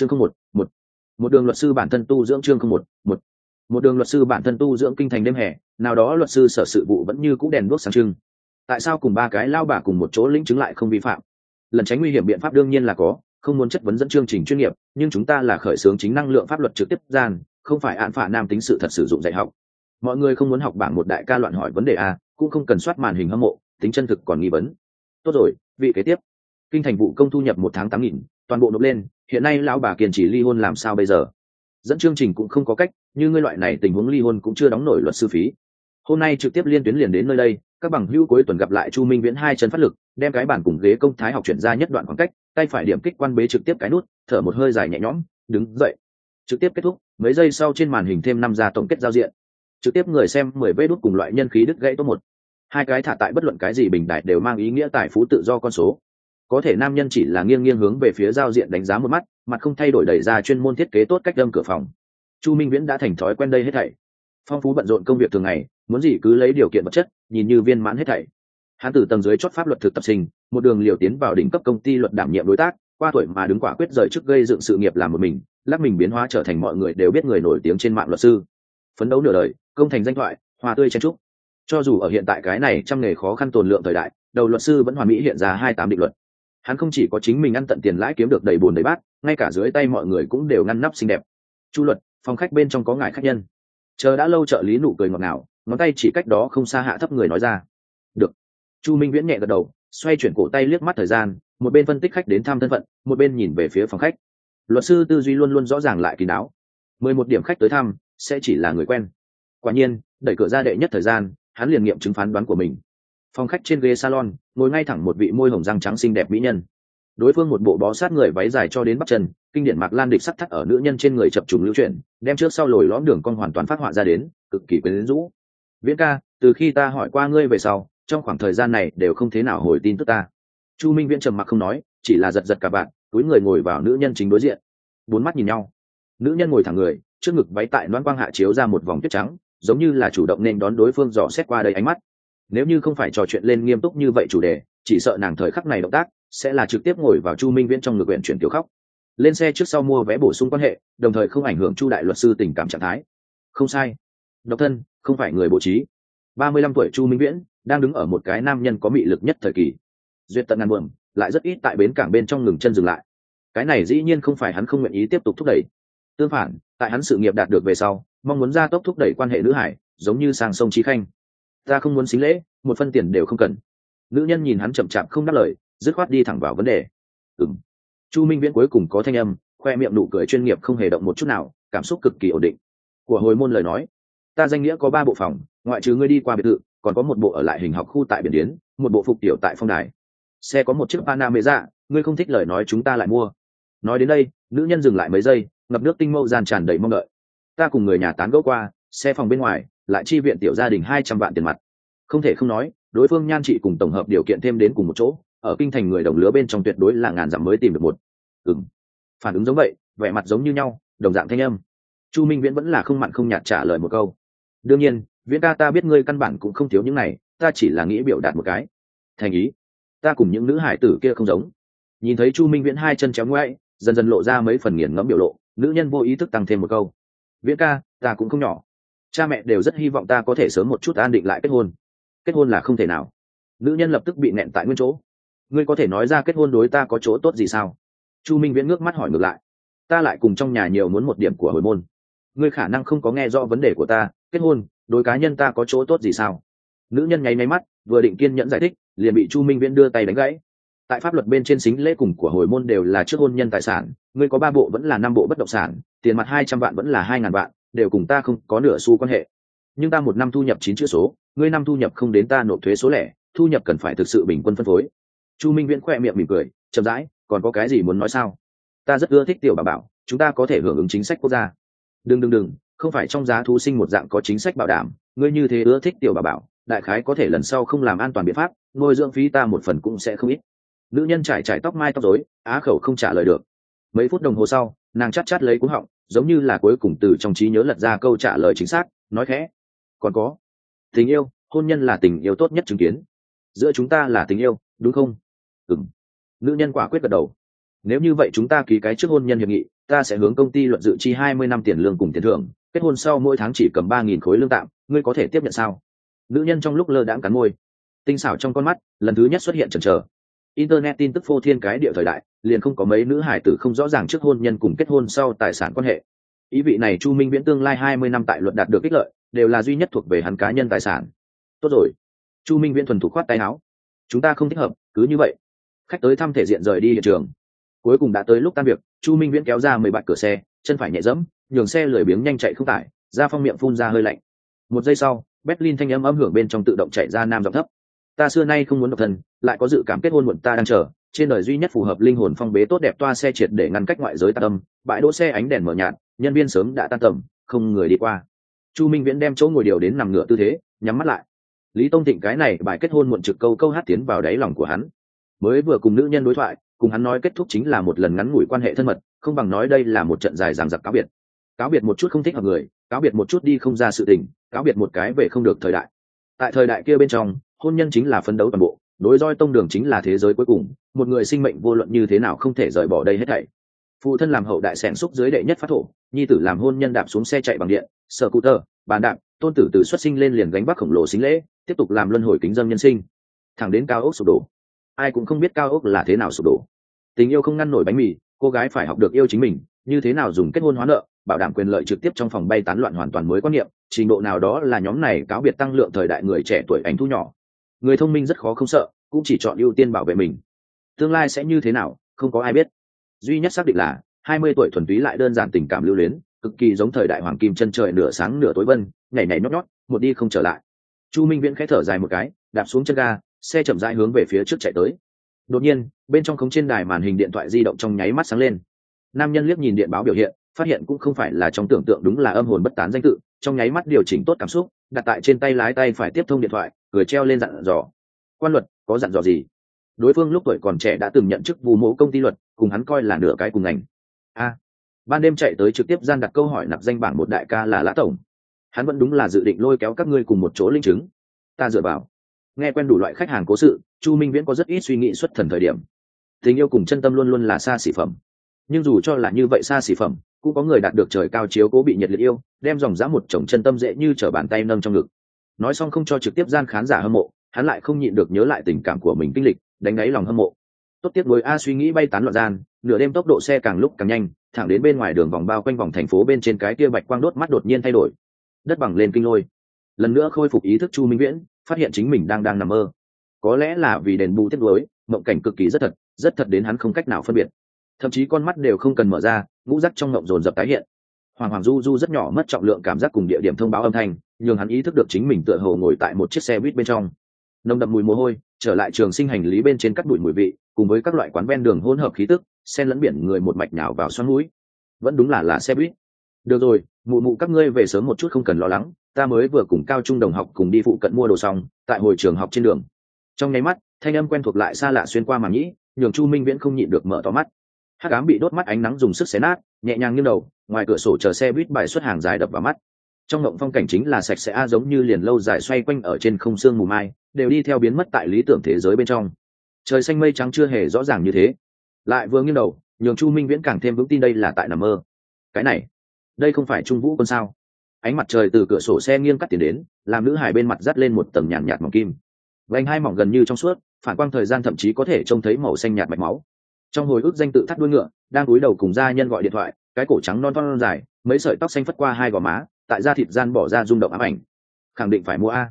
chương không một một. Một đường luật sư bản thân tu dưỡng chương không một một. Một đường luật sư bản thân tu dưỡng kinh thành đêm hè, nào đó luật sư sở sự vụ vẫn như cũ đèn đuốc sáng trưng. Tại sao cùng ba cái lao bà cùng một chỗ lĩnh chứng lại không vi phạm? Lần tránh nguy hiểm biện pháp đương nhiên là có, không muốn chất vấn dẫn chương trình chuyên nghiệp, nhưng chúng ta là khởi xướng chính năng lượng pháp luật trực tiếp gian, không phải án phả nam tính sự thật sử dụng dạy học. Mọi người không muốn học bảng một đại ca loạn hỏi vấn đề a, cũng không cần soát màn hình hâm mộ, tính chân thực còn nghi vấn. Tốt rồi, vị kế tiếp. Kinh thành vụ công thu nhập một tháng tám nghìn, toàn bộ nộp lên hiện nay lão bà kiên trì ly hôn làm sao bây giờ? Dẫn chương trình cũng không có cách, như ngươi loại này tình huống ly hôn cũng chưa đóng nổi luật sư phí. Hôm nay trực tiếp liên tuyến liền đến nơi đây, các bằng hữu cuối tuần gặp lại chu minh viễn hai chân phát lực, đem cái bản cùng ghế công thái học chuyển ra nhất đoạn khoảng cách, tay phải điểm kích quan bế trực tiếp cái nút, thở một hơi dài nhẹ nhõm, đứng dậy. Trực tiếp kết thúc, mấy giây sau trên màn hình thêm năm gia tổng kết giao diện. Trực tiếp người xem mười vê đút cùng loại nhân khí đứt gãy tốt một. Hai cái thả tại bất luận cái gì bình đại đều mang ý nghĩa tài phú tự do con số có thể nam nhân chỉ là nghiêng nghiêng hướng về phía giao diện đánh giá một mắt, mặt không thay đổi đẩy ra chuyên môn thiết kế tốt cách đâm cửa phòng. Chu minh viễn đã thành thói quen đây hết thảy. Phong phú bận rộn công việc thường ngày, muốn gì cứ lấy điều kiện vật chất, nhìn như viên mãn hết thảy. Hắn từ tầng dưới chót pháp luật thực tập sinh, một đường liều tiến vào đỉnh cấp công ty luật đảm nhiệm đối tác, qua tuổi mà đứng quả quyết rời trước gây dựng sự nghiệp làm một mình lắc mình biến hóa trở thành mọi người đều biết người nổi tiếng trên mạng luật sư. Phấn đấu nửa đời, công thành danh thoại, hoa tươi chen trúc cho dù ở hiện tại cái này trăm nghề khó khăn tồn lượng thời đại, đầu luật sư vẫn hoàn mỹ hiện ra hai tám định luật hắn không chỉ có chính mình ăn tận tiền lãi kiếm được đầy bùn đầy bát, ngay cả dưới tay mọi người cũng đều ngăn nắp xinh đẹp. Chu luật, phòng khách bên trong có ngài khách nhân. Chờ đã lâu trợ lý nụ cười ngọt ngào, ngón tay chỉ cách đó không xa hạ thấp người nói ra. Được. Chu minh viễn nhẹ gật đầu, xoay chuyển cổ tay liếc mắt thời gian, một bên phân tích khách đến thăm thân phận, một bên nhìn về phía phòng khách. Luật sư tư duy luôn luôn rõ ràng lại kín đáo. Mười một điểm khách tới thăm, sẽ chỉ là người quen. Quả nhiên, đẩy cửa ra đệ nhất thời gian, hắn liền nghiệm chứng phán đoán của mình phòng khách trên ghế salon, ngồi ngay thẳng một vị môi hồng răng trắng xinh đẹp mỹ nhân. Đối phương một bộ bó sát người váy dài cho đến bắp chân, kinh điển mạc lan địch sắt thắt ở nữ nhân trên người chập trùng lưu chuyển, đem trước sau lồi lõm đường con hoàn toàn phát họa ra đến, cực kỳ quyến rũ. Viễn ca, từ khi ta hỏi qua ngươi về sau, trong khoảng thời gian này đều không thế nào hồi tin tức ta. Chu minh viễn trầm mặc không nói, chỉ là giật giật cả bạn, túi người ngồi vào nữ nhân chính đối diện. Bốn mắt nhìn nhau. Nữ nhân ngồi thẳng người, trước ngực váy tại loan quang hạ chiếu ra một vòng tuyết trắng, giống như là chủ động nên đón đối phương dò xét qua đầy ánh mắt nếu như không phải trò chuyện lên nghiêm túc như vậy chủ đề, chỉ sợ nàng thời khắc này động tác sẽ là trực tiếp ngồi vào chu minh viễn trong ngực huyện chuyển tiểu khóc. Lên xe trước sau mua vé bổ sung quan hệ, đồng thời không ảnh hưởng chu đại luật sư tình cảm trạng thái. Không sai. Độc thân, không phải người bố trí. Ba mươi lăm tuổi chu minh viễn, đang đứng ở một cái nam nhân có mị lực nhất thời kỳ. Duyệt tận ngàn buồm, lại rất ít tại bến cảng bên trong ngừng chân dừng lại. Cái này dĩ nhiên không phải hắn không nguyện ý tiếp tục thúc đẩy. Tương phản, tại hắn sự nghiệp đạt được về sau, mong muốn gia tốc thúc đẩy quan hệ nữ hải, giống như sang sông trí khanh ta không muốn xính lễ, một phân tiền đều không cần. Nữ nhân nhìn hắn chậm chạp không đáp lời, dứt khoát đi thẳng vào vấn đề. Ừng chu minh viễn cuối cùng có thanh âm, khoe miệng nụ cười chuyên nghiệp không hề động một chút nào, cảm xúc cực kỳ ổn định. Của hồi môn lời nói, ta danh nghĩa có ba bộ phòng, ngoại trừ ngươi đi qua biệt thự, còn có một bộ ở lại hình học khu tại biển điến một bộ phục tiểu tại phong đài. Xe có một chiếc panamera, ngươi không thích lời nói chúng ta lại mua. Nói đến đây, nữ nhân dừng lại mấy giây, ngập nước tinh mâu gian tràn đầy mong đợi. Ta cùng người nhà tán gẫu qua, xe phòng bên ngoài lại chi viện tiểu gia đình hai trăm vạn tiền mặt. Không thể không nói, đối phương nhan trị cùng tổng hợp điều kiện thêm đến cùng một chỗ, ở kinh thành người đồng lứa bên trong tuyệt đối là ngàn dặm mới tìm được một. Ừng phản ứng giống vậy, vẻ mặt giống như nhau, đồng dạng thanh âm. Chu minh viễn vẫn là không mặn không nhạt trả lời một câu. Đương nhiên, viễn ca ta biết ngươi căn bản cũng không thiếu những này, ta chỉ là nghĩ biểu đạt một cái. Thành ý. Ta cùng những nữ hải tử kia không giống. Nhìn thấy chu minh viễn hai chân chéo ngoại dần dần lộ ra mấy phần nghiền ngẫm biểu lộ, nữ nhân vô ý thức tăng thêm một câu. Viễn ca, ta cũng không nhỏ cha mẹ đều rất hy vọng ta có thể sớm một chút an định lại kết hôn. Kết hôn là không thể nào. Nữ nhân lập tức bị nẹn tại nguyên chỗ. Ngươi có thể nói ra kết hôn đối ta có chỗ tốt gì sao? Chu minh viễn ngước mắt hỏi ngược lại. Ta lại cùng trong nhà nhiều muốn một điểm của hồi môn. Ngươi khả năng không có nghe rõ vấn đề của ta, kết hôn, đối cá nhân ta có chỗ tốt gì sao? Nữ nhân nháy máy mắt, vừa định kiên nhẫn giải thích, liền bị chu minh viễn đưa tay đánh gãy. Tại pháp luật bên trên xính lễ cùng của hồi môn đều là trước hôn nhân tài sản, ngươi có ba bộ vẫn là năm bộ bất động sản, tiền mặt hai trăm vạn vẫn là hai ngàn vạn đều cùng ta không có nửa xu quan hệ. Nhưng ta một năm thu nhập chín chữ số, ngươi năm thu nhập không đến ta nộp thuế số lẻ, thu nhập cần phải thực sự bình quân phân phối. Chu minh viễn khoe miệng mỉm cười, chậm rãi, còn có cái gì muốn nói sao? Ta rất ưa thích tiểu bà bảo, chúng ta có thể hưởng ứng chính sách quốc gia. Đừng đừng đừng, không phải trong giá thu sinh một dạng có chính sách bảo đảm, ngươi như thế ưa thích tiểu bà bảo, đại khái có thể lần sau không làm an toàn biện pháp, nuôi dưỡng phí ta một phần cũng sẽ không ít. Nữ nhân trải trải tóc mai tóc rối, á khẩu không trả lời được. Mấy phút đồng hồ sau, nàng chắt chắt lấy cúng họng giống như là cuối cùng từ trong trí nhớ lật ra câu trả lời chính xác, nói khẽ, còn có, tình yêu, hôn nhân là tình yêu tốt nhất chứng kiến. Giữa chúng ta là tình yêu, đúng không? Ừng nữ nhân quả quyết gật đầu. Nếu như vậy chúng ta ký cái trước hôn nhân hiệp nghị, ta sẽ hướng công ty luận dự chi hai mươi năm tiền lương cùng tiền thưởng, kết hôn sau mỗi tháng chỉ cầm ba nghìn khối lương tạm, ngươi có thể tiếp nhận sao? Nữ nhân trong lúc lơ đãng cắn môi. Tinh xảo trong con mắt, lần thứ nhất xuất hiện chần chờ internet tin tức phô thiên cái địa thời đại, liền không có mấy nữ hải tử không rõ ràng trước hôn nhân cùng kết hôn sau tài sản quan hệ. Ý vị này chu minh viễn tương lai hai mươi năm tại luật đạt được ích lợi, đều là duy nhất thuộc về hắn cá nhân tài sản. Tốt rồi. Chu minh viễn thuần thủ khoát tay áo. Chúng ta không thích hợp, cứ như vậy. Khách tới thăm thể diện rời đi hiện trường. Cuối cùng đã tới lúc tan việc, chu minh viễn kéo ra mười bạt cửa xe, chân phải nhẹ dẫm, nhường xe lười biếng nhanh chạy không tải ra phong miệng phun ra hơi lạnh. Một giây sau, berlin thanh âm âm hưởng bên trong tự động chạy ra nam giọng thấp ta xưa nay không muốn độc thân, lại có dự cảm kết hôn muộn ta đang chờ, trên đời duy nhất phù hợp linh hồn phong bế tốt đẹp toa xe triệt để ngăn cách ngoại giới tạ tâm, bãi đỗ xe ánh đèn mở nhạt, nhân viên sớm đã tan tầm, không người đi qua. Chu minh viễn đem chỗ ngồi điều đến nằm ngửa tư thế, nhắm mắt lại. Lý tông thịnh cái này bài kết hôn muộn trực câu câu hát tiến vào đáy lòng của hắn. Mới vừa cùng nữ nhân đối thoại, cùng hắn nói kết thúc chính là một lần ngắn ngủi quan hệ thân mật, không bằng nói đây là một trận dài ràng giặc cáo biệt. Cáo biệt một chút không thích hợp người, cáo biệt một chút đi không ra sự tình, cáo biệt một cái về không được thời đại tại thời đại kia bên trong, hôn nhân chính là phấn đấu toàn bộ, đối roi tông đường chính là thế giới cuối cùng, một người sinh mệnh vô luận như thế nào không thể rời bỏ đây hết thảy. Phụ thân làm hậu đại sẻn xúc dưới đệ nhất phát thổ, nhi tử làm hôn nhân đạp xuống xe chạy bằng điện, sở cụ tơ, bàn đạp, tôn tử từ xuất sinh lên liền gánh vác khổng lồ xính lễ, tiếp tục làm luân hồi kính dân nhân sinh. Thẳng đến cao ốc sụp đổ. Ai cũng không biết cao ốc là thế nào sụp đổ. Tình yêu không ngăn nổi bánh mì, cô gái phải học được yêu chính mình, như thế nào dùng kết hôn hóa nợ bảo đảm quyền lợi trực tiếp trong phòng bay tán loạn hoàn toàn mới quan niệm, trình độ nào đó là nhóm này cáo biệt tăng lượng thời đại người trẻ tuổi ảnh thu nhỏ. Người thông minh rất khó không sợ, cũng chỉ chọn ưu tiên bảo vệ mình. Tương lai sẽ như thế nào, không có ai biết. Duy nhất xác định là, hai mươi tuổi thuần túy lại đơn giản tình cảm lưu luyến, cực kỳ giống thời đại hoàng kim chân trời nửa sáng nửa tối vân, nhảy nhảy nhót nhót, một đi không trở lại. Chu minh viễn khẽ thở dài một cái, đạp xuống chân ga, xe chậm rãi hướng về phía trước chạy tới. Đột nhiên, bên trong khống trên đài màn hình điện thoại di động trong nháy mắt sáng lên. Nam nhân liếc nhìn điện báo biểu hiện phát hiện cũng không phải là trong tưởng tượng đúng là âm hồn bất tán danh tự, trong nháy mắt điều chỉnh tốt cảm xúc, đặt tại trên tay lái tay phải tiếp thông điện thoại, cười treo lên dặn dò. Quan luật, có dặn dò gì? Đối phương lúc tuổi còn trẻ đã từng nhận chức vụ mẫu công ty luật, cùng hắn coi là nửa cái cùng ngành. A. Ban đêm chạy tới trực tiếp gian đặt câu hỏi nạp danh bảng một đại ca là lã tổng. Hắn vẫn đúng là dự định lôi kéo các ngươi cùng một chỗ linh chứng. Ta dựa vào. Nghe quen đủ loại khách hàng cố sự, chu minh viễn có rất ít suy nghĩ xuất thần thời điểm. Tình yêu cùng chân tâm luôn luôn là xa xỉ phẩm. Nhưng dù cho là như vậy xa xỉ phẩm cũng có người đạt được trời cao chiếu cố bị nhiệt liệt yêu, đem dòng dã một chồng chân tâm dễ như t bàn tay nâng trong ngực. Nói xong không cho trực tiếp gian khán giả hâm mộ, hắn lại không nhịn được nhớ lại tình cảm của mình kinh lịch, đánh đáy lòng hâm mộ. Tốt tiếc nối a suy nghĩ bay tán loạn gian, nửa đêm tốc độ xe càng lúc càng nhanh, thẳng đến bên ngoài đường vòng bao quanh vòng thành phố bên trên cái kia bạch quang đốt mắt đột nhiên thay đổi. Đất bằng lên kinh lôi. Lần nữa khôi phục ý thức chu minh viễn, phát hiện chính mình đang đang nằm mơ. Có lẽ là vì đền bù tiết lối mộng cảnh cực kỳ rất thật rất thật đến hắn không cách nào phân biệt. Thậm chí con mắt đều không cần mở ra ngũ rắc trong ngộng dồn dập tái hiện. Hoàng hoàng du du rất nhỏ mất trọng lượng cảm giác cùng địa điểm thông báo âm thanh, nhường hắn ý thức được chính mình tựa hồ ngồi tại một chiếc xe buýt bên trong. Nồng đậm mùi mồ hôi, trở lại trường sinh hành lý bên trên cắt bụi mùi vị, cùng với các loại quán ven đường hỗn hợp khí tức sen lẫn biển người một mạch nào vào xoắn mũi. Vẫn đúng là là xe buýt. Được rồi, mụ mụ các ngươi về sớm một chút không cần lo lắng, ta mới vừa cùng cao trung đồng học cùng đi phụ cận mua đồ xong, tại hồi trường học trên đường. Trong nháy mắt, thanh âm quen thuộc lại xa lạ xuyên qua màng nhĩ, nhường chu minh viễn không nhịn được mở to mắt hắc ám bị đốt mắt ánh nắng dùng sức xé nát, nhẹ nhàng như đầu, ngoài cửa sổ chờ xe buýt bài xuất hàng dài đập vào mắt. Trong ngộng phong cảnh chính là sạch sẽ a, giống như liền lâu dài xoay quanh ở trên không xương mù mai, đều đi theo biến mất tại lý tưởng thế giới bên trong. Trời xanh mây trắng chưa hề rõ ràng như thế. Lại vừa nghiêng đầu, nhường chu minh viễn càng thêm vững tin đây là tại nằm mơ. Cái này, đây không phải trung vũ quân sao? Ánh mặt trời từ cửa sổ xe nghiêng cắt tiền đến, làm nữ hải bên mặt dắt lên một tầng nhàn nhạt mỏng kim. Vành hai mỏng gần như trong suốt, phản quang thời gian thậm chí có thể trông thấy màu xanh nhạt mạch máu trong hồi ức danh tự thắt đuôi ngựa, đang cúi đầu cùng gia nhân gọi điện thoại, cái cổ trắng non non dài, mấy sợi tóc xanh phất qua hai gò má, tại da thịt gian bỏ ra rung động ám ảnh. Khẳng định phải mua a.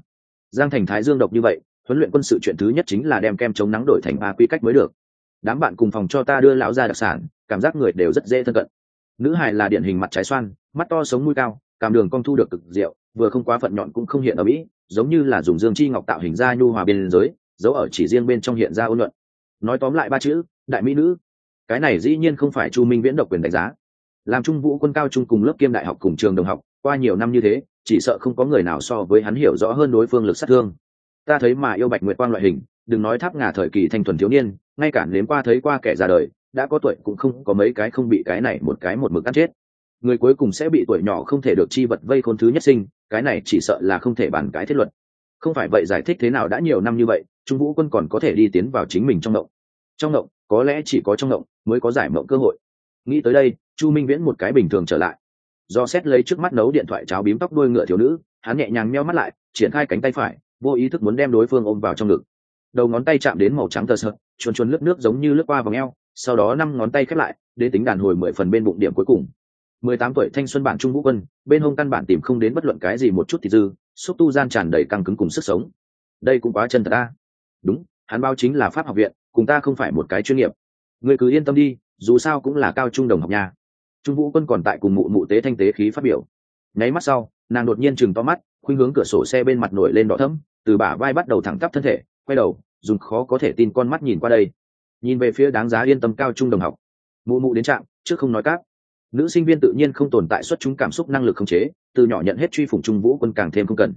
Giang thành thái dương độc như vậy, huấn luyện quân sự chuyện thứ nhất chính là đem kem chống nắng đổi thành ba quy cách mới được. Đám bạn cùng phòng cho ta đưa lão ra đặc sản, cảm giác người đều rất dễ thân cận. Nữ hải là điển hình mặt trái xoan, mắt to sống mũi cao, cảm đường cong thu được cực diệu, vừa không quá phận nhọn cũng không hiện ở mỹ, giống như là dùng dương chi ngọc tạo hình ra nhu hòa biên giới giấu ở chỉ riêng bên trong hiện ra ôn luận nói tóm lại ba chữ, đại mỹ nữ. Cái này dĩ nhiên không phải chu minh viễn độc quyền đánh giá. Làm trung vũ quân cao trung cùng lớp kiêm đại học cùng trường đồng học, qua nhiều năm như thế, chỉ sợ không có người nào so với hắn hiểu rõ hơn đối phương lực sát thương. Ta thấy mà yêu bạch nguyệt quang loại hình, đừng nói tháp ngà thời kỳ thanh thuần thiếu niên, ngay cả nếm qua thấy qua kẻ già đời, đã có tuổi cũng không có mấy cái không bị cái này một cái một mực ăn chết. Người cuối cùng sẽ bị tuổi nhỏ không thể được chi vật vây khôn thứ nhất sinh, cái này chỉ sợ là không thể bàn cái thiết luật không phải vậy giải thích thế nào đã nhiều năm như vậy, trung vũ quân còn có thể đi tiến vào chính mình trong động. Trong động, có lẽ chỉ có trong động mới có giải mộng cơ hội. Nghĩ tới đây, chu minh viễn một cái bình thường trở lại. Do xét lấy trước mắt nấu điện thoại cháo bím tóc đuôi ngựa thiếu nữ, hắn nhẹ nhàng meo mắt lại, triển khai cánh tay phải, vô ý thức muốn đem đối phương ôm vào trong ngực. Đầu ngón tay chạm đến màu trắng tờ sợ chuồn chuồn lướt nước giống như lướt qua vòng eo, sau đó năm ngón tay khép lại, đến tính đàn hồi mười phần bên bụng điểm cuối cùng. Mười tám tuổi thanh xuân bản trung vũ quân, bên hông căn bản tìm không đến bất luận cái gì một chút thì dư xúc tu gian tràn đầy căng cứng cùng sức sống. Đây cũng quá chân thật ta đúng, hắn bao chính là pháp học viện, cùng ta không phải một cái chuyên nghiệp. Người cứ yên tâm đi, dù sao cũng là cao trung đồng học nhà trung vũ quân còn tại cùng mụ mụ tế thanh tế khí phát biểu. Nháy mắt sau, nàng đột nhiên chừng to mắt, khuynh hướng cửa sổ xe bên mặt nổi lên đỏ thấm từ bả vai bắt đầu thẳng tắp thân thể, quay đầu, dùng khó có thể tin con mắt nhìn qua đây. Nhìn về phía đáng giá yên tâm cao trung đồng học. Mụ mụ đến trạm, trước không nói cáp nữ sinh viên tự nhiên không tồn tại xuất chúng cảm xúc năng lực khống chế từ nhỏ nhận hết truy phủng trung vũ quân càng thêm không cần.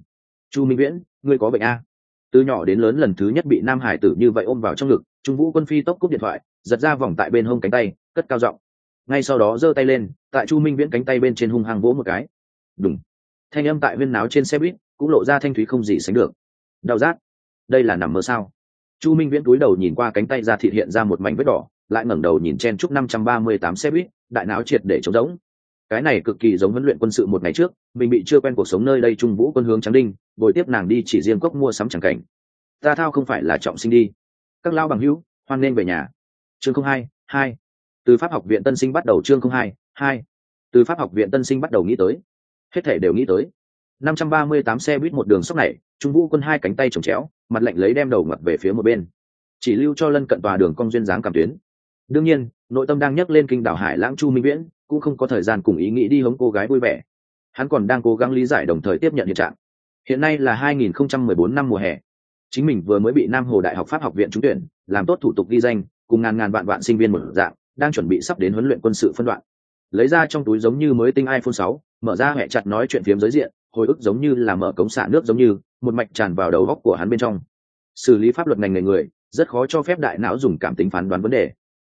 Chu minh viễn, ngươi có bệnh a. Từ nhỏ đến lớn lần thứ nhất bị nam hải tử như vậy ôm vào trong ngực, trung vũ quân phi tốc cúp điện thoại, giật ra vòng tại bên hông cánh tay, cất cao giọng. Ngay sau đó giơ tay lên, tại chu minh viễn cánh tay bên trên hung hăng vỗ một cái. Đúng thanh âm tại viên náo trên xe buýt cũng lộ ra thanh thúy không gì sánh được. Đau rát. Đây là nằm mơ sao? Chu minh viễn túi đầu nhìn qua cánh tay ra thịt hiện ra một mảnh vết đỏ, lại ngẩng đầu nhìn chen chúc năm trăm ba mươi tám xe buýt, đại não triệt để trống rỗng cái này cực kỳ giống huấn luyện quân sự một ngày trước, mình bị chưa quen cuộc sống nơi đây trung vũ quân hướng trắng đinh bồi tiếp nàng đi chỉ riêng cốc mua sắm chẳng cảnh. Ta thao không phải là trọng sinh đi. Các lao bằng hữu, hoan nên về nhà. Chương không hai hai. Từ pháp học viện tân sinh bắt đầu chương không hai hai. Từ pháp học viện tân sinh bắt đầu nghĩ tới. Hết thể đều nghĩ tới. năm trăm ba mươi tám xe buýt một đường sóc này, trung vũ quân hai cánh tay trồng chéo, mặt lạnh lấy đem đầu ngập về phía một bên. Chỉ lưu cho lân cận tòa đường cong duyên dáng cảm tuyến. Đương nhiên, nội tâm đang nhắc lên kinh đảo hải lãng chu minh viễn cũng không có thời gian cùng ý nghĩ đi hống cô gái vui vẻ. Hắn còn đang cố gắng lý giải đồng thời tiếp nhận hiện trạng. Hiện nay là 2014 năm mùa hè. Chính mình vừa mới bị nam hồ đại học pháp học viện trúng tuyển làm tốt thủ tục ghi danh cùng ngàn ngàn vạn vạn sinh viên một dạng đang chuẩn bị sắp đến huấn luyện quân sự phân đoạn. Lấy ra trong túi giống như mới tinh iphone 6, mở ra hẹ chặt nói chuyện phiếm giới diện hồi ức giống như là mở cống xả nước giống như một mạch tràn vào đầu góc của hắn bên trong. Xử lý pháp luật ngành nghề người rất khó cho phép đại não dùng cảm tính phán đoán vấn đề.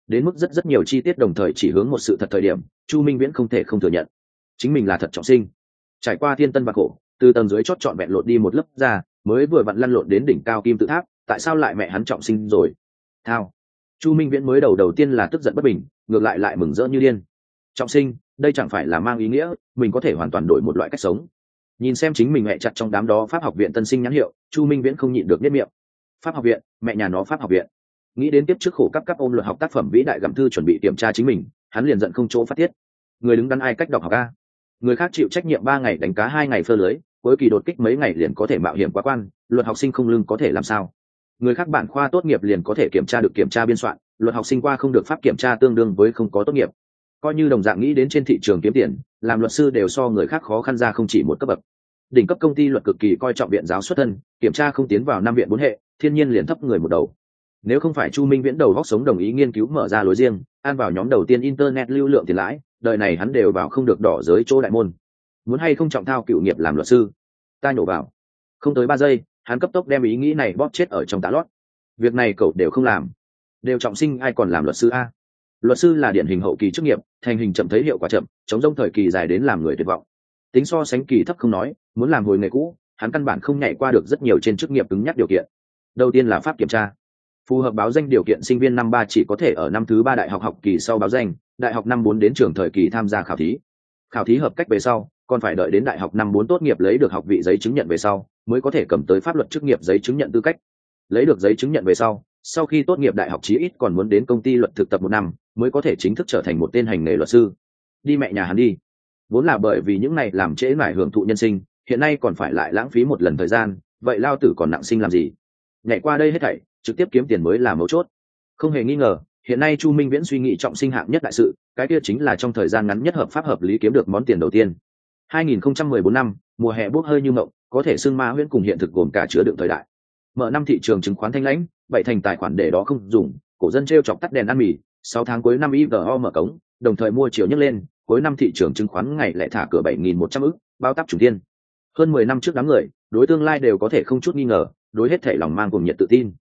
Đến mức rất rất nhiều chi tiết đồng thời chỉ hướng một sự thật thời điểm chu minh viễn không thể không thừa nhận. Chính mình là thật trọng sinh. Trải qua thiên tân và khổ, từ tầng dưới chót trọn vẹn lộn đi một lớp ra, mới vừa vặn lăn lộn đến đỉnh cao kim tự tháp, tại sao lại mẹ hắn trọng sinh rồi? Thao. Chu minh viễn mới đầu đầu tiên là tức giận bất bình, ngược lại lại mừng rỡ như điên. Trọng sinh, đây chẳng phải là mang ý nghĩa, mình có thể hoàn toàn đổi một loại cách sống. Nhìn xem chính mình mẹ chặt trong đám đó pháp học viện tân sinh nhãn hiệu, chu minh viễn không nhịn được nhất miệng. Pháp học viện, mẹ nhà nó pháp học viện. Nghĩ đến tiếp trước khổ cấp cấp ôm luật học tác phẩm vĩ đại gặm thư chuẩn bị kiểm tra chính mình hắn liền giận không chỗ phát tiết. Người đứng đắn ai cách đọc học a? Người khác chịu trách nhiệm ba ngày đánh cá hai ngày phơ lưới, cuối kỳ đột kích mấy ngày liền có thể mạo hiểm quá quan, luật học sinh không lương có thể làm sao? Người khác bản khoa tốt nghiệp liền có thể kiểm tra được kiểm tra biên soạn, luật học sinh qua không được pháp kiểm tra tương đương với không có tốt nghiệp. Coi như đồng dạng nghĩ đến trên thị trường kiếm tiền, làm luật sư đều so người khác khó khăn ra không chỉ một cấp bậc. Đỉnh cấp công ty luật cực kỳ coi trọng viện giáo xuất thân, kiểm tra không tiến vào năm viện bốn hệ, thiên nhiên liền thấp người một đầu. Nếu không phải chu minh viễn đầu góc sống đồng ý nghiên cứu mở ra lối riêng an vào nhóm đầu tiên internet lưu lượng tiền lãi, đời này hắn đều vào không được đỏ giới chỗ đại môn. Muốn hay không trọng thao cựu nghiệp làm luật sư? Ta nhổ vào. Không tới ba giây, hắn cấp tốc đem ý nghĩ này bóp chết ở trong tá lót. Việc này cậu đều không làm. Đều trọng sinh, ai còn làm luật sư a? Luật sư là điển hình hậu kỳ chức nghiệp, thành hình chậm thấy hiệu quả chậm, chống rông thời kỳ dài đến làm người tuyệt vọng. Tính so sánh kỳ thấp không nói, muốn làm hồi nghề cũ, hắn căn bản không nhảy qua được rất nhiều trên chức nghiệp cứng nhắc điều kiện. Đầu tiên là pháp kiểm tra phù hợp báo danh điều kiện sinh viên năm ba chỉ có thể ở năm thứ ba đại học học kỳ sau báo danh, đại học năm bốn đến trường thời kỳ tham gia khảo thí. Khảo thí hợp cách về sau, còn phải đợi đến đại học năm bốn tốt nghiệp lấy được học vị giấy chứng nhận về sau, mới có thể cầm tới pháp luật chức nghiệp giấy chứng nhận tư cách. Lấy được giấy chứng nhận về sau sau khi tốt nghiệp đại học chí ít còn muốn đến công ty luật thực tập một năm, mới có thể chính thức trở thành một tên hành nghề luật sư. Đi mẹ nhà hắn đi. Vốn là bởi vì những này làm trễ mải hưởng thụ nhân sinh, hiện nay còn phải lại lãng phí một lần thời gian, vậy lao tử còn nặng sinh làm gì? Nhảy qua đây hết thảy trực tiếp kiếm tiền mới là mấu chốt. Không hề nghi ngờ, hiện nay chu minh viễn suy nghĩ trọng sinh hạng nhất đại sự, cái kia chính là trong thời gian ngắn nhất hợp pháp hợp lý kiếm được món tiền đầu tiên. 2014 năm, mùa hè bốc hơi như mộng, có thể xưng ma huyễn cùng hiện thực gồm cả chứa đựng thời đại. Mở năm thị trường chứng khoán thanh lãnh, bảy thành tài khoản để đó không dùng, cổ dân t chọc tắt đèn ăn mì, sáu tháng cuối năm ivo mở cống, đồng thời mua chiều nhấc lên, cuối năm thị trường chứng khoán ngày lại thả cửa bảy nghìn một trăm ức, bao tắp chủ tiên. Hơn mười năm trước đám người, đối tương lai đều có thể không chút nghi ngờ, đối hết thể lòng mang cùng nhiệt tự tin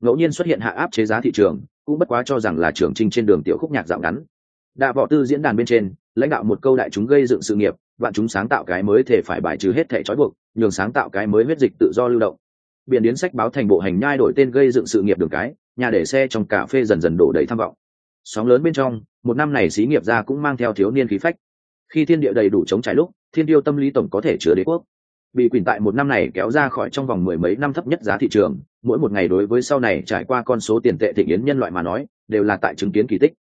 ngẫu nhiên xuất hiện hạ áp chế giá thị trường, cũng bất quá cho rằng là trường trinh trên đường tiểu khúc nhạc dạo ngắn. Đạ võ tư diễn đàn bên trên, lãnh đạo một câu đại chúng gây dựng sự nghiệp, vạn chúng sáng tạo cái mới thể phải bài trừ hết thể trói buộc, nhường sáng tạo cái mới huyết dịch tự do lưu động. Biển đến sách báo thành bộ hành nhai đổi tên gây dựng sự nghiệp đường cái, nhà để xe trong cà phê dần dần đổ đầy tham vọng. Sóng lớn bên trong, một năm này xí nghiệp gia cũng mang theo thiếu niên khí phách. Khi thiên địa đầy đủ chống trải lúc, thiên tiêu tâm lý tổng có thể chứa đế quốc bị quỳnh tại một năm này kéo ra khỏi trong vòng mười mấy năm thấp nhất giá thị trường, mỗi một ngày đối với sau này trải qua con số tiền tệ thịnh yến nhân loại mà nói, đều là tại chứng kiến kỳ tích.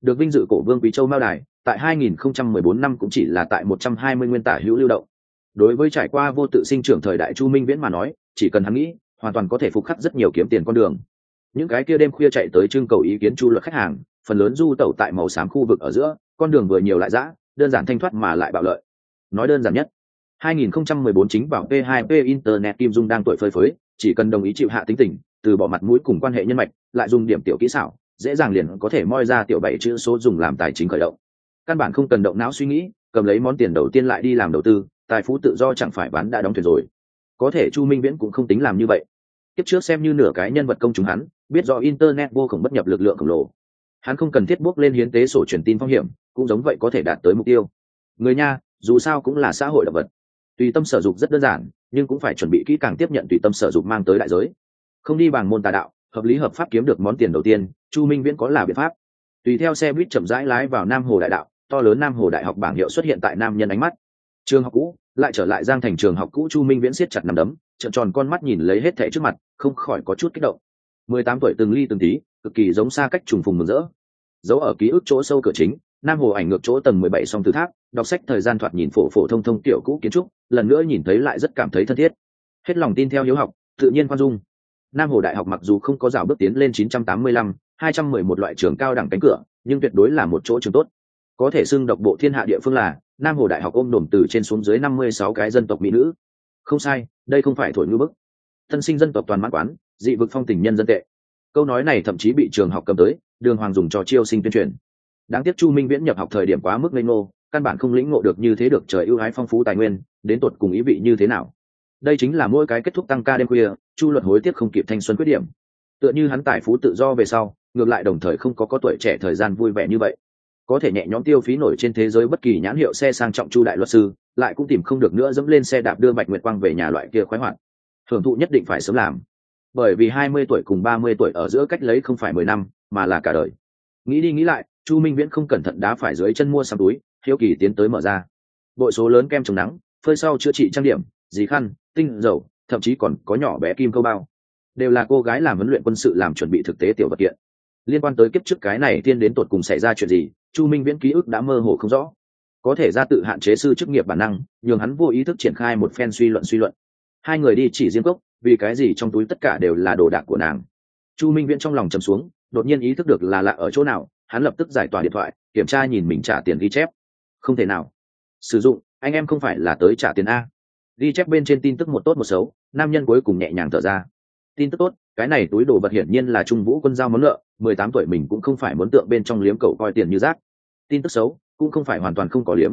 Được vinh dự cổ vương quý châu mao đài, tại 2014 năm cũng chỉ là tại 120 nguyên tả hữu lưu động. Đối với trải qua vô tự sinh trưởng thời đại chu minh viễn mà nói, chỉ cần hắn nghĩ, hoàn toàn có thể phục khắc rất nhiều kiếm tiền con đường. Những cái kia đêm khuya chạy tới trưng cầu ý kiến chu luật khách hàng, phần lớn du tẩu tại màu xám khu vực ở giữa, con đường vừa nhiều lại dã, đơn giản thanh thoát mà lại bạo lợi. Nói đơn giản nhất 2014 chính vào P2P Internet Kim Dung đang tuổi phơi phới, chỉ cần đồng ý chịu hạ tính tình, từ bỏ mặt mũi cùng quan hệ nhân mạch, lại dùng điểm tiểu kỹ xảo, dễ dàng liền có thể moi ra tiểu bảy chữ số dùng làm tài chính khởi động. Căn bản không cần động não suy nghĩ, cầm lấy món tiền đầu tiên lại đi làm đầu tư, tài phú tự do chẳng phải bán đã đóng thuyền rồi. Có thể Chu Minh Viễn cũng không tính làm như vậy. Tiếp trước xem như nửa cái nhân vật công chúng hắn, biết rõ internet vô cùng bất nhập lực lượng khổng lồ. Hắn không cần thiết bước lên hiến tế sổ truyền tin phong hiểm, cũng giống vậy có thể đạt tới mục tiêu. Người nha, dù sao cũng là xã hội động vật tùy tâm sở dục rất đơn giản, nhưng cũng phải chuẩn bị kỹ càng tiếp nhận tùy tâm sở dục mang tới đại giới. Không đi bằng môn tà đạo, hợp lý hợp pháp kiếm được món tiền đầu tiên, chu minh viễn có là biện pháp. Tùy theo xe buýt chậm rãi lái vào nam hồ đại đạo, to lớn nam hồ đại học bảng hiệu xuất hiện tại nam nhân ánh mắt. Trường học cũ, lại trở lại giang thành trường học cũ, chu minh viễn siết chặt nằm đấm, trợn tròn con mắt nhìn lấy hết thẻ trước mặt, không khỏi có chút kích động. Mười tám tuổi từng ly từng tí, cực kỳ giống xa cách trùng phùng mừng rỡ. Giấu ở ký ức chỗ sâu cửa chính, nam hồ ảnh ngược chỗ tầng mười bảy song tử tháp đọc sách thời gian thoạt nhìn phổ phổ thông thông tiểu cũ kiến trúc lần nữa nhìn thấy lại rất cảm thấy thân thiết. Hết lòng tin theo hiếu học tự nhiên khoan dung. Nam hồ đại học mặc dù không có rào bước tiến lên 985, 211 loại trường cao đẳng cánh cửa nhưng tuyệt đối là một chỗ trường tốt. Có thể xưng độc bộ thiên hạ địa phương là nam hồ đại học ôm đồm từ trên xuống dưới 56 cái dân tộc mỹ nữ. Không sai đây không phải thổi ngư bức. Thân sinh dân tộc toàn mãn quán dị vực phong tình nhân dân tệ. Câu nói này thậm chí bị trường học cầm tới đường hoàng dùng cho chiêu sinh tuyên truyền. Đáng tiếc chu minh viễn nhập học thời điểm quá mức lây ngô căn bản không lĩnh ngộ được như thế được trời ưu ái phong phú tài nguyên, đến tột cùng ý vị như thế nào. Đây chính là mỗi cái kết thúc tăng ca đêm khuya, chu luật hối tiếc không kịp thanh xuân quyết điểm. Tựa như hắn tài phú tự do về sau, ngược lại đồng thời không có có tuổi trẻ thời gian vui vẻ như vậy. Có thể nhẹ nhõm tiêu phí nổi trên thế giới bất kỳ nhãn hiệu xe sang trọng chu đại luật sư, lại cũng tìm không được nữa dẫm lên xe đạp đưa bạch nguyệt quang về nhà loại kia khoái hoạt. Hưởng thụ nhất định phải sớm làm. Bởi vì hai mươi tuổi cùng ba mươi tuổi ở giữa cách lấy không phải mười năm, mà là cả đời. Nghĩ đi nghĩ lại, chu minh viễn không cẩn thận đá phải dưới chân mua xăm túi hiếu kỳ tiến tới mở ra. Bội số lớn kem chống nắng, phơi sau chữa trị trang điểm, dì khăn, tinh dầu, thậm chí còn có nhỏ bé kim câu bao. Đều là cô gái làm huấn luyện quân sự làm chuẩn bị thực tế tiểu vật kiện. Liên quan tới kiếp trước cái này tiên đến tột cùng xảy ra chuyện gì, chu minh viễn ký ức đã mơ hồ không rõ. Có thể ra tự hạn chế sư chức nghiệp bản năng, nhường hắn vô ý thức triển khai một phen suy luận suy luận. Hai người đi chỉ riêng cốc vì cái gì trong túi tất cả đều là đồ đạc của nàng. Chu minh viễn trong lòng trầm xuống, đột nhiên ý thức được là lạ ở chỗ nào, hắn lập tức giải tỏa điện thoại, kiểm tra nhìn mình trả tiền ghi chép không thể nào. Sử dụng, anh em không phải là tới trả tiền a. Ghi chép bên trên tin tức một tốt một xấu, nam nhân cuối cùng nhẹ nhàng thở ra. Tin tức tốt, cái này túi đồ vật hiển nhiên là trung vũ quân giao món nợ, mười tám tuổi mình cũng không phải muốn tượng bên trong liếm cậu coi tiền như rác. Tin tức xấu, cũng không phải hoàn toàn không có liếm.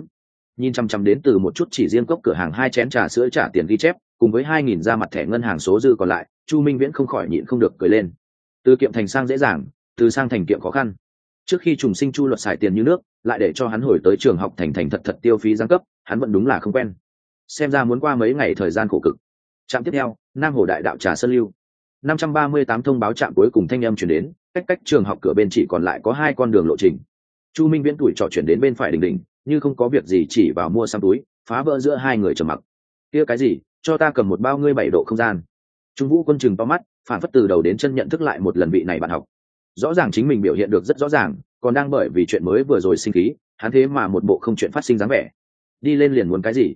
Nhìn chăm chăm đến từ một chút chỉ riêng cốc cửa hàng hai chén trà sữa trả tiền ghi chép, cùng với hai nghìn ra mặt thẻ ngân hàng số dư còn lại, chu minh viễn không khỏi nhịn không được cười lên. Từ kiệm thành sang dễ dàng, từ sang thành kiệm khó khăn trước khi trùng sinh chu luật xài tiền như nước, lại để cho hắn hồi tới trường học thành thành thật thật tiêu phí giáng cấp, hắn vẫn đúng là không quen. Xem ra muốn qua mấy ngày thời gian khổ cực. Trạm tiếp theo, nam hồ đại đạo trà sơn lưu. năm trăm ba mươi tám thông báo trạm cuối cùng thanh âm chuyển đến, cách cách trường học cửa bên chỉ còn lại có hai con đường lộ trình. Chu minh viễn tuổi trò chuyển đến bên phải đình đình như không có việc gì chỉ vào mua xăm túi, phá vỡ giữa hai người trầm mặc. Kia cái gì? Cho ta cầm một bao ngươi bảy độ không gian. Trung vũ quân chừng to mắt, phản phất từ đầu đến chân nhận thức lại một lần vị này bạn học rõ ràng chính mình biểu hiện được rất rõ ràng, còn đang bởi vì chuyện mới vừa rồi sinh khí, hắn thế mà một bộ không chuyện phát sinh dáng vẻ. Đi lên liền muốn cái gì?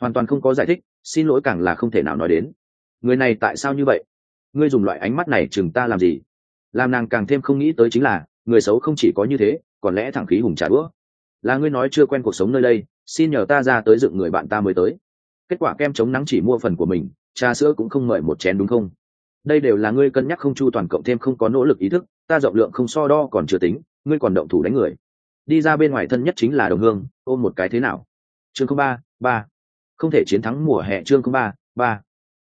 Hoàn toàn không có giải thích, xin lỗi càng là không thể nào nói đến. Người này tại sao như vậy? Ngươi dùng loại ánh mắt này chừng ta làm gì? Làm nàng càng thêm không nghĩ tới chính là, người xấu không chỉ có như thế, còn lẽ thẳng khí hùng trả đũa. Là ngươi nói chưa quen cuộc sống nơi đây, xin nhờ ta ra tới dựng người bạn ta mới tới. Kết quả kem chống nắng chỉ mua phần của mình, trà sữa cũng không mời một chén đúng không? Đây đều là ngươi cân nhắc không chu toàn cộng thêm không có nỗ lực ý thức ta rộng lượng không so đo còn chưa tính, ngươi còn động thủ đánh người. Đi ra bên ngoài thân nhất chính là đồng hương, ôm một cái thế nào? Chương ba ba. Không thể chiến thắng mùa hè, chương ba ba.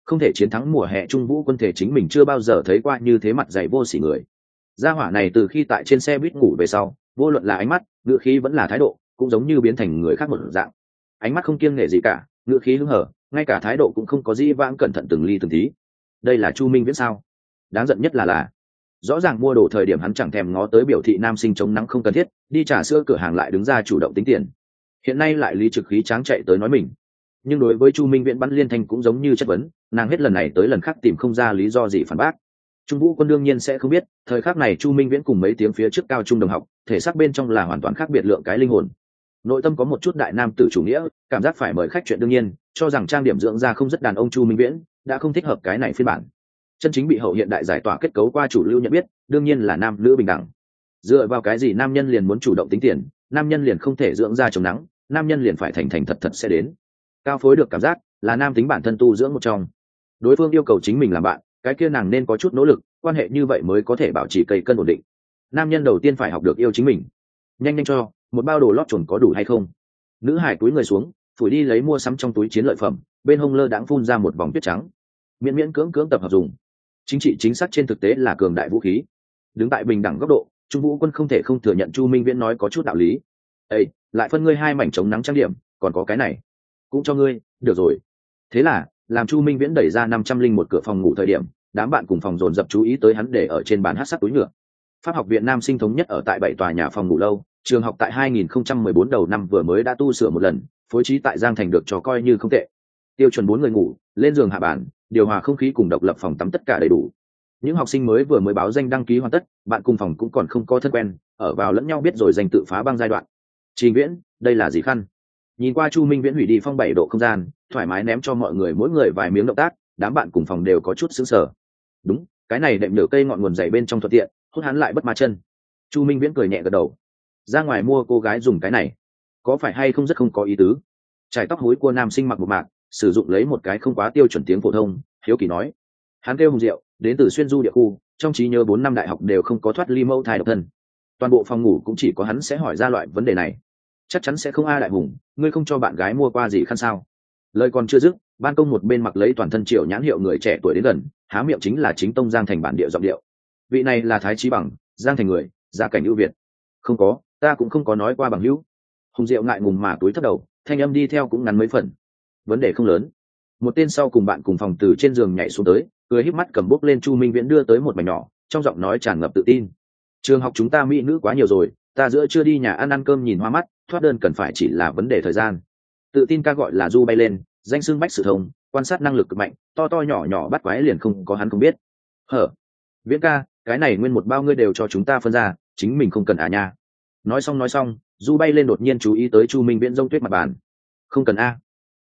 Không thể chiến thắng mùa hè, trung vũ quân thể chính mình chưa bao giờ thấy qua như thế mặt dày vô sỉ người. Gia hỏa này từ khi tại trên xe buýt ngủ về sau, vô luận là ánh mắt ngựa khí vẫn là thái độ, cũng giống như biến thành người khác một dạng. Ánh mắt không kiêng nể gì cả ngựa khí hứng hở, ngay cả thái độ cũng không có gì vãng cẩn thận từng ly từng tí. Đây là chu minh viễn sao? Đáng giận nhất là là rõ ràng mua đồ thời điểm hắn chẳng thèm ngó tới biểu thị nam sinh chống nắng không cần thiết, đi trả sữa cửa hàng lại đứng ra chủ động tính tiền. Hiện nay lại lý trực khí tráng chạy tới nói mình. Nhưng đối với chu minh viễn bắn liên thanh cũng giống như chất vấn, nàng hết lần này tới lần khác tìm không ra lý do gì phản bác. Trung vũ quân đương nhiên sẽ không biết, thời khắc này chu minh viễn cùng mấy tiếng phía trước cao trung đồng học, thể xác bên trong là hoàn toàn khác biệt lượng cái linh hồn. Nội tâm có một chút đại nam tử chủ nghĩa, cảm giác phải mời khách chuyện đương nhiên, cho rằng trang điểm dưỡng ra không rất đàn ông chu minh viễn, đã không thích hợp cái này phiên bản chân chính bị hậu hiện đại giải tỏa kết cấu qua chủ lưu nhận biết, đương nhiên là nam nữ bình đẳng. Dựa vào cái gì nam nhân liền muốn chủ động tính tiền, nam nhân liền không thể dưỡng ra chống nắng, nam nhân liền phải thành thành thật thật sẽ đến. Cao phối được cảm giác là nam tính bản thân tu dưỡng một trong. Đối phương yêu cầu chính mình làm bạn, cái kia nàng nên có chút nỗ lực, quan hệ như vậy mới có thể bảo trì cây cân ổn định. Nam nhân đầu tiên phải học được yêu chính mình. Nhanh nhanh cho, một bao đồ lót chuẩn có đủ hay không? Nữ hải túi người xuống, phủi đi lấy mua sắm trong túi chiến lợi phẩm, bên hông lơ đãng phun ra một vòng tuyết trắng. Miễn miễn cưỡng cưỡng tập hợp dùng chính trị chính xác trên thực tế là cường đại vũ khí. Đứng tại bình đẳng góc độ trung vũ quân không thể không thừa nhận chu minh viễn nói có chút đạo lý. Ây lại phân ngươi hai mảnh chống nắng trang điểm, còn có cái này, cũng cho ngươi, được rồi. Thế là, làm chu minh viễn đẩy ra năm trăm linh một cửa phòng ngủ thời điểm, đám bạn cùng phòng dồn dập chú ý tới hắn để ở trên bàn hát sắt túi nhựa. Pháp học viện nam sinh thống nhất ở tại bảy tòa nhà phòng ngủ lâu, trường học tại 2014 đầu năm vừa mới đã tu sửa một lần, phối trí tại giang thành được cho coi như không tệ. Tiêu chuẩn bốn người ngủ, lên giường hạ bản điều hòa không khí cùng độc lập phòng tắm tất cả đầy đủ. Những học sinh mới vừa mới báo danh đăng ký hoàn tất, bạn cùng phòng cũng còn không có thân quen, ở vào lẫn nhau biết rồi danh tự phá băng giai đoạn. Trình viễn, đây là gì khăn? Nhìn qua chu minh viễn hủy đi phong bảy độ không gian, thoải mái ném cho mọi người mỗi người vài miếng động tác, đám bạn cùng phòng đều có chút xứng sở đúng, cái này đệm nửa cây ngọn nguồn dày bên trong thuận tiện, hút hắn lại bất ma chân. Chu minh viễn cười nhẹ gật đầu. Ra ngoài mua cô gái dùng cái này, có phải hay không rất không có ý tứ? Trải tóc hối của nam sinh mặc một mạc sử dụng lấy một cái không quá tiêu chuẩn tiếng phổ thông, hiếu kỳ nói. Hắn kêu hùng diệu, đến từ xuyên du địa khu, trong trí nhớ bốn năm đại học đều không có thoát ly mẫu thai độc thân. Toàn bộ phòng ngủ cũng chỉ có hắn sẽ hỏi ra loại vấn đề này. Chắc chắn sẽ không a đại hùng, ngươi không cho bạn gái mua qua gì khăn sao? Lời còn chưa dứt, ban công một bên mặc lấy toàn thân triệu nhãn hiệu người trẻ tuổi đến gần, há miệng chính là chính tông giang thành bản địa giọng điệu. Vị này là thái trí bằng, giang thành người, gia cảnh ưu việt. Không có, ta cũng không có nói qua bằng hữu. Hùng diệu ngại ngùng mà túi thất đầu, thanh âm đi theo cũng ngắn mấy phần vấn đề không lớn. Một tên sau cùng bạn cùng phòng từ trên giường nhảy xuống tới, cười híp mắt cầm bút lên chu minh viễn đưa tới một mảnh nhỏ, trong giọng nói tràn ngập tự tin. Trường học chúng ta mỹ nữ quá nhiều rồi, ta giữa chưa đi nhà ăn ăn cơm nhìn hoa mắt, thoát đơn cần phải chỉ là vấn đề thời gian. Tự tin ca gọi là du bay lên, danh xưng bách sự thông, quan sát năng lực cực mạnh, to to nhỏ nhỏ bắt quái liền không có hắn không biết. Hở, viễn ca, cái này nguyên một bao ngươi đều cho chúng ta phân ra, chính mình không cần à nha. Nói xong nói xong, du bay lên đột nhiên chú ý tới chu minh viễn rông tuyết mặt bàn. Không cần a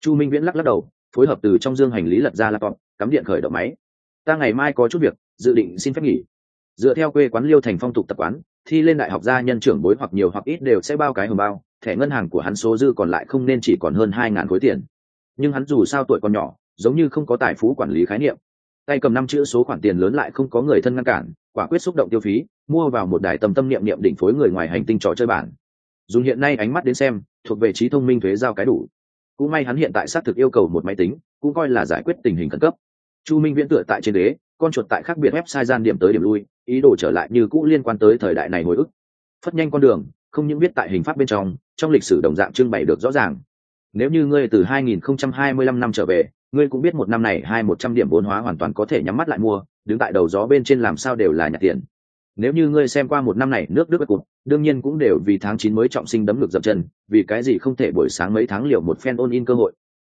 chu minh viễn lắc lắc đầu, phối hợp từ trong dương hành lý lật ra laptop, cắm điện khởi động máy. Ta ngày mai có chút việc, dự định xin phép nghỉ. Dựa theo quê quán liêu thành phong tục tập quán, thi lên đại học gia nhân trưởng bối hoặc nhiều hoặc ít đều sẽ bao cái hồng bao, thẻ ngân hàng của hắn số dư còn lại không nên chỉ còn hơn hai ngàn khối tiền. Nhưng hắn dù sao tuổi còn nhỏ, giống như không có tài phú quản lý khái niệm. Tay cầm năm chữ số khoản tiền lớn lại không có người thân ngăn cản, quả quyết xúc động tiêu phí, mua vào một đài tầm tâm niệm niệm đỉnh phối người ngoài hành tinh trò chơi bản. Dùng hiện nay ánh mắt đến xem, thuộc về trí thông minh thuế giao cái đủ cũng may hắn hiện tại xác thực yêu cầu một máy tính, cũng coi là giải quyết tình hình khẩn cấp. Chu minh viễn tựa tại trên đế con chuột tại khác biệt website gian điểm tới điểm lui, ý đồ trở lại như cũ liên quan tới thời đại này hồi ức. Phất nhanh con đường, không những biết tại hình pháp bên trong trong lịch sử đồng dạng trưng bày được rõ ràng. Nếu như ngươi từ 2025 năm trở về, ngươi cũng biết một năm này hai một trăm điểm vốn hóa hoàn toàn có thể nhắm mắt lại mua, đứng tại đầu gió bên trên làm sao đều là nhặt tiền. Nếu như ngươi xem qua một năm này nước đức bất cụt đương nhiên cũng đều vì tháng chín mới trọng sinh đấm ngược dập chân, vì cái gì không thể buổi sáng mấy tháng liệu một phen ôn in cơ hội.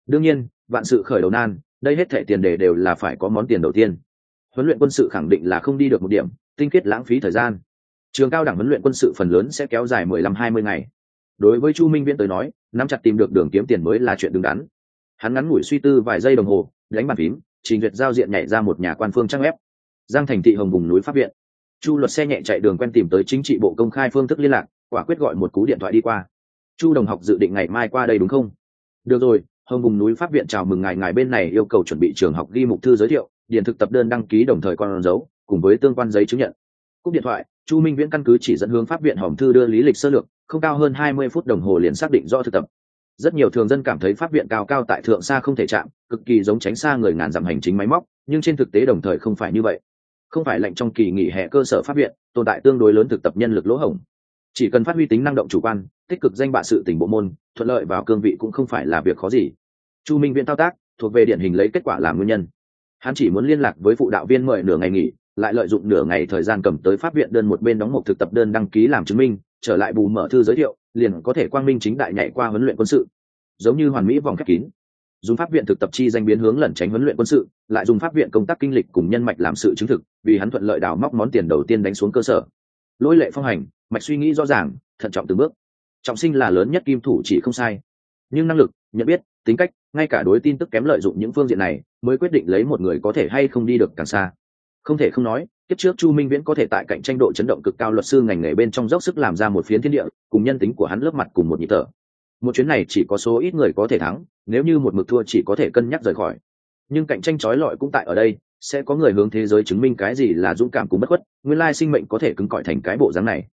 Đương nhiên, vạn sự khởi đầu nan, đây hết thẻ tiền đề đều là phải có món tiền đầu tiên. Huấn luyện quân sự khẳng định là không đi được một điểm, tinh khiết lãng phí thời gian. Trường cao đẳng huấn luyện quân sự phần lớn sẽ kéo dài mười lăm hai mươi ngày. Đối với chu minh viễn tới nói, nắm chặt tìm được đường kiếm tiền mới là chuyện đứng đắn. Hắn ngắn ngủi suy tư vài giây đồng hồ, đánh bàn phím, trình duyệt giao diện nhảy ra một nhà quan phương trang web. Giang thành thị hồng vùng núi pháp viện chu luật xe nhẹ chạy đường quen tìm tới chính trị bộ công khai phương thức liên lạc, quả quyết gọi một cú điện thoại đi qua. Chu đồng học dự định ngày mai qua đây đúng không? Được rồi, hồng vùng núi pháp viện chào mừng ngài ngài bên này yêu cầu chuẩn bị trường học ghi mục thư giới thiệu điện thực tập đơn đăng ký đồng thời con dấu, cùng với tương quan giấy chứng nhận. Cúp điện thoại, chu minh viễn căn cứ chỉ dẫn hướng pháp viện hồng thư đưa lý lịch sơ lược, không cao hơn hai mươi phút đồng hồ liền xác định do thực tập. Rất nhiều thường dân cảm thấy pháp viện cao cao tại thượng xa không thể chạm, cực kỳ giống tránh xa người ngàn dặm hành chính máy móc, nhưng trên thực tế đồng thời không phải như vậy không phải lệnh trong kỳ nghỉ hè cơ sở pháp viện, tồn tại tương đối lớn thực tập nhân lực lỗ hổng. Chỉ cần phát huy tính năng động chủ quan, tích cực danh bạ sự tỉnh bộ môn, thuận lợi vào cương vị cũng không phải là việc khó gì. Chu minh viễn thao tác, thuộc về điển hình lấy kết quả làm nguyên nhân. Hắn chỉ muốn liên lạc với phụ đạo viên mời nửa ngày nghỉ, lại lợi dụng nửa ngày thời gian cầm tới pháp viện đơn một bên đóng một thực tập đơn đăng ký làm chứng minh, trở lại bù mở thư giới thiệu, liền có thể quang minh chính đại nhảy qua huấn luyện quân sự. Giống như hoàn mỹ vòng khép kín dùng pháp viện thực tập chi danh biến hướng lẩn tránh huấn luyện quân sự, lại dùng pháp viện công tác kinh lịch cùng nhân mạch làm sự chứng thực, vì hắn thuận lợi đào móc món tiền đầu tiên đánh xuống cơ sở. Lỗi lệ phong hành, mạch suy nghĩ rõ ràng, thận trọng từng bước. Trọng sinh là lớn nhất kim thủ chỉ không sai. Nhưng năng lực, nhận biết, tính cách, ngay cả đối tin tức kém lợi dụng những phương diện này, mới quyết định lấy một người có thể hay không đi được càng xa. Không thể không nói, kiếp trước chu minh viễn có thể tại cạnh tranh độ chấn động cực cao luật sư ngành nghề bên trong dốc sức làm ra một phiến thiên địa, cùng nhân tính của hắn lớp mặt cùng một nhịp thở một chuyến này chỉ có số ít người có thể thắng, nếu như một mực thua chỉ có thể cân nhắc rời khỏi. Nhưng cạnh tranh trói lọi cũng tại ở đây, sẽ có người hướng thế giới chứng minh cái gì là dũng cảm cùng bất khuất, nguyên lai sinh mệnh có thể cứng cỏi thành cái bộ dáng này.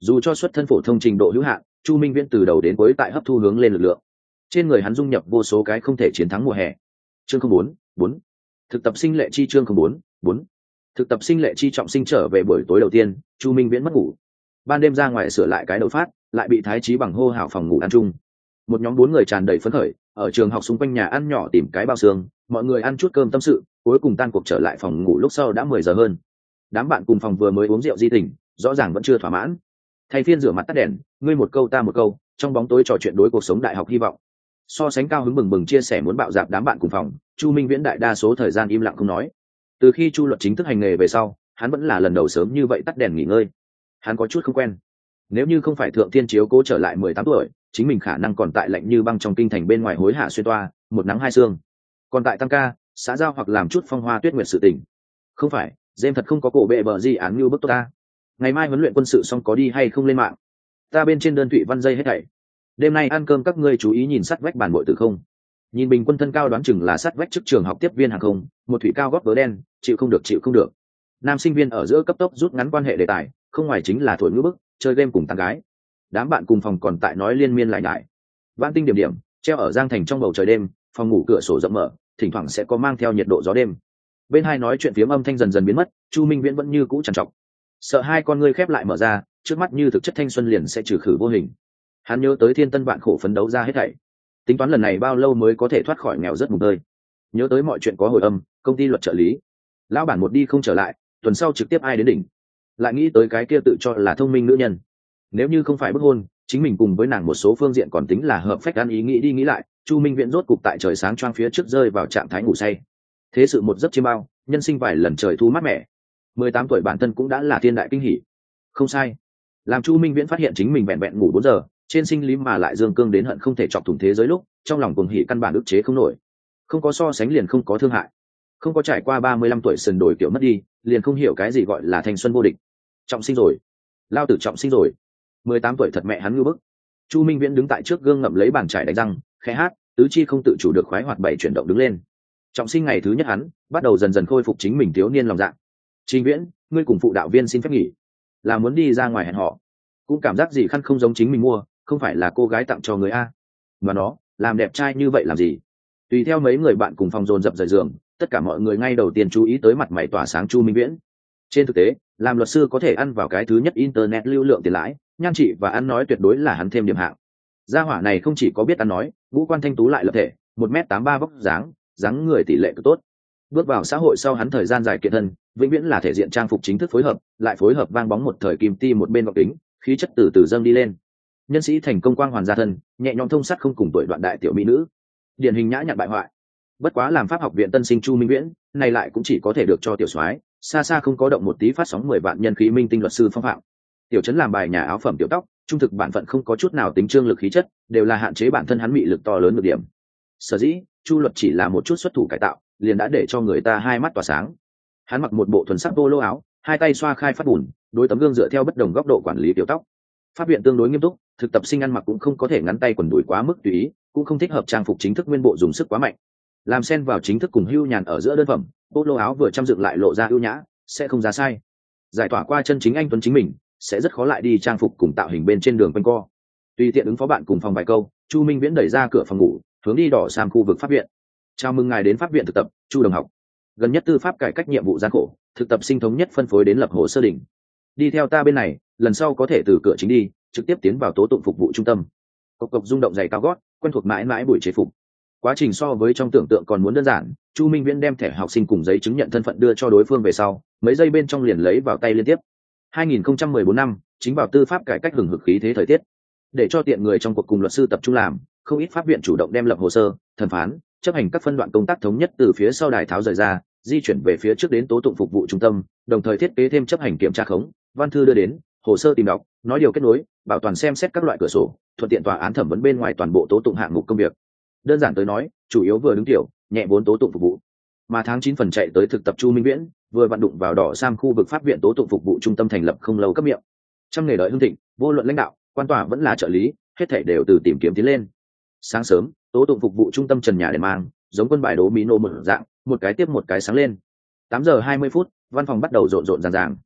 Dù cho xuất thân phổ thông trình độ hữu hạn, chu minh viễn từ đầu đến cuối tại hấp thu hướng lên lực lượng. Trên người hắn dung nhập vô số cái không thể chiến thắng mùa hè. Chương không bốn bốn. Thực tập sinh lệ chi chương không bốn bốn. Thực tập sinh lệ chi trọng sinh trở về buổi tối đầu tiên, chu minh viễn mất ngủ. Ban đêm ra ngoài sửa lại cái đầu phát, lại bị thái trí bằng hô hào phòng ngủ ăn chung một nhóm bốn người tràn đầy phấn khởi, ở trường học xung quanh nhà ăn nhỏ tìm cái bao xương, mọi người ăn chút cơm tâm sự, cuối cùng tan cuộc trở lại phòng ngủ lúc sau đã mười giờ hơn. Đám bạn cùng phòng vừa mới uống rượu di tình rõ ràng vẫn chưa thỏa mãn. Thay phiên rửa mặt tắt đèn, ngươi một câu ta một câu, trong bóng tối trò chuyện đối cuộc sống đại học hy vọng. So sánh cao hứng bừng bừng chia sẻ muốn bạo dạp đám bạn cùng phòng, chu minh viễn đại đa số thời gian im lặng không nói. Từ khi chu luật chính thức hành nghề về sau, hắn vẫn là lần đầu sớm như vậy tắt đèn nghỉ ngơi. Hắn có chút không quen. Nếu như không phải thượng thiên chiếu cố trở lại mười tám tuổi chính mình khả năng còn tại lạnh như băng trong kinh thành bên ngoài hối hạ xuyên toa, một nắng hai xương còn tại tăng ca, xã giao hoặc làm chút phong hoa tuyết nguyệt sự tình. Không phải, dêm thật không có cổ bệ bờ gì án như bức tốt ta. Ngày mai huấn luyện quân sự xong có đi hay không lên mạng? Ta bên trên đơn thụy văn dây hết thảy. Đêm nay ăn cơm các ngươi chú ý nhìn sắt vách bản bội tử không? Nhìn bình quân thân cao đoán chừng là sắt vách trước trường học tiếp viên hàng không, một thủy cao góp vớ đen, chịu không được, chịu không được. Nam sinh viên ở giữa cấp tốc rút ngắn quan hệ đề tài, không ngoài chính là thổi ngữ bức, chơi game cùng tàn gái đám bạn cùng phòng còn tại nói liên miên lại ngại vãn tinh điểm điểm, treo ở giang thành trong bầu trời đêm, phòng ngủ cửa sổ rộng mở, thỉnh thoảng sẽ có mang theo nhiệt độ gió đêm. Bên hai nói chuyện phiếm âm thanh dần dần biến mất, chu minh viễn vẫn như cũ trằn trọc. Sợ hai con ngươi khép lại mở ra, trước mắt như thực chất thanh xuân liền sẽ trừ khử vô hình. Hắn nhớ tới thiên tân vạn khổ phấn đấu ra hết thảy. Tính toán lần này bao lâu mới có thể thoát khỏi nghèo rất mùng tơi. Nhớ tới mọi chuyện có hồi âm, công ty luật trợ lý. Lão bản một đi không trở lại, tuần sau trực tiếp ai đến đỉnh. Lại nghĩ tới cái kia tự cho là thông minh nữ nhân nếu như không phải bức hôn, chính mình cùng với nàng một số phương diện còn tính là hợp phách ăn ý nghĩ đi nghĩ lại, chu minh viễn rốt cục tại trời sáng choang phía trước rơi vào trạng thái ngủ say. Thế sự một giấc chiêm bao, nhân sinh vài lần trời thu mát mẻ. Mười tám tuổi bản thân cũng đã là thiên đại kinh hỷ không sai. Làm chu minh viễn phát hiện chính mình vẹn vẹn ngủ bốn giờ, trên sinh lý mà lại dương cương đến hận không thể chọc thủng thế giới lúc, trong lòng cuồng hỉ căn bản ức chế không nổi. Không có so sánh liền không có thương hại. Không có trải qua ba mươi lăm tuổi sần đổi kiểu mất đi, liền không hiểu cái gì gọi là thanh xuân vô địch. Trọng sinh rồi. Lao tử trọng sinh rồi mười tám tuổi thật mẹ hắn ngư bức. Chu minh viễn đứng tại trước gương ngậm lấy bàn trải đánh răng, khẽ hát, tứ chi không tự chủ được khoái hoạt bảy chuyển động đứng lên. Trọng sinh ngày thứ nhất hắn, bắt đầu dần dần khôi phục chính mình thiếu niên lòng dạ. Trình viễn, ngươi cùng phụ đạo viên xin phép nghỉ. Là muốn đi ra ngoài hẹn họ cũng cảm giác gì khăn không giống chính mình mua, không phải là cô gái tặng cho người a. Mà nó, làm đẹp trai như vậy làm gì? Tùy theo mấy người bạn cùng phòng dồn dập rời giường, tất cả mọi người ngay đầu tiên chú ý tới mặt mày tỏa sáng chu minh viễn. Trên thực tế, làm luật sư có thể ăn vào cái thứ nhất internet lưu lượng tiền lãi nhan trị và ăn nói tuyệt đối là hắn thêm điểm hạng. Gia hỏa này không chỉ có biết ăn nói, ngũ quan thanh tú lại lập thể, một m tám ba vóc dáng dáng người tỷ lệ cực tốt. Bước vào xã hội sau hắn thời gian dài kiện thân, vĩnh viễn là thể diện trang phục chính thức phối hợp, lại phối hợp vang bóng một thời kim ti một bên gọc kính, khí chất từ từ dâng đi lên. Nhân sĩ thành công quang hoàn gia thân, nhẹ nhõm thông sắt không cùng tuổi đoạn đại tiểu mỹ nữ. Điển hình nhã nhặn bại hoại. Bất quá làm pháp học viện tân sinh chu minh viễn, này lại cũng chỉ có thể được cho tiểu soái, xa xa không có động một tí phát sóng mười vạn nhân khí minh tinh luật sư phong phạm tiểu trấn làm bài nhà áo phẩm tiểu tóc, trung thực bản phận không có chút nào tính trương lực khí chất, đều là hạn chế bản thân hắn bị lực to lớn được điểm. Sở dĩ, chu luật chỉ là một chút xuất thủ cải tạo, liền đã để cho người ta hai mắt tỏa sáng. Hắn mặc một bộ thuần sắc vô lô áo, hai tay xoa khai phát bùn, đôi tấm gương dựa theo bất đồng góc độ quản lý tiểu tóc. Phát biện tương đối nghiêm túc, thực tập sinh ăn mặc cũng không có thể ngắn tay quần đùi quá mức tùy ý, cũng không thích hợp trang phục chính thức nguyên bộ dùng sức quá mạnh. Làm xen vào chính thức cùng hưu nhàn ở giữa đơn phẩm bộ lô áo vừa chăm dựng lại lộ ra ưu nhã, sẽ không ra sai. Giải tỏa qua chân chính anh tuấn chính mình sẽ rất khó lại đi trang phục cùng tạo hình bên trên đường quanh co. Tùy tiện ứng phó bạn cùng phòng vài câu, chu minh viễn đẩy ra cửa phòng ngủ, hướng đi đỏ sang khu vực pháp viện. Chào mừng ngài đến pháp viện thực tập, chu đồng học. Gần nhất tư pháp cải cách nhiệm vụ gian khổ, thực tập sinh thống nhất phân phối đến lập hồ sơ đỉnh. Đi theo ta bên này, lần sau có thể từ cửa chính đi, trực tiếp tiến vào tố tụng phục vụ trung tâm. Cộc cộc rung động dày cao gót, quen thuộc mãi mãi buổi chế phục. Quá trình so với trong tưởng tượng còn muốn đơn giản, chu minh viễn đem thẻ học sinh cùng giấy chứng nhận thân phận đưa cho đối phương về sau, mấy giây bên trong liền lấy vào tay liên tiếp. 2014 năm, chính vào tư pháp cải cách hừng hực khí thế thời tiết. Để cho tiện người trong cuộc cùng luật sư tập trung làm, không ít pháp viện chủ động đem lập hồ sơ, thẩm phán, chấp hành các phân đoạn công tác thống nhất từ phía sau đài tháo rời ra, di chuyển về phía trước đến tố tụng phục vụ trung tâm, đồng thời thiết kế thêm chấp hành kiểm tra khống, văn thư đưa đến, hồ sơ tìm đọc, nói điều kết nối, bảo toàn xem xét các loại cửa sổ, thuận tiện tòa án thẩm vấn bên ngoài toàn bộ tố tụng hạng mục công việc. Đơn giản tới nói, chủ yếu vừa đứng tiểu, nhẹ vốn tố tụng phục vụ. Mà tháng chín phần chạy tới thực tập chu minh viễn vừa vận đụng vào đỏ sam khu vực pháp viện tố tụng phục vụ trung tâm thành lập không lâu cấp miệng. Trong nghề đợi hương thịnh, vô luận lãnh đạo, quan tòa vẫn là trợ lý, hết thể đều từ tìm kiếm tiến lên. Sáng sớm, tố tụng phục vụ trung tâm trần nhà đèn mang, giống quân bài đố mỹ nô một dạng, một cái tiếp một cái sáng lên. Tám giờ hai mươi phút, văn phòng bắt đầu rộn rộn ràng ràng.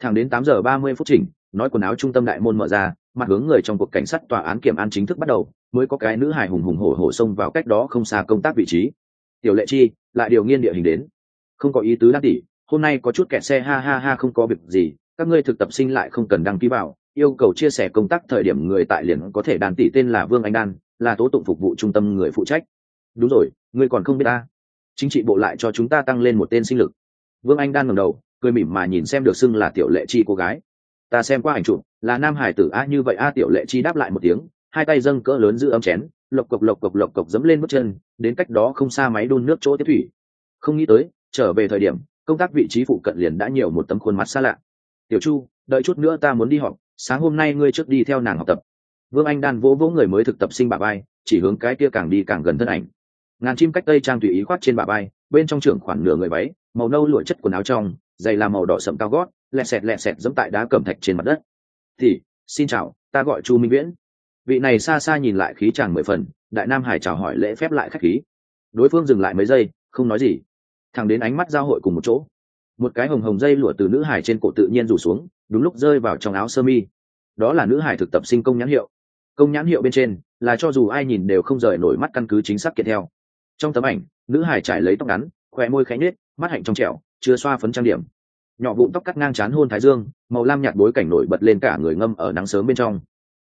Thẳng đến tám giờ ba mươi phút chỉnh, nói quần áo trung tâm đại môn mở ra, mặt hướng người trong cuộc cảnh sát tòa án kiểm an chính thức bắt đầu, mới có cái nữ hài hùng hùng hổ hổ xông vào cách đó không xa công tác vị trí. Tiểu lệ chi, lại điều nghiên địa hình đến. Không có ý tứ đắc tỷ hôm nay có chút kẹt xe, ha ha ha, không có việc gì, các ngươi thực tập sinh lại không cần đăng ký vào, yêu cầu chia sẻ công tác thời điểm người tại liền có thể đàn tỷ tên là vương anh đan, là tố tụng phục vụ trung tâm người phụ trách. Đúng rồi, ngươi còn không biết ta. Chính trị bộ lại cho chúng ta tăng lên một tên sinh lực. Vương anh đan ngầm đầu, cười mỉm mà nhìn xem được xưng là tiểu lệ chi cô gái. Ta xem qua ảnh chụp, là nam hải tử a như vậy a tiểu lệ chi đáp lại một tiếng, hai tay dâng cỡ lớn giữ ấm chén, lộc cộc lộc cộc lộc cộc dẫm lên bước chân, đến cách đó không xa máy đun nước chỗ tiếp thủy. Không nghĩ tới, trở về thời điểm công tác vị trí phụ cận liền đã nhiều một tấm khuôn mặt xa lạ. Tiểu chu, đợi chút nữa ta muốn đi họp, sáng hôm nay ngươi trước đi theo nàng học tập. Vương anh đan vỗ vỗ người mới thực tập sinh bà bay chỉ hướng cái kia càng đi càng gần thân ảnh. Ngàn chim cách tây trang tùy ý khoác trên bà bay bên trong trưởng khoảng nửa người váy, màu nâu lụa chất quần áo trong giày là màu đỏ sậm cao gót lẹt sẹt lẹt sẹt dẫm tại đá cẩm thạch trên mặt đất. Thì, xin chào, ta gọi chu minh viễn. Vị này xa xa nhìn lại khí chàng mười phần, đại nam hải chào hỏi lễ phép lại khách khí. Đối phương dừng lại mấy giây, không nói gì thẳng đến ánh mắt giao hội cùng một chỗ. Một cái hồng hồng dây lụa từ nữ hải trên cổ tự nhiên rủ xuống, đúng lúc rơi vào trong áo sơ mi. Đó là nữ hải thực tập sinh công nhãn hiệu. Công nhãn hiệu bên trên là cho dù ai nhìn đều không rời nổi mắt căn cứ chính xác kiện theo. Trong tấm ảnh, nữ hải trải lấy tóc ngắn khoe môi khẽ nhết mắt hạnh trong trẻo, chưa xoa phấn trang điểm. Nhỏ vụn tóc cắt ngang chán hôn thái dương, màu lam nhạt bối cảnh nổi bật lên cả người ngâm ở nắng sớm bên trong.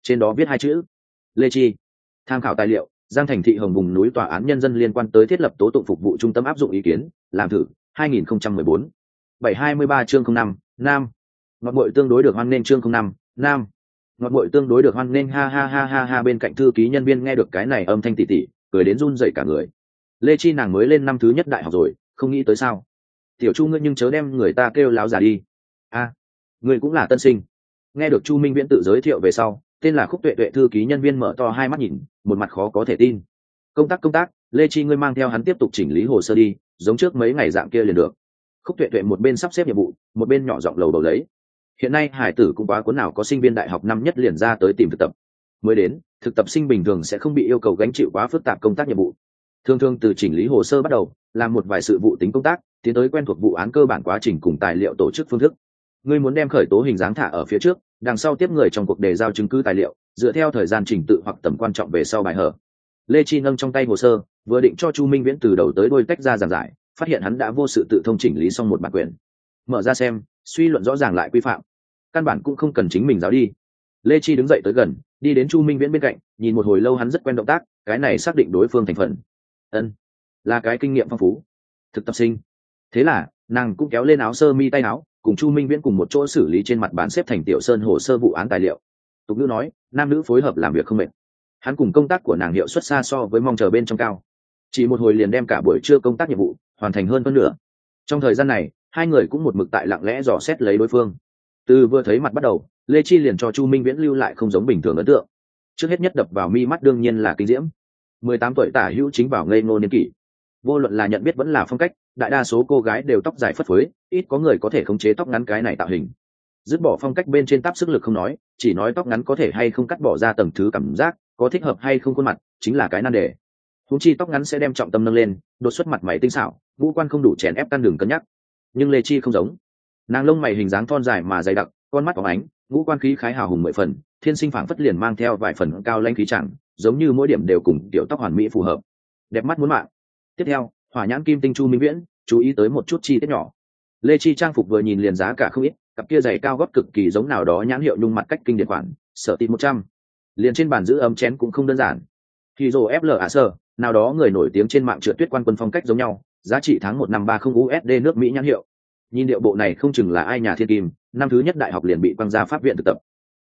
Trên đó viết hai chữ, lê chi. Tham khảo tài liệu, giang thành thị hồng vùng núi tòa án nhân dân liên quan tới thiết lập tố tụng phục vụ trung tâm áp dụng ý kiến làm thử 2014 723 chương 05 nam. Ngọt bội tương đối được hoan nên chương 05 nam. Ngọt bội tương đối được hoan nên ha ha ha ha ha bên cạnh thư ký nhân viên nghe được cái này âm thanh tỉ tỉ cười đến run rẩy cả người. Lê chi nàng mới lên năm thứ nhất đại học rồi không nghĩ tới sao? Tiểu chu ngươi nhưng chớ đem người ta kêu láo già đi. A à, ngươi cũng là tân sinh. Nghe được chu minh viễn tự giới thiệu về sau tên là khúc tuệ tuệ thư ký nhân viên mở to hai mắt nhìn một mặt khó có thể tin. Công tác công tác lê chi ngươi mang theo hắn tiếp tục chỉnh lý hồ sơ đi giống trước mấy ngày dạng kia liền được. Khúc tuệ tuệ một bên sắp xếp nhiệm vụ, một bên nhỏ giọng lầu đầu lấy. Hiện nay hải tử cũng quá cuốn nào có sinh viên đại học năm nhất liền ra tới tìm thực tập. Mới đến, thực tập sinh bình thường sẽ không bị yêu cầu gánh chịu quá phức tạp công tác nhiệm vụ. Thường thường từ chỉnh lý hồ sơ bắt đầu, làm một vài sự vụ tính công tác, tiến tới quen thuộc vụ án cơ bản quá trình cùng tài liệu tổ chức phương thức. Ngươi muốn đem khởi tố hình dáng thả ở phía trước, đằng sau tiếp người trong cuộc đề giao chứng cứ tài liệu, dựa theo thời gian trình tự hoặc tầm quan trọng về sau bài hở lê chi nâng trong tay hồ sơ, vừa định cho chu minh viễn từ đầu tới đôi tách ra giảng giải, phát hiện hắn đã vô sự tự thông chỉnh lý xong một bản quyền. Mở ra xem, suy luận rõ ràng lại quy phạm. Căn bản cũng không cần chính mình giáo đi. Lê chi đứng dậy tới gần, đi đến chu minh viễn bên cạnh, nhìn một hồi lâu hắn rất quen động tác, cái này xác định đối phương thành phần. Ân, là cái kinh nghiệm phong phú. Thực tập sinh. Thế là, nàng cũng kéo lên áo sơ mi tay áo, cùng chu minh viễn cùng một chỗ xử lý trên mặt bàn xếp thành tiểu sơn hồ sơ vụ án tài liệu. Tục nữ nói, nam nữ phối hợp làm việc không mệt hắn cùng công tác của nàng hiệu suất xa so với mong chờ bên trong cao. Chỉ một hồi liền đem cả buổi trưa công tác nhiệm vụ hoàn thành hơn phân nửa. Trong thời gian này, hai người cũng một mực tại lặng lẽ dò xét lấy đối phương. Từ vừa thấy mặt bắt đầu, lê chi liền cho chu minh viễn lưu lại không giống bình thường ấn tượng. Trước hết nhất đập vào mi mắt đương nhiên là kinh diễm. Mười tám tuổi tả hữu chính vào ngây ngô niên kỷ. Vô luận là nhận biết vẫn là phong cách, đại đa số cô gái đều tóc dài phất phới, ít có người có thể khống chế tóc ngắn cái này tạo hình. Dứt bỏ phong cách bên trên táp sức lực không nói, chỉ nói tóc ngắn có thể hay không cắt bỏ ra tầng thứ cảm giác có thích hợp hay không khuôn mặt, chính là cái nan đề. Húng chi tóc ngắn sẽ đem trọng tâm nâng lên, đột xuất mặt mày tinh xảo, ngũ quan không đủ chèn ép căn đường cân nhắc. Nhưng lê chi không giống. Nàng lông mày hình dáng thon dài mà dày đặc, con mắt phóng ánh, ngũ quan khí khái hào hùng mười phần, thiên sinh phảng phất liền mang theo vài phần cao lanh khí chẳng, giống như mỗi điểm đều cùng kiểu tóc hoàn mỹ phù hợp. Đẹp mắt muốn mạng. Tiếp theo, hỏa nhãn kim tinh chu minh viễn, chú ý tới một chút chi tiết nhỏ. Lê chi trang phục vừa nhìn liền giá cả không ít, cặp kia giày cao gót cực kỳ giống nào đó nhãn hiệu nhung mặt cách kinh điển khoản, sở tị một trăm liền trên bàn giữ ấm chén cũng không đơn giản. Thì rồ fl à sơ, nào đó người nổi tiếng trên mạng trượt tuyết quan quân phong cách giống nhau, giá trị tháng một năm ba không usd nước mỹ nhãn hiệu. Nhìn điệu bộ này không chừng là ai nhà thiên kim, năm thứ nhất đại học liền bị quăng ra pháp viện thực tập.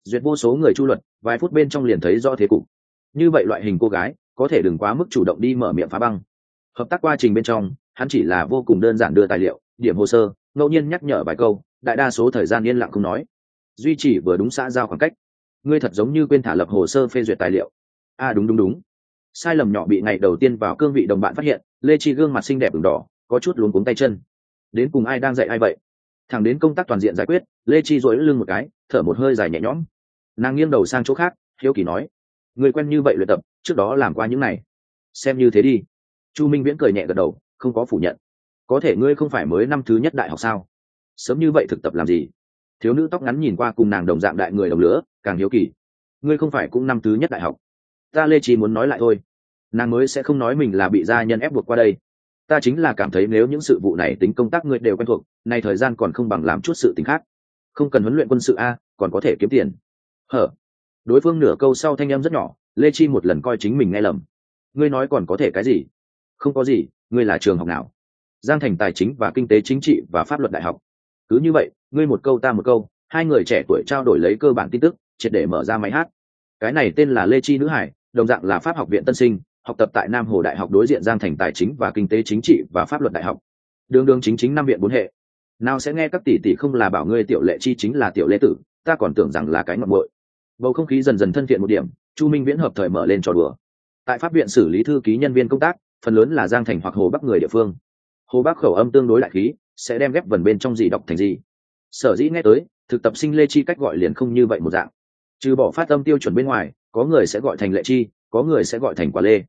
Duyệt vô số người chu luật, vài phút bên trong liền thấy rõ thế cục. Như vậy loại hình cô gái, có thể đừng quá mức chủ động đi mở miệng phá băng. Hợp tác quá trình bên trong, hắn chỉ là vô cùng đơn giản đưa tài liệu, điểm hồ sơ, ngẫu nhiên nhắc nhở vài câu, đại đa số thời gian yên lặng không nói. Duy trì vừa đúng xã giao khoảng cách ngươi thật giống như quên thả lập hồ sơ phê duyệt tài liệu. A à, đúng đúng đúng. Sai lầm nhỏ bị ngày đầu tiên vào cương vị đồng bạn phát hiện lê chi gương mặt xinh đẹp ửng đỏ có chút luống cuống tay chân. Đến cùng ai đang dạy ai vậy? Thẳng đến công tác toàn diện giải quyết lê chi dối lưng một cái thở một hơi dài nhẹ nhõm. Nàng nghiêng đầu sang chỗ khác hiếu kỳ nói người quen như vậy luyện tập trước đó làm qua những này. Xem như thế đi. Chu minh viễn cười nhẹ gật đầu không có phủ nhận. Có thể ngươi không phải mới năm thứ nhất đại học sao? Sớm như vậy thực tập làm gì? Thiếu nữ tóc ngắn nhìn qua cùng nàng đồng dạng đại người đồng lứa, càng hiếu kỳ. Ngươi không phải cũng năm thứ nhất đại học. Ta lê chi muốn nói lại thôi. Nàng mới sẽ không nói mình là bị gia nhân ép buộc qua đây. Ta chính là cảm thấy nếu những sự vụ này tính công tác ngươi đều quen thuộc, nay thời gian còn không bằng làm chút sự t khác. Không cần huấn luyện quân sự a, còn có thể kiếm tiền. Hở? Đối phương nửa câu sau thanh em rất nhỏ, lê chi một lần coi chính mình nghe lầm. Ngươi nói còn có thể cái gì? Không có gì, ngươi là trường học nào? Giang thành tài chính và kinh tế chính trị và pháp luật đại học. Cứ như vậy ngươi một câu ta một câu, hai người trẻ tuổi trao đổi lấy cơ bản tin tức, triệt để mở ra máy hát. Cái này tên là lê chi nữ hải, đồng dạng là pháp học viện tân sinh, học tập tại nam hồ đại học đối diện giang thành tài chính và kinh tế chính trị và pháp luật đại học. Đường đường chính chính năm viện bốn hệ. Nào sẽ nghe các tỷ tỷ không là bảo ngươi tiểu lệ chi chính là tiểu lệ tử, ta còn tưởng rằng là cái ngậm muội. Bầu không khí dần dần thân thiện một điểm, chu minh viễn hợp thời mở lên trò đùa. Tại pháp viện xử lý thư ký nhân viên công tác, phần lớn là giang thành hoặc hồ bắc người địa phương. Hồ bắc khẩu âm tương đối lại khí, sẽ đem ghép vần bên trong gì đọc thành gì sở dĩ nghe tới, thực tập sinh lê chi cách gọi liền không như vậy một dạng. Trừ bỏ phát âm tiêu chuẩn bên ngoài, có người sẽ gọi thành lệ chi, có người sẽ gọi thành quả lê.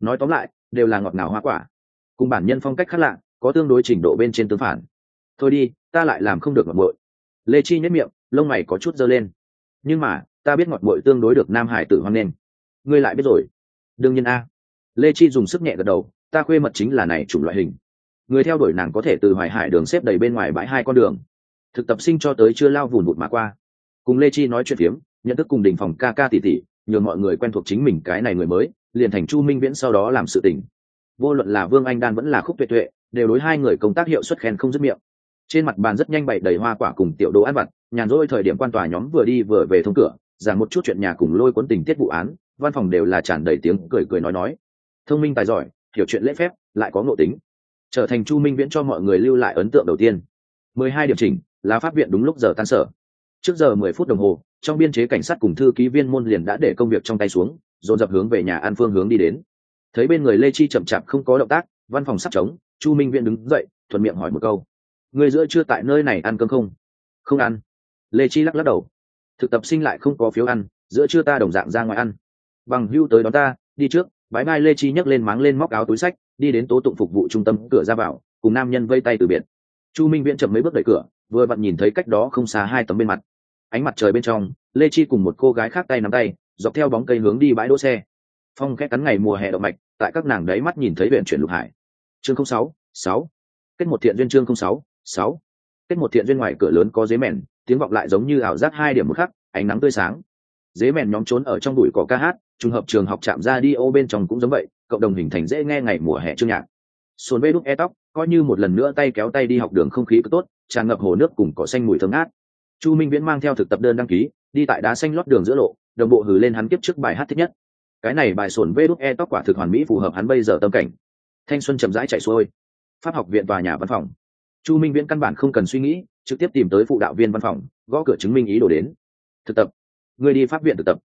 Nói tóm lại, đều là ngọt ngào hoa quả. Cùng bản nhân phong cách khác lạ, có tương đối trình độ bên trên tương phản. Thôi đi, ta lại làm không được ngọt mội lê chi nhất miệng, lông mày có chút dơ lên. Nhưng mà, ta biết ngọt mội tương đối được nam hải tử hoan nghênh. Ngươi lại biết rồi. Đương nhiên a. Lê chi dùng sức nhẹ gật đầu, ta khuê mật chính là này chủng loại hình. Người theo đuổi nàng có thể từ hoài hải đường xếp đầy bên ngoài bãi hai con đường thực tập sinh cho tới chưa lao vùn vụt mà qua. Cùng lê chi nói chuyện phiếm, nhận thức cùng đình phòng ca ca tỉ tỉ nhường mọi người quen thuộc chính mình cái này người mới, liền thành chu minh viễn sau đó làm sự tình. Vô luận là vương anh đan vẫn là khúc tuệ tuệ, đều đối hai người công tác hiệu suất khen không dứt miệng. Trên mặt bàn rất nhanh bày đầy hoa quả cùng tiểu đồ ăn vặt, nhàn rỗi thời điểm quan tòa nhóm vừa đi vừa về thông cửa, giảng một chút chuyện nhà cùng lôi cuốn tình tiết vụ án, văn phòng đều là tràn đầy tiếng cười cười nói nói. Thông minh tài giỏi, hiểu chuyện lễ phép, lại có ngộ tính. Trở thành chu minh viễn cho mọi người lưu lại ấn tượng đầu tiên. Mười hai điểm chỉnh là pháp viện đúng lúc giờ tan sở. Trước giờ mười phút đồng hồ, trong biên chế cảnh sát cùng thư ký viên môn liền đã để công việc trong tay xuống, dồn dập hướng về nhà an phương hướng đi đến. Thấy bên người lê chi chậm chạp không có động tác, văn phòng sắp trống, chu minh viễn đứng dậy, thuận miệng hỏi một câu. Người giữa chưa tại nơi này ăn cơm không? Không ăn. Lê chi lắc lắc đầu. Thực tập sinh lại không có phiếu ăn, giữa chưa ta đồng dạng ra ngoài ăn. Bằng hưu tới đó ta, đi trước. Bãi mai lê chi nhấc lên máng lên móc áo túi sách, đi đến tố tụng phục vụ trung tâm cửa ra vào, cùng nam nhân vây tay từ biệt. Chu minh viễn chậm mấy bước đẩy cửa vừa vặn nhìn thấy cách đó không xa hai tấm bên mặt. Ánh mặt trời bên trong, lê chi cùng một cô gái khác tay nắm tay, dọc theo bóng cây hướng đi bãi đỗ xe. Phong khét cắn ngày mùa hè động mạch, tại các nàng đáy mắt nhìn thấy huyện chuyển lục hải. Chương sáu sáu. Kết một thiện duyên chương sáu sáu. Kết một thiện duyên ngoài cửa lớn có dế mèn, tiếng vọng lại giống như ảo giác hai điểm một khắc, ánh nắng tươi sáng. Dế mèn nhóm trốn ở trong bụi cỏ ca hát, trùng hợp trường học chạm ra đi ô bên trong cũng giống vậy, cộng đồng hình thành dễ nghe ngày mùa hè chương nhạc. Sồn vê đúc e tóc coi như một lần nữa tay kéo tay đi học đường không khí cứ tốt, tràn ngập hồ nước cùng cỏ xanh mùi thơm ngát. Chu minh viễn mang theo thực tập đơn đăng ký, đi tại đá xanh lót đường giữa lộ, đồng bộ hừ lên hắn kiếp trước bài hát thích nhất. Cái này bài sổn vê đúc e tóc quả thực hoàn mỹ phù hợp hắn bây giờ tâm cảnh. Thanh xuân chậm rãi chạy xuôi. Pháp học viện tòa nhà văn phòng. Chu minh viễn căn bản không cần suy nghĩ, trực tiếp tìm tới phụ đạo viên văn phòng, gõ cửa chứng minh ý đồ đến. Thực tập. Người đi pháp viện thực tập.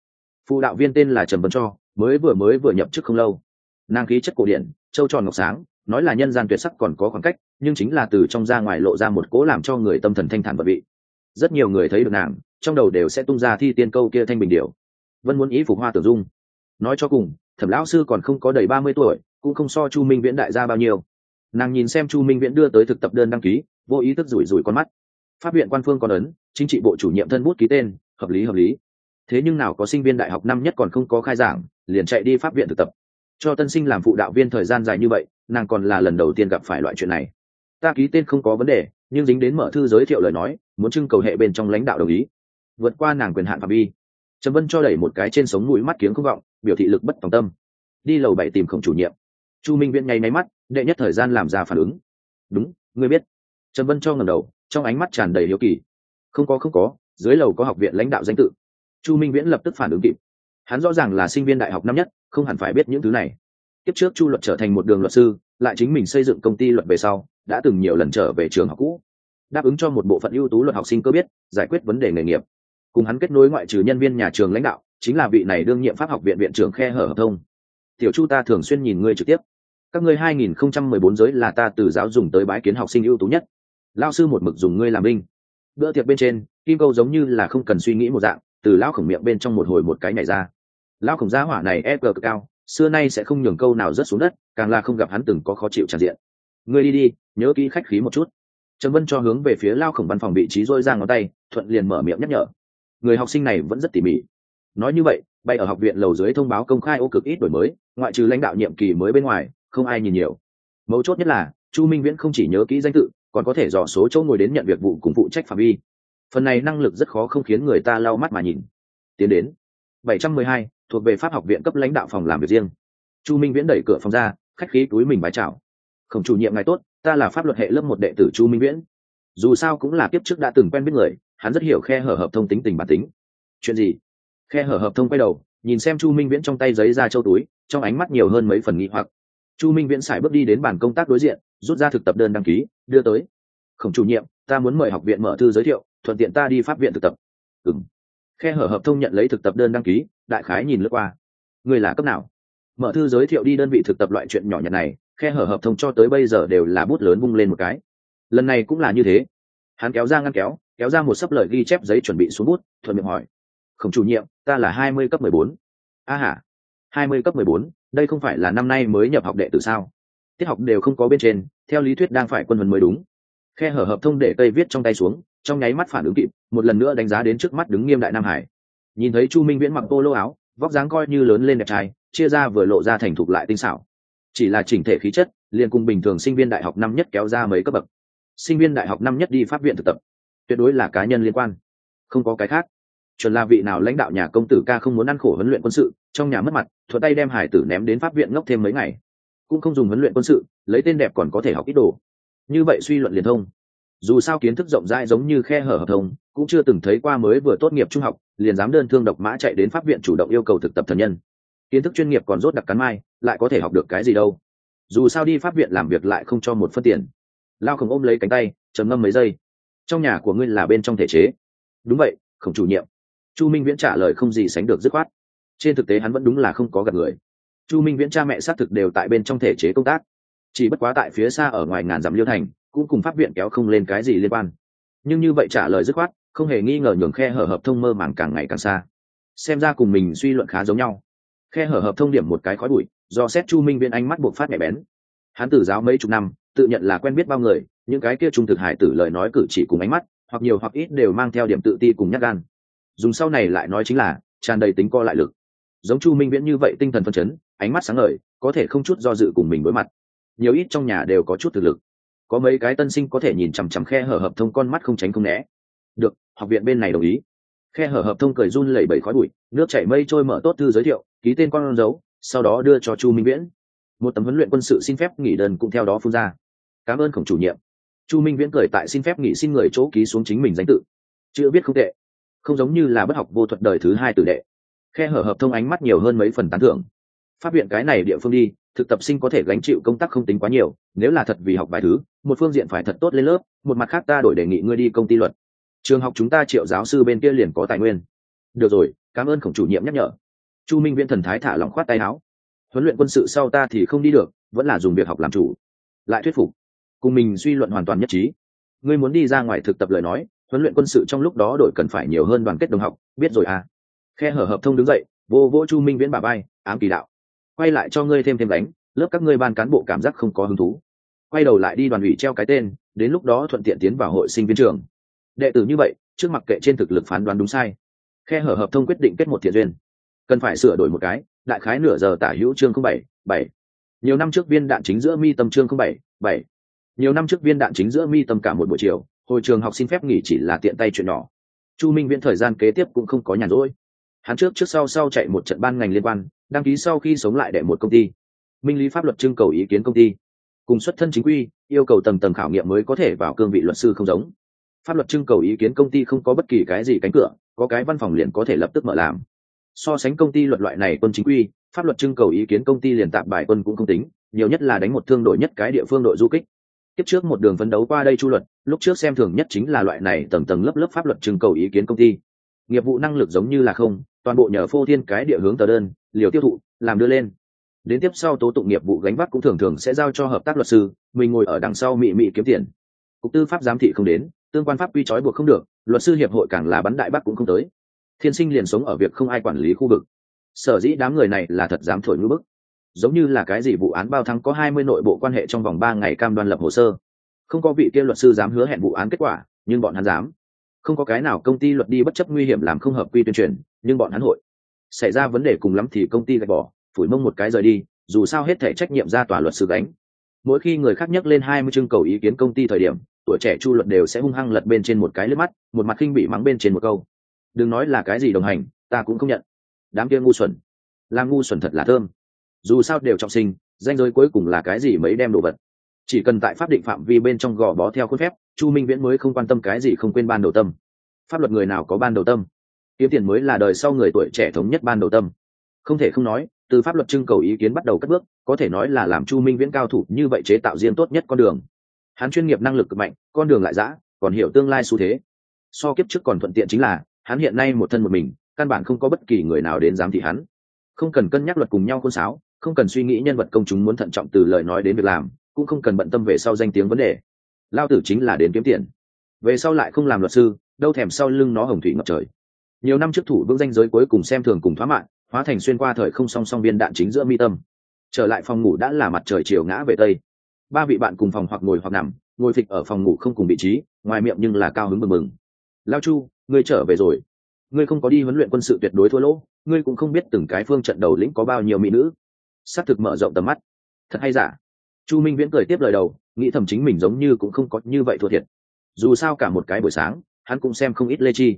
Phụ đạo viên tên là trần vân cho, mới vừa mới vừa nhập chức không lâu. Nàng khí chất cổ điển châu tròn ngọc sáng nói là nhân gian tuyệt sắc còn có khoảng cách, nhưng chính là từ trong ra ngoài lộ ra một cố làm cho người tâm thần thanh thản và vị. Rất nhiều người thấy được nàng, trong đầu đều sẽ tung ra thi tiên câu kia thanh bình điều vân muốn ý phục hoa tử dung. Nói cho cùng, thẩm lão sư còn không có đầy ba mươi tuổi, cũng không so chu minh viễn đại gia bao nhiêu. Nàng nhìn xem chu minh viễn đưa tới thực tập đơn đăng ký, vô ý thức rủi rủi con mắt. Pháp viện quan phương còn ấn, chính trị bộ chủ nhiệm thân bút ký tên, hợp lý hợp lý. Thế nhưng nào có sinh viên đại học năm nhất còn không có khai giảng, liền chạy đi pháp viện thực tập cho tân sinh làm phụ đạo viên thời gian dài như vậy, nàng còn là lần đầu tiên gặp phải loại chuyện này. Ta ký tên không có vấn đề, nhưng dính đến mở thư giới thiệu lời nói, muốn trưng cầu hệ bên trong lãnh đạo đồng ý. Vượt qua nàng quyền hạn phạm vi. Trầm vân cho đẩy một cái trên sống mũi mắt kiếng không vọng, biểu thị lực bất tòng tâm. Đi lầu bảy tìm khổng chủ nhiệm. Chu minh viễn nháy máy mắt, đệ nhất thời gian làm ra phản ứng. Đúng, ngươi biết. Trần vân cho ngầm đầu, trong ánh mắt tràn đầy hiếu kỳ. Không có không có, dưới lầu có học viện lãnh đạo danh tự. Chu minh viễn lập tức phản ứng kịp hắn rõ ràng là sinh viên đại học năm nhất, không hẳn phải biết những thứ này. Tiếp trước chu luật trở thành một đường luật sư, lại chính mình xây dựng công ty luật về sau, đã từng nhiều lần trở về trường học cũ. Đáp ứng cho một bộ phận ưu tú luật học sinh cơ biết, giải quyết vấn đề nghề nghiệp. Cùng hắn kết nối ngoại trừ nhân viên nhà trường lãnh đạo, chính là vị này đương nhiệm pháp học viện viện trưởng khe hở hợp thông. Tiểu chu ta thường xuyên nhìn ngươi trực tiếp. Các ngươi 2014 giới là ta từ giáo dùng tới bái kiến học sinh ưu tú nhất. Lao sư một mực dùng ngươi làm binh. Bữa tiệc bên trên, kim câu giống như là không cần suy nghĩ một dạng, từ lão khổng miệng bên trong một hồi một cái nhảy ra lão khổng gia hỏa này e ép cực cao xưa nay sẽ không nhường câu nào rớt xuống đất càng là không gặp hắn từng có khó chịu tràn diện. Ngươi đi đi nhớ kỹ khách khí một chút. Trần vân cho hướng về phía lao khổng văn phòng vị trí dôi ra ngón tay thuận liền mở miệng nhắc nhở. Người học sinh này vẫn rất tỉ mỉ. Nói như vậy bay ở học viện lầu dưới thông báo công khai ô cực ít đổi mới ngoại trừ lãnh đạo nhiệm kỳ mới bên ngoài không ai nhìn nhiều. Mấu chốt nhất là chu minh viễn không chỉ nhớ kỹ danh tự còn có thể dò số chỗ ngồi đến nhận việc vụ cùng phụ trách phạm vi. Phần này năng lực rất khó không khiến người ta lau mắt mà nhìn. Tiến đến. 712, thuộc về pháp học viện cấp lãnh đạo phòng làm việc riêng. Chu minh viễn đẩy cửa phòng ra, khách khí túi mình bái chào. Khổng chủ nhiệm ngài tốt, ta là pháp luật hệ lớp một đệ tử chu minh viễn. Dù sao cũng là kiếp trước đã từng quen biết người, hắn rất hiểu khe hở hợp thông tính tình bản tính. Chuyện gì? Khe hở hợp thông quay đầu, nhìn xem chu minh viễn trong tay giấy ra châu túi, trong ánh mắt nhiều hơn mấy phần nghi hoặc. Chu minh viễn sải bước đi đến bàn công tác đối diện, rút ra thực tập đơn đăng ký, đưa tới. Khổng chủ nhiệm, ta muốn mời học viện mở thư giới thiệu, thuận tiện ta đi pháp viện thực tập. Ừ khe hở hợp thông nhận lấy thực tập đơn đăng ký đại khái nhìn lướt qua. Người là cấp nào? Mở thư giới thiệu đi đơn vị thực tập loại chuyện nhỏ nhặt này, khe hở hợp thông cho tới bây giờ đều là bút lớn bung lên một cái. Lần này cũng là như thế. Hắn kéo ra ngăn kéo kéo ra một sấp lời ghi chép giấy chuẩn bị xuống bút, thuận miệng hỏi. Khổng chủ nhiệm, ta là hai mươi cấp mười bốn. A hả hai mươi cấp mười bốn, đây không phải là năm nay mới nhập học đệ tử sao? Tiết học đều không có bên trên, theo lý thuyết đang phải quân huấn mới đúng. Khe hở hợp thông để cây viết trong tay xuống, trong nháy mắt phản ứng kịp, một lần nữa đánh giá đến trước mắt đứng nghiêm đại nam hải nhìn thấy chu minh viễn mặc polo áo, vóc dáng coi như lớn lên đẹp trai, chia ra vừa lộ ra thành thục lại tinh xảo. Chỉ là chỉnh thể khí chất, liền cùng bình thường sinh viên đại học năm nhất kéo ra mấy cấp bậc. Sinh viên đại học năm nhất đi pháp viện thực tập, tuyệt đối là cá nhân liên quan, không có cái khác. Chuẩn là vị nào lãnh đạo nhà công tử ca không muốn ăn khổ huấn luyện quân sự, trong nhà mất mặt, thuận tay đem hải tử ném đến pháp viện ngốc thêm mấy ngày. Cũng không dùng huấn luyện quân sự, lấy tên đẹp còn có thể học ít đồ. Như vậy suy luận liền thông dù sao kiến thức rộng rãi giống như khe hở hợp thông, cũng chưa từng thấy qua mới vừa tốt nghiệp trung học, liền dám đơn thương độc mã chạy đến pháp viện chủ động yêu cầu thực tập thần nhân. Kiến thức chuyên nghiệp còn rốt đặc cắn mai, lại có thể học được cái gì đâu. Dù sao đi pháp viện làm việc lại không cho một phân tiền. Lao không ôm lấy cánh tay, trầm ngâm mấy giây. Trong nhà của ngươi là bên trong thể chế. Đúng vậy, khổng chủ nhiệm. Chu minh viễn trả lời không gì sánh được dứt khoát. Trên thực tế hắn vẫn đúng là không có gặp người. Chu minh viễn cha mẹ xác thực đều tại bên trong thể chế công tác. Chỉ bất quá tại phía xa ở ngoài ngàn dặm liêu thành cũng cùng pháp viện kéo không lên cái gì liên quan. Nhưng như vậy trả lời dứt khoát, không hề nghi ngờ nhường khe hở hợp thông mơ màng càng ngày càng xa. Xem ra cùng mình suy luận khá giống nhau. Khe hở hợp thông điểm một cái khói bụi, do xét chu minh viên ánh mắt buộc phát nhạy bén. Hắn tử giáo mấy chục năm, tự nhận là quen biết bao người, những cái kia trung thực hải tử lời nói cử chỉ cùng ánh mắt, hoặc nhiều hoặc ít đều mang theo điểm tự ti cùng nhắc gan. Dùng sau này lại nói chính là, tràn đầy tính co lại lực. Giống chu minh viễn như vậy tinh thần phân chấn, ánh mắt sáng ngời, có thể không chút do dự cùng mình đối mặt. Nhiều ít trong nhà đều có chút thực lực có mấy cái tân sinh có thể nhìn chằm chằm khe hở hợp thông con mắt không tránh không né. Được, học viện bên này đồng ý. Khe hở hợp thông cười run lẩy bẩy khói bụi, nước chảy mây trôi mở tốt thư giới thiệu, ký tên con dấu, sau đó đưa cho chu minh viễn. Một tấm huấn luyện quân sự xin phép nghỉ đơn cũng theo đó phun ra. Cảm ơn khổng chủ nhiệm. Chu minh viễn cười tại xin phép nghỉ xin người chỗ ký xuống chính mình danh tự. Chữ viết không tệ, không giống như là bất học vô thuật đời thứ hai tử đệ. Khe hở hợp thông ánh mắt nhiều hơn mấy phần tán thưởng. Phát viện cái này địa phương đi thực tập sinh có thể gánh chịu công tác không tính quá nhiều, nếu là thật vì học vài thứ, một phương diện phải thật tốt lên lớp, một mặt khác ta đổi đề nghị ngươi đi công ty luật. Trường học chúng ta triệu giáo sư bên kia liền có tài nguyên. Được rồi, cảm ơn khổng chủ nhiệm nhắc nhở. Chu minh viễn thần thái thả lỏng khoát tay áo. Huấn luyện quân sự sau ta thì không đi được, vẫn là dùng việc học làm chủ. Lại thuyết phục. Cùng mình suy luận hoàn toàn nhất trí. Ngươi muốn đi ra ngoài thực tập lời nói, huấn luyện quân sự trong lúc đó đổi cần phải nhiều hơn đoàn kết đồng học, biết rồi à? Khe hở hợp thông đứng dậy, vô vỗ chu minh viễn bà bay ám kỳ đạo quay lại cho ngươi thêm thêm đánh lớp các ngươi ban cán bộ cảm giác không có hứng thú. Quay đầu lại đi đoàn ủy treo cái tên, đến lúc đó thuận tiện tiến vào hội sinh viên trường. Đệ tử như vậy, trước mặt kệ trên thực lực phán đoán đúng sai. Khe hở hợp thông quyết định kết một thiện duyên. Cần phải sửa đổi một cái, đại khái nửa giờ tả hữu chương không bảy bảy. Nhiều năm trước viên đạn chính giữa mi tâm chương không bảy bảy. Nhiều năm trước viên đạn chính giữa mi tâm cả một buổi chiều, hồi trường học xin phép nghỉ chỉ là tiện tay chuyện nhỏ. Chu minh viễn thời gian kế tiếp cũng không có nhàn rỗi hắn trước trước sau sau chạy một trận ban ngành liên quan, đăng ký sau khi sống lại đệ một công ty. Minh lý pháp luật trưng cầu ý kiến công ty. Cùng xuất thân chính quy, yêu cầu tầng tầng khảo nghiệm mới có thể vào cương vị luật sư không giống. Pháp luật trưng cầu ý kiến công ty không có bất kỳ cái gì cánh cửa, có cái văn phòng liền có thể lập tức mở làm. So sánh công ty luật loại này quân chính quy, pháp luật trưng cầu ý kiến công ty liền tạm bài quân cũng không tính, nhiều nhất là đánh một thương đội nhất cái địa phương đội du kích. Tiếp trước một đường phấn đấu qua đây chu luật, lúc trước xem thường nhất chính là loại này tầng tầng lớp lớp pháp luật trưng cầu ý kiến công ty nghiệp vụ năng lực giống như là không, toàn bộ nhờ phô thiên cái địa hướng tờ đơn, liều tiêu thụ, làm đưa lên. Đến tiếp sau tố tụng nghiệp vụ gánh vác cũng thường thường sẽ giao cho hợp tác luật sư, mình ngồi ở đằng sau mị mị kiếm tiền. Cục tư pháp giám thị không đến, tương quan pháp quy trói buộc không được, luật sư hiệp hội càng là bắn đại bắc cũng không tới. Thiên sinh liền sống ở việc không ai quản lý khu vực. Sở dĩ đám người này là thật dám thổi ngữ bức. Giống như là cái gì vụ án bao thắng có hai mươi nội bộ quan hệ trong vòng ba ngày cam đoan lập hồ sơ. Không có vị kia luật sư dám hứa hẹn vụ án kết quả, nhưng bọn hắn dám không có cái nào công ty luật đi bất chấp nguy hiểm làm không hợp quy tuyên truyền, nhưng bọn hắn hội. Xảy ra vấn đề cùng lắm thì công ty gạch bỏ, phủi mông một cái rời đi, dù sao hết thể trách nhiệm ra tòa luật sư gánh. Mỗi khi người khác nhắc lên hai mươi chương cầu ý kiến công ty thời điểm, tuổi trẻ chu luật đều sẽ hung hăng lật bên trên một cái lướt mắt, một mặt khinh bị mắng bên trên một câu. Đừng nói là cái gì đồng hành, ta cũng không nhận. Đám kia ngu xuẩn. Làm ngu xuẩn thật là thơm. Dù sao đều trọng sinh, danh giới cuối cùng là cái gì mấy đem đồ vật chỉ cần tại pháp định phạm vi bên trong gò bó theo khuôn phép, chu minh viễn mới không quan tâm cái gì không quên ban đầu tâm. Pháp luật người nào có ban đầu tâm? Kiếm tiền mới là đời sau người tuổi trẻ thống nhất ban đầu tâm. Không thể không nói, từ pháp luật trưng cầu ý kiến bắt đầu cất bước, có thể nói là làm chu minh viễn cao thủ như vậy chế tạo riêng tốt nhất con đường. Hắn chuyên nghiệp năng lực cực mạnh, con đường lại giã còn hiểu tương lai xu thế. So kiếp trước còn thuận tiện chính là, hắn hiện nay một thân một mình, căn bản không có bất kỳ người nào đến giám thị hắn. Không cần cân nhắc luật cùng nhau khôn sáo không cần suy nghĩ nhân vật công chúng muốn thận trọng từ lời nói đến việc làm cũng không cần bận tâm về sau danh tiếng vấn đề. Lao tử chính là đến kiếm tiền. Về sau lại không làm luật sư, đâu thèm sau lưng nó hồng thủy ngập trời. Nhiều năm trước thủ vững danh giới cuối cùng xem thường cùng thoá mạng hóa thành xuyên qua thời không song song viên đạn chính giữa mi tâm. Trở lại phòng ngủ đã là mặt trời chiều ngã về tây. Ba vị bạn cùng phòng hoặc ngồi hoặc nằm, ngồi phịch ở phòng ngủ không cùng vị trí, ngoài miệng nhưng là cao hứng mừng mừng. Lao chu, ngươi trở về rồi. Ngươi không có đi huấn luyện quân sự tuyệt đối thua lỗ, ngươi cũng không biết từng cái phương trận đầu lĩnh có bao nhiêu mỹ nữ. S á c thực mở rộng tầm mắt. Thật hay giả? Chu minh viễn cười tiếp lời đầu, nghĩ thầm chính mình giống như cũng không có như vậy thua thiệt. Dù sao cả một cái buổi sáng, hắn cũng xem không ít lê chi.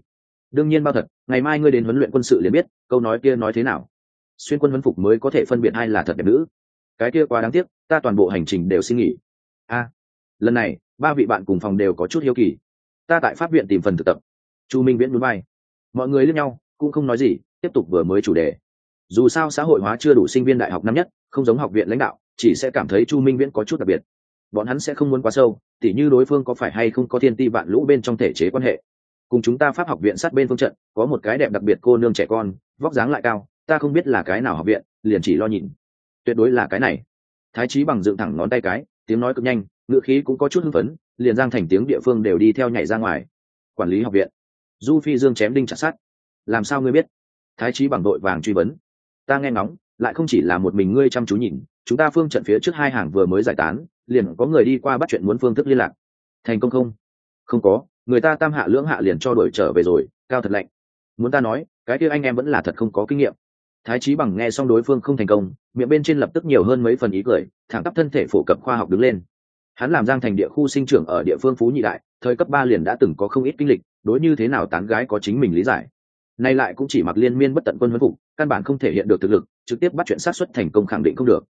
Đương nhiên bao thật, ngày mai ngươi đến huấn luyện quân sự liền biết, câu nói kia nói thế nào. Xuyên quân huấn phục mới có thể phân biệt ai là thật đẹp nữ. Cái kia quá đáng tiếc, ta toàn bộ hành trình đều xin nghỉ. A, lần này, ba vị bạn cùng phòng đều có chút hiếu kỳ. Ta tại pháp viện tìm phần thực tập. Chu minh viễn núi bay mọi người lẫn nhau, cũng không nói gì, tiếp tục vừa mới chủ đề. Dù sao xã hội hóa chưa đủ sinh viên đại học năm nhất, không giống học viện lãnh đạo chỉ sẽ cảm thấy chu minh viễn có chút đặc biệt. Bọn hắn sẽ không muốn quá sâu, tỉ như đối phương có phải hay không có thiên ti vạn lũ bên trong thể chế quan hệ. Cùng chúng ta pháp học viện sát bên phương trận, có một cái đẹp đặc biệt cô nương trẻ con, vóc dáng lại cao, ta không biết là cái nào học viện, liền chỉ lo nhìn. Tuyệt đối là cái này. Thái trí bằng dựng thẳng ngón tay cái, tiếng nói cực nhanh, ngữ khí cũng có chút hưng phấn, liền giang thành tiếng địa phương đều đi theo nhảy ra ngoài. Quản lý học viện. Du phi dương chém đinh chặt sát làm sao ngươi biết? Thái trí bằng đội vàng truy vấn. Ta nghe ngóng, lại không chỉ là một mình ngươi chăm chú nhìn chúng ta phương trận phía trước hai hàng vừa mới giải tán, liền có người đi qua bắt chuyện muốn phương thức liên lạc. Thành công không? Không có, người ta tam hạ lưỡng hạ liền cho đổi trở về rồi, cao thật lạnh. Muốn ta nói, cái kia anh em vẫn là thật không có kinh nghiệm. Thái trí bằng nghe xong đối phương không thành công, miệng bên trên lập tức nhiều hơn mấy phần ý cười, thẳng tắp thân thể phổ cập khoa học đứng lên. Hắn làm giang thành địa khu sinh trưởng ở địa phương phú nhị đại, thời cấp ba liền đã từng có không ít kinh lịch, đối như thế nào tán gái có chính mình lý giải. Nay lại cũng chỉ mặc liên miên bất tận quân huấn phục, căn bản không thể hiện được thực lực, trực tiếp bắt chuyện sát xuất thành công khẳng định không được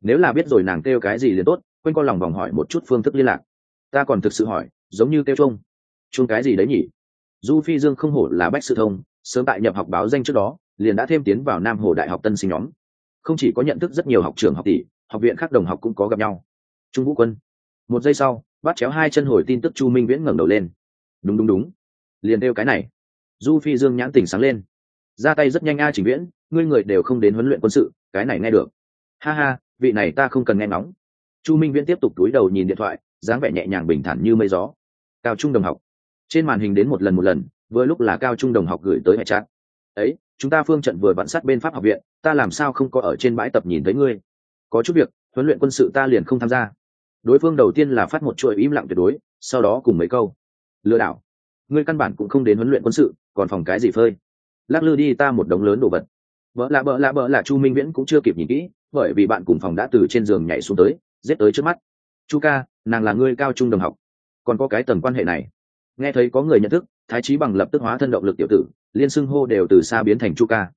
nếu là biết rồi nàng kêu cái gì liền tốt quên con lòng vòng hỏi một chút phương thức liên lạc. Ta còn thực sự hỏi, giống như kêu chung chung cái gì đấy nhỉ? Du phi dương không hổ là bách sự thông, sớm tại nhập học báo danh trước đó, liền đã thêm tiến vào nam hồ đại học tân sinh nhóm. Không chỉ có nhận thức rất nhiều học trường học tỷ, học viện khác đồng học cũng có gặp nhau. Trung vũ quân. Một giây sau, bắt chéo hai chân hồi tin tức chu minh viễn ngẩng đầu lên. Đúng đúng đúng. Liền đeo cái này. Du phi dương nhãn tỉnh sáng lên. Ra tay rất nhanh a trình viễn, ngươi người đều không đến huấn luyện quân sự, cái này nghe được. Ha ha vị này ta không cần nghe ngóng. Chu minh viễn tiếp tục túi đầu nhìn điện thoại, dáng vẻ nhẹ nhàng bình thản như mây gió. Cao trung đồng học. Trên màn hình đến một lần một lần, vừa lúc là cao trung đồng học gửi tới hệ trạng. Ấy, chúng ta phương trận vừa vặn sát bên pháp học viện, ta làm sao không có ở trên bãi tập nhìn thấy ngươi? Có chút việc, huấn luyện quân sự ta liền không tham gia. Đối phương đầu tiên là phát một chuỗi im lặng tuyệt đối, sau đó cùng mấy câu. Lừa đảo. Ngươi căn bản cũng không đến huấn luyện quân sự, còn phòng cái gì phơi? Lắc lư đi ta một đống lớn đồ vật. Vợ lạ bợ lạ bợ là chu minh viễn cũng chưa kịp nhìn kỹ bởi vì bạn cùng phòng đã từ trên giường nhảy xuống tới, giết tới trước mắt. Chu ca nàng là người cao trung đồng học. Còn có cái tầng quan hệ này. Nghe thấy có người nhận thức, thái trí bằng lập tức hóa thân động lực tiểu tử, liên xưng hô đều từ xa biến thành chu ca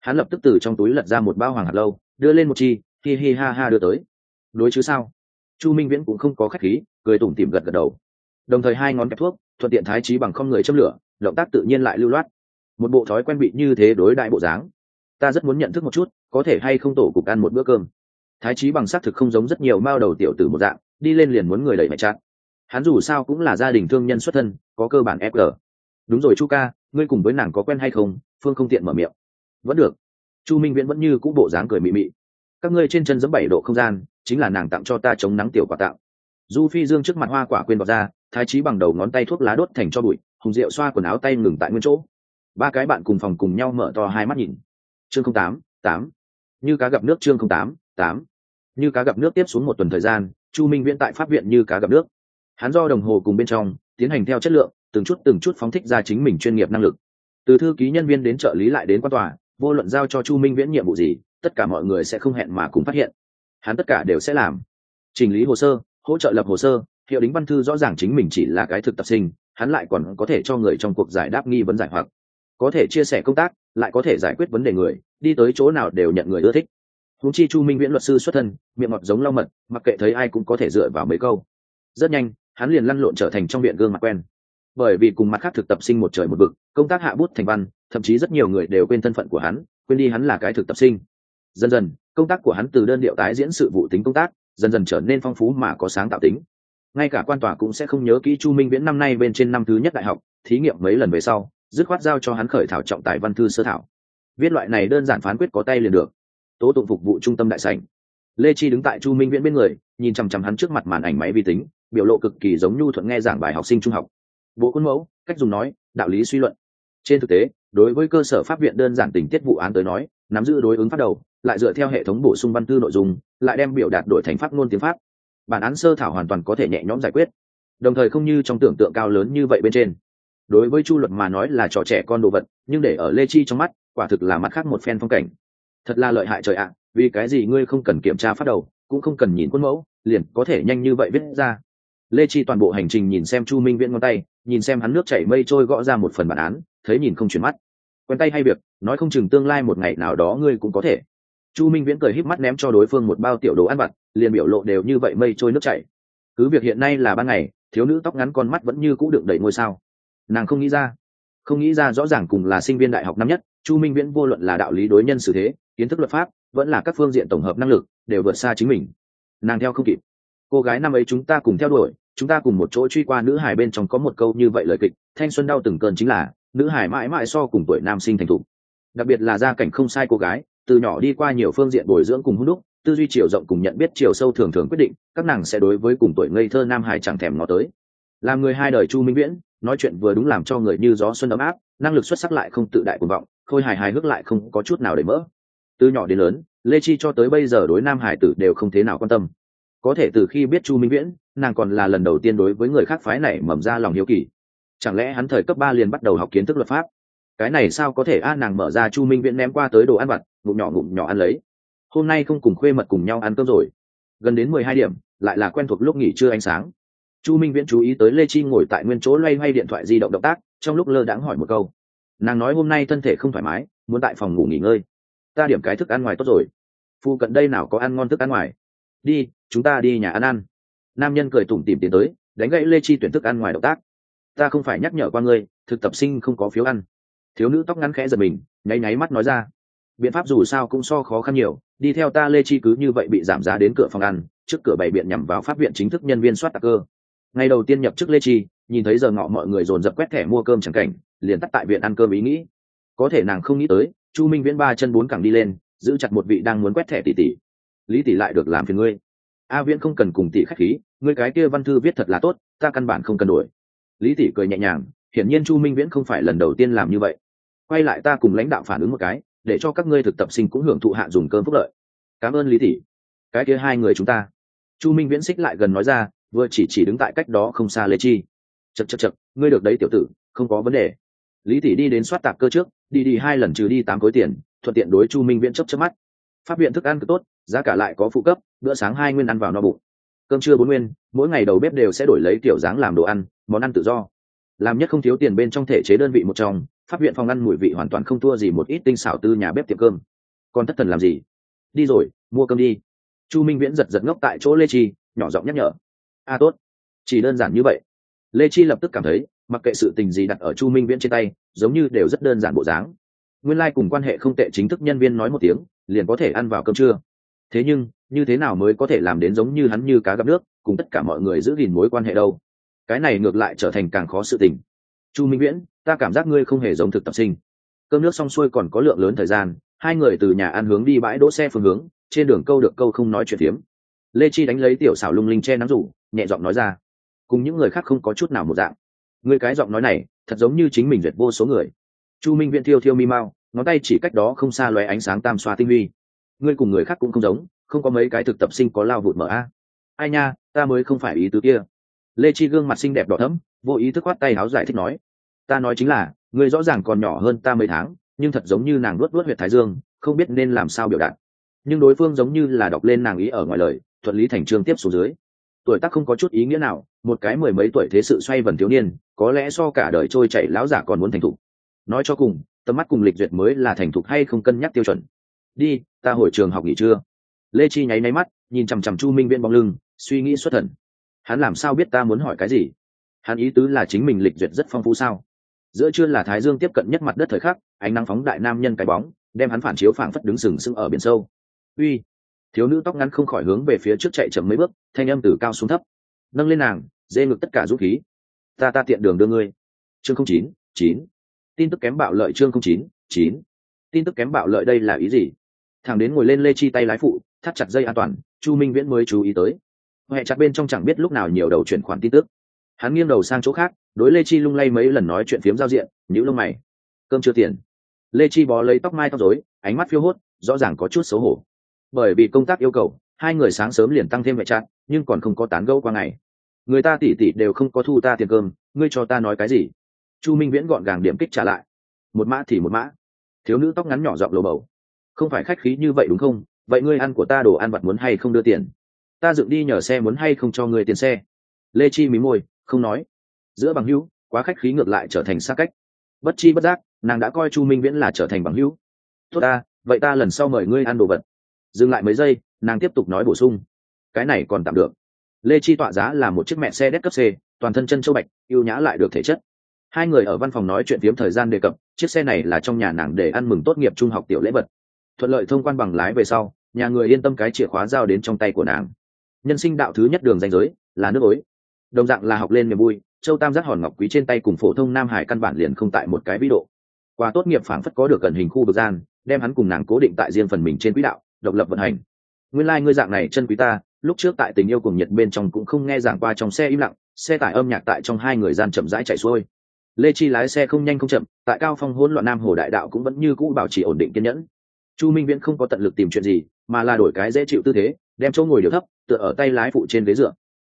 hắn lập tức từ trong túi lật ra một bao hoàng hạt lâu, đưa lên một chi, hi hi ha ha đưa tới. Đối chứ sao? Chu minh viễn cũng không có khách khí, cười tủm tỉm gật gật đầu. Đồng thời hai ngón kẹp thuốc, thuận tiện thái trí bằng không người châm lửa, động tác tự nhiên lại lưu loát. Một bộ thói quen bị như thế đối đại bộ dáng. Ta rất muốn nhận thức một chút có thể hay không tổ cục ăn một bữa cơm. Thái trí bằng xác thực không giống rất nhiều mao đầu tiểu tử một dạng, đi lên liền muốn người đẩy mẹ chặn hắn dù sao cũng là gia đình thương nhân xuất thân, có cơ bản fg đúng rồi chu ca, ngươi cùng với nàng có quen hay không? Phương không tiện mở miệng. Vẫn được. Chu minh viễn vẫn như cũng bộ dáng cười mị mị. Các ngươi trên chân giấm bảy độ không gian, chính là nàng tặng cho ta chống nắng tiểu quả tạo. Du phi dương trước mặt hoa quả quên bọt ra, thái trí bằng đầu ngón tay thuốc lá đốt thành cho bụi, hùng rượu xoa quần áo tay ngừng tại nguyên chỗ. Ba cái bạn cùng phòng cùng nhau mở to hai mắt nhìn. Chương không tám tám như cá gặp nước chương không tám tám. Như cá gặp nước tiếp xuống một tuần thời gian, chu minh viễn tại pháp viện như cá gặp nước. Hắn do đồng hồ cùng bên trong, tiến hành theo chất lượng, từng chút từng chút phóng thích ra chính mình chuyên nghiệp năng lực. Từ thư ký nhân viên đến trợ lý lại đến quan tòa, vô luận giao cho chu minh viễn nhiệm vụ gì, tất cả mọi người sẽ không hẹn mà cùng phát hiện. Hắn tất cả đều sẽ làm. Chỉnh lý hồ sơ, hỗ trợ lập hồ sơ, hiệu đính văn thư rõ ràng chính mình chỉ là cái thực tập sinh, hắn lại còn có thể cho người trong cuộc giải đáp nghi vấn giải hoặc có thể chia sẻ công tác, lại có thể giải quyết vấn đề người, đi tới chỗ nào đều nhận người ưa thích. Húng chi chu minh viễn luật sư xuất thân, miệng mọt giống lau mật, mặc kệ thấy ai cũng có thể dựa vào mấy câu. Rất nhanh, hắn liền lăn lộn trở thành trong viện gương mặt quen. Bởi vì cùng mặt khác thực tập sinh một trời một vực, công tác hạ bút thành văn, thậm chí rất nhiều người đều quên thân phận của hắn, quên đi hắn là cái thực tập sinh. Dần dần, công tác của hắn từ đơn điệu tái diễn sự vụ tính công tác, dần dần trở nên phong phú mà có sáng tạo tính. Ngay cả quan tòa cũng sẽ không nhớ kỹ chu minh viễn năm nay bên trên năm thứ nhất đại học, thí nghiệm mấy lần về sau dứt khoát giao cho hắn khởi thảo trọng tài văn thư sơ thảo. Viết loại này đơn giản phán quyết có tay liền được. Tố tụng phục vụ trung tâm đại sảnh. Lê chi đứng tại chu minh viễn bên người, nhìn chằm chằm hắn trước mặt màn ảnh máy vi tính, biểu lộ cực kỳ giống nhu thuận nghe giảng bài học sinh trung học. Bộ khuôn mẫu, cách dùng nói, đạo lý suy luận. Trên thực tế, đối với cơ sở pháp viện đơn giản tình tiết vụ án tới nói, nắm giữ đối ứng phát đầu, lại dựa theo hệ thống bổ sung văn thư nội dung, lại đem biểu đạt đổi thành pháp ngôn tiếng pháp. Bản án sơ thảo hoàn toàn có thể nhẹ nhõm giải quyết. Đồng thời không như trong tưởng tượng cao lớn như vậy bên trên đối với chu luật mà nói là trò trẻ con đồ vật, nhưng để ở lê chi trong mắt, quả thực là mắt khác một phen phong cảnh. Thật là lợi hại trời ạ, vì cái gì ngươi không cần kiểm tra phát đầu, cũng không cần nhìn khuôn mẫu, liền có thể nhanh như vậy viết ra. Lê chi toàn bộ hành trình nhìn xem chu minh viễn ngón tay, nhìn xem hắn nước chảy mây trôi gõ ra một phần bản án, thấy nhìn không chuyển mắt. Quen tay hay việc, nói không chừng tương lai một ngày nào đó ngươi cũng có thể. Chu minh viễn cười híp mắt ném cho đối phương một bao tiểu đồ ăn vặt, liền biểu lộ đều như vậy mây trôi nước chảy. Cứ việc hiện nay là ban ngày, thiếu nữ tóc ngắn con mắt vẫn như cũ đựng đầy ngôi sao nàng không nghĩ ra. Không nghĩ ra rõ ràng cùng là sinh viên đại học năm nhất, chu minh viễn vô luận là đạo lý đối nhân xử thế, kiến thức luật pháp, vẫn là các phương diện tổng hợp năng lực, đều vượt xa chính mình. Nàng theo không kịp. Cô gái năm ấy chúng ta cùng theo đuổi, chúng ta cùng một chỗ truy qua nữ hải bên trong có một câu như vậy lời kịch, thanh xuân đau từng cơn chính là, nữ hải mãi mãi so cùng tuổi nam sinh thành thục. Đặc biệt là gia cảnh không sai cô gái, từ nhỏ đi qua nhiều phương diện bồi dưỡng cùng hút đúc, tư duy chiều rộng cùng nhận biết chiều sâu thường thường quyết định, các nàng sẽ đối với cùng tuổi ngây thơ nam hải chẳng thèm ngó tới. Làm người hai đời chu minh viễn nói chuyện vừa đúng làm cho người như gió xuân ấm áp, năng lực xuất sắc lại không tự đại cuồng vọng, khôi hài hài hước lại không có chút nào để mỡ. Từ nhỏ đến lớn, lê chi cho tới bây giờ đối nam hải tử đều không thế nào quan tâm. Có thể từ khi biết chu minh viễn, nàng còn là lần đầu tiên đối với người khác phái này mầm ra lòng hiếu kỳ. Chẳng lẽ hắn thời cấp ba liền bắt đầu học kiến thức luật pháp? Cái này sao có thể a, nàng mở ra chu minh viễn ném qua tới đồ ăn vặt, ngụm nhỏ ngụm nhỏ ăn lấy. Hôm nay không cùng khuê mật cùng nhau ăn cơm rồi. Gần đến mười hai điểm, lại là quen thuộc lúc nghỉ trưa ánh sáng chu minh viễn chú ý tới lê chi ngồi tại nguyên chỗ loay hoay điện thoại di động động tác, trong lúc lơ đãng hỏi một câu. Nàng nói hôm nay thân thể không thoải mái, muốn tại phòng ngủ nghỉ ngơi. Ta điểm cái thức ăn ngoài tốt rồi. Phu cận đây nào có ăn ngon thức ăn ngoài? Đi, chúng ta đi nhà ăn ăn. Nam nhân cười tủm tìm tiến tới, đánh gãy lê chi tuyển thức ăn ngoài động tác. Ta không phải nhắc nhở qua ngươi, thực tập sinh không có phiếu ăn. Thiếu nữ tóc ngắn khẽ giật mình, nháy nháy mắt nói ra. Biện pháp dù sao cũng so khó khăn nhiều, đi theo ta lê chi cứ như vậy bị giảm giá đến cửa phòng ăn, trước cửa bày biện nhằm vào pháp viện chính thức nhân viên soát tạc cơ ngày đầu tiên nhập chức lê chi, nhìn thấy giờ ngọ mọi người dồn dập quét thẻ mua cơm chẳng cảnh, liền tắt tại viện ăn cơm ý nghĩ. Có thể nàng không nghĩ tới, chu minh viễn ba chân bốn cẳng đi lên, giữ chặt một vị đang muốn quét thẻ tỷ tỷ. Lý tỷ lại được làm phiền ngươi. A viễn không cần cùng tỷ khách khí, ngươi cái kia văn thư viết thật là tốt, ta căn bản không cần đuổi lý tỷ cười nhẹ nhàng, hiển nhiên chu minh viễn không phải lần đầu tiên làm như vậy. Quay lại ta cùng lãnh đạo phản ứng một cái, để cho các ngươi thực tập sinh cũng hưởng thụ hạ dùng cơm phúc lợi. Cảm ơn lý tỷ. Cái kia hai người chúng ta. Chu minh viễn xích lại gần nói ra vừa chỉ chỉ đứng tại cách đó không xa lê chi. Chật chật chật ngươi được đấy tiểu tử, không có vấn đề. Lý tỷ đi đến soát tạp cơ trước, đi đi hai lần trừ đi tám khối tiền, thuận tiện đối chu minh viễn chấp chấp mắt. Pháp viện thức ăn cứ tốt, giá cả lại có phụ cấp, bữa sáng hai nguyên ăn vào no bụng. Cơm trưa bốn nguyên, mỗi ngày đầu bếp đều sẽ đổi lấy kiểu dáng làm đồ ăn, món ăn tự do. Làm nhất không thiếu tiền bên trong thể chế đơn vị một trong pháp viện phòng ăn mùi vị hoàn toàn không thua gì một ít tinh xảo tư nhà bếp tiệm cơm. Còn thất thần làm gì? Đi rồi, mua cơm đi. Chu minh viễn giật giật ngốc tại chỗ lê chi, nhỏ giọng nhắc nhở a tốt. Chỉ đơn giản như vậy. Lê chi lập tức cảm thấy, mặc kệ sự tình gì đặt ở chu minh viễn trên tay, giống như đều rất đơn giản bộ dáng. Nguyên lai、like、cùng quan hệ không tệ chính thức nhân viên nói một tiếng, liền có thể ăn vào cơm trưa. Thế nhưng, như thế nào mới có thể làm đến giống như hắn như cá gặp nước, cùng tất cả mọi người giữ gìn mối quan hệ đâu? Cái này ngược lại trở thành càng khó sự tình. Chu minh viễn, ta cảm giác ngươi không hề giống thực tập sinh. Cơm nước xong xuôi còn có lượng lớn thời gian, hai người từ nhà ăn hướng đi bãi đỗ xe phương hướng, trên đường câu được câu không nói chuyện phiếm lê chi đánh lấy tiểu xảo lung linh che nắng rủ, nhẹ giọng nói ra. Cùng những người khác không có chút nào một dạng. Người cái giọng nói này, thật giống như chính mình duyệt vô số người. Chu minh viễn thiêu thiêu mi mau, ngón tay chỉ cách đó không xa loé ánh sáng tam xoa tinh huy. Ngươi cùng người khác cũng không giống, không có mấy cái thực tập sinh có lao vụt mở a. Ai nha, ta mới không phải ý tứ kia. Lê chi gương mặt xinh đẹp đỏ thấm vô ý thức khoát tay áo giải thích nói. Ta nói chính là, ngươi rõ ràng còn nhỏ hơn ta mấy tháng, nhưng thật giống như nàng luốt luốt huyệt thái dương, không biết nên làm sao biểu đạt. Nhưng đối phương giống như là đọc lên nàng ý ở ngoài lời thuận lý thành trương tiếp xuống dưới. Tuổi tác không có chút ý nghĩa nào, một cái mười mấy tuổi thế sự xoay vần thiếu niên, có lẽ so cả đời trôi chảy láo giả còn muốn thành thục. Nói cho cùng, tầm mắt cùng lịch duyệt mới là thành thục hay không cân nhắc tiêu chuẩn. Đi, ta hồi trường học nghỉ trưa. Lê chi nháy máy mắt, nhìn chằm chằm chu minh viễn bóng lưng, suy nghĩ xuất thần. Hắn làm sao biết ta muốn hỏi cái gì? Hắn ý tứ là chính mình lịch duyệt rất phong phú sao? Giữa trưa là thái dương tiếp cận nhất mặt đất thời khắc, ánh nắng phóng đại nam nhân cái bóng, đem hắn phản chiếu phảng phất đứng sừng sững ở biển sâu. Uy thiếu nữ tóc ngắn không khỏi hướng về phía trước chạy chậm mấy bước, thanh âm từ cao xuống thấp. Nâng lên nàng, dê ngực tất cả dũng khí. Ta ta tiện đường đưa ngươi. Chương không chín chín. Tin tức kém bạo lợi chương không chín chín. Tin tức kém bạo lợi đây là ý gì? Thằng đến ngồi lên lê chi tay lái phụ, thắt chặt dây an toàn, chu minh viễn mới chú ý tới. Huệ chặt bên trong chẳng biết lúc nào nhiều đầu chuyển khoản tin tức. Hắn nghiêng đầu sang chỗ khác, đối lê chi lung lay mấy lần nói chuyện phiếm giao diện nhữ lông mày. Cơm chưa tiền. Lê chi bó lấy tóc mai tóc rối, ánh mắt phiêu hốt, rõ ràng có chút xấu hổ bởi vì công tác yêu cầu, hai người sáng sớm liền tăng thêm vệ trạng nhưng còn không có tán gẫu qua ngày. Người ta tỉ tỉ đều không có thu ta tiền cơm, ngươi cho ta nói cái gì? Chu minh viễn gọn gàng điểm kích trả lại. Một mã thì một mã. Thiếu nữ tóc ngắn nhỏ giọng lồ bầu. Không phải khách khí như vậy đúng không? Vậy ngươi ăn của ta đồ ăn vặt muốn hay không đưa tiền? Ta dựng đi nhờ xe muốn hay không cho ngươi tiền xe? Lê chi mí môi, không nói. Giữa bằng hữu, quá khách khí ngược lại trở thành xa cách. Bất chi bất giác, nàng đã coi chu minh viễn là trở thành bằng hữu. Tốt ta, vậy ta lần sau mời ngươi ăn đồ vật dừng lại mấy giây, nàng tiếp tục nói bổ sung. Cái này còn tạm được. Lê chi tọa giá là một chiếc mẹ xe đét cấp c, toàn thân chân châu bạch, ưu nhã lại được thể chất. Hai người ở văn phòng nói chuyện phiếm thời gian đề cập, chiếc xe này là trong nhà nàng để ăn mừng tốt nghiệp trung học tiểu lễ vật. Thuận lợi thông quan bằng lái về sau, nhà người yên tâm cái chìa khóa giao đến trong tay của nàng. Nhân sinh đạo thứ nhất đường danh giới, là nước ối. Đồng dạng là học lên niềm vui, châu tam giác hòn ngọc quý trên tay cùng phổ thông nam hải căn bản liền không tại một cái vĩ độ. Qua tốt nghiệp phảng phất có được cần hình khu vực gian, đem hắn cùng nàng cố định tại riêng phần mình trên quỹ đạo độc lập vận hành. Nguyên lai、like、ngươi dạng này chân quý ta, lúc trước tại tình yêu cùng nhiệt bên trong cũng không nghe giảng qua trong xe im lặng, xe tải âm nhạc tại trong hai người gian chậm rãi chạy xuôi. Lê chi lái xe không nhanh không chậm, tại cao phong hỗn loạn nam hồ đại đạo cũng vẫn như cũ bảo trì ổn định kiên nhẫn. Chu minh viễn không có tận lực tìm chuyện gì, mà là đổi cái dễ chịu tư thế, đem chỗ ngồi điều thấp, tựa ở tay lái phụ trên ghế dựa.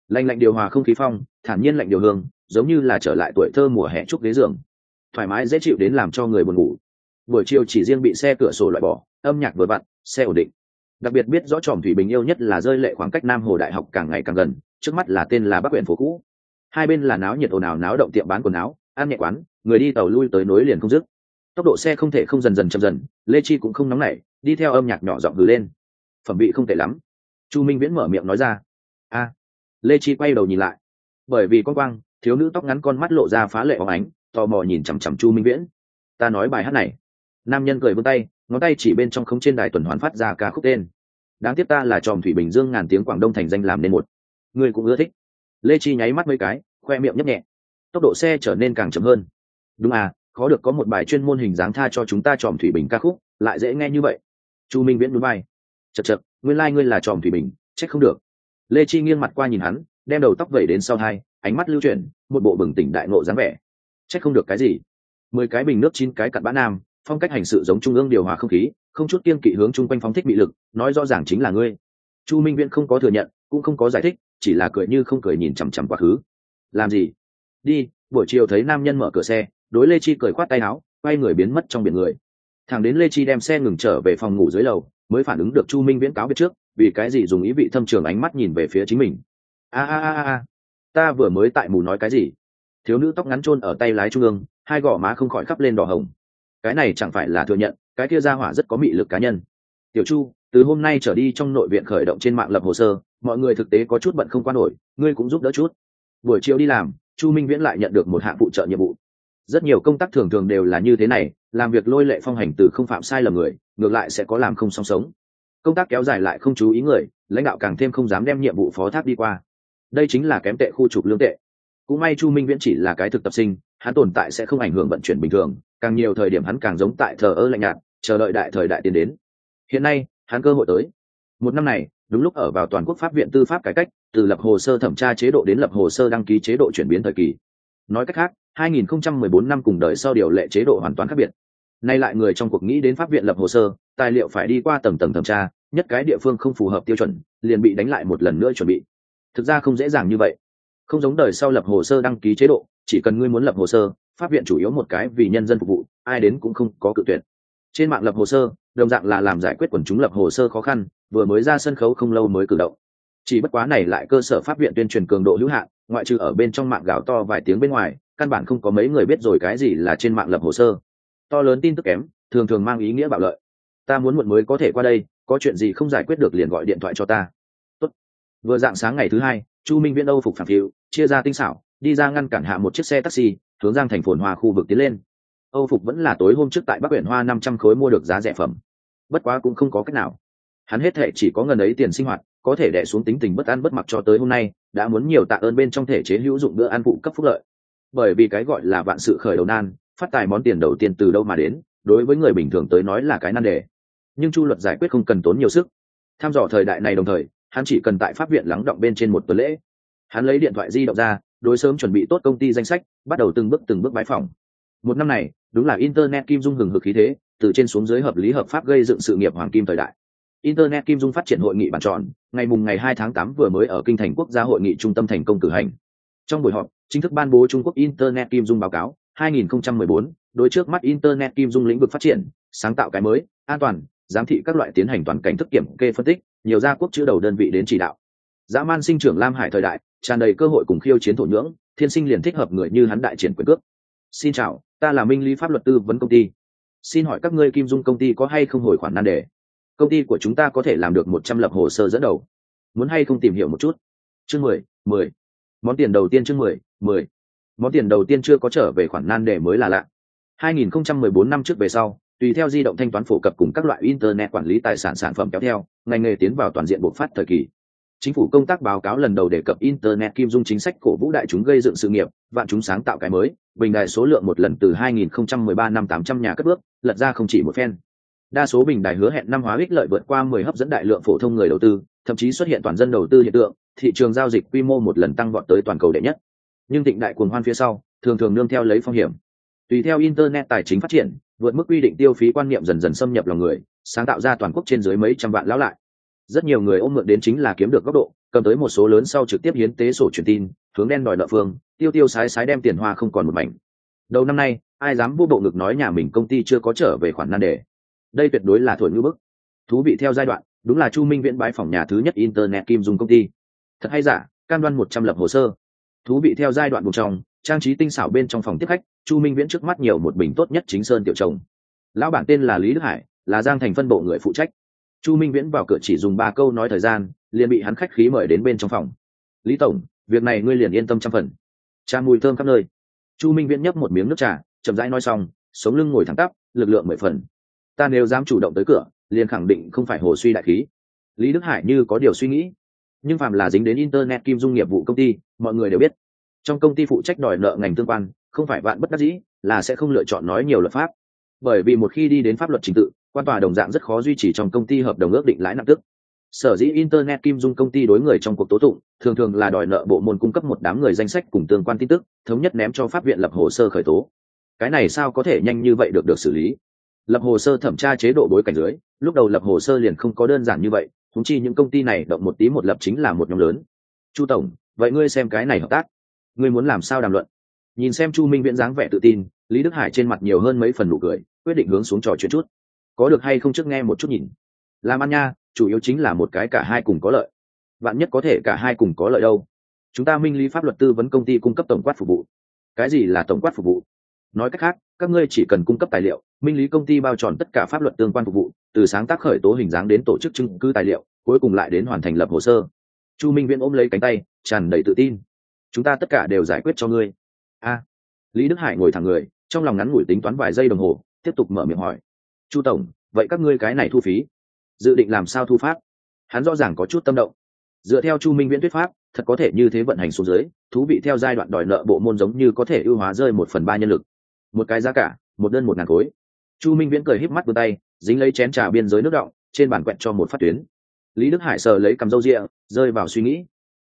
Lạnh lạnh điều hòa không khí phong, thản nhiên lạnh điều hương, giống như là trở lại tuổi thơ mùa hè trúc ghế giường. Thoải mái dễ chịu đến làm cho người buồn ngủ. Buổi chiều chỉ riêng bị xe cửa sổ loại bỏ âm nhạc vừa vặn, xe ổn định. Đặc biệt biết rõ tròm thủy bình yêu nhất là rơi lệ khoảng cách nam hồ đại học càng ngày càng gần, trước mắt là tên là bắc huyện phố cũ. Hai bên là náo nhiệt ồn ào náo động tiệm bán quần áo, ăn nhẹ quán, người đi tàu lui tới nối liền không dứt. Tốc độ xe không thể không dần dần chậm dần, lê chi cũng không nóng nảy, đi theo âm nhạc nhỏ giọng hừ lên. Phẩm vị không tệ lắm. Chu minh viễn mở miệng nói ra. A. Lê chi quay đầu nhìn lại. Bởi vì con quang, thiếu nữ tóc ngắn con mắt lộ ra phá lệ óng ánh, tò mò nhìn chằm chằm chu minh viễn. Ta nói bài hát này. Nam nhân cười vươn tay ngón tay chỉ bên trong không trên đài tuần hoàn phát ra ca khúc tên. Đáng tiếc ta là tròm thủy bình dương ngàn tiếng quảng đông thành danh làm nên một. Người cũng ưa thích. Lê chi nháy mắt mấy cái, khoe miệng nhấp nhẹ. Tốc độ xe trở nên càng chậm hơn. Đúng à khó được có một bài chuyên môn hình dáng tha cho chúng ta tròm thủy bình ca khúc, lại dễ nghe như vậy. Chu minh viễn núi bay. Chật chật nguyên lai、like、ngươi là tròm thủy bình, trách không được. Lê chi nghiêng mặt qua nhìn hắn, đem đầu tóc vẩy đến sau hai ánh mắt lưu chuyển, một bộ bừng tỉnh đại ngộ dáng vẻ. Trách không được cái gì. Mười cái bình nước chín cái cặn bã nam phong cách hành sự giống trung ương điều hòa không khí, không chút kiên kỵ hướng chung quanh phóng thích bị lực, nói rõ ràng chính là ngươi. Chu minh viễn không có thừa nhận, cũng không có giải thích, chỉ là cười như không cười nhìn chằm chằm quá khứ. Làm gì? Đi, buổi chiều thấy nam nhân mở cửa xe, đối lê chi cười khoát tay áo, quay người biến mất trong biển người. Thằng đến lê chi đem xe ngừng trở về phòng ngủ dưới lầu, mới phản ứng được chu minh viễn cáo biết trước, vì cái gì dùng ý vị thâm trường ánh mắt nhìn về phía chính mình. A a a a. Ta vừa mới tại mù nói cái gì? Thiếu nữ tóc ngắn chôn ở tay lái trung ương, hai gò má không khỏi khắp lên đỏ hồng cái này chẳng phải là thừa nhận, cái kia ra hỏa rất có mị lực cá nhân. Tiểu chu, từ hôm nay trở đi trong nội viện khởi động trên mạng lập hồ sơ, mọi người thực tế có chút bận không quan nổi, ngươi cũng giúp đỡ chút. Buổi chiều đi làm, chu minh viễn lại nhận được một hạng phụ trợ nhiệm vụ. Rất nhiều công tác thường thường đều là như thế này, làm việc lôi lệ phong hành từ không phạm sai lầm người, ngược lại sẽ có làm không song sống. Công tác kéo dài lại không chú ý người, lãnh đạo càng thêm không dám đem nhiệm vụ phó thác đi qua. Đây chính là kém tệ khu trục lương tệ cũng may chu minh viễn chỉ là cái thực tập sinh, hắn tồn tại sẽ không ảnh hưởng vận chuyển bình thường, càng nhiều thời điểm hắn càng giống tại thờ ơ lạnh nhạt, chờ đợi đại thời đại tiến đến. Hiện nay, hắn cơ hội tới. Một năm này, đúng lúc ở vào toàn quốc pháp viện tư pháp cải cách, từ lập hồ sơ thẩm tra chế độ đến lập hồ sơ đăng ký chế độ chuyển biến thời kỳ. Nói cách khác 2014 năm cùng đời sau điều lệ chế độ hoàn toàn khác biệt. Nay lại người trong cuộc nghĩ đến pháp viện lập hồ sơ, tài liệu phải đi qua tầng tầng thẩm tra, nhất cái địa phương không phù hợp tiêu chuẩn, liền bị đánh lại một lần nữa chuẩn bị. Thực ra không dễ dàng như vậy không giống đời sau lập hồ sơ đăng ký chế độ, chỉ cần ngươi muốn lập hồ sơ, pháp viện chủ yếu một cái vì nhân dân phục vụ, ai đến cũng không có cự tuyệt. Trên mạng lập hồ sơ, đồng dạng là làm giải quyết quần chúng lập hồ sơ khó khăn, vừa mới ra sân khấu không lâu mới cử động. Chỉ bất quá này lại cơ sở pháp viện tuyên truyền cường độ hữu hạn, ngoại trừ ở bên trong mạng gạo to vài tiếng bên ngoài, căn bản không có mấy người biết rồi cái gì là trên mạng lập hồ sơ. To lớn tin tức kém, thường thường mang ý nghĩa bạo lợi. Ta muốn muộn mới có thể qua đây, có chuyện gì không giải quyết được liền gọi điện thoại cho ta. Tốt. vừa dạng sáng ngày thứ hai, chu minh viễn âu phục phản phiu chia ra tinh xảo, đi ra ngăn cản hạ một chiếc xe taxi, hướng giang thành phồn hoa khu vực tiến lên. Âu phục vẫn là tối hôm trước tại bắc huyện hoa năm trăm khối mua được giá rẻ phẩm. Bất quá cũng không có cách nào. Hắn hết thể chỉ có ngần ấy tiền sinh hoạt, có thể đẻ xuống tính tình bất ăn bất mặc cho tới hôm nay, đã muốn nhiều tạ ơn bên trong thể chế hữu dụng bữa ăn phụ cấp phúc lợi. Bởi vì cái gọi là vạn sự khởi đầu nan, phát tài món tiền đầu tiên từ đâu mà đến, đối với người bình thường tới nói là cái nan đề. Nhưng chu luật giải quyết không cần tốn nhiều sức. Tham dò thời đại này đồng thời, hắn chỉ cần tại pháp viện lắng động bên trên một tuần lễ hắn lấy điện thoại di động ra đối sớm chuẩn bị tốt công ty danh sách bắt đầu từng bước từng bước bãi phòng một năm này đúng là internet kim dung hừng hực khí thế từ trên xuống dưới hợp lý hợp pháp gây dựng sự nghiệp hoàng kim thời đại. Internet kim dung phát triển hội nghị bàn tròn ngày mùng ngày 2 tháng 8 vừa mới ở kinh thành quốc gia hội nghị trung tâm thành công cử hành. Trong buổi họp chính thức ban bố trung quốc internet kim dung báo cáo 2014, đối trước mắt internet kim dung lĩnh vực phát triển sáng tạo cái mới an toàn giám thị các loại tiến hành toàn cảnh thức kiểm kê phân tích nhiều gia quốc chữ đầu đơn vị đến chỉ đạo. Dã man sinh trưởng lam hải thời đại tràn đầy cơ hội cùng khiêu chiến thổ nhưỡng, thiên sinh liền thích hợp người như hắn đại triển quyền cước. Xin chào, ta là minh lý pháp luật tư vấn công ty. Xin hỏi các ngươi kim dung công ty có hay không hồi khoản nan đề? Công ty của chúng ta có thể làm được một trăm lập hồ sơ dẫn đầu. Muốn hay không tìm hiểu một chút? Chương mười mười. Món tiền đầu tiên chương mười mười. Món tiền đầu tiên chưa có trở về khoản nan đề mới là lạ. 2014 năm trước về sau, tùy theo di động thanh toán phổ cập cùng các loại internet quản lý tài sản sản phẩm kéo theo, ngành nghề tiến vào toàn diện bộc phát thời kỳ chính phủ công tác báo cáo lần đầu đề cập internet kim dung chính sách cổ vũ đại chúng gây dựng sự nghiệp, vạn chúng sáng tạo cái mới, bình đài số lượng một lần từ 2013 năm 800 nhà cất bước, lật ra không chỉ một phen. Đa số bình đài hứa hẹn năm hóa ích lợi vượt qua 10 hấp dẫn đại lượng phổ thông người đầu tư, thậm chí xuất hiện toàn dân đầu tư hiện tượng, thị trường giao dịch quy mô một lần tăng vọt tới toàn cầu đệ nhất. Nhưng thịnh đại cuồng hoan phía sau, thường thường nương theo lấy phong hiểm. Tùy theo internet tài chính phát triển, vượt mức quy định tiêu phí quan niệm dần dần xâm nhập lòng người, sáng tạo ra toàn quốc trên dưới mấy trăm vạn lão lại rất nhiều người ôm mượn đến chính là kiếm được góc độ, cầm tới một số lớn sau trực tiếp hiến tế sổ truyền tin, hướng đen đòi nợ phương, tiêu tiêu sái sái đem tiền hoa không còn một mảnh. Đầu năm nay, ai dám vô bộ ngực nói nhà mình công ty chưa có trở về khoản nan đề? Đây tuyệt đối là thổi ngữ bức. Thú vị theo giai đoạn, đúng là chu minh viễn bái phòng nhà thứ nhất internet kim dùng công ty. Thật hay giả, cam đoan một trăm lập hồ sơ. Thú vị theo giai đoạn một trong, trang trí tinh xảo bên trong phòng tiếp khách, chu minh viễn trước mắt nhiều một bình tốt nhất chính sơn tiểu chồng lão bản tên là lý đức hải, là giang thành phân bộ người phụ trách chu minh viễn vào cửa chỉ dùng ba câu nói thời gian, liền bị hắn khách khí mời đến bên trong phòng. Lý tổng, việc này ngươi liền yên tâm trăm phần. Cha mùi thơm khắp nơi. Chu minh viễn nhấp một miếng nước trà, chậm rãi nói xong, sống lưng ngồi thẳng tắp, lực lượng mười phần. Ta nếu dám chủ động tới cửa, liền khẳng định không phải hồ suy đại khí. Lý đức hải như có điều suy nghĩ. Nhưng phạm là dính đến internet kim dung nghiệp vụ công ty, mọi người đều biết. Trong công ty phụ trách đòi nợ ngành tương quan, không phải bạn bất đắc dĩ, là sẽ không lựa chọn nói nhiều luật pháp. Bởi vì một khi đi đến pháp luật trình tự quan tòa đồng dạng rất khó duy trì trong công ty hợp đồng ước định lãi nặng tức. Sở dĩ internet kim dung công ty đối người trong cuộc tố tụng, thường thường là đòi nợ bộ môn cung cấp một đám người danh sách cùng tương quan tin tức, thống nhất ném cho pháp viện lập hồ sơ khởi tố. Cái này sao có thể nhanh như vậy được được xử lý? Lập hồ sơ thẩm tra chế độ bối cảnh dưới, lúc đầu lập hồ sơ liền không có đơn giản như vậy thúng chi những công ty này động một tí một lập chính là một nhóm lớn. Chu tổng, vậy ngươi xem cái này hợp tác. Ngươi muốn làm sao đàm luận? Nhìn xem chu minh viễn dáng vẻ tự tin, lý đức hải trên mặt nhiều hơn mấy phần nụ cười, quyết định hướng xuống trò chuyện chút có được hay không trước nghe một chút nhìn. Làm ăn nha, chủ yếu chính là một cái cả hai cùng có lợi. Bạn nhất có thể cả hai cùng có lợi đâu. Chúng ta minh lý pháp luật tư vấn công ty cung cấp tổng quát phục vụ. Cái gì là tổng quát phục vụ? Nói cách khác, các ngươi chỉ cần cung cấp tài liệu, minh lý công ty bao tròn tất cả pháp luật tương quan phục vụ, từ sáng tác khởi tố hình dáng đến tổ chức chứng cứ tài liệu, cuối cùng lại đến hoàn thành lập hồ sơ. Chu minh viễn ôm lấy cánh tay, tràn đầy tự tin. Chúng ta tất cả đều giải quyết cho ngươi. A. Lý đức hải ngồi thẳng người, trong lòng ngắn ngủi tính toán vài giây đồng hồ, tiếp tục mở miệng hỏi chu tổng, vậy các ngươi cái này thu phí, dự định làm sao thu pháp? Hắn rõ ràng có chút tâm động. Dựa theo chu minh viễn thuyết pháp, thật có thể như thế vận hành xuống dưới, thú vị theo giai đoạn đòi nợ bộ môn giống như có thể ưu hóa rơi một phần ba nhân lực. Một cái giá cả, một đơn một ngàn khối. Chu minh viễn cười híp mắt vươn tay, dính lấy chén trà biên giới nước động trên bàn quẹt cho một phát tuyến. Lý đức hải sờ lấy cầm râu rịa, rơi vào suy nghĩ.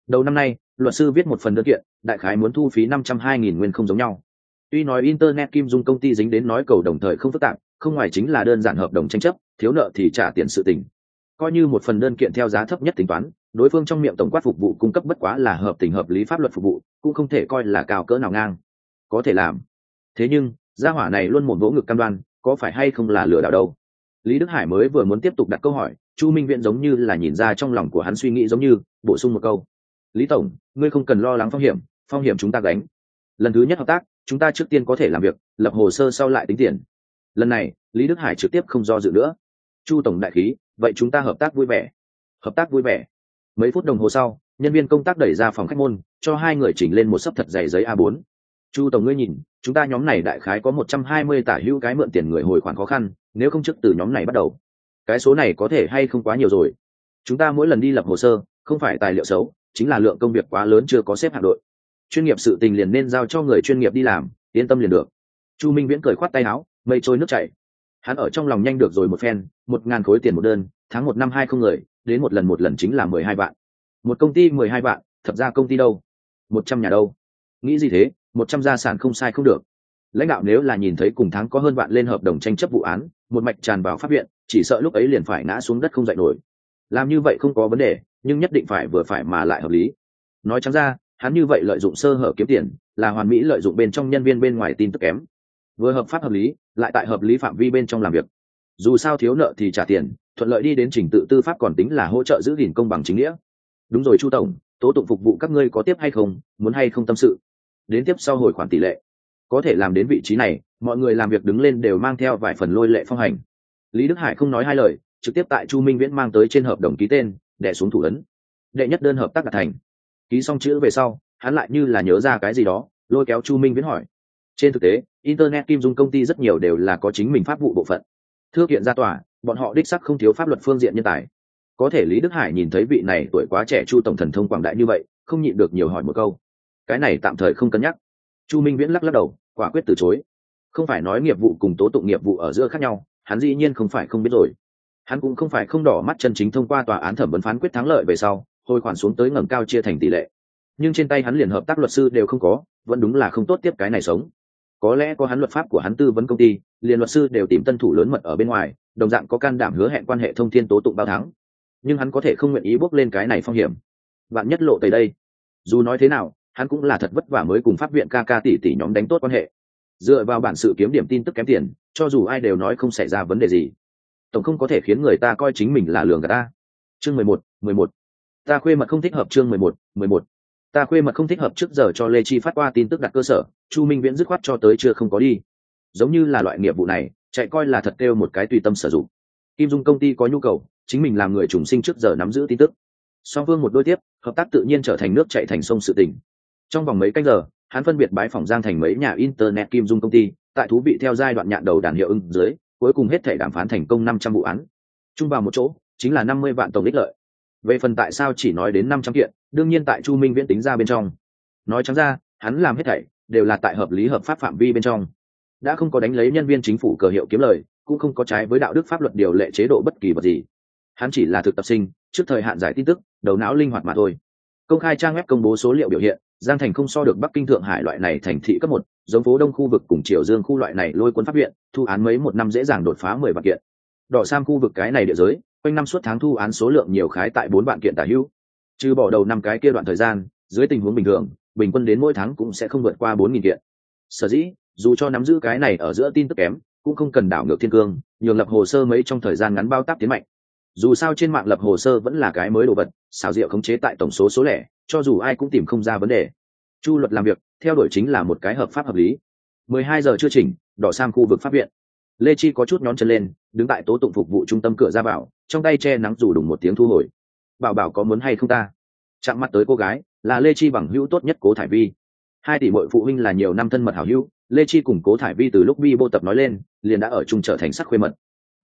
Đầu năm nay, luật sư viết một phần đơn kiện, đại khái muốn thu phí năm trăm hai nghìn nguyên không giống nhau. Tuy nói internet kim dung công ty dính đến nói cầu đồng thời không phức tạp không ngoài chính là đơn giản hợp đồng tranh chấp, thiếu nợ thì trả tiền sự tình. Coi như một phần đơn kiện theo giá thấp nhất tính toán, đối phương trong miệng tổng quát phục vụ cung cấp bất quá là hợp tình hợp lý pháp luật phục vụ, cũng không thể coi là cao cỡ nào ngang. Có thể làm. Thế nhưng, gia hỏa này luôn một vỗ ngực cam đoan, có phải hay không là lừa đảo đâu? Lý đức hải mới vừa muốn tiếp tục đặt câu hỏi, chu minh viện giống như là nhìn ra trong lòng của hắn suy nghĩ giống như, bổ sung một câu. Lý tổng, ngươi không cần lo lắng phong hiểm phong hiểm chúng ta gánh. Lần thứ nhất hợp tác, chúng ta trước tiên có thể làm việc, lập hồ sơ sau lại tính tiền lần này, lý đức hải trực tiếp không do dự nữa. Chu tổng đại khí, vậy chúng ta hợp tác vui vẻ. Hợp tác vui vẻ. Mấy phút đồng hồ sau, nhân viên công tác đẩy ra phòng khách môn, cho hai người chỉnh lên một sấp thật dày giấy a 4 chu tổng ngươi nhìn, chúng ta nhóm này đại khái có một trăm hai mươi tả hữu cái mượn tiền người hồi khoản khó khăn, nếu không trước từ nhóm này bắt đầu. Cái số này có thể hay không quá nhiều rồi. Chúng ta mỗi lần đi lập hồ sơ, không phải tài liệu xấu, chính là lượng công việc quá lớn chưa có xếp hạng đội. Chuyên nghiệp sự tình liền nên giao cho người chuyên nghiệp đi làm, yên tâm liền được. Chu minh viễn cười khoát tay áo mây trôi nước chảy. Hắn ở trong lòng nhanh được rồi một phen, một ngàn khối tiền một đơn, tháng một năm hai không người, đến một lần một lần chính là mười hai vạn. Một công ty mười hai vạn thật ra công ty đâu? Một trăm nhà đâu? Nghĩ gì thế? Một trăm gia sản không sai không được. Lãnh đạo nếu là nhìn thấy cùng tháng có hơn bạn lên hợp đồng tranh chấp vụ án, một mạch tràn vào pháp viện, chỉ sợ lúc ấy liền phải ngã xuống đất không dậy nổi. Làm như vậy không có vấn đề, nhưng nhất định phải vừa phải mà lại hợp lý. Nói chắn ra, hắn như vậy lợi dụng sơ hở kiếm tiền, là hoàn mỹ lợi dụng bên trong nhân viên bên ngoài tin tức kém vừa hợp pháp hợp lý, lại tại hợp lý phạm vi bên trong làm việc. Dù sao thiếu nợ thì trả tiền, thuận lợi đi đến trình tự tư pháp còn tính là hỗ trợ giữ gìn công bằng chính nghĩa. Đúng rồi chu tổng, tố tụng phục vụ các ngươi có tiếp hay không, muốn hay không tâm sự. Đến tiếp sau hồi khoản tỷ lệ. Có thể làm đến vị trí này, mọi người làm việc đứng lên đều mang theo vài phần lôi lệ phong hành. Lý đức hải không nói hai lời, trực tiếp tại chu minh viễn mang tới trên hợp đồng ký tên đẻ xuống thủ ấn. Đệ nhất đơn hợp tác đạt thành. Ký xong chữ về sau, hắn lại như là nhớ ra cái gì đó, lôi kéo chu minh viễn hỏi trên thực tế, internet kim dung công ty rất nhiều đều là có chính mình pháp vụ bộ phận. Thưa kiện ra tòa, bọn họ đích sắc không thiếu pháp luật phương diện nhân tài. Có thể lý đức hải nhìn thấy vị này tuổi quá trẻ chu tổng thần thông quảng đại như vậy, không nhịn được nhiều hỏi một câu. Cái này tạm thời không cân nhắc. Chu minh viễn lắc lắc đầu, quả quyết từ chối. Không phải nói nghiệp vụ cùng tố tụng nghiệp vụ ở giữa khác nhau, hắn dĩ nhiên không phải không biết rồi. Hắn cũng không phải không đỏ mắt chân chính thông qua tòa án thẩm vấn phán quyết thắng lợi về sau, hồi khoản xuống tới ngầm cao chia thành tỷ lệ. Nhưng trên tay hắn liền hợp tác luật sư đều không có, vẫn đúng là không tốt tiếp cái này sống có lẽ có hắn luật pháp của hắn tư vấn công ty, liền luật sư đều tìm tân thủ lớn mật ở bên ngoài, đồng dạng có can đảm hứa hẹn quan hệ thông thiên tố tụng bao tháng nhưng hắn có thể không nguyện ý bước lên cái này phong hiểm. Bạn nhất lộ tới đây. Dù nói thế nào, hắn cũng là thật vất vả mới cùng pháp viện ca ca tỷ tỷ nhóm đánh tốt quan hệ. Dựa vào bản sự kiếm điểm tin tức kém tiền, cho dù ai đều nói không xảy ra vấn đề gì. Tổng không có thể khiến người ta coi chính mình là lường gạt ta. Chương mười một mười một. Ta khuê mật không thích hợp chương mười một mười một ta khuê mật không thích hợp trước giờ cho lê chi phát qua tin tức đặt cơ sở, chu minh viễn dứt khoát cho tới chưa không có đi. Giống như là loại nghiệp vụ này, chạy coi là thật kêu một cái tùy tâm sử dụng. Kim dung công ty có nhu cầu, chính mình làm người trùng sinh trước giờ nắm giữ tin tức. Song phương một đôi tiếp, hợp tác tự nhiên trở thành nước chạy thành sông sự tỉnh trong vòng mấy canh giờ, hắn phân biệt bái phòng giang thành mấy nhà internet kim dung công ty, tại thú vị theo giai đoạn nhạn đầu đàn hiệu ứng dưới, cuối cùng hết thể đàm phán thành công năm trăm vụ án. Chung vào một chỗ, chính là năm mươi vạn tổng đích lợi về phần tại sao chỉ nói đến năm trăm kiện, đương nhiên tại chu minh viễn tính ra bên trong. Nói trắng ra, hắn làm hết thảy đều là tại hợp lý hợp pháp phạm vi bên trong. Đã không có đánh lấy nhân viên chính phủ cờ hiệu kiếm lời, cũng không có trái với đạo đức pháp luật điều lệ chế độ bất kỳ vật gì. Hắn chỉ là thực tập sinh, trước thời hạn giải tin tức, đầu não linh hoạt mà thôi. Công khai trang web công bố số liệu biểu hiện, giang thành không so được bắc kinh thượng hải loại này thành thị cấp một, giống phố đông khu vực cùng triều dương khu loại này lôi cuốn pháp viện, thu án mấy một năm dễ dàng đột phá mười vạn kiện. Đỏ sam khu vực cái này địa giới quanh năm suốt tháng thu án số lượng nhiều khái tại bốn vạn kiện tả hữu. Trừ bỏ đầu năm cái kia đoạn thời gian, dưới tình huống bình thường, bình quân đến mỗi tháng cũng sẽ không vượt qua bốn nghìn kiện. Sở dĩ, dù cho nắm giữ cái này ở giữa tin tức kém, cũng không cần đảo ngược thiên cương, nhường lập hồ sơ mấy trong thời gian ngắn bao tác tiến mạnh. Dù sao trên mạng lập hồ sơ vẫn là cái mới đồ vật xào rượu khống chế tại tổng số số lẻ, cho dù ai cũng tìm không ra vấn đề. Chu luật làm việc, theo đuổi chính là một cái hợp pháp hợp lý. mười hai giờ chưa chỉnh, đỏ sang khu vực pháp viện lê chi có chút nhón chân lên, đứng tại tố tụng phục vụ trung tâm cửa ra vào, trong tay che nắng rủ đùng một tiếng thu hồi. Bảo bảo có muốn hay không ta? Chạm mặt tới cô gái, là lê chi bằng hữu tốt nhất cố thải vi. Hai tỷ mội phụ huynh là nhiều năm thân mật hảo hữu, lê chi cùng cố thải vi từ lúc Vi bô tập nói lên, liền đã ở chung trở thành sắc khuê mật.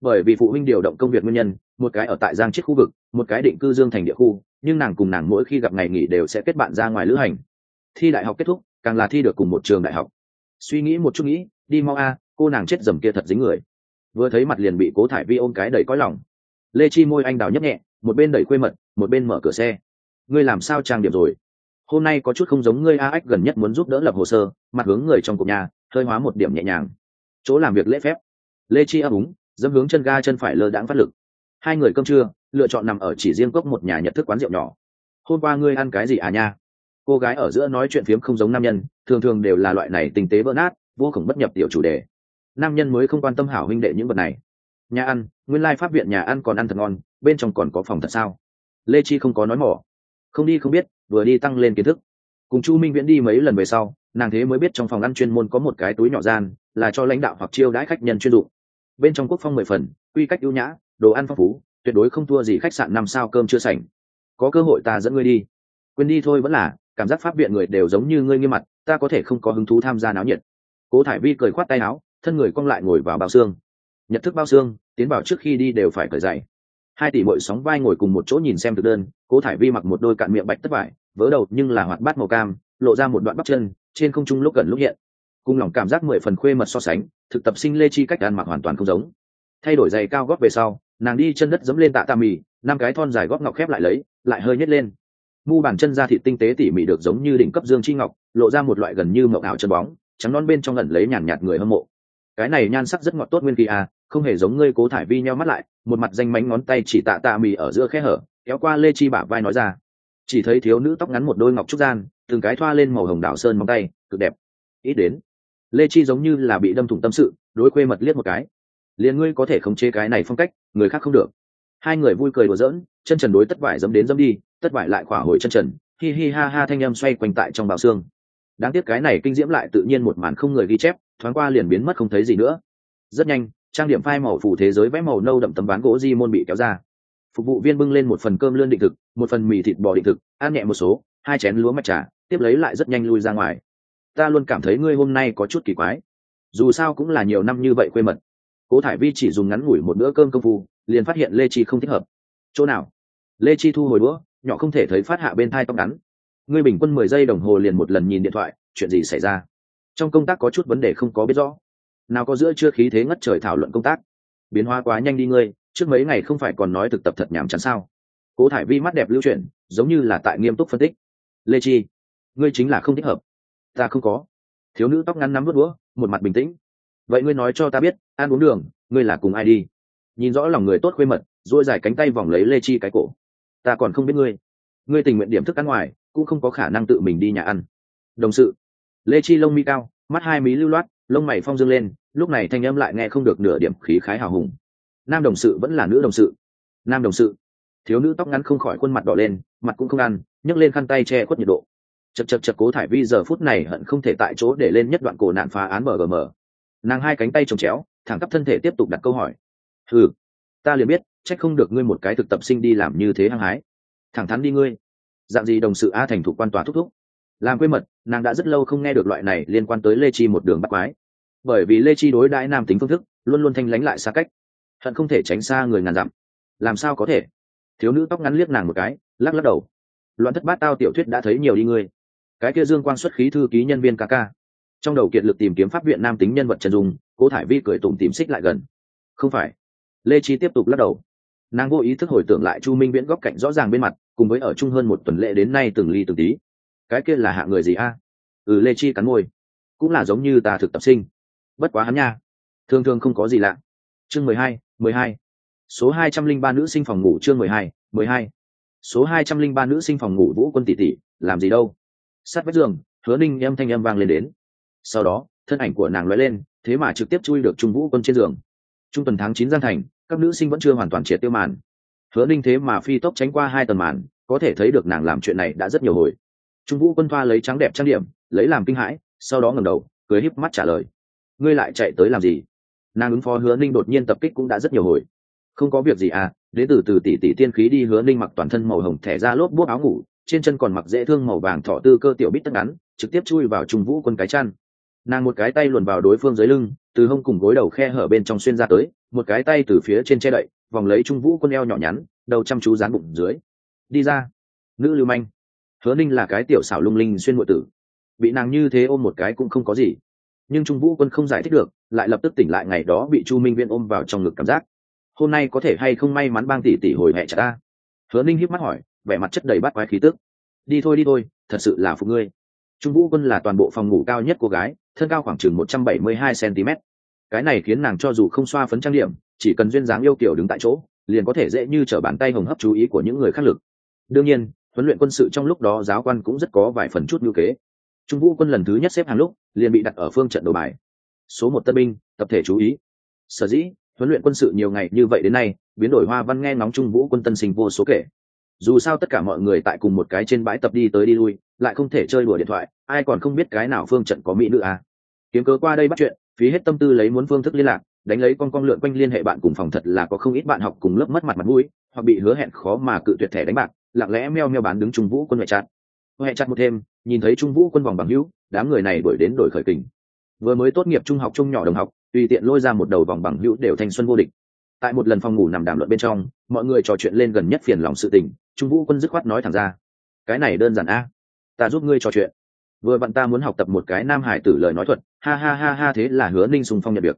Bởi vì phụ huynh điều động công việc nguyên nhân, một cái ở tại giang chiết khu vực, một cái định cư dương thành địa khu, nhưng nàng cùng nàng mỗi khi gặp ngày nghỉ đều sẽ kết bạn ra ngoài lữ hành. Thi đại học kết thúc, càng là thi được cùng một trường đại học. Suy nghĩ một chút nghĩ, đi mau a cô nàng chết dầm kia thật dính người. Vừa thấy mặt liền bị cố thải vi ôm cái đầy cõi lòng. Lê chi môi anh đào nhấp nhẹ, một bên đẩy khuê mật, một bên mở cửa xe. Ngươi làm sao trang điểm rồi? Hôm nay có chút không giống ngươi, a ách gần nhất muốn giúp đỡ lập hồ sơ, mặt hướng người trong cục nhà, hơi hóa một điểm nhẹ nhàng. Chỗ làm việc lễ phép. Lê chi ấp úng dâm hướng chân ga chân phải lơ đãng phát lực. Hai người cơm trưa, lựa chọn nằm ở chỉ riêng cốc một nhà nhận thức quán rượu nhỏ. Hôm qua ngươi ăn cái gì à nha? Cô gái ở giữa nói chuyện phiếm không giống nam nhân, thường thường đều là loại này tinh tế vỡ nát, vô cùng bất nhập tiểu chủ đề nam nhân mới không quan tâm hảo huynh đệ những vật này. Nhà ăn, nguyên lai pháp viện nhà ăn còn ăn thật ngon, bên trong còn có phòng thật sao? Lê chi không có nói mỏ. Không đi không biết, vừa đi tăng lên kiến thức. Cùng chu minh viễn đi mấy lần về sau, nàng thế mới biết trong phòng ăn chuyên môn có một cái túi nhỏ gian, là cho lãnh đạo hoặc chiêu đãi khách nhân chuyên dụng. Bên trong quốc phong mười phần, quy cách ưu nhã, đồ ăn phong phú, tuyệt đối không thua gì khách sạn năm sao cơm chưa sành có cơ hội ta dẫn ngươi đi. Quên đi thôi vẫn là, cảm giác pháp viện người đều giống như ngươi nghiêm mặt, ta có thể không có hứng thú tham gia náo nhiệt. Cố thải vi cười khoát tay áo thân người cong lại ngồi vào bao xương. Nhận thức bao xương, tiến vào trước khi đi đều phải cởi dày hai tỷ bội sóng vai ngồi cùng một chỗ nhìn xem thực đơn, cố thải vi mặc một đôi cạn miệng bạch tất vải, vỡ đầu nhưng là hoạt bát màu cam, lộ ra một đoạn bắp chân, trên không trung lúc gần lúc hiện. Cùng lòng cảm giác mười phần khuê mật so sánh, thực tập sinh lê chi cách ăn mặc hoàn toàn không giống. Thay đổi giày cao gót về sau, nàng đi chân đất dẫm lên tạ tà mì, năm cái thon dài gót ngọc khép lại lấy, lại hơi nhét lên. Mu bàn chân ra thị tinh tế tỉ mỉ được giống như đỉnh cấp dương chi ngọc, lộ ra một loại gần như mậu ảo chân bóng, trắng non bên trong lần lấy nhàn nhạt người hâm mộ cái này nhan sắc rất ngọt tốt nguyên kỳ à không hề giống ngươi cố thải vi nheo mắt lại, một mặt danh mánh ngón tay chỉ tạ tạ mì ở giữa khe hở, kéo qua lê chi bả vai nói ra. Chỉ thấy thiếu nữ tóc ngắn một đôi ngọc trúc gian, từng cái thoa lên màu hồng đảo sơn móng tay, cực đẹp. Ít đến, lê chi giống như là bị đâm thủng tâm sự, đối khuê mật liếc một cái. Liền ngươi có thể khống chế cái này phong cách, người khác không được. Hai người vui cười đùa giỡn, chân trần đối tất vải dấm đến dấm đi, tất vải lại khỏa hồi chân trần, hi hi ha ha thanh â m xoay quanh tại trong bào xương. Đáng tiếc cái này kinh diễm lại tự nhiên một màn không người ghi chép thoáng qua liền biến mất không thấy gì nữa. Rất nhanh, trang điểm phai màu phủ thế giới vẽ màu nâu đậm tấm ván gỗ di môn bị kéo ra. Phục vụ viên bưng lên một phần cơm lươn định thực, một phần mì thịt bò định thực, ăn nhẹ một số, hai chén lúa mạch trà, tiếp lấy lại rất nhanh lui ra ngoài. Ta luôn cảm thấy ngươi hôm nay có chút kỳ quái. Dù sao cũng là nhiều năm như vậy quê mật. Cố thải vi chỉ dùng ngắn ngủi một bữa cơm công phu, liền phát hiện lê chi không thích hợp. Chỗ nào? Lê chi thu hồi đũa, nhỏ không thể thấy phát hạ bên thai tóc ngắn. Ngươi bình quân mười giây đồng hồ liền một lần nhìn điện thoại, chuyện gì xảy ra? Trong công tác có chút vấn đề không có biết rõ. Nào có giữa chưa khí thế ngất trời thảo luận công tác. Biến hóa quá nhanh đi ngươi, trước mấy ngày không phải còn nói thực tập thật nhảm chán sao? Cố thải vi mắt đẹp lưu chuyển, giống như là tại nghiêm túc phân tích. Lê chi, ngươi chính là không thích hợp. Ta không có. Thiếu nữ tóc ngắn nắm vớt đũa, một mặt bình tĩnh. Vậy ngươi nói cho ta biết, ăn uống đường, ngươi là cùng ai đi? Nhìn rõ lòng người tốt khuê mật dỗi dài cánh tay vòng lấy lê chi cái cổ. Ta còn không biết ngươi. Ngươi tình nguyện điểm thức ăn ngoài, cũng không có khả năng tự mình đi nhà ăn. Đồng sự lê chi lông mi cao, mắt hai mí lưu loát, lông mày phong dương lên, lúc này thanh âm lại nghe không được nửa điểm khí khái hào hùng. Nam đồng sự vẫn là nữ đồng sự. Nam đồng sự. Thiếu nữ tóc ngắn không khỏi khuôn mặt đỏ lên, mặt cũng không ăn, nhấc lên khăn tay che khuất nhiệt độ. Chật chật chật cố thải vi giờ phút này hận không thể tại chỗ để lên nhất đoạn cổ nạn phá án mgm nàng hai cánh tay trồng chéo, thẳng tắp thân thể tiếp tục đặt câu hỏi. Ừ ta liền biết, trách không được ngươi một cái thực tập sinh đi làm như thế hăng hái. Thẳng thắn đi ngươi. Dạng gì đồng sự a thành thủ quan tòa thúc thúc làm quê mật, nàng đã rất lâu không nghe được loại này liên quan tới lê chi một đường bắt quái. Bởi vì lê chi đối đãi nam tính phương thức, luôn luôn thanh lánh lại xa cách, hận không thể tránh xa người ngàn dặm. Làm sao có thể? Thiếu nữ tóc ngắn liếc nàng một cái, lắc lắc đầu. Loạn thất bát tao tiểu thuyết đã thấy nhiều đi ngươi. Cái kia dương quang xuất khí thư ký nhân viên ca ca. Trong đầu kiệt lực tìm kiếm pháp viện nam tính nhân vật trần dung, cố thải vi cười tủm tìm xích lại gần. Không phải. Lê chi tiếp tục lắc đầu. Nàng vô ý thức hồi tưởng lại chu minh viễn góc cạnh rõ ràng bên mặt, cùng với ở chung hơn một tuần lễ đến nay từng ly từng tí cái kia là hạ người gì a? Ừ lê chi cắn môi. Cũng là giống như ta thực tập sinh. Bất quá hắn nha. Thường thường không có gì lạ. Chương mười hai mười hai. Số hai trăm linh ba nữ sinh phòng ngủ chương mười hai mười hai. Số hai trăm linh ba nữ sinh phòng ngủ vũ quân tỷ tỷ, làm gì đâu? Sát vách giường, hứa ninh âm thanh âm vang lên đến. Sau đó, thân ảnh của nàng lóe lên, thế mà trực tiếp chui được trung vũ quân trên giường. Trung tuần tháng chín giang thành, các nữ sinh vẫn chưa hoàn toàn triệt tiêu màn. Hứa ninh thế mà phi tốc tránh qua hai tầng màn, có thể thấy được nàng làm chuyện này đã rất nhiều hồi trung vũ quân thoa lấy trắng đẹp trang điểm, lấy làm kinh hãi, sau đó ngẩng đầu, cười híp mắt trả lời. Ngươi lại chạy tới làm gì? Nàng ứng phó hứa ninh đột nhiên tập kích cũng đã rất nhiều hồi. Không có việc gì à đến từ từ tỷ tỷ tiên khí đi, hứa ninh mặc toàn thân màu hồng thẻ ra lốp buốc áo ngủ, trên chân còn mặc dễ thương màu vàng thọ tư cơ tiểu bít tất ngắn, trực tiếp chui vào trung vũ quân cái chăn. Nàng một cái tay luồn vào đối phương dưới lưng, từ hông cùng gối đầu khe hở bên trong xuyên ra tới, một cái tay từ phía trên che đậy, vòng lấy trung vũ quân eo nhỏ nhắn, đầu chăm chú dán bụng dưới. Đi ra. Nữ lưu manh hứa ninh là cái tiểu xảo lung linh xuyên ngụy tử. Bị nàng như thế ôm một cái cũng không có gì. Nhưng trung vũ quân không giải thích được, lại lập tức tỉnh lại ngày đó bị chu minh viên ôm vào trong ngực cảm giác. Hôm nay có thể hay không may mắn bang tỷ tỷ hồi hẹ trả ta? Hứa ninh hiếp mắt hỏi, vẻ mặt chất đầy bắt quái khí tức. Đi thôi đi thôi, thật sự là phụ ngươi. Trung vũ quân là toàn bộ phòng ngủ cao nhất cô gái, thân cao khoảng chừng một trăm bảy mươi hai cm cái này khiến nàng cho dù không xoa phấn trang điểm, chỉ cần duyên dáng yêu kiểu đứng tại chỗ, liền có thể dễ như t r ở bàn tay hồng hấp chú ý của những người khác lực. Đương nhiên huấn luyện quân sự trong lúc đó giáo quan cũng rất có vài phần chút ngữ kế. Trung vũ quân lần thứ nhất xếp hàng lúc, liền bị đặt ở phương trận đồ bài. Số một tân binh, tập thể chú ý. Sở dĩ, huấn luyện quân sự nhiều ngày như vậy đến nay, biến đổi hoa văn nghe ngóng trung vũ quân tân sinh vô số kể. Dù sao tất cả mọi người tại cùng một cái trên bãi tập đi tới đi lui, lại không thể chơi đùa điện thoại, ai còn không biết cái nào phương trận có mỹ nữ à. kiếm cớ qua đây bắt chuyện, phí hết tâm tư lấy muốn phương thức liên lạc, đánh lấy con con lượn quanh liên hệ bạn cùng phòng thật là có không ít bạn học cùng lớp mất mặt mặt mũi, hoặc bị hứa hẹn khó mà cự tuyệt thẻ đánh bạc lặng lẽ meo meo bán đứng trung vũ quân huệ chặt huệ chặt một thêm, nhìn thấy trung vũ quân vòng bằng hữu, đám người này đuổi đến đổi khởi kình. Vừa mới tốt nghiệp trung học trung nhỏ đồng học, tùy tiện lôi ra một đầu vòng bằng hữu đều thanh xuân vô địch. Tại một lần phòng ngủ nằm đàm luận bên trong, mọi người trò chuyện lên gần nhất phiền lòng sự tình, trung vũ quân dứt khoát nói thẳng ra. Cái này đơn giản a, ta giúp ngươi trò chuyện. Vừa bạn ta muốn học tập một cái nam hải tử lời nói thuật, ha ha ha ha thế là hứa ninh sùng phong nhận việc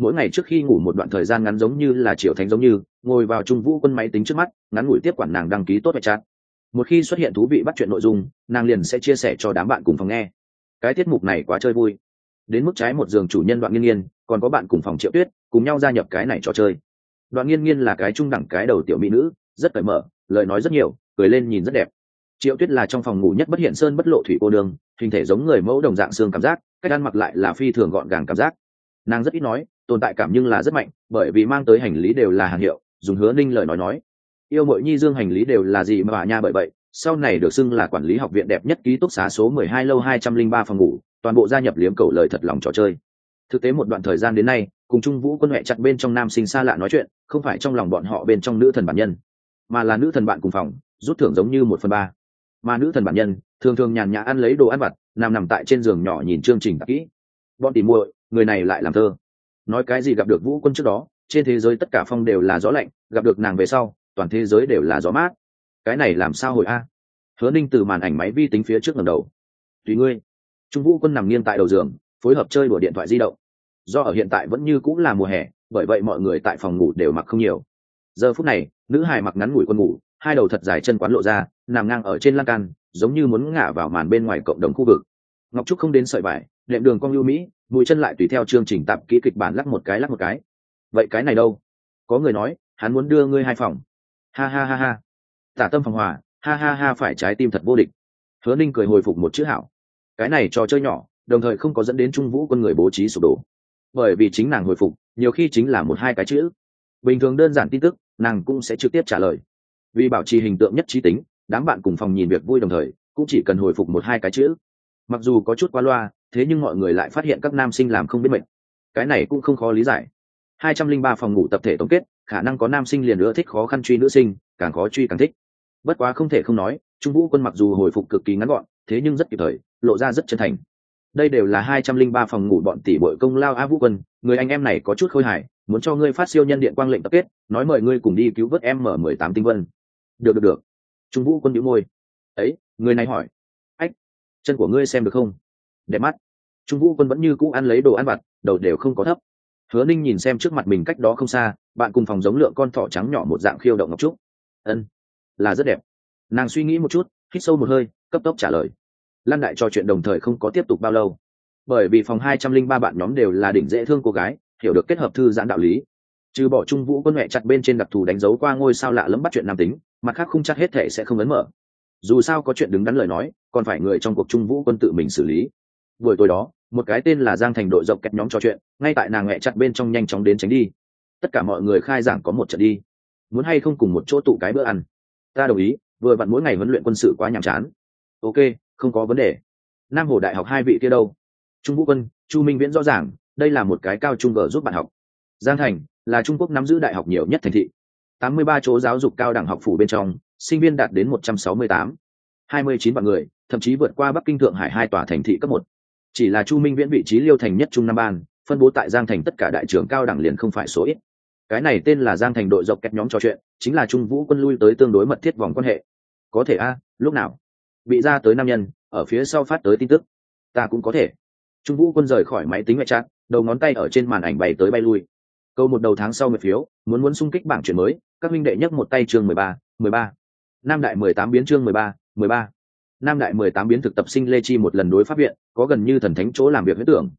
mỗi ngày trước khi ngủ một đoạn thời gian ngắn giống như là triệu thánh giống như, ngồi vào trung vũ quân máy tính trước mắt, ngắn ngủi tiếp quản nàng đăng ký tốt hay chat một khi xuất hiện thú vị bắt chuyện nội dung, nàng liền sẽ chia sẻ cho đám bạn cùng phòng nghe. Cái tiết mục này quá chơi vui. Đến mức trái một giường chủ nhân đoạn nghiên nghiên, còn có bạn cùng phòng triệu tuyết, cùng nhau gia nhập cái này trò chơi. Đoạn nghiên nghiên là cái trung đẳng cái đầu tiểu mỹ nữ, rất cởi mở, lời nói rất nhiều, cười lên nhìn rất đẹp. Triệu tuyết là trong phòng ngủ nhất bất hiện sơn bất lộ thủy cô đường hình thể giống người mẫu đồng dạng xương cảm giác, cách ăn mặc lại là phi thường gọn gàng cảm giác. Nàng rất ít nói tồn tại cảm nhưng là rất mạnh, bởi vì mang tới hành lý đều là hàng hiệu, dùng hứa ninh lời nói nói. Yêu mội nhi dương hành lý đều là gì mà bà nha bởi vậy, sau này được xưng là quản lý học viện đẹp nhất ký túc xá số mười hai lâu hai trăm linh ba phòng ngủ, toàn bộ gia nhập liếm cầu lời thật lòng trò chơi. Thực tế một đoạn thời gian đến nay, cùng trung vũ quân huệ chặt bên trong nam sinh xa lạ nói chuyện, không phải trong lòng bọn họ bên trong nữ thần bản nhân, mà là nữ thần bạn cùng phòng, rút thưởng giống như một phần ba. Mà nữ thần bản nhân, thường thường nhàn nhã ăn lấy đồ ăn vặt, nằm nằm tại trên giường nhỏ nhìn chương trình tạp kỹ. Bọn tìm muội, người này lại làm thơ nói cái gì gặp được vũ quân trước đó, trên thế giới tất cả phong đều là gió lạnh, gặp được nàng về sau, toàn thế giới đều là gió mát. Cái này làm sao hồi a? Hứa ninh từ màn ảnh máy vi tính phía trước ngầm đầu. Tùy ngươi. Trung vũ quân nằm nghiêng tại đầu giường, phối hợp chơi đùa điện thoại di động. Do ở hiện tại vẫn như cũng là mùa hè, bởi vậy mọi người tại phòng ngủ đều mặc không nhiều. Giờ phút này, nữ hài mặc ngắn ngủi quân ngủ, hai đầu thật dài chân quán lộ ra, nằm ngang ở trên lan can, giống như muốn ngả vào màn bên ngoài cộng đồng khu vực. Ngọc trúc không đến sợi vải, đệm đường cong lưu mỹ mũi chân lại tùy theo chương trình tạp kỹ kịch bản lắc một cái, lắc một cái. Vậy cái này đâu? Có người nói, hắn muốn đưa ngươi hai phòng. Ha ha ha ha. Tả tâm phòng hòa, ha ha ha, phải trái tim thật vô địch. Hứa ninh cười hồi phục một chữ hảo. Cái này trò chơi nhỏ, đồng thời không có dẫn đến trung vũ quân người bố trí sụp đổ. Bởi vì chính nàng hồi phục, nhiều khi chính là một hai cái chữ. Bình thường đơn giản tin tức, nàng cũng sẽ trực tiếp trả lời. Vì bảo trì hình tượng nhất trí tính, đám bạn cùng phòng nhìn việc vui đồng thời, cũng chỉ cần hồi phục một hai cái chữ. Mặc dù có chút qua loa thế nhưng mọi người lại phát hiện các nam sinh làm không biết mệnh cái này cũng không khó lý giải. Hai trăm linh ba phòng ngủ tập thể tổng kết, khả năng có nam sinh liền nữa thích khó khăn truy nữ sinh, càng khó truy càng thích. Bất quá không thể không nói, trung vũ quân mặc dù hồi phục cực kỳ ngắn gọn, thế nhưng rất kịp thời, lộ ra rất chân thành. Đây đều là hai trăm linh ba phòng ngủ bọn tỷ bội công lao a vũ quân, người anh em này có chút khôi hài, muốn cho ngươi phát siêu nhân điện quang lệnh tập kết, nói mời ngươi cùng đi cứu vớt em mở mười tám tinh vân. Được được được. Trung vũ quân nhíu môi. Ấy, người này hỏi. Ách, chân của ngươi xem được không? Đẹp mắt. Trung vũ quân vẫn như cũ ăn lấy đồ ăn vặt, đầu đều không có thấp. Hứa ninh nhìn xem trước mặt mình cách đó không xa, bạn cùng phòng giống lượng con thỏ trắng nhỏ một dạng khiêu động ngọc trúc. Ân, là rất đẹp. Nàng suy nghĩ một chút, hít sâu một hơi, cấp tốc trả lời. Lan đại trò chuyện đồng thời không có tiếp tục bao lâu. Bởi vì phòng hai trăm linh ba bạn nhóm đều là đỉnh dễ thương cô gái, hiểu được kết hợp thư giãn đạo lý. Trừ bỏ trung vũ quân huệ chặt bên trên đặc thù đánh dấu qua ngôi sao lạ lẫm bắt chuyện nam tính, mặt khác không chắc hết thể sẽ không ấn mở. Dù sao có chuyện đứng đắn lời nói, còn phải người trong cuộc trung vũ quân tự mình xử lý buổi tối đó, một cái tên là giang thành đội rộng kẹt nhóm trò chuyện, ngay tại nàng huệ chặt bên trong nhanh chóng đến tránh đi. Tất cả mọi người khai giảng có một trận đi. Muốn hay không cùng một chỗ tụ cái bữa ăn? Ta đồng ý, vừa vặn mỗi ngày huấn luyện quân sự quá nhàm chán. Ok, không có vấn đề. Nam hồ đại học hai vị kia đâu? Trung vũ quân, chu minh viễn rõ ràng, đây là một cái cao trung gờ giúp bạn học. Giang thành là trung quốc nắm giữ đại học nhiều nhất thành thị. 83 chỗ giáo dục cao đẳng học phủ bên trong, sinh viên đạt đến 168. 29 vạn người, thậm chí vượt qua bắc kinh thượng hải hai tòa thành thị cấp một chỉ là chu minh viễn vị trí liêu thành nhất trung nam ban, phân bố tại giang thành tất cả đại trưởng cao đẳng liền không phải số ít. Cái này tên là giang thành đội dọc kẹt nhóm trò chuyện, chính là trung vũ quân lui tới tương đối mật thiết vòng quan hệ. Có thể a, lúc nào? Bị ra tới nam nhân, ở phía sau phát tới tin tức. Ta cũng có thể. Trung vũ quân rời khỏi máy tính ngoại trạng, đầu ngón tay ở trên màn ảnh bày tới bay lui. Câu một đầu tháng sau mười phiếu, muốn muốn xung kích bảng chuyển mới, các minh đệ nhất một tay chương mười ba mười ba. Nam đại mười tám biến chương mười ba mười ba nam đại mười tám biến thực tập sinh lê chi một lần đối pháp viện, có gần như thần thánh chỗ làm việc huyết tưởng.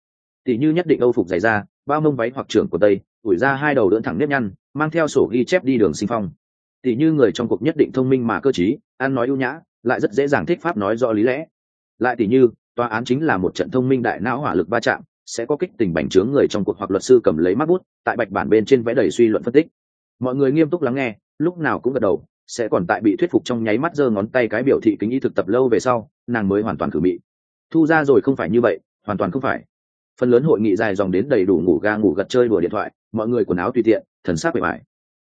Tỷ như nhất định âu phục dày ra bao mông váy hoặc trưởng của tây, ủi ra hai đầu đỡ thẳng nếp nhăn, mang theo sổ ghi chép đi đường sinh phong. Tỷ như người trong cuộc nhất định thông minh mà cơ t ăn nói ưu nhã, lại rất dễ dàng thích pháp nói rõ lý lẽ. Lại tỷ như, tòa án chính là một trận thông minh đại não hỏa lực va chạm, sẽ có kích tình bành trướng người trong cuộc hoặc luật sư cầm lấy mắt bút, tại bạch bản bên trên vẽ đầy suy luận phân tích. Mọi người nghiêm túc lắng nghe, lúc nào cũng gật đầu sẽ còn tại bị thuyết phục trong nháy mắt giơ ngón tay cái biểu thị kính ý thực tập lâu về sau, nàng mới hoàn toàn cử bị thu ra rồi không phải như vậy, hoàn toàn không phải. Phần lớn hội nghị dài dòng đến đầy đủ ngủ ga, ngủ gật chơi đùa điện thoại, mọi người quần áo tùy tiện, thần sắc bề mại.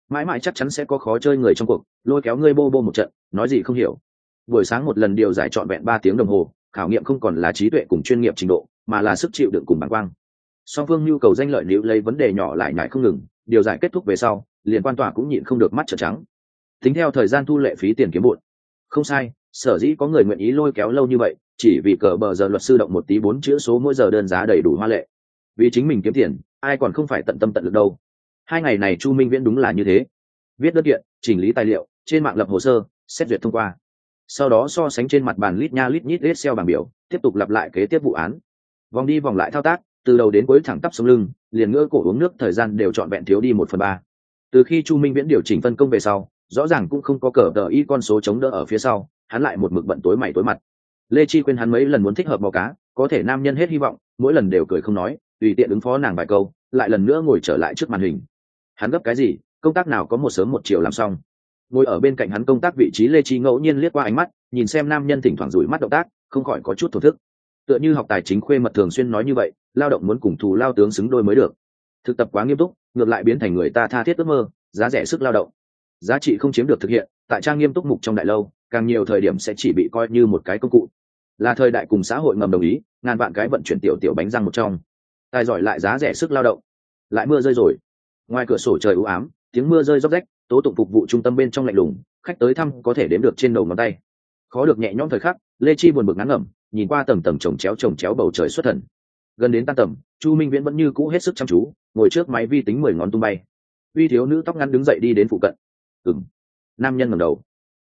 Mãi mãi chắc chắn sẽ có khó chơi người trong cuộc, lôi kéo ngươi bô bô một trận, nói gì không hiểu. Buổi sáng một lần điều giải trọn vẹn ba tiếng đồng hồ, khảo nghiệm không còn là trí tuệ cùng chuyên nghiệp trình độ, mà là sức chịu đựng cùng bản quang. Song phương nhu cầu danh lợi nếu lấy vấn đề nhỏ lại nhại không ngừng, điều giải kết thúc về sau, liền quan tòa cũng nhịn không được mắt trợn trắng tính theo thời gian thu lệ phí tiền kiếm bụt. Không sai, sở dĩ có người nguyện ý lôi kéo lâu như vậy, chỉ vì cờ bờ giờ luật sư động một tí bốn chữ số mỗi giờ đơn giá đầy đủ hoa lệ. Vì chính mình kiếm tiền, ai còn không phải tận tâm tận lực đâu. Hai ngày này chu minh viễn đúng là như thế. Viết đơn kiện, chỉnh lý tài liệu, trên mạng lập hồ sơ, xét duyệt thông qua. Sau đó so sánh trên mặt bàn lít nha lít nhít excel bảng biểu, tiếp tục lặp lại kế tiếp vụ án. Vòng đi vòng lại thao tác, từ đầu đến cuối thẳng tắp sống lưng, liền ngỡ cổ uống nước thời gian đều trọn vẹn thiếu đi một phần ba. Từ khi chu minh viễn điều chỉnh phân công về sau rõ ràng cũng không có cờ đờ y con số chống đỡ ở phía sau, hắn lại một mực bận tối mày tối mặt. Lê chi quên hắn mấy lần muốn thích hợp bò cá, có thể nam nhân hết hy vọng, mỗi lần đều cười không nói, tùy tiện ứng phó nàng vài câu, lại lần nữa ngồi trở lại trước màn hình. Hắn gấp cái gì, công tác nào có một sớm một chiều làm xong. Ngồi ở bên cạnh hắn công tác vị trí lê chi ngẫu nhiên liếc qua ánh mắt, nhìn xem nam nhân thỉnh thoảng rủi mắt động tác, không khỏi có chút thổ thức. Tựa như học tài chính khuê mật thường xuyên nói như vậy, lao động muốn cùng thù lao tướng xứng đôi mới được. Thực tập quá nghiêm túc, ngược lại biến thành người ta tha thiết ước mơ, giá rẻ sức lao động giá trị không chiếm được thực hiện, tại trang nghiêm túc mục trong đại lâu, càng nhiều thời điểm sẽ chỉ bị coi như một cái công cụ. Là thời đại cùng xã hội ngầm đồng ý, ngàn vạn cái vận chuyển tiểu tiểu bánh răng một trong. Tài giỏi lại giá rẻ sức lao động. Lại mưa rơi rồi. Ngoài cửa sổ trời u ám, tiếng mưa rơi róc rách, tố tụng phục vụ trung tâm bên trong lạnh lùng, khách tới thăm có thể đếm được trên đầu ngón tay. Khó được nhẹ nhõm thời khắc, lê chi buồn bực ngắn ngẩm, nhìn qua tầng tầng chồng chéo chồng chéo bầu trời xuất thần. Gần đến tan tầm, chu minh viễn vẫn như cũ hết sức chăm chú, ngồi trước máy vi tính mười ngón tung bay. Uy thiếu nữ tóc ngắn đứng dậy đi đến phụ cận ừng nam nhân ngầm đầu.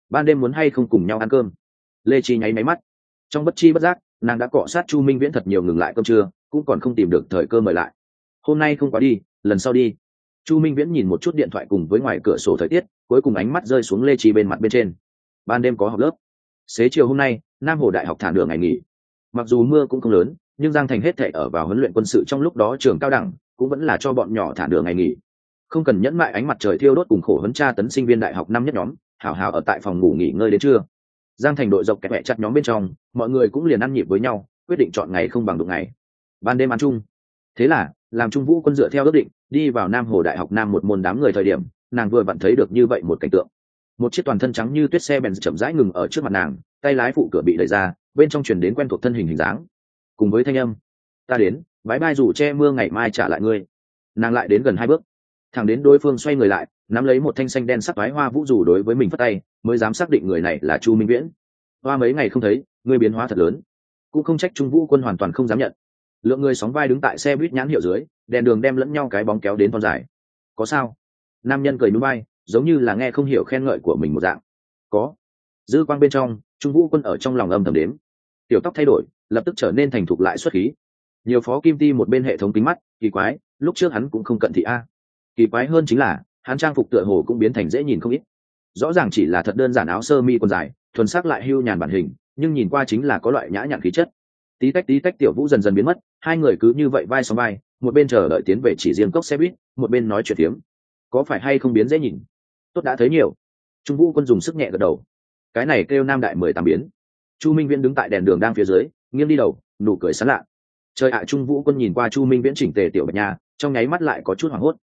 Ban đêm muốn hay không cùng nhau ăn cơm? Lê chi nháy máy mắt. Trong bất chi bất giác, nàng đã cọ sát chu minh viễn thật nhiều ngừng lại cơm trưa, cũng còn không tìm được thời cơ mời lại. Hôm nay không quá đi, lần sau đi. Chu minh viễn nhìn một chút điện thoại cùng với ngoài cửa sổ thời tiết, cuối cùng ánh mắt rơi xuống lê chi bên mặt bên trên. Ban đêm có học lớp. Xế chiều hôm nay, nam hồ đại học thả nửa ngày nghỉ. Mặc dù mưa cũng không lớn, nhưng giang thành hết thể ở vào huấn luyện quân sự trong lúc đó trường cao đẳng, cũng vẫn là cho bọn nhỏ thả nửa ngày nghỉ không cần nhẫn mại ánh mặt trời thiêu đốt cùng khổ huấn tra tấn sinh viên đại học năm nhất nhóm, hảo hảo ở tại phòng ngủ nghỉ ngơi đến trưa. Giang thành đội dọc kẹt mẹ chặt nhóm bên trong, mọi người cũng liền ăn nhịp với nhau, quyết định chọn ngày không bằng đụng ngày. Ban đêm ăn chung. Thế là, làm trung vũ quân dựa theo ước định, đi vào nam hồ đại học nam một môn đám người thời điểm, nàng vừa vặn thấy được như vậy một cảnh tượng. Một chiếc toàn thân trắng như tuyết xe bèn chậm rãi ngừng ở trước mặt nàng, tay lái phụ cửa bị đẩy ra, bên trong chuyển đến quen thuộc thân hình hình dáng. Cùng với thanh âm, ta đến bãi bai rủ che mưa ngày mai trả lại ngươi. Nàng lại đến gần hai bước thẳng đến đối phương xoay người lại, nắm lấy một thanh xanh đen sắc thoái hoa vũ dù đối với mình phất tay, mới dám xác định người này là chu minh viễn. Hoa mấy ngày không thấy người biến hóa thật lớn. Cũng không trách trung vũ quân hoàn toàn không dám nhận. Lượng người sóng vai đứng tại xe buýt nhãn hiệu dưới, đèn đường đem lẫn nhau cái bóng kéo đến con dài. Có sao? Nam nhân cười núi bay, giống như là nghe không hiểu khen ngợi của mình một dạng. Có. Dư quang bên trong, trung vũ quân ở trong lòng âm thầm đếm. Tiểu tóc thay đổi, lập tức trở nên thành thục lại xuất khí. Nhiều phó kim ti một bên hệ thống kính mắt, kỳ quái, lúc trước hắn cũng không cận thị a kỳ quái hơn chính là hắn trang phục tựa hồ cũng biến thành dễ nhìn không ít. Rõ ràng chỉ là thật đơn giản áo sơ mi quần dài thuần sắc lại hưu nhàn bản hình nhưng nhìn qua chính là có loại nhã nhặn khí chất. Tí tách tí tách tiểu vũ dần dần biến mất hai người cứ như vậy vai xóm vai một bên chờ đợi tiến về chỉ riêng cốc xe buýt một bên nói chuyện tiếng có phải hay không biến dễ nhìn? Tốt đã thấy nhiều. Trung vũ quân dùng sức nhẹ gật đầu. Cái này kêu nam đại mười tám biến. Chu minh viễn đứng tại đèn đường đang phía dưới nghiêng đi đầu nụ cười sán lạ. Trời ạ trung vũ quân nhìn qua chu minh viễn chỉnh tề tiểu bạch nhà, trong nháy mắt lại có chút hoảng hốt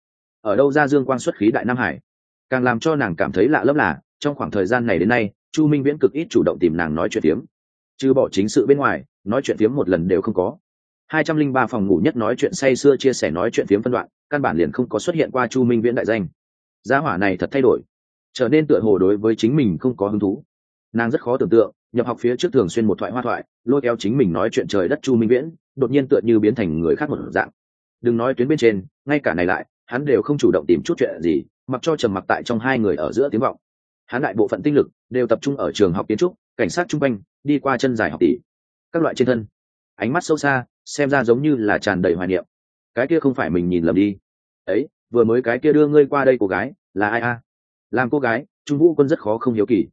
ở đâu ra dương quang xuất khí đại nam hải. Càng làm cho nàng cảm thấy lạ lẫm là trong khoảng thời gian này đến nay chu minh viễn cực ít chủ động tìm nàng nói chuyện tiếm, chứ bỏ chính sự bên ngoài nói chuyện tiếm một lần đều không có. Hai trăm linh ba phòng ngủ nhất nói chuyện say sưa chia sẻ nói chuyện phiếm phân đoạn căn bản liền không có xuất hiện qua chu minh viễn đại danh. Gia hỏa này thật thay đổi. Trở nên tựa hồ đối với chính mình không có hứng thú. Nàng rất khó tưởng tượng nhập học phía trước thường xuyên một thoại hoa thoại lôi kéo chính mình nói chuyện trời đất chu minh viễn đột nhiên tựa như biến thành người khác một dạng. Đừng nói tuyến bên trên ngay cả này lại hắn đều không chủ động tìm chút chuyện gì, mặc cho trầm mặc tại trong hai người ở giữa tiếng vọng. Hắn đại bộ phận tinh lực đều tập trung ở trường học kiến trúc, cảnh sát chung quanh, đi qua chân dài học tỷ, các loại trên thân. Ánh mắt sâu xa, xem ra giống như là tràn đầy hoài niệm. Cái kia không phải mình nhìn lầm đi. Ấy, vừa mới cái kia đưa ngươi qua đây cô gái, là ai a? Làm cô gái, trung vũ quân rất khó không hiếu kỳ.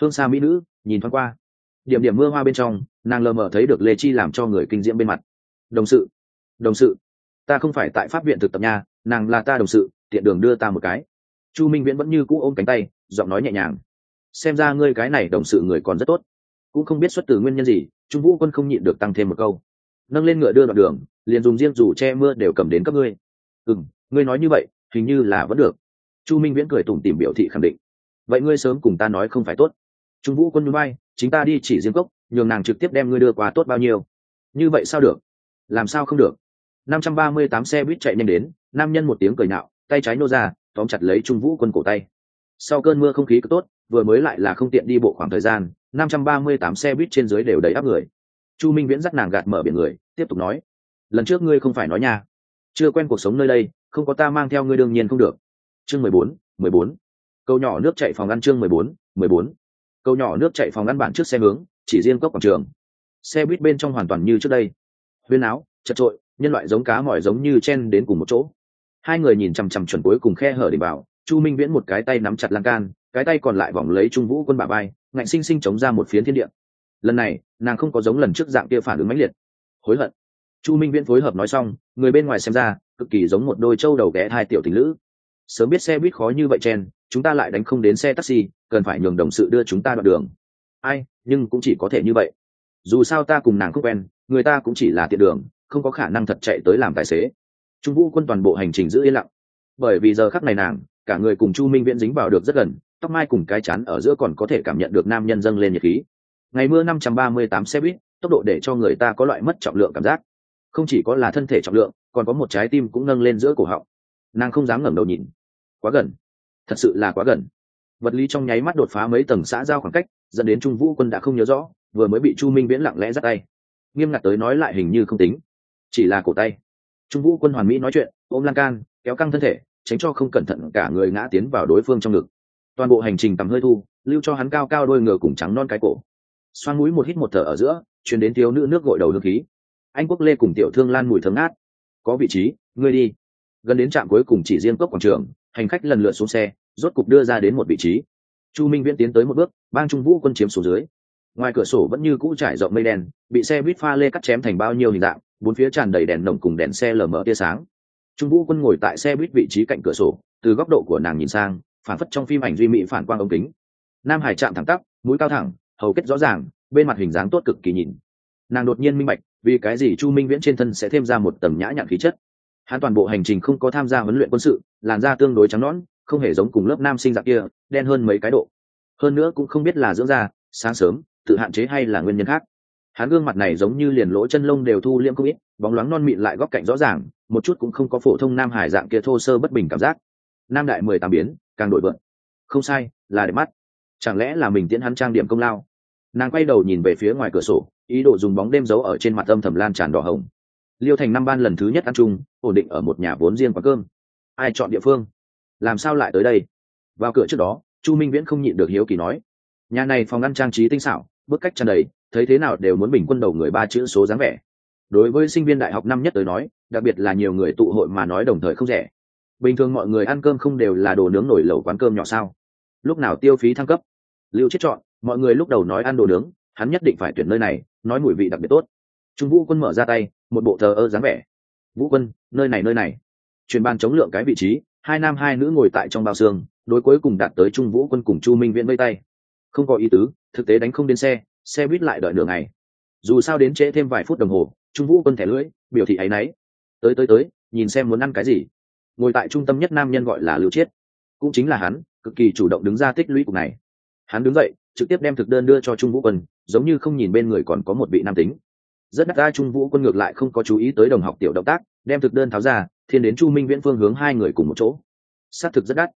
Hương xa mỹ nữ, nhìn thoáng qua. Điểm điểm mưa hoa bên trong, nàng lờ mờ thấy được lê chi làm cho người kinh diễm bên mặt. Đồng sự đồng sự, ta không phải tại pháp viện thực tập nha nàng là ta đồng sự, tiện đường đưa ta một cái. Chu minh viễn vẫn như cũ ôm cánh tay, giọng nói nhẹ nhàng. Xem ra ngươi cái này đồng sự người còn rất tốt. Cũng không biết xuất từ nguyên nhân gì, trung vũ quân không nhịn được tăng thêm một câu. Nâng lên ngựa đưa đoạn đường, liền dùng riêng dù che mưa đều cầm đến các ngươi. Ừ ngươi nói như vậy, hình như là vẫn được. Chu minh viễn cười tủm tìm biểu thị khẳng định. Vậy ngươi sớm cùng ta nói không phải tốt. Trung vũ quân núi bay chính ta đi chỉ riêng cốc, nhường nàng trực tiếp đem ngươi đưa qua tốt bao nhiêu. Như vậy sao được? Làm sao không được? Năm trăm ba mươi tám xe buýt chạy nhanh đến nam nhân một tiếng cười nạo tay trái nô ra, tóm chặt lấy trung vũ quân cổ tay. Sau cơn mưa không khí cứ tốt, vừa mới lại là không tiện đi bộ khoảng thời gian, năm trăm ba mươi tám xe buýt trên dưới đều đầy áp người. Chu minh viễn dắt nàng gạt mở biển người, tiếp tục nói, lần trước ngươi không phải nói nha, chưa quen cuộc sống nơi đây, không có ta mang theo ngươi đương nhiên không được. Chương mười bốn mười bốn. Câu nhỏ nước chạy phòng ăn chương mười bốn mười bốn. Câu nhỏ nước chạy phòng ăn bản trước xe hướng, chỉ riêng cốc quảng trường. Xe buýt bên trong hoàn toàn như trước đây. Huyên áo, chật trội nhân loại giống cá mỏi giống như chen đến cùng một chỗ hai người nhìn chằm chằm chuẩn cuối cùng khe hở để bảo, chu minh viễn một cái tay nắm chặt lan can, cái tay còn lại vòng lấy trung vũ quân bà bay ngạnh sinh sinh chống ra một phiến thiên địa. Lần này, nàng không có giống lần trước dạng kia phản ứng mãnh liệt. Hối hận. Chu minh viễn phối hợp nói xong, người bên ngoài xem ra, cực kỳ giống một đôi trâu đầu ghé hai tiểu tình lữ. Sớm biết xe buýt khó như vậy chen, chúng ta lại đánh không đến xe taxi, cần phải nhường đồng sự đưa chúng ta đoạn đường. Ai, nhưng cũng chỉ có thể như vậy. Dù sao ta cùng nàng không quen, người ta cũng chỉ là tiện đường, không có khả năng thật chạy tới làm tài xế trung vũ quân toàn bộ hành trình giữ yên lặng. Bởi vì giờ khắc này nàng, cả người cùng chu minh viễn dính vào được rất gần, tóc mai cùng cái chán ở giữa còn có thể cảm nhận được nam nhân dâng lên nhiệt khí. Ngày mưa năm trăm ba mươi tám xe buýt, tốc độ để cho người ta có loại mất trọng lượng cảm giác. Không chỉ có là thân thể trọng lượng, còn có một trái tim cũng nâng lên giữa cổ họng. Nàng không dám ngẩng đầu nhìn. Quá gần. Thật sự là quá gần. Vật lý trong nháy mắt đột phá mấy tầng xã giao khoảng cách, dẫn đến trung vũ quân đã không nhớ rõ, vừa mới bị chu minh viễn lặng lẽ dắt tay. Nghiêm ngặt tới nói lại hình như không tính. Chỉ là cổ tay trung vũ quân hoàn mỹ nói chuyện, ôm lan can, kéo căng thân thể, tránh cho không cẩn thận cả người ngã tiến vào đối phương trong ngực. Toàn bộ hành trình tầm hơi thu, lưu cho hắn cao cao đôi ngựa cùng trắng non cái cổ. Xoan mũi một hít một thở ở giữa chuyển đến thiếu nữ nước gội đầu hương khí. Anh quốc lê cùng tiểu thương lan mùi thơm ngát. Có vị trí, ngươi đi. Gần đến trạm cuối cùng chỉ riêng cốc quảng trường, hành khách lần lượt xuống xe, rốt cục đưa ra đến một vị trí. Chu minh viễn tiến tới một bước, bang trung vũ quân chiếm số dưới. Ngoài cửa sổ vẫn như cũ trải rộng mây đen, bị xe buýt pha lê cắt chém thành bao nhiêu hình dạng bốn phía tràn đầy đèn nồng cùng đèn xe lờ mờ tia sáng. Trung vũ quân ngồi tại xe buýt vị trí cạnh cửa sổ, từ góc độ của nàng nhìn sang, phản phất trong phim ảnh duy mỹ phản quang ống kính. Nam hải chạm thẳng tắp, mũi cao thẳng, hầu kết rõ ràng, bên mặt hình dáng tốt cực kỳ nhìn. Nàng đột nhiên minh bạch, vì cái gì chu minh viễn trên thân sẽ thêm ra một tầng nhã nhặn khí chất. Hắn toàn bộ hành trình không có tham gia huấn luyện quân sự, làn da tương đối trắng nõn, không hề giống cùng lớp nam sinh dạng kia, đen hơn mấy cái độ. Hơn nữa cũng không biết là dưỡng da, sáng sớm, tự hạn chế hay là nguyên nhân khác hắn gương mặt này giống như liền lỗ chân lông đều thu liễm không ít, bóng loáng non mịn lại góc cạnh rõ ràng, một chút cũng không có phổ thông nam hải dạng kia thô sơ bất bình cảm giác. Nam đại mười tám biến, càng đổi vợn không sai, là để mắt. Chẳng lẽ là mình tiễn hắn trang điểm công lao? Nàng quay đầu nhìn về phía ngoài cửa sổ, ý đồ dùng bóng đêm giấu ở trên mặt âm thầm lan tràn đỏ hồng. Liêu thành năm ban lần thứ nhất ăn chung, ổn định ở một nhà vốn riêng quán cơm. Ai chọn địa phương? Làm sao lại tới đây? Vào cửa trước đó, chu minh viễn không nhịn được hiếu kỳ nói. Nhà này phòng ăn trang trí tinh xảo bức cách tràn đầy, thấy thế nào đều muốn bình quân đầu người ba chữ số dáng vẻ. Đối với sinh viên đại học năm nhất tới nói, đặc biệt là nhiều người tụ hội mà nói đồng thời không rẻ. Bình thường mọi người ăn cơm không đều là đồ nướng nổi lẩu quán cơm nhỏ sao? Lúc nào tiêu phí thăng cấp? Lưu chết chọn, mọi người lúc đầu nói ăn đồ nướng, hắn nhất định phải tuyển nơi này, nói mùi vị đặc biệt tốt. Trung vũ quân mở ra tay, một bộ thờ ơ dáng vẻ. Vũ quân, nơi này nơi này. Truyền ban chống lượng cái vị trí, hai nam hai nữ ngồi tại trong bao xương, đối cuối cùng đạt tới trung vũ quân cùng chu minh viễn vây tay không có ý tứ, thực tế đánh không đến xe xe buýt lại đợi nửa ngày. Dù sao đến trễ thêm vài phút đồng hồ, trung vũ quân thẻ lưỡi, biểu thị áy náy. Tới tới tới, nhìn xem muốn ăn cái gì. Ngồi tại trung tâm nhất nam nhân gọi là lưu chiết. Cũng chính là hắn, cực kỳ chủ động đứng ra tích lũy cục này. Hắn đứng dậy, trực tiếp đem thực đơn đưa cho trung vũ quân, giống như không nhìn bên người còn có một vị nam tính. Rất đắt ra trung vũ quân ngược lại không có chú ý tới đồng học tiểu động tác, đem thực đơn tháo ra, thiên đến chu minh viễn phương hướng hai người cùng một chỗ. Xác thực rất đắt.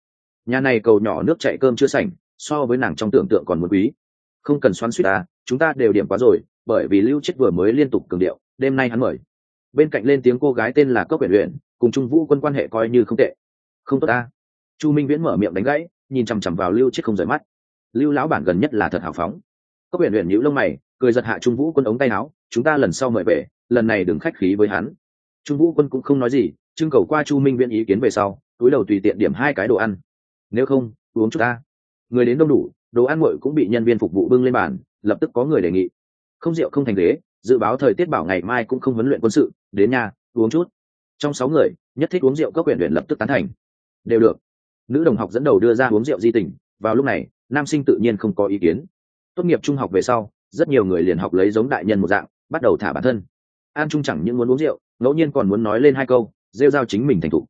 Nhà này cầu nhỏ nước chạy cơm chưa sành so với nàng trong tưởng tượng còn muốn quý. Không cần xoắn suýt ta chúng ta đều điểm quá rồi bởi vì lưu chết vừa mới liên tục cường điệu đêm nay hắn mời. Bên cạnh lên tiếng cô gái tên là cốc huyện Uyển, cùng trung vũ quân quan hệ coi như không tệ. Không tốt ta. Chu minh viễn mở miệng đánh gãy nhìn chằm chằm vào lưu chết không rời mắt. Lưu lão bản gần nhất là thật hào phóng. Cốc huyện Uyển nhíu lông mày cười giật hạ trung vũ quân ống tay áo chúng ta lần sau mời về lần này đừng khách khí với hắn. Trung vũ quân cũng không nói gì trưng cầu qua chu minh viễn ý kiến về sau túi đầu tùy tiện điểm hai cái đồ ăn. Nếu không uống chút ta người đến đông đủ, đồ ăn nguội cũng bị nhân viên phục vụ bưng lên bàn, lập tức có người đề nghị. Không rượu không thành ghế, dự báo thời tiết bảo ngày mai cũng không huấn luyện quân sự, đến nhà, uống chút. Trong sáu người, nhất thích uống rượu các huyện luyện lập tức tán thành. Đều được. Nữ đồng học dẫn đầu đưa ra uống rượu di tình, vào lúc này, nam sinh tự nhiên không có ý kiến. Tốt nghiệp trung học về sau, rất nhiều người liền học lấy giống đại nhân một dạng, bắt đầu thả bản thân. An trung chẳng những muốn uống rượu, ngẫu nhiên còn muốn nói lên hai câu, rêu giao chính mình thành thục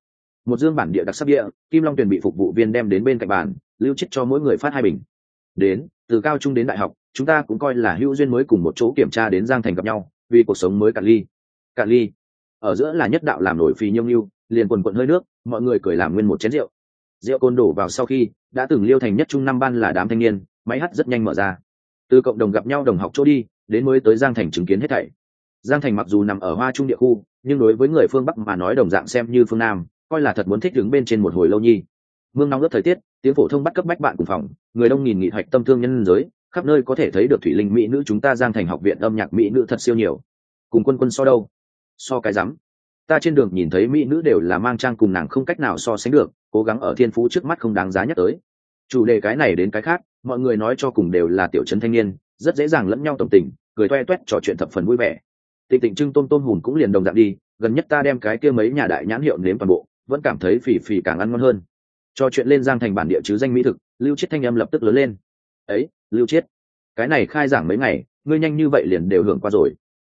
một dương bản địa đặc sắc địa, kim long tuyền bị phục vụ viên đem đến bên cạnh bàn, lưu Trích cho mỗi người phát hai bình. Đến, từ cao trung đến đại học, chúng ta cũng coi là hữu duyên mới cùng một chỗ kiểm tra đến giang thành gặp nhau, vì cuộc sống mới cạn ly. Cạn ly? Ở giữa là nhất đạo làm nổi phì nhông nhiêu liền quần quận hơi nước, mọi người cười làm nguyên một chén rượu. Rượu côn đổ vào sau khi, đã từng liêu thành nhất trung năm ban là đám thanh niên, máy hát rất nhanh mở ra. Từ cộng đồng gặp nhau đồng học chỗ đi, đến mới tới giang thành chứng kiến hết thảy. Giang thành mặc dù nằm ở hoa trung địa khu, nhưng đối với người phương bắc mà nói đồng dạng xem như phương nam coi là thật muốn thích đứng bên trên một hồi lâu nhi. Mương nóng lớp thời tiết, tiếng phổ thông bắt cấp bách bạn cùng phòng, người đông nghìn nghị hoạch tâm thương nhân giới, khắp nơi có thể thấy được thủy linh mỹ nữ chúng ta giang thành học viện âm nhạc mỹ nữ thật siêu nhiều. Cùng quân quân so đâu? So cái rắm. Ta trên đường nhìn thấy mỹ nữ đều là mang trang cùng nàng không cách nào so sánh được, cố gắng ở thiên phú trước mắt không đáng giá nhắc tới. Chủ đề cái này đến cái khác, mọi người nói cho cùng đều là tiểu trấn thanh niên, rất dễ dàng lẫn nhau tổng tình, cười toe toét trò chuyện thập phần vui vẻ. Tịnh tịnh trưng tôm tôm hùn cũng liền đồng dạng đi, gần nhất ta đem cái kia mấy nhà đại nhãn hiệu nếm toàn bộ vẫn cảm thấy phỉ phỉ càng ăn ngon hơn. Cho chuyện lên giang thành bản địa chứ danh mỹ thực, lưu chiết thanh âm lập tức lớn lên. Ấy, lưu chiết, cái này khai giảng mấy ngày, ngươi nhanh như vậy liền đều hưởng qua rồi.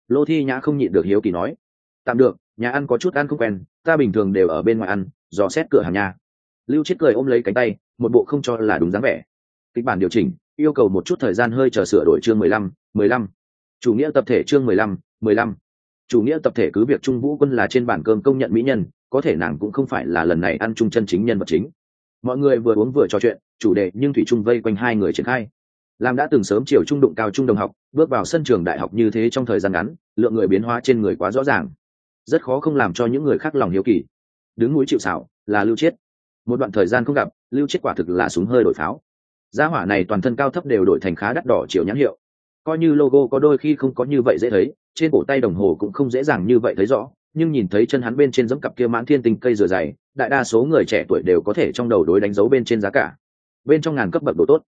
Lô thi nhã không nhịn được hiếu kỳ nói. Tạm được, nhà ăn có chút ăn không quen, ta bình thường đều ở bên ngoài ăn, dò xét cửa hàng nhà. Lưu chiết cười ôm lấy cánh tay, một bộ không cho là đúng dáng vẻ. Kịch bản điều chỉnh, yêu cầu một chút thời gian hơi chờ sửa đổi chương mười lăm mười lăm. Chủ nghĩa tập thể chương mười lăm mười lăm. Chủ nghĩa tập thể cứ việc trung vũ quân là trên bản cơm công nhận mỹ nhân có thể nàng cũng không phải là lần này ăn chung chân chính nhân vật chính. Mọi người vừa uống vừa trò chuyện, chủ đề nhưng thủy trung vây quanh hai người triển khai. Làm đã từng sớm chiều trung đụng cao trung đồng học, bước vào sân trường đại học như thế trong thời gian ngắn, lượng người biến hóa trên người quá rõ ràng. Rất khó không làm cho những người khác lòng hiếu kỳ. Đứng núi chịu xảo là lưu chiết. Một đoạn thời gian không gặp, lưu chiết quả thực là súng hơi đổi pháo. Gia hỏa này toàn thân cao thấp đều đổi thành khá đắt đỏ chiều nhãn hiệu. Coi như logo có đôi khi không có như vậy dễ thấy, trên cổ tay đồng hồ cũng không dễ dàng như vậy thấy rõ nhưng nhìn thấy chân hắn bên trên giống cặp kia mãn thiên tinh cây dừa dày đại đa số người trẻ tuổi đều có thể trong đầu đối đánh dấu bên trên giá cả. Bên trong ngàn cấp bậc đồ tốt.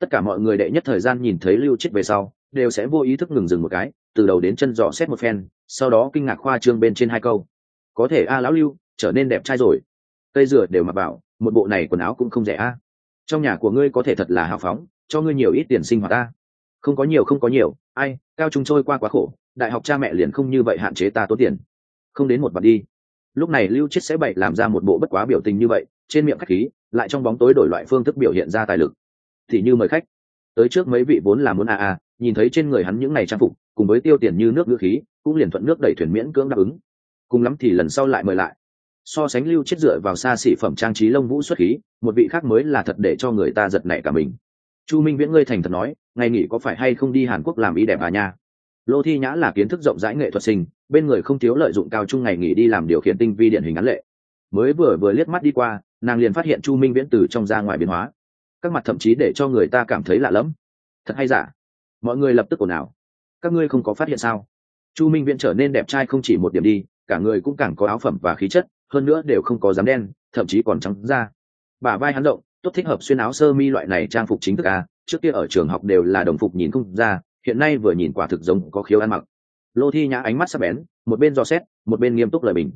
Tất cả mọi người đệ nhất thời gian nhìn thấy lưu chết về sau đều sẽ vô ý thức ngừng dừng một cái từ đầu đến chân dò xét một phen sau đó kinh ngạc khoa trương bên trên hai câu. Có thể a lão lưu trở nên đẹp trai rồi. Cây dừa đều mặc bảo, một bộ này quần áo cũng không rẻ a. Trong nhà của ngươi có thể thật là hào phóng cho ngươi nhiều ít tiền sinh hoạt ta không có nhiều không có nhiều ai cao trung trôi qua quá khổ đại học cha mẹ liền không như vậy hạn chế ta tốn tiền không đến một vạn đi. Lúc này lưu chết sẽ bậy làm ra một bộ bất quá biểu tình như vậy, trên miệng khách khí, lại trong bóng tối đổi loại phương thức biểu hiện ra tài lực. Thì như mời khách. Tới trước mấy vị vốn là muốn a a, nhìn thấy trên người hắn những này trang phục, cùng với tiêu tiền như nước ngữ khí, cũng liền thuận nước đẩy thuyền miễn cưỡng đáp ứng. Cùng lắm thì lần sau lại mời lại. So sánh lưu chết dựa vào xa xỉ phẩm trang trí lông vũ xuất khí, một vị khác mới là thật để cho người ta giật nảy cả mình. Chu minh viễn ngươi thành thật nói, ngày nghỉ có phải hay không đi hàn quốc làm ý đẹp à nha? Lô thi nhã là kiến thức rộng rãi nghệ thuật sinh bên người không thiếu lợi dụng cao trung ngày nghỉ đi làm điều khiển tinh vi điển hình án lệ. Mới vừa vừa liếc mắt đi qua, nàng liền phát hiện chu minh viễn từ trong ra ngoài biến hóa. Các mặt thậm chí để cho người ta cảm thấy lạ lẫm. Thật hay giả? Mọi người lập tức ồn ào. Các ngươi không có phát hiện sao? Chu minh viễn trở nên đẹp trai không chỉ một điểm đi, cả người cũng càng có áo phẩm và khí chất, hơn nữa đều không có dám đen, thậm chí còn trắng da. Bả vai hắn rộng, tốt thích hợp xuyên áo sơ mi loại này trang phục chính thức à trước kia ở trường học đều là đồng phục nhìn không ra, hiện nay vừa nhìn quả thực giống có khiếu ăn mặc lô thi nhã ánh mắt sắc bén, một bên dò xét, một bên nghiêm túc lời bình.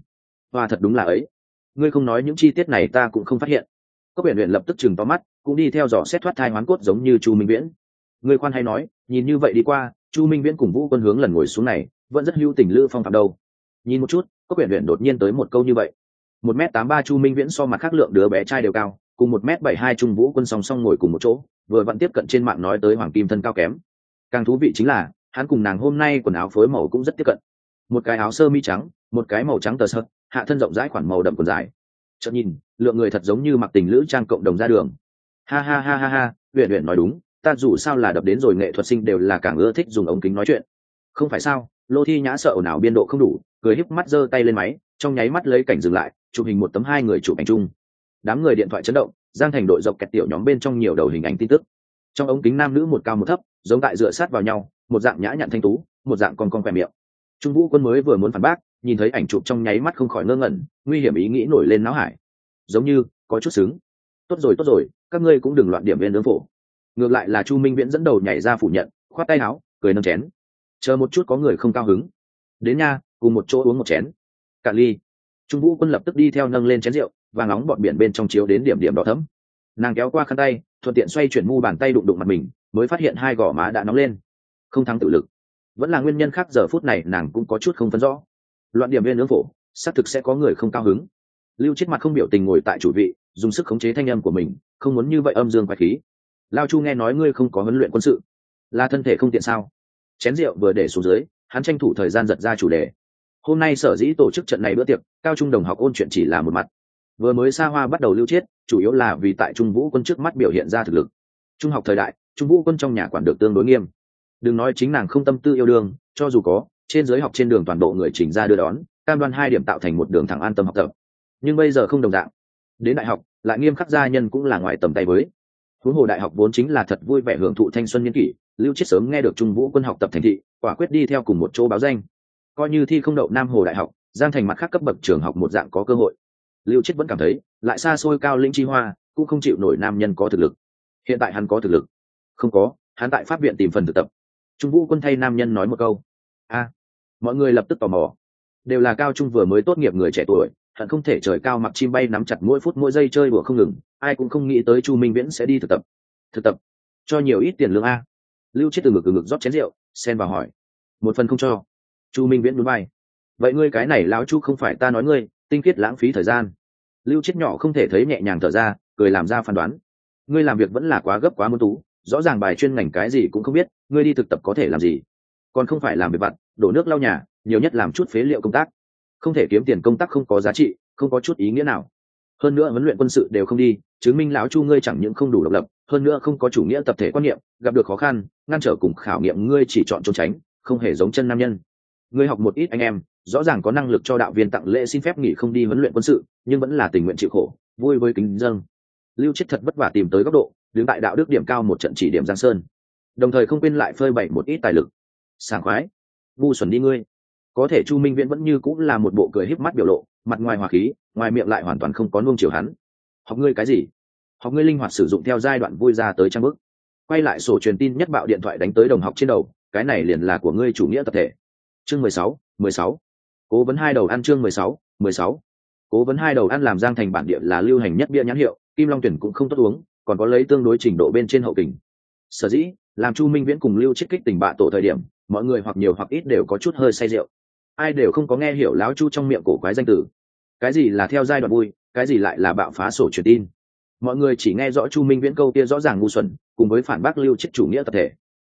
Hoa thật đúng là ấy. Ngươi không nói những chi tiết này ta cũng không phát hiện. Có biển luyện lập tức chừng to mắt, cũng đi theo dò xét thoát thai hoán cốt giống như chu minh viễn. Ngươi khoan hay nói, nhìn như vậy đi qua, chu minh viễn cùng vũ quân hướng lần ngồi xuống này, vẫn rất hữu tình lữ phong phạm đâu. Nhìn một chút, có biển luyện đột nhiên tới một câu như vậy. Một m tám ba chu minh viễn so mặt khác lượng đứa bé trai đều cao, cùng một m bảy hai trung vũ quân song song ngồi cùng một chỗ, vừa vẫn tiếp cận trên mạng nói tới hoàng kim thân cao kém. Càng thú vị chính là hắn cùng nàng hôm nay quần áo phối màu cũng rất tiếp cận. Một cái áo sơ mi trắng, một cái màu trắng tờ sơ, hạ thân rộng rãi khoản màu đậm quần dài. Chợt nhìn, lượng người thật giống như mặc tình lữ trang cộng đồng ra đường. Ha ha ha ha ha huyện huyện nói đúng, ta dù sao là đập đến rồi nghệ thuật sinh đều là càng ưa thích dùng ống kính nói chuyện. Không phải sao, lô thi nhã sợ ồn ào biên độ không đủ, cười híp mắt giơ tay lên máy, trong nháy mắt lấy cảnh dừng lại, chụp hình một tấm hai người chụp ảnh chung. Đám người điện thoại chấn động, giang thành đội dọc kẹt tiểu nhóm bên trong nhiều đầu hình ảnh tin tức. Trong ống kính nam nữ một cao một thấp, giống tại dựa sát vào nhau một dạng nhã nhặn thanh tú, một dạng con con khỏe miệng. Trung vũ quân mới vừa muốn phản bác, nhìn thấy ảnh chụp trong nháy mắt không khỏi ngơ ngẩn, nguy hiểm ý nghĩ nổi lên não hải. Giống như, có chút xứng. Tốt rồi tốt rồi, các ngươi cũng đừng loạn điểm viên nướng phổ. Ngược lại là chu minh viễn dẫn đầu nhảy ra phủ nhận, khoát tay áo, cười nâng chén. Chờ một chút có người không cao hứng. Đến nha, cùng một chỗ uống một chén. Cạn ly. Trung vũ quân lập tức đi theo nâng lên chén rượu, và nóng bọn biển bên trong chiếu đến điểm điểm đỏ thấm nàng kéo qua khăn tay, thuận tiện xoay chuyển mu bàn tay đụng đụng mặt mình, mới phát hiện hai gò má đã nóng lên không thắng tự lực. Vẫn là nguyên nhân khác, giờ phút này nàng cũng có chút không phân rõ. Loạn điểm viên nướng phổ, xác thực sẽ có người không cao hứng. Lưu chết mặt không biểu tình ngồi tại chủ vị, dùng sức khống chế thanh âm của mình, không muốn như vậy âm dương quái khí. Lao chu nghe nói ngươi không có huấn luyện quân sự, là thân thể không tiện sao? Chén rượu vừa để xuống dưới, hắn tranh thủ thời gian giật ra chủ đề. Hôm nay sở dĩ tổ chức trận này bữa tiệc, cao trung đồng học ôn chuyện chỉ là một mặt. Vừa mới xa hoa bắt đầu lưu chiết chủ yếu là vì tại trung vũ quân trước mắt biểu hiện ra thực lực. Trung học thời đại, trung vũ quân trong nhà quản được tương đối nghiêm đừng nói chính nàng không tâm tư yêu đương, cho dù có, trên giới học trên đường toàn bộ người chỉnh ra đưa đón, cam đoan hai điểm tạo thành một đường thẳng an tâm học tập. Nhưng bây giờ không đồng dạng. Đến đại học, lại nghiêm khắc gia nhân cũng là ngoài tầm tay với. Huống hồ đại học vốn chính là thật vui vẻ hưởng thụ thanh xuân nhân kỷ, lưu chết sớm nghe được trung vũ quân học tập thành thị, quả quyết đi theo cùng một chỗ báo danh. Coi như thi không đậu nam hồ đại học, giang thành mặt khác cấp bậc trường học một dạng có cơ hội. Lưu chết vẫn cảm thấy, lại xa xôi cao linh chi hoa, cũng không chịu nổi nam nhân có thực lực. Hiện tại hắn có thực lực. Không có, hắn tại pháp viện tìm phần thực tập trung vũ quân thay nam nhân nói một câu. A, mọi người lập tức tò mò. Đều là cao trung vừa mới tốt nghiệp người trẻ tuổi, hận không thể trời cao mặc chim bay nắm chặt mỗi phút mỗi giây chơi đùa không ngừng, ai cũng không nghĩ tới chu minh viễn sẽ đi thực tập. Thực tập? Cho nhiều ít tiền lương a. Lưu chết từ ngực từ ngực rót chén rượu, xen vào hỏi. Một phần không cho. Chu minh viễn núi bay vậy ngươi cái này láo chu không phải ta nói ngươi, tinh khiết lãng phí thời gian. Lưu chết nhỏ không thể thấy nhẹ nhàng thở ra, cười làm ra phán đoán. Ngươi làm việc vẫn là quá gấp quá muốn tú rõ ràng bài chuyên ngành cái gì cũng không biết, ngươi đi thực tập có thể làm gì? Còn không phải làm việc vặt, đổ nước lau nhà, nhiều nhất làm chút phế liệu công tác. Không thể kiếm tiền công tác không có giá trị, không có chút ý nghĩa nào. Hơn nữa huấn luyện quân sự đều không đi, chứng minh lão chu ngươi chẳng những không đủ độc lập, hơn nữa không có chủ nghĩa tập thể quan niệm, gặp được khó khăn, ngăn trở cùng khảo nghiệm ngươi chỉ chọn trốn tránh, không hề giống chân nam nhân. Ngươi học một ít anh em, rõ ràng có năng lực cho đạo viên tặng lễ xin phép nghỉ không đi huấn luyện quân sự, nhưng vẫn là tình nguyện chịu khổ, vui với kính dân. lưu chết thật vất vả tìm tới góc độ đứng tại đạo đức điểm cao một trận chỉ điểm giang sơn. Đồng thời không quên lại phơi bày một ít tài lực. Sảng khoái. Ngu xuẩn đi ngươi. Có thể chu minh viễn vẫn như cũng là một bộ cười híp mắt biểu lộ, mặt ngoài hòa khí, ngoài miệng lại hoàn toàn không có nuông chiều hắn. Học ngươi cái gì? Học ngươi linh hoạt sử dụng theo giai đoạn vui ra tới trang bức. Quay lại sổ truyền tin nhất bạo điện thoại đánh tới đồng học trên đầu, cái này liền là của ngươi chủ nghĩa tập thể. Chương mười sáu mười sáu. Cố vấn hai đầu ăn chương mười sáu mười sáu. Cố vấn hai đầu ăn làm giang thành bản địa là lưu hành nhất bia nhãn hiệu, kim long tuyển cũng không tốt uống còn có lấy tương đối trình độ bên trên hậu kình. Sở dĩ, làm chu minh viễn cùng lưu chiết kích tình bạ tổ thời điểm, mọi người hoặc nhiều hoặc ít đều có chút hơi say rượu. Ai đều không có nghe hiểu láo chu trong miệng cổ quái danh tử cái gì là theo giai đoạn vui, cái gì lại là bạo phá sổ truyền tin. Mọi người chỉ nghe rõ chu minh viễn câu kia rõ ràng ngu xuẩn, cùng với phản bác lưu chiết chủ nghĩa tập thể.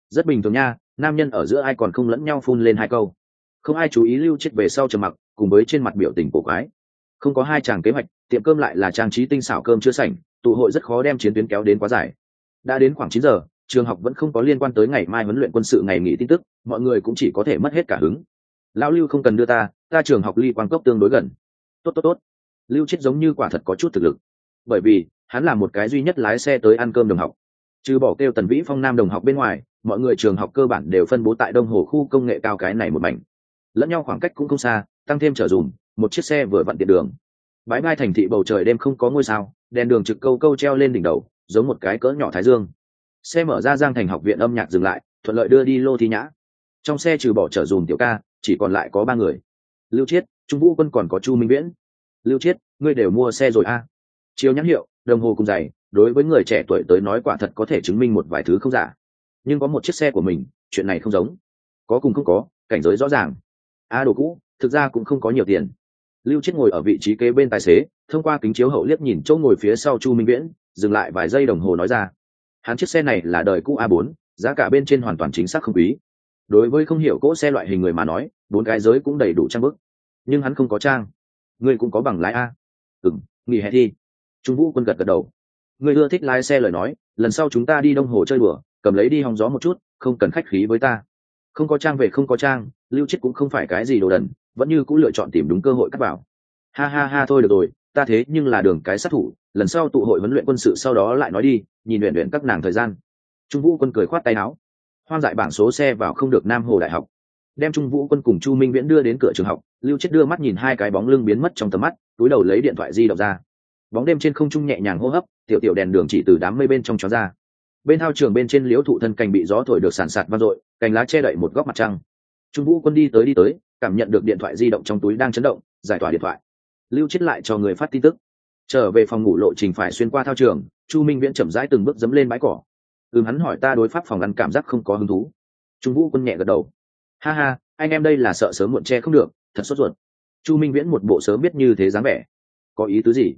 Rất bình thường nha, nam nhân ở giữa ai còn không lẫn nhau phun lên hai câu. Không ai chú ý lưu chiết về sau trầm mặc, cùng với trên mặt biểu tình cổ quái. Không có hai chàng kế hoạch, tiệm cơm lại là trang trí tinh xảo cơm chưa sảnh tụ hội rất khó đem chiến tuyến kéo đến quá dài. Đã đến khoảng chín giờ, trường học vẫn không có liên quan tới ngày mai huấn luyện quân sự ngày nghỉ tin tức, mọi người cũng chỉ có thể mất hết cả hứng. Lão lưu không cần đưa ta ta trường học ly quan cốc tương đối gần. Tốt tốt tốt. Lưu chết giống như quả thật có chút thực lực. Bởi vì, hắn là một cái duy nhất lái xe tới ăn cơm đồng học. Trừ bỏ kêu tần vĩ phong nam đồng học bên ngoài, mọi người trường học cơ bản đều phân bố tại đông hồ khu công nghệ cao cái này một mảnh. Lẫn nhau khoảng cách cũng không xa, tăng thêm trở dùm, một chiếc xe vừa vặn tiện đường bãi mai thành thị bầu trời đêm không có ngôi sao, đèn đường trực câu câu treo lên đỉnh đầu, giống một cái cỡ nhỏ thái dương. Xe mở ra giang thành học viện âm nhạc dừng lại, thuận lợi đưa đi lô thi nhã. Trong xe trừ bỏ trở dùm tiểu ca, chỉ còn lại có ba người. Lưu chiết, trung vũ quân còn có chu minh viễn. Lưu chiết, ngươi đều mua xe rồi a à. chiếu nhãn hiệu, đồng hồ cùng giày, đối với người trẻ tuổi tới nói quả thật có thể chứng minh một vài thứ không giả. Nhưng có một chiếc xe của mình, chuyện này không giống. Có cùng không có, cảnh giới rõ ràng. A đồ cũ, thực ra cũng không có nhiều tiền lưu chết ngồi ở vị trí kế bên tài xế, thông qua kính chiếu hậu liếc nhìn chỗ ngồi phía sau chu minh viễn, dừng lại vài giây đồng hồ nói ra. Hắn chiếc xe này là đời cũ a 4 giá cả bên trên hoàn toàn chính xác không quý. Đối với không hiểu cỗ xe loại hình người mà nói, bốn cái giới cũng đầy đủ trang bức. Nhưng hắn không có trang. Ngươi cũng có bằng lái a. Ừ nghỉ hè thi. Trung vũ quân gật gật đầu. Ngươi ưa thích lái xe lời nói, lần sau chúng ta đi đông hồ chơi bừa cầm lấy đi hòng gió một chút, không cần khách khí với ta. Không có trang về không có trang lưu chết cũng không phải cái gì đồ đần, vẫn như cũng lựa chọn tìm đúng cơ hội cắt vào. Ha ha ha, thôi được rồi, ta thế nhưng là đường cái sát thủ, lần sau tụ hội huấn luyện quân sự sau đó lại nói đi, nhìn luyện luyện các nàng thời gian. Trung vũ quân cười khoát tay áo. Hoang dại bảng số xe vào không được nam hồ đại học. Đem trung vũ quân cùng chu minh viễn đưa đến cửa trường học, lưu chết đưa mắt nhìn hai cái bóng lưng biến mất trong tầm mắt, túi đầu lấy điện thoại di động ra. Bóng đêm trên không trung nhẹ nhàng hô hấp, tiểu tiểu đèn đường chỉ từ đám mây bên trong chó ra. Bên thao trường bên trên liễu thụ thân cành bị gió thổi được sàn sạt vang dội, cành lá che đậy một góc mặt trăng trung vũ quân đi tới đi tới cảm nhận được điện thoại di động trong túi đang chấn động giải tỏa điện thoại. Lưu chết lại cho người phát tin tức. Trở về phòng ngủ lộ trình phải xuyên qua thao trường chu minh viễn chậm rãi từng bước dấm lên bãi cỏ. Ừm hắn hỏi ta đối pháp phòng ăn cảm giác không có hứng thú. Trung vũ quân nhẹ gật đầu. Ha ha anh em đây là sợ sớm muộn che không được thật sốt ruột. Chu minh viễn một bộ sớm biết như thế dáng vẻ. Có ý tứ gì?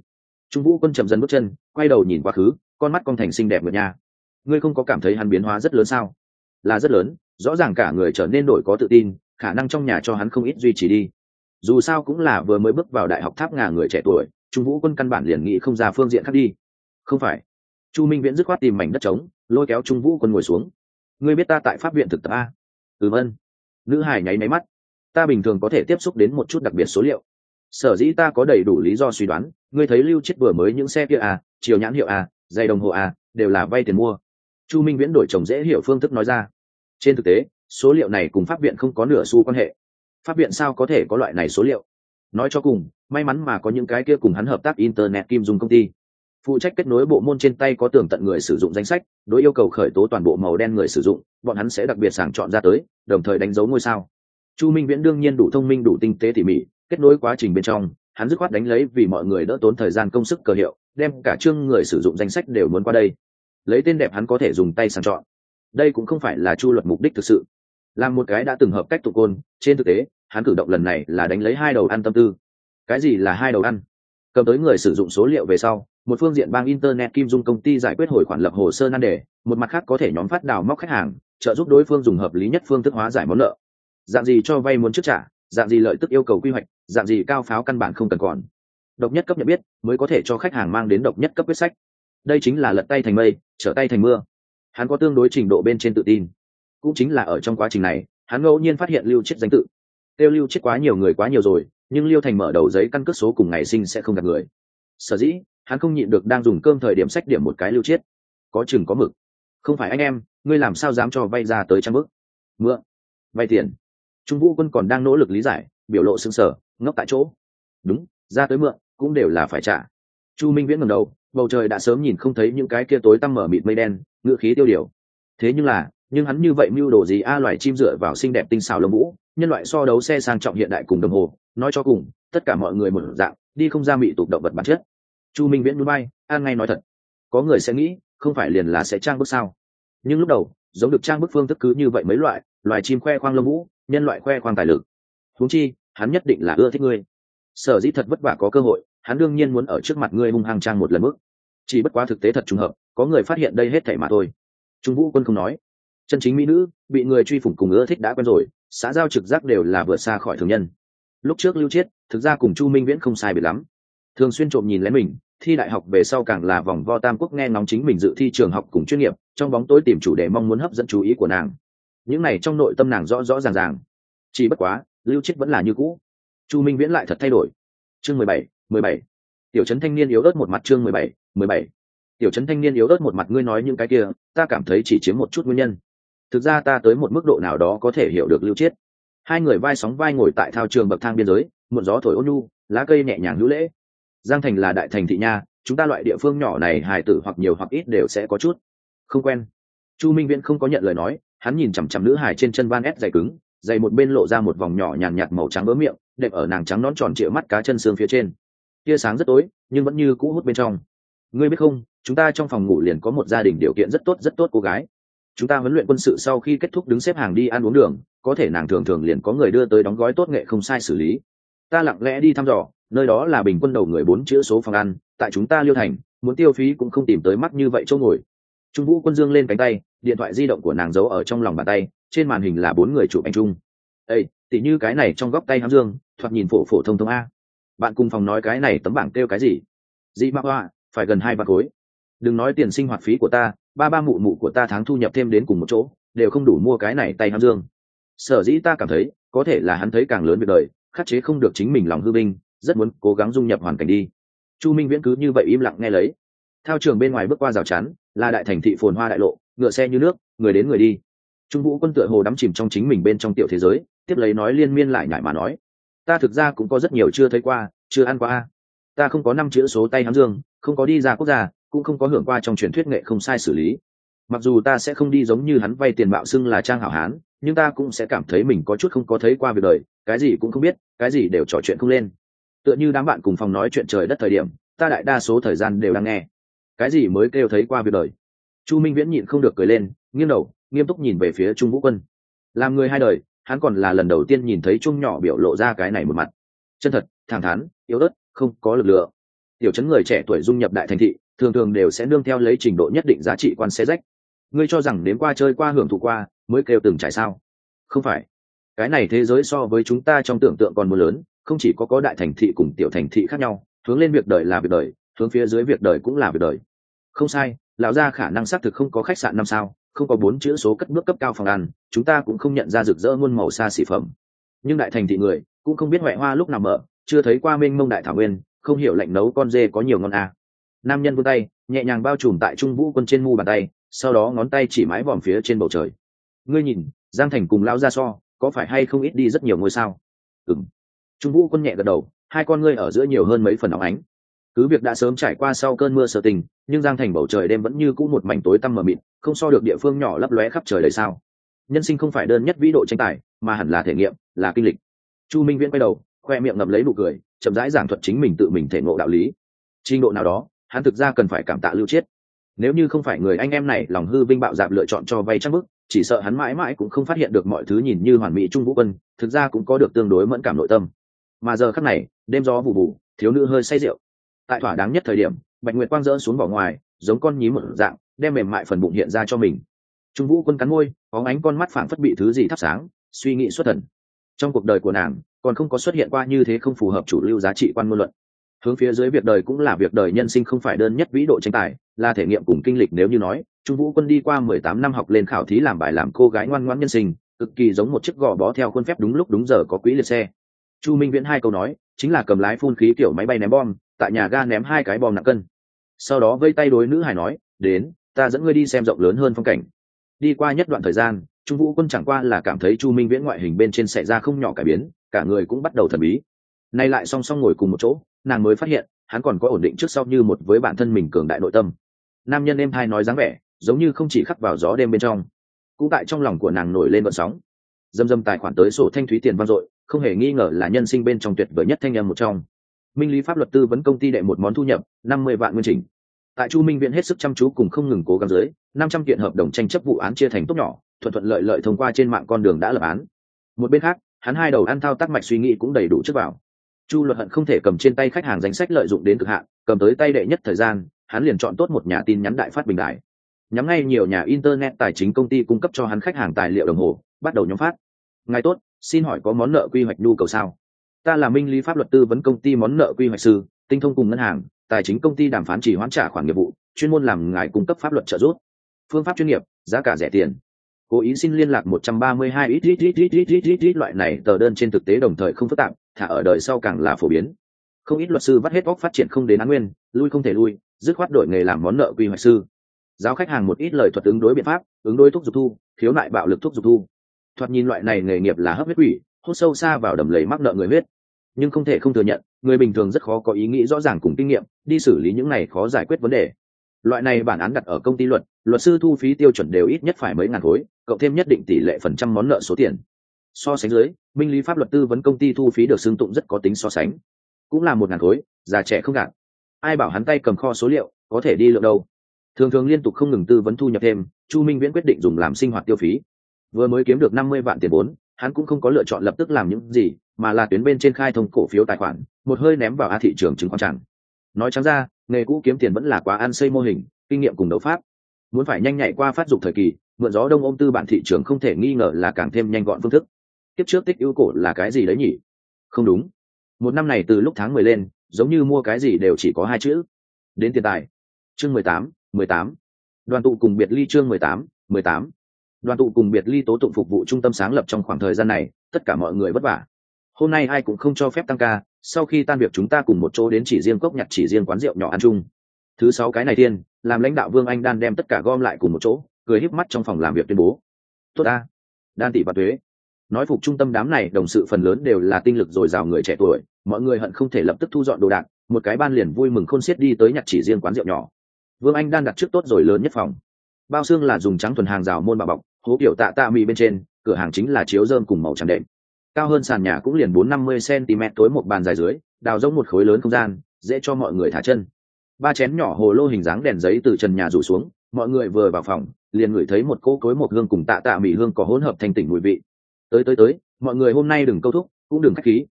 Trung vũ quân chậm dần bước chân quay đầu nhìn quá khứ con mắt con thành xinh đẹp ngược nhà, ngươi không có cảm thấy hắn biến hóa rất lớn sao? Là rất lớn rõ ràng cả người trở nên đổi có tự tin, khả năng trong nhà cho hắn không ít duy trì đi. Dù sao cũng là vừa mới bước vào đại học tháp ngà người trẻ tuổi, trung vũ quân căn bản liền nghĩ không ra phương diện khác đi. Không phải. Chu minh viễn dứt khoát tìm mảnh đất trống, lôi kéo trung vũ quân ngồi xuống. Ngươi biết ta tại pháp viện thực tập a? Từ ân nữ hải nháy máy mắt. Ta bình thường có thể tiếp xúc đến một chút đặc biệt số liệu. Sở dĩ ta có đầy đủ lý do suy đoán, ngươi thấy lưu chết vừa mới những xe kia à chiều nhãn hiệu à dây đồng hồ à đều là vay tiền mua. Chu minh viễn đổi chồng dễ hiểu phương thức nói ra trên thực tế, số liệu này cùng pháp viện không có nửa xu quan hệ. Pháp viện sao có thể có loại này số liệu? Nói cho cùng, may mắn mà có những cái kia cùng hắn hợp tác internet kim dùng công ty. Phụ trách kết nối bộ môn trên tay có tường tận người sử dụng danh sách, đối yêu cầu khởi tố toàn bộ màu đen người sử dụng, bọn hắn sẽ đặc biệt sàng chọn ra tới, đồng thời đánh dấu ngôi sao. Chu minh viễn đương nhiên đủ thông minh, đủ tinh tế tỉ mỉ, kết nối quá trình bên trong, hắn dứt khoát đánh lấy vì mọi người đỡ tốn thời gian công sức cờ hiệu, đem cả chương người sử dụng danh sách đều muốn qua đây. Lấy tên đẹp hắn có thể dùng tay sàng chọn đây cũng không phải là chu luật mục đích thực sự. Làm một cái đã từng hợp cách tụ côn, trên thực tế, hắn cử động lần này là đánh lấy hai đầu ăn tâm tư. Cái gì là hai đầu ăn? Cầm tới người sử dụng số liệu về sau, một phương diện bang internet kim dung công ty giải quyết hồi khoản lập hồ sơ nan đề, một mặt khác có thể nhóm phát đào móc khách hàng, trợ giúp đối phương dùng hợp lý nhất phương thức hóa giải món nợ. Dạng gì cho vay muốn trước trả, dạng gì lợi tức yêu cầu quy hoạch, dạng gì cao pháo căn bản không cần còn. Độc nhất cấp nhận biết, mới có thể cho khách hàng mang đến độc nhất cấp quyết sách. Đây chính là lật tay thành mây, trở tay thành mưa hắn có tương đối trình độ bên trên tự tin. Cũng chính là ở trong quá trình này, hắn ngẫu nhiên phát hiện lưu chết danh tự. Tiêu lưu chết quá nhiều người quá nhiều rồi, nhưng lưu thành mở đầu giấy căn cước số cùng ngày sinh sẽ không gặp người. Sở dĩ, hắn không nhịn được đang dùng cơm thời điểm sách điểm một cái lưu chết có chừng có mực. Không phải anh em, ngươi làm sao dám cho vay ra tới trăm bức mượn. Vay tiền. Trung vũ quân còn đang nỗ lực lý giải, biểu lộ xương sở ngốc tại chỗ. Đúng, ra tới mượn, cũng đều là phải trả chu minh viễn ngầm đầu, bầu trời đã sớm nhìn không thấy những cái kia tối tăm mở mịt mây đen, ngựa khí tiêu điều. Thế nhưng là, nhưng hắn như vậy mưu đồ gì a, loài chim dựa vào xinh đẹp tinh xảo lông vũ, nhân loại so đấu xe sang trọng hiện đại cùng đồng hồ, nói cho cùng, tất cả mọi người một dạng, đi không ra mị tục động vật bản chất. Chu minh viễn núi bay an ngay nói thật. Có người sẽ nghĩ, không phải liền là sẽ trang bức sao? Nhưng lúc đầu, giống được trang bức phương thức cứ như vậy mấy loại, loài chim khoe khoang lông vũ, nhân loại khoe khoang tài lực. Huống chi, hắn nhất định là ưa thích ngươi. Sở dĩ thật vất vả có cơ hội hắn đương nhiên muốn ở trước mặt ngươi hung hăng trang một lần mức chỉ bất quá thực tế thật trùng hợp, có người phát hiện đây hết thảy mà thôi. Trung vũ quân không nói. Chân chính mỹ nữ, bị người truy phủng cùng ưa thích đã quen rồi, xã giao trực giác đều là vượt xa khỏi thường nhân. Lúc trước lưu chiết, thực ra cùng chu minh viễn không sai biệt lắm. Thường xuyên trộm nhìn lén mình, thi đại học về sau càng là vòng vo tam quốc nghe ngóng chính mình dự thi trường học cùng chuyên nghiệp, trong bóng tối tìm chủ đề mong muốn hấp dẫn chú ý của nàng. Những này trong nội tâm nàng rõ rõ ràng ràng. Chỉ bất quá, lưu chiết vẫn là như cũ. Chu minh viễn lại thật thay đổi. Chương mười bảy mười bảy. Tiểu trấn thanh niên yếu ớt một mặt chương mười bảy mười bảy. Tiểu trấn thanh niên yếu ớt một mặt ngươi nói những cái kia ta cảm thấy chỉ chiếm một chút nguyên nhân. Thực ra ta tới một mức độ nào đó có thể hiểu được lưu chiết. Hai người vai sóng vai ngồi tại thao trường bậc thang biên giới muộn gió thổi ôn nhu lá cây nhẹ nhàng hữu lễ. Giang thành là đại thành thị nha chúng ta loại địa phương nhỏ này hài tử hoặc nhiều hoặc ít đều sẽ có chút. Không quen. Chu minh viễn không có nhận lời nói hắn nhìn chằm chằm nữ hài trên chân van ép dày cứng dày một bên lộ ra một vòng nhỏ nhàn nhạt, màu trắng bớ miệng đệm ở nàng trắng nón tròn trịa mắt cá chân xương phía trên tia sáng rất tối, nhưng vẫn như cũ hút bên trong. Ngươi biết không, chúng ta trong phòng ngủ liền có một gia đình điều kiện rất tốt rất tốt cô gái. Chúng ta huấn luyện quân sự sau khi kết thúc đứng xếp hàng đi ăn uống đường, có thể nàng thường thường liền có người đưa tới đóng gói tốt nghệ không sai xử lý. Ta lặng lẽ đi thăm dò, nơi đó là bình quân đầu người bốn chữ số phòng ăn, tại chúng ta liêu thành, muốn tiêu phí cũng không tìm tới mắt như vậy chỗ ngồi. Trung vũ quân dương lên cánh tay, điện thoại di động của nàng giấu ở trong lòng bàn tay, trên màn hình là bốn người chụp ảnh chung. Ây tỉ như cái này trong góc tay hám dương, thoạt nhìn phổ phổ thông thông a bạn cùng phòng nói cái này tấm bảng kêu cái gì? Dị mạc hoa, phải gần hai bạc khối. Đừng nói tiền sinh hoạt phí của ta, ba ba mụ mụ của ta tháng thu nhập thêm đến cùng một chỗ, đều không đủ mua cái này tay hám dương. Sở dĩ ta cảm thấy, có thể là hắn thấy càng lớn việc đời, khắc chế không được chính mình lòng hư binh, rất muốn cố gắng dung nhập hoàn cảnh đi. Chu minh viễn cứ như vậy im lặng nghe lấy. Theo trường bên ngoài bước qua rào chắn, là đại thành thị phồn hoa đại lộ, ngựa xe như nước, người đến người đi. Trung vũ quân tựa hồ đắm chìm trong chính mình bên trong tiểu thế giới, tiếp lấy nói liên miên lại nhải mà nói ta thực ra cũng có rất nhiều chưa thấy qua, chưa ăn qua ta không có năm chữ số tay hám dương, không có đi ra quốc gia, cũng không có hưởng qua trong truyền thuyết nghệ không sai xử lý. Mặc dù ta sẽ không đi giống như hắn vay tiền bạo xưng là trang hảo hán, nhưng ta cũng sẽ cảm thấy mình có chút không có thấy qua việc đời, cái gì cũng không biết, cái gì đều trò chuyện không lên. Tựa như đám bạn cùng phòng nói chuyện trời đất thời điểm, ta đại đa số thời gian đều đang nghe. Cái gì mới kêu thấy qua việc đời? Chu minh viễn nhịn không được cười lên, nghiêng đầu, nghiêm túc nhìn về phía trung vũ quân. Làm người hai đời hắn còn là lần đầu tiên nhìn thấy trung nhỏ biểu lộ ra cái này một mặt. Chân thật, thẳng thắn, yếu ớt, không có lực lượng. Tiểu chấn người trẻ tuổi dung nhập đại thành thị, thường thường đều sẽ nương theo lấy trình độ nhất định giá trị quan xe rách. Ngươi cho rằng đến qua chơi qua hưởng thụ qua, mới kêu từng trải sao? Không phải. Cái này thế giới so với chúng ta trong tưởng tượng còn mưa lớn, không chỉ có có đại thành thị cùng tiểu thành thị khác nhau, hướng lên việc đời là việc đời, hướng phía dưới việc đời cũng là việc đời. Không sai, lão gia khả năng xác thực không có khách sạn năm sao không có bốn chữ số cất bước cấp cao phòng ăn, chúng ta cũng không nhận ra rực rỡ muôn màu xa xỉ phẩm. Nhưng đại thành thị người cũng không biết huệ hoa lúc nào mở, chưa thấy qua mênh mông đại thảo nguyên, không hiểu lạnh nấu con dê có nhiều ngon à. nam nhân vươn tay, nhẹ nhàng bao trùm tại trung vũ quân trên mu bàn tay, sau đó ngón tay chỉ mái vòm phía trên bầu trời. Ngươi nhìn, giang thành cùng lão gia so, có phải hay không ít đi rất nhiều ngôi sao? Ừng trung vũ quân nhẹ gật đầu, hai con ngươi ở giữa nhiều hơn mấy phần óng ánh cứ việc đã sớm trải qua sau cơn mưa sơ tình, nhưng giang thành bầu trời đêm vẫn như cũ một mảnh tối tăm mờ mịt, không so được địa phương nhỏ lấp lóe khắp trời đầy sao. Nhân sinh không phải đơn nhất vĩ độ tranh tài, mà hẳn là thể nghiệm, là kinh lịch. Chu minh viễn quay đầu, khoe miệng ngậm lấy nụ cười, chậm rãi giảng thuật chính mình tự mình thể ngộ đạo lý. Trình độ nào đó, hắn thực ra cần phải cảm tạ lưu chiết. Nếu như không phải người anh em này lòng hư vinh bạo dạp lựa chọn cho vay chắc bức chỉ sợ hắn mãi mãi cũng không phát hiện được mọi thứ nhìn như hoàn mỹ trung vũ quân, thực ra cũng có được tương đối mẫn cảm nội tâm. Mà giờ khắc này, đêm gió vụ vụ, thiếu nữ hơi say rượu tại thỏa đáng nhất thời điểm, bạch nguyệt quang dỡ xuống vỏ ngoài, giống con nhím một dạng, đem mềm mại phần bụng hiện ra cho mình. Trung vũ quân cắn môi có ánh con mắt phảng phất bị thứ gì thắp sáng, suy nghĩ xuất thần. Trong cuộc đời của nàng, còn không có xuất hiện qua như thế không phù hợp chủ lưu giá trị quan ngôn luận. Hướng phía dưới việc đời cũng là việc đời nhân sinh không phải đơn nhất vĩ độ tranh tài, là thể nghiệm cùng kinh lịch nếu như nói, trung vũ quân đi qua mười tám năm học lên khảo thí làm bài làm cô gái ngoan ngoãn nhân sinh, cực kỳ giống một chiếc gò bó theo khuôn phép đúng lúc đúng giờ có quỹ liệt xe. Chu minh viễn hai câu nói, chính là cầm lái phun khí kiểu máy bay ném bom tại nhà ga ném hai cái bom nặng cân. Sau đó vây tay đối nữ hải nói, đến, ta dẫn ngươi đi xem rộng lớn hơn phong cảnh. Đi qua nhất đoạn thời gian, trung vũ quân chẳng qua là cảm thấy chu minh viễn ngoại hình bên trên xảy ra không nhỏ cải biến, cả người cũng bắt đầu thần bí. Nay lại song song ngồi cùng một chỗ, nàng mới phát hiện, hắn còn có ổn định trước sau như một với bản thân mình cường đại nội tâm. Nam nhân em hai nói dáng vẻ, giống như không chỉ khắc vào gió đêm bên trong. Cũng tại trong lòng của nàng nổi lên vận sóng. Dâm dâm tài khoản tới sổ thanh thúy tiền vang dội, không hề nghi ngờ là nhân sinh bên trong tuyệt vời nhất thanh em một trong minh lý pháp luật tư vấn công ty đệ một món thu nhập, năm mươi vạn nguyên trình tại chu minh viện hết sức chăm chú cùng không ngừng cố gắng dưới, năm trăm kiện hợp đồng tranh chấp vụ án chia thành tốt nhỏ, thuận thuận lợi lợi thông qua trên mạng con đường đã lập án. Một bên khác, hắn hai đầu ăn thao tác mạch suy nghĩ cũng đầy đủ trước vào. Chu luật hận không thể cầm trên tay khách hàng danh sách lợi dụng đến cực hạn, cầm tới tay đệ nhất thời gian, hắn liền chọn tốt một nhà tin nhắn đại phát bình đại. Nhắm ngay nhiều nhà internet tài chính công ty cung cấp cho hắn khách hàng tài liệu đồng hồ, bắt đầu nhóm phát. Ngài tốt, xin hỏi có món nợ quy hoạch nhu cầu sao? Ta là minh lý pháp luật tư vấn công ty món nợ quy hoạch sư, tinh thông cùng ngân hàng, tài chính công ty đàm phán chỉ hoãn trả khoản nghiệp vụ, chuyên môn làm ngài cung cấp pháp luật trợ giúp. Phương pháp chuyên nghiệp, giá cả rẻ tiền. Cố ý xin liên lạc 132 ít ít ít ít ít ít ít ít loại này tờ đơn trên thực tế đồng thời không phức tạp, thả ở đời sau càng là phổ biến. Không ít luật sư vắt hết óc phát triển không đến án nguyên, lui không thể lui, dứt khoát đổi nghề làm món nợ quy hoạch sư. Giáo khách hàng một ít lời thuật ứng đối biện pháp, ứng đối thuốc dục thu, khiếu nại bạo lực thuốc dục thu. Thoạt nhìn loại này nghề nghiệp là hấp huyết quỷ hút sâu xa vào đầm lầy mắc nợ người huyết. Nhưng không thể không thừa nhận, người bình thường rất khó có ý nghĩ rõ ràng cùng kinh nghiệm, đi xử lý những này khó giải quyết vấn đề. Loại này bản án đặt ở công ty luật luật sư thu phí tiêu chuẩn đều ít nhất phải mấy ngàn khối, cộng thêm nhất định tỷ lệ phần trăm món nợ số tiền. So sánh dưới minh lý pháp luật tư vấn công ty thu phí được xưng tụng rất có tính so sánh. Cũng là một ngàn khối, già trẻ không gạt. Ai bảo hắn tay cầm kho số liệu, có thể đi lượng đâu? Thường thường liên tục không ngừng tư vấn thu nhập thêm, chu minh viễn quyết định dùng làm sinh hoạt tiêu phí. Vừa mới kiếm được năm mươi vạn tiền vốn hắn cũng không có lựa chọn lập tức làm những gì, mà là tuyến bên trên khai thông cổ phiếu tài khoản, một hơi ném vào a thị trường chứng khoán chẳng nói trắng ra, nghề cũ kiếm tiền vẫn là quá ăn xây mô hình, kinh nghiệm cùng đấu pháp. Muốn phải nhanh nhạy qua phát dục thời kỳ, mượn gió đông ôm tư bản thị trường không thể nghi ngờ là càng thêm nhanh gọn phương thức. Tiếp trước tích ưu cổ là cái gì đấy nhỉ? Không đúng. Một năm này từ lúc tháng mười lên, giống như mua cái gì đều chỉ có hai chữ. Đến tiền tài. Chương mười tám mười tám. Đoàn tụ cùng biệt ly chương mười tám mười tám đoàn tụ cùng biệt ly tố tụng phục vụ trung tâm sáng lập trong khoảng thời gian này, tất cả mọi người vất vả. Hôm nay ai cũng không cho phép tăng ca, sau khi tan việc chúng ta cùng một chỗ đến chỉ riêng cốc nhặt chỉ riêng quán rượu nhỏ ăn chung. Thứ sáu cái này thiên làm lãnh đạo vương anh đan đem tất cả gom lại cùng một chỗ, cười híp mắt trong phòng làm việc tuyên bố. Tốt ta, đan tỷ và thuế nói phục trung tâm đám này, đồng sự phần lớn đều là tinh lực dồi dào người trẻ tuổi, mọi người hận không thể lập tức thu dọn đồ đạc, một cái ban liền vui mừng khôn xiết đi tới nhặt chỉ riêng quán rượu nhỏ. Vương anh đan đặt trước tốt rồi lớn nhất phòng. Bao xương là dùng trắng thuần hàng rào môn bà bọc hố kiểu tạ tạ mì bên trên, cửa hàng chính là chiếu dơm cùng màu trắng đệm. Cao hơn sàn nhà cũng liền bốn năm mươi cm tối một bàn dài dưới, đào rông một khối lớn không gian, dễ cho mọi người thả chân. Ba chén nhỏ hồ lô hình dáng đèn giấy từ trần nhà rủ xuống, mọi người vừa vào phòng, liền ngửi thấy một cỗ cối một hương cùng tạ tạ mì hương có hỗn hợp thành tỉnh mùi vị. Tới tới tới, mọi người hôm nay đừng câu thúc, cũng đừng khách khí.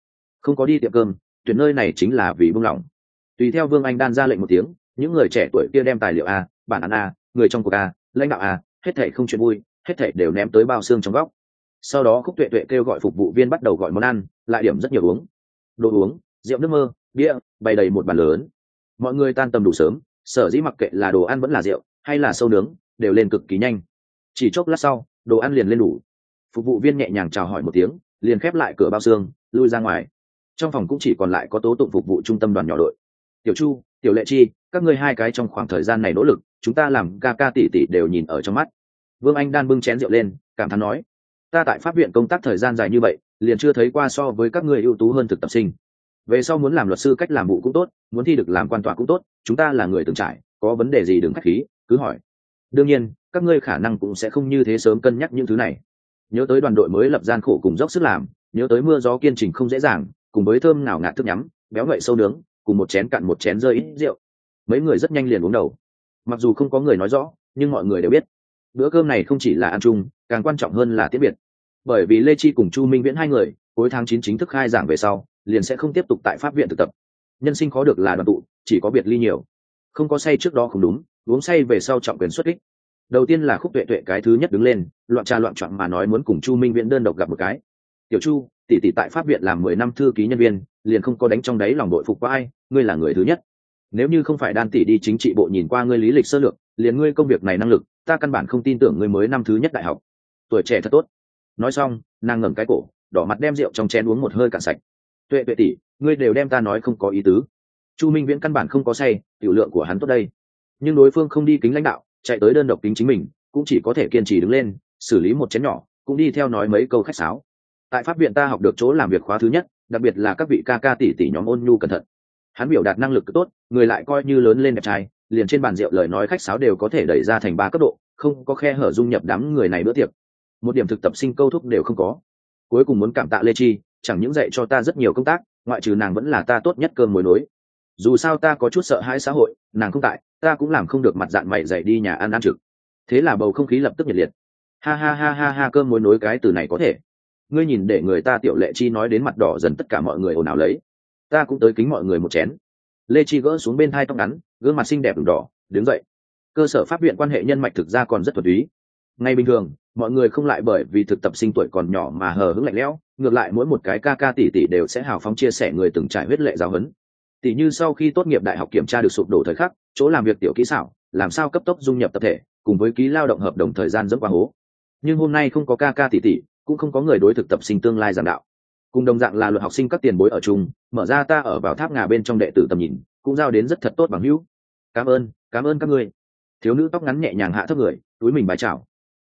Không có đi tiệm cơm, tuyển nơi này chính là vì buông lỏng. Tùy theo vương anh đan ra lệnh một tiếng, những người trẻ tuổi kia đem tài liệu a, bản án a, người trong cuộc a, lãnh đạo a, hết thể không chuyện vui hết thể đều ném tới bao xương trong góc. Sau đó khúc tuệ tuệ kêu gọi phục vụ viên bắt đầu gọi món ăn, lại điểm rất nhiều uống. Đồ uống, rượu nước mơ, bia, bày đầy một bàn lớn. Mọi người tan tầm đủ sớm, sở dĩ mặc kệ là đồ ăn vẫn là rượu, hay là sâu nướng, đều lên cực kỳ nhanh. Chỉ chốc lát sau, đồ ăn liền lên đủ. Phục vụ viên nhẹ nhàng chào hỏi một tiếng, liền khép lại cửa bao xương, lui ra ngoài. Trong phòng cũng chỉ còn lại có tố tụng phục vụ trung tâm đoàn nhỏ đội. Tiểu chu, tiểu lệ chi, các ngươi hai cái trong khoảng thời gian này nỗ lực, chúng ta làm ca ca tỷ tỷ đều nhìn ở trong mắt vương anh đan bưng chén rượu lên, cảm thán nói, ta tại pháp viện công tác thời gian dài như vậy, liền chưa thấy qua so với các người ưu tú hơn thực tập sinh. Về sau muốn làm luật sư cách làm vụ cũng tốt, muốn thi được làm quan tòa cũng tốt, chúng ta là người từng trải, có vấn đề gì đừng k h á c h khí, cứ hỏi. Đương nhiên, các ngươi khả năng cũng sẽ không như thế sớm cân nhắc những thứ này. Nhớ tới đoàn đội mới lập gian khổ cùng dốc sức làm, nhớ tới mưa gió kiên trình không dễ dàng, cùng với thơm nào ngạt thức nhắm, béo ngậy sâu nướng, cùng một chén cạn một chén rơi ít rượu. Mấy người rất nhanh liền uống đầu. Mặc dù không có người nói rõ, nhưng mọi người đều biết bữa cơm này không chỉ là ăn chung, càng quan trọng hơn là tiết biệt. Bởi vì lê chi cùng chu minh viễn hai người, cuối tháng chín chính thức khai giảng về sau, liền sẽ không tiếp tục tại pháp viện thực tập. Nhân sinh khó được là đoàn tụ, chỉ có biệt ly nhiều. Không có say trước đó không đúng, uống say về sau trọng quyền xuất kích. Đầu tiên là khúc tuệ tuệ cái thứ nhất đứng lên, loạn trà loạn trọn mà nói muốn cùng chu minh viễn đơn độc gặp một cái. Tiểu chu, tỷ tỷ tại pháp viện làm mười năm thư ký nhân viên, liền không có đánh trong đáy lòng đội phục qua ai, ngươi là người thứ nhất. Nếu như không phải đan tỷ đi chính trị bộ nhìn qua ngươi lý lịch sơ lược, liền ngươi công việc này năng lực ta căn bản không tin tưởng ngươi mới năm thứ nhất đại học. Tuổi trẻ thật tốt. Nói xong, nàng ngẩng cái cổ, đỏ mặt đem rượu trong chén uống một hơi cạn sạch. Tuệ tuệ tỷ, ngươi đều đem ta nói không có ý tứ. Chu minh viễn căn bản không có say, tiểu lượng của hắn tốt đây. Nhưng đối phương không đi kính lãnh đạo, chạy tới đơn độc kính chính mình, cũng chỉ có thể kiên trì đứng lên, xử lý một chén nhỏ, cũng đi theo nói mấy câu khách sáo. Tại pháp viện ta học được chỗ làm việc khóa thứ nhất, đặc biệt là các vị ca ca tỷ tỷ nhóm ôn nhu cẩn thận. Hắn biểu đạt năng lực tốt, người lại coi như lớn lên đẹp trai liền trên bàn rượu lời nói khách sáo đều có thể đẩy ra thành ba cấp độ, không có khe hở dung nhập đám người này bữa tiệc. Một điểm thực tập sinh câu thúc đều không có. Cuối cùng muốn cảm tạ lê chi, chẳng những dạy cho ta rất nhiều công tác, ngoại trừ nàng vẫn là ta tốt nhất cơm mối nối. Dù sao ta có chút sợ hãi xã hội, nàng không tại, ta cũng làm không được mặt dạng mày dạy đi nhà ăn ăn trực. Thế là bầu không khí lập tức nhiệt liệt. Ha ha ha ha ha, cơm mối nối cái từ này có thể. Ngươi nhìn để người ta tiểu lệ chi nói đến mặt đỏ dần tất cả mọi người ồn ào lấy. Ta cũng tới kính mọi người một chén lê chi gỡ xuống bên thai tóc ngắn, gương mặt xinh đẹp ửng đỏ, đứng dậy. Cơ sở pháp viện quan hệ nhân mạch thực ra còn rất thuần túy. Ngay bình thường, mọi người không lại bởi vì thực tập sinh tuổi còn nhỏ mà hờ hững lạnh lẽo, ngược lại mỗi một cái ca ca tỷ tỷ đều sẽ hào phóng chia sẻ người từng trải huyết lệ giáo huấn. Tỷ như sau khi tốt nghiệp đại học kiểm tra được sụp đổ thời khắc, chỗ làm việc tiểu kỹ xảo, làm sao cấp tốc dung nhập tập thể, cùng với ký lao động hợp đồng thời gian dẫn qua hố. Nhưng hôm nay không có ca ca tỷ tỷ, cũng không có người đối thực tập sinh tương lai giảng đạo cùng đồng dạng là luật học sinh các tiền bối ở chung, mở ra ta ở vào tháp ngà bên trong đệ tử tầm nhìn, cũng giao đến rất thật tốt bằng hữu. Cảm ơn cảm ơn các ngươi. Thiếu nữ tóc ngắn nhẹ nhàng hạ thấp người, túi mình bài chào.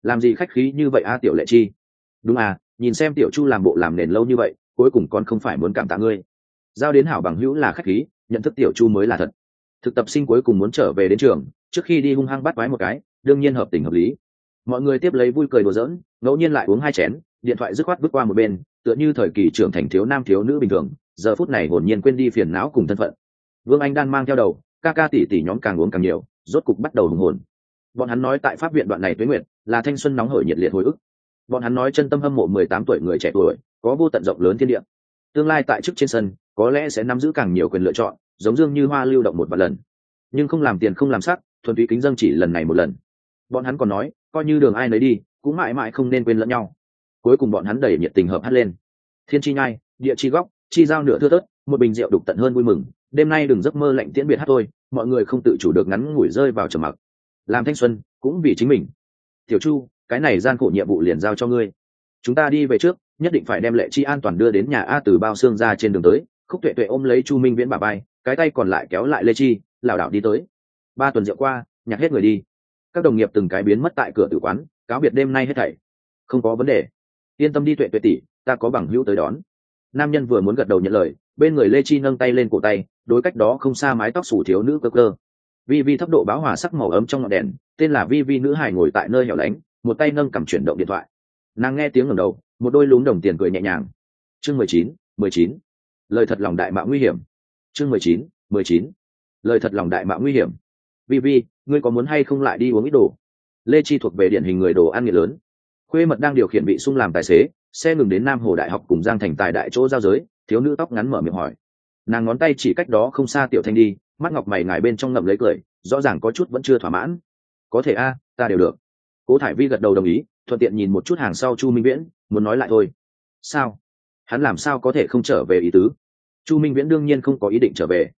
Làm gì khách khí như vậy a, tiểu lệ chi? Đúng à nhìn xem tiểu chu làm bộ làm nền lâu như vậy, cuối cùng con không phải muốn cảm tạ ngươi. Giao đến hảo bằng hữu là khách khí, nhận thức tiểu chu mới là thật. Thực tập sinh cuối cùng muốn trở về đến trường, trước khi đi hung hăng bắt vái một cái, đương nhiên hợp tình hợp lý. Mọi người tiếp lấy vui cười đùa giỡn, ngẫu nhiên lại uống hai chén, điện thoại dứt khoát bước qua một bên tựa như thời kỳ trưởng thành thiếu nam thiếu nữ bình thường, giờ phút này hồn nhiên quên đi phiền não cùng thân phận. Vương anh đang mang theo đầu, ca ca tỷ tỷ nhóm càng uống càng nhiều, rốt cục bắt đầu hùng hồn. Bọn hắn nói tại pháp viện đoạn này tuế Nguyệt, là thanh xuân nóng hởi nhiệt liệt hồi ức. Bọn hắn nói chân tâm hâm mộ mười tám tuổi người trẻ tuổi, có vô tận rộng lớn thiên địa. Tương lai tại chức trên sân, có lẽ sẽ nắm giữ càng nhiều quyền lựa chọn, giống dương như hoa lưu động một vài lần. Nhưng không làm tiền không làm sắc, thuần túy kính dân chỉ lần này một lần. Bọn hắn còn nói, coi như đường ai nấy đi, cũng mãi mãi không nên quên lẫn nhau cuối cùng bọn hắn đẩy nhiệt tình hợp hát lên. Thiên chi nhai, địa chi góc, chi giao nửa thưa tớt một bình rượu đục tận hơn vui mừng. Đêm nay đừng giấc mơ lạnh tiễn biệt hát thôi, mọi người không tự chủ được ngắn ngủi rơi vào trầm mặc. Làm thanh xuân, cũng vì chính mình. Tiểu chu, cái này gian khổ nhiệm vụ liền giao cho ngươi. Chúng ta đi về trước, nhất định phải đem lệ chi an toàn đưa đến nhà a từ bao xương ra trên đường tới. Khúc tuệ tuệ ôm lấy chu minh viễn bà bay cái tay còn lại kéo lại lê chi, lảo đảo đi tới. Ba tuần rượu qua, nhặt hết người đi. Các đồng nghiệp từng cái biến mất tại cửa tử quán, cáo biệt đêm nay hết thảy. Không có vấn đề yên tâm đi tuệ tuệ tỷ, ta có bằng hữu tới đón. Nam nhân vừa muốn gật đầu nhận lời, bên người lê chi nâng tay lên cổ tay, đối cách đó không xa mái tóc sủ thiếu nữ cơ cơ. Vi vi thấp độ báo hòa sắc màu ấm trong ngọn đèn, tên là vi vi nữ hải ngồi tại nơi hẻo lánh, một tay nâng cầm chuyển động điện thoại. Nàng nghe tiếng ngẩng đầu, một đôi lún đồng tiền cười nhẹ nhàng. Chương mười chín mười chín. Lời thật lòng đại mạo nguy hiểm. Chương mười chín mười chín. Lời thật lòng đại mạo nguy hiểm. Vi vi, ngươi có muốn hay không lại đi uống ít đồ? Lê chi thuộc về điển hình người đồ ăn nghiện lớn quê mật đang điều khiển vị sung làm tài xế, xe ngừng đến nam hồ đại học cùng giang thành tài đại chỗ giao giới, thiếu nữ tóc ngắn mở miệng hỏi. Nàng ngón tay chỉ cách đó không xa tiểu thanh đi, mắt ngọc mày ngài bên trong ngậm lấy cười, rõ ràng có chút vẫn chưa thỏa mãn. Có thể a, ta đều được. Cố thải vi gật đầu đồng ý, thuận tiện nhìn một chút hàng sau chu minh viễn, muốn nói lại thôi. Sao? Hắn làm sao có thể không trở về ý tứ? Chu minh viễn đương nhiên không có ý định trở về.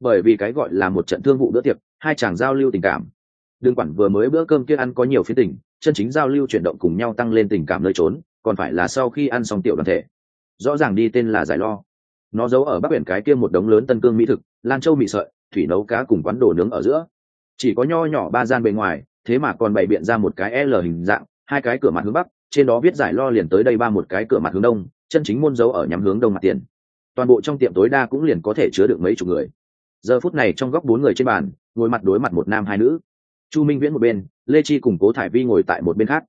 Bởi vì cái gọi là một trận thương vụ bữa tiệc, hai chàng giao lưu tình cảm. Đương quản vừa mới bữa cơm kia ăn có nhiều phía tình chân chính giao lưu chuyển động cùng nhau tăng lên tình cảm nơi trốn, còn phải là sau khi ăn xong tiểu đoàn thể. Rõ ràng đi tên là giải lo. Nó giấu ở bắc biển cái kia một đống lớn tân cương mỹ thực, lan châu mị sợi, thủy nấu cá cùng quán đồ nướng ở giữa. Chỉ có nho nhỏ ba gian bề ngoài, thế mà còn bày biện ra một cái l hình dạng, hai cái cửa mặt hướng bắc, trên đó viết giải lo liền tới đây ba một cái cửa mặt hướng đông, chân chính môn dấu ở nhắm hướng đông mặt tiền. Toàn bộ trong tiệm tối đa cũng liền có thể chứa được mấy chục người. Giờ phút này trong góc bốn người trên bàn, ngồi mặt đối mặt một nam hai nữ chu minh viễn một bên, lê chi cùng cố thải vi ngồi tại một bên khác.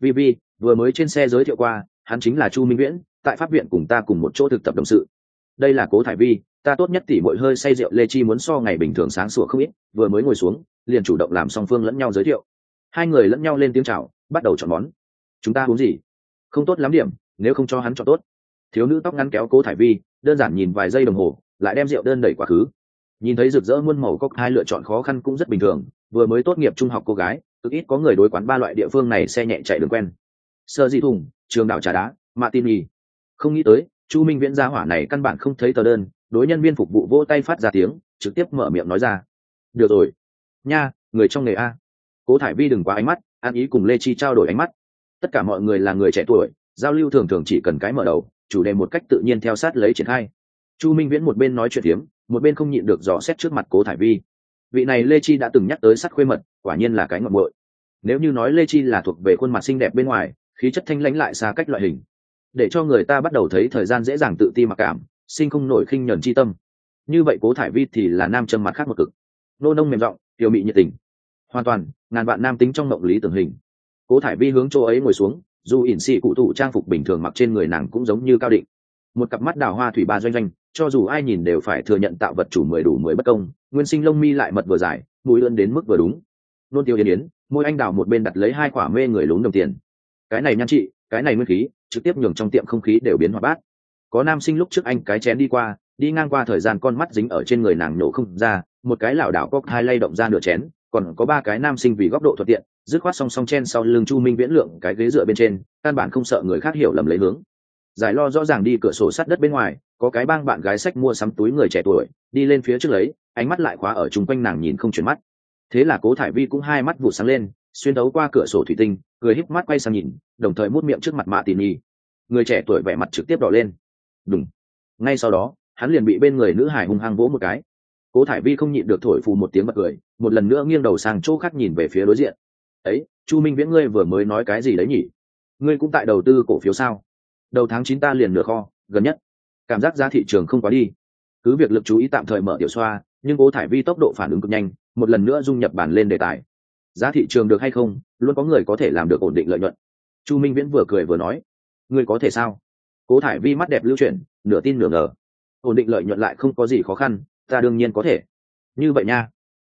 Vi vi, vừa mới trên xe giới thiệu qua, hắn chính là chu minh viễn, tại pháp viện cùng ta cùng một chỗ thực tập đồng sự. Đây là cố thải vi, ta tốt nhất tỉ mỗi hơi say rượu, lê chi muốn so ngày bình thường sáng sủa không ít, vừa mới ngồi xuống, liền chủ động làm song phương lẫn nhau giới thiệu. Hai người lẫn nhau lên tiếng chào, bắt đầu chọn món. Chúng ta uống gì? Không tốt lắm điểm, nếu không cho hắn chọn tốt. Thiếu nữ tóc ngắn kéo cố thải vi, đơn giản nhìn vài giây đồng hồ, lại đem rượu đơn đẩy quá khứ. Nhìn thấy rực rỡ muôn màu cốc hai lựa chọn khó khăn cũng rất bình thường vừa mới tốt nghiệp trung học cô gái cực ít có người đối quán ba loại địa phương này xe nhẹ chạy đường quen. Sơ di thùng trường đảo trà đá martini. Không nghĩ tới chu minh viễn gia hỏa này căn bản không thấy tờ đơn đối nhân viên phục vụ vỗ tay phát ra tiếng trực tiếp mở miệng nói ra. Được rồi. Nha người trong nghề a. Cố thải vi đừng quá ánh mắt an ý cùng lê chi trao đổi ánh mắt. Tất cả mọi người là người trẻ tuổi giao lưu thường thường chỉ cần cái mở đầu chủ đề một cách tự nhiên theo sát lấy triển khai. Chu minh viễn một bên nói chuyện hiếm, một bên không nhịn được dò xét trước mặt cố thải vi vị này lê chi đã từng nhắc tới sắt khuê mật, quả nhiên là cái ngậm bội nếu như nói lê chi là thuộc về khuôn mặt xinh đẹp bên ngoài, khí chất thanh lãnh lại xa cách loại hình. Để cho người ta bắt đầu thấy thời gian dễ dàng tự ti mặc cảm, sinh không nổi khinh nhờn chi tâm. Như vậy cố thải vi thì là nam châm mặt khác một cực. Nô nông mềm giọng tiểu mị nhiệt tình. Hoàn toàn, ngàn vạn nam tính trong mộng lý tưởng hình. Cố thải vi hướng chỗ ấy ngồi xuống, dù ỉn xị cụ thủ trang phục bình thường mặc trên người nàng cũng giống như cao định. Một cặp mắt đào hoa thủy ba doanh doanh cho dù ai nhìn đều phải thừa nhận tạo vật chủ mười đủ mười bất công, nguyên sinh lông mi lại mật vừa dài mùi ươn đến mức vừa đúng. Nôn tiêu yên yến, môi anh đào một bên đặt lấy hai quả mê người lún đồng tiền. Cái này nhan trị, cái này nguyên khí, trực tiếp nhường trong tiệm không khí đều biến hoạt bát. Có nam sinh lúc trước anh cái chén đi qua, đi ngang qua thời gian con mắt dính ở trên người nàng nổ không ra, một cái lảo đảo cóc hai lay động ra nửa chén, còn có ba cái nam sinh vì góc độ thuận tiện, dứt khoát song song chen sau lưng chu minh viễn lượng cái ghế dựa bên trên, căn bản không sợ người khác hiểu lầm lấy hướng giải lo rõ ràng đi cửa sổ sát đất bên ngoài, có cái bang bạn gái sách mua sắm túi người trẻ tuổi, đi lên phía trước lấy, ánh mắt lại khóa ở chung quanh nàng nhìn không chuyển mắt. Thế là cố thải vi cũng hai mắt vụ sáng lên, xuyên đấu qua cửa sổ thủy tinh người híp mắt quay sang nhìn, đồng thời mút miệng trước mặt mạ tỉ nhi. Người trẻ tuổi vẻ mặt trực tiếp đỏ lên. Đúng ngay sau đó, hắn liền bị bên người nữ hải hung hăng vỗ một cái. Cố thải vi không nhịn được thổi phù một tiếng bật cười, một lần nữa nghiêng đầu sang chỗ khác nhìn về phía đối diện. Ấy, chu minh viễn ngươi vừa mới nói cái gì đấy nhỉ? Ngươi cũng tại đầu tư cổ phiếu sao? Đầu tháng chín ta liền nửa kho, gần nhất. Cảm giác giá thị trường không quá đi. Cứ việc lực chú ý tạm thời mở tiểu xoa, nhưng cố thải vi tốc độ phản ứng cực nhanh, một lần nữa dung nhập bản lên đề tài. Giá thị trường được hay không, luôn có người có thể làm được ổn định lợi nhuận. Chu minh viễn vừa cười vừa nói, ngươi có thể sao? Cố thải vi mắt đẹp lưu chuyển, nửa tin nửa ngờ. Ổn định lợi nhuận lại không có gì khó khăn, ta đương nhiên có thể. Như vậy nha.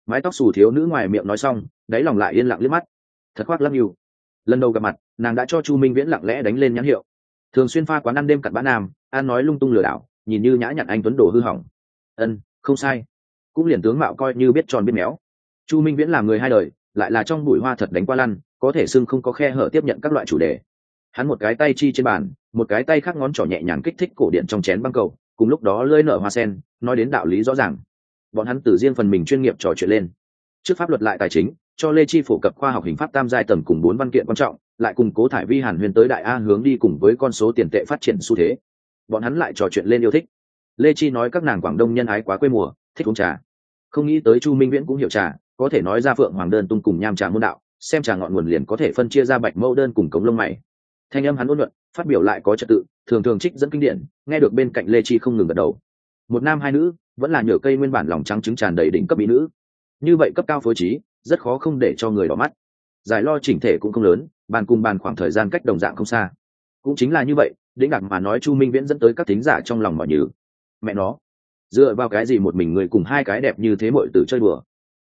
Mái tóc xù thiếu nữ ngoài miệng nói xong, đáy lòng lại yên lặng liếc mắt. Thật khoác lắc nhiều lần đầu gặp mặt, nàng đã cho chu minh viễn lặng lẽ đánh lên nhãn hiệu thường xuyên pha quán ăn đêm cặn bã nam an nói lung tung lừa đảo, nhìn như nhã nhặn anh tuấn đồ hư hỏng. Ân, không sai. Cũng liền tướng mạo coi như biết tròn biết méo. Chu minh viễn là người hai đời, lại là trong bụi hoa thật đánh qua lăn, có thể xưng không có khe hở tiếp nhận các loại chủ đề. Hắn một cái tay chi trên bàn, một cái tay khác ngón trỏ nhẹ nhàng kích thích cổ điện trong chén băng cầu, cùng lúc đó lơi nở hoa sen, nói đến đạo lý rõ ràng. Bọn hắn từ riêng phần mình chuyên nghiệp trò chuyện lên. Trước pháp luật lại tài chính cho lê chi phổ cập khoa học hình pháp tam giai tầng cùng bốn văn kiện quan trọng, lại cùng cố thải vi hàn huyền tới đại a hướng đi cùng với con số tiền tệ phát triển xu thế. Bọn hắn lại trò chuyện lên yêu thích. Lê chi nói các nàng quảng đông nhân ái quá quê mùa, thích uống trà. Không nghĩ tới chu minh viễn cũng hiểu trà, có thể nói ra phượng hoàng đơn tung cùng nham trà môn đạo, xem trà ngọn nguồn liền có thể phân chia ra bạch mẫu đơn cùng cống lông mày. Thanh âm hắn ôn luận phát biểu lại có trật tự, thường thường trích dẫn kinh điển, nghe được bên cạnh lê chi không ngừng gật đầu. Một nam hai nữ, vẫn là nhựa cây nguyên bản lòng trắng trứng tràn đầy đỉnh cấp mỹ nữ. Như vậy cấp cao phối trí rất khó không để cho người đỏ mắt. Giải lo chỉnh thể cũng không lớn bàn cùng bàn khoảng thời gian cách đồng dạng không xa. Cũng chính là như vậy đĩnh đặc mà nói chu minh viễn dẫn tới các thính giả trong lòng mọi nhừ. Mẹ nó dựa vào cái gì một mình người cùng hai cái đẹp như thế mọi từ chơi bừa,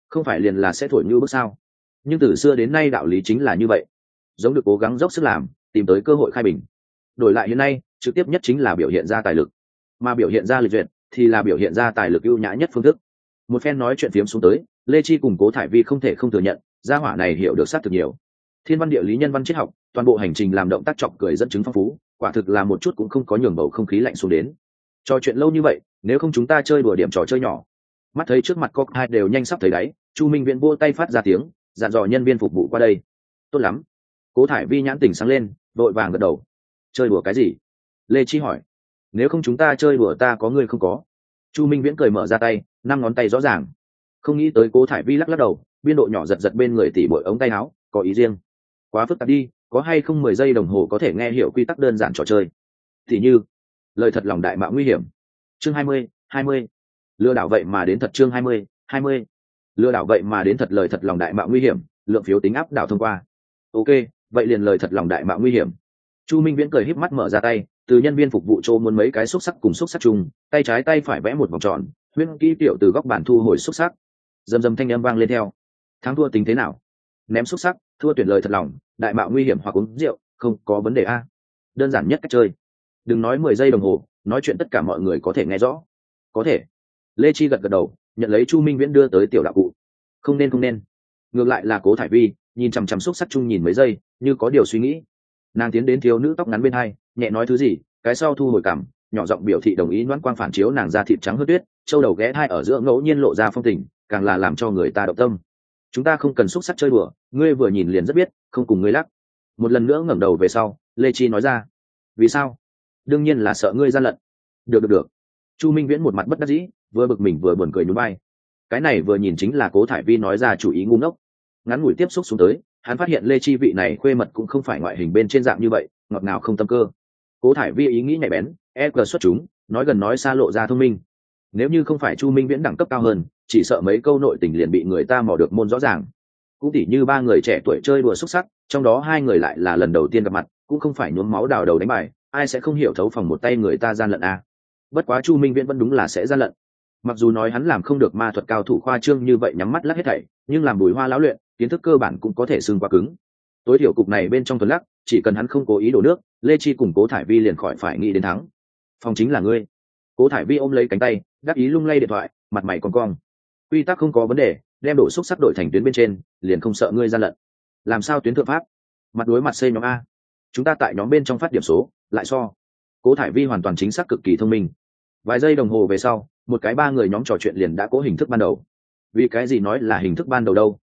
không phải liền là sẽ thổi như bước sao? Nhưng từ xưa đến nay đạo lý chính là như vậy. Giống được cố gắng dốc sức làm tìm tới cơ hội khai bình. Đổi lại hiện nay trực tiếp nhất chính là biểu hiện ra tài lực. Mà biểu hiện ra lịch duyệt thì là biểu hiện ra tài lực ưu nhã nhất phương thức. Một phen nói chuyện phiếm xuống tới lê chi cùng cố thải vi không thể không thừa nhận, gia hỏa này hiểu được sát thực nhiều. Thiên văn địa lý nhân văn triết học, toàn bộ hành trình làm động tác chọc cười dẫn chứng phong phú, quả thực là một chút cũng không có nhường bầu không khí lạnh xuống đến. Trò chuyện lâu như vậy, nếu không chúng ta chơi đùa điểm trò chơi nhỏ. Mắt thấy trước mặt có hai đều nhanh sắp thấy đáy, chu minh viễn vô tay phát ra tiếng, dặn dò nhân viên phục vụ qua đây. Tốt lắm. Cố thải vi nhãn tình sáng lên, vội vàng gật đầu. Chơi đùa cái gì? Lê chi hỏi. Nếu không chúng ta chơi đùa ta có người không có? Chu minh viễn cười mở ra tay, năm ngón tay rõ ràng không nghĩ tới cố thải vi lắc lắc đầu, biên độ nhỏ giật giật bên người tỉ bội ống tay áo, có ý riêng. Quá phức tạp đi, có hay không mười giây đồng hồ có thể nghe hiểu quy tắc đơn giản trò chơi? Thì như, lời thật lòng đại mạo nguy hiểm. Chương hai mươi hai mươi. Lừa đảo vậy mà đến thật chương hai mươi hai mươi. Lừa đảo vậy mà đến thật lời thật lòng đại mạo nguy hiểm, lượng phiếu tính áp đảo thông qua. Ok, vậy liền lời thật lòng đại mạo nguy hiểm. Chu minh viễn cười híp mắt mở ra tay, từ nhân viên phục vụ chỗ muốn mấy cái xúc sắc cùng xúc sắc chung, tay trái tay phải vẽ một vòng tròn huyễn kỹ tiểu từ góc bản thu hồi xúc sắc dầm dầm thanh âm vang lên theo. Thắng thua tính thế nào? Ném xúc sắc, thua tuyển lời thật lòng, đại mạo nguy hiểm hoặc uống rượu, không có vấn đề a. Đơn giản nhất cách chơi. Đừng nói mười giây đồng hồ, nói chuyện tất cả mọi người có thể nghe rõ. Có thể. Lê chi gật gật đầu, nhận lấy chu minh viễn đưa tới tiểu đạo cụ. Không nên không nên. Ngược lại là cố thải vi, nhìn chằm chằm xúc sắc chung nhìn mấy giây, như có điều suy nghĩ. Nàng tiến đến thiếu nữ tóc ngắn bên hai, nhẹ nói thứ gì, cái sau thu hồi cảm, nhỏ giọng biểu thị đồng ý đoán quang phản chiếu nàng ra thịt trắng hớt tuyết, châu đầu ghé thai ở giữa ngẫu nhiên lộ ra phong tình càng là làm cho người ta động tâm. Chúng ta không cần xúc sắc chơi đùa, ngươi vừa nhìn liền rất biết, không cùng ngươi lắc. Một lần nữa ngẩng đầu về sau, lê chi nói ra, vì sao? Đương nhiên là sợ ngươi gian lận. Được được được. Chu minh viễn một mặt bất đắc dĩ, vừa bực mình vừa buồn cười nhún vai. Cái này vừa nhìn chính là cố thải vi nói ra chủ ý ngu ngốc. Ngắn ngủi tiếp xúc xuống tới, hắn phát hiện lê chi vị này khuê mật cũng không phải ngoại hình bên trên dạng như vậy, ngọt ngào không tâm cơ. Cố thải vi ý nghĩ nhạy bén e cờ xuất chúng, nói gần nói xa lộ ra thông minh nếu như không phải chu minh viễn đẳng cấp cao hơn, chỉ sợ mấy câu nội tình liền bị người ta mò được môn rõ ràng. Cũng tỉ như ba người trẻ tuổi chơi đùa xuất sắc, trong đó hai người lại là lần đầu tiên gặp mặt, cũng không phải nhuốm máu đào đầu đánh bài, ai sẽ không hiểu thấu phòng một tay người ta gian lận à. bất quá chu minh viễn vẫn đúng là sẽ gian lận. Mặc dù nói hắn làm không được ma thuật cao thủ khoa trương như vậy nhắm mắt lắc hết thảy, nhưng làm bùi hoa lão luyện, kiến thức cơ bản cũng có thể xương qua cứng. Tối thiểu cục này bên trong tuần lắc, chỉ cần hắn không cố ý đổ nước, lê chi cùng cố thải vi liền khỏi phải nghĩ đến thắng. Phòng chính là ngươi. Cố thải vi ôm lấy cánh tay đắc ý lung lay điện thoại, mặt mày còn cong. Quy tắc không có vấn đề, đem đổ xúc sắc đổi thành tuyến bên trên, liền không sợ ngươi gian lận. Làm sao tuyến thượng pháp? Mặt đối mặt c nhóm a. Chúng ta tại nhóm bên trong phát điểm số, lại so. Cố thải vi hoàn toàn chính xác cực kỳ thông minh. Vài giây đồng hồ về sau, một cái ba người nhóm trò chuyện liền đã có hình thức ban đầu. Vì cái gì nói là hình thức ban đầu đâu?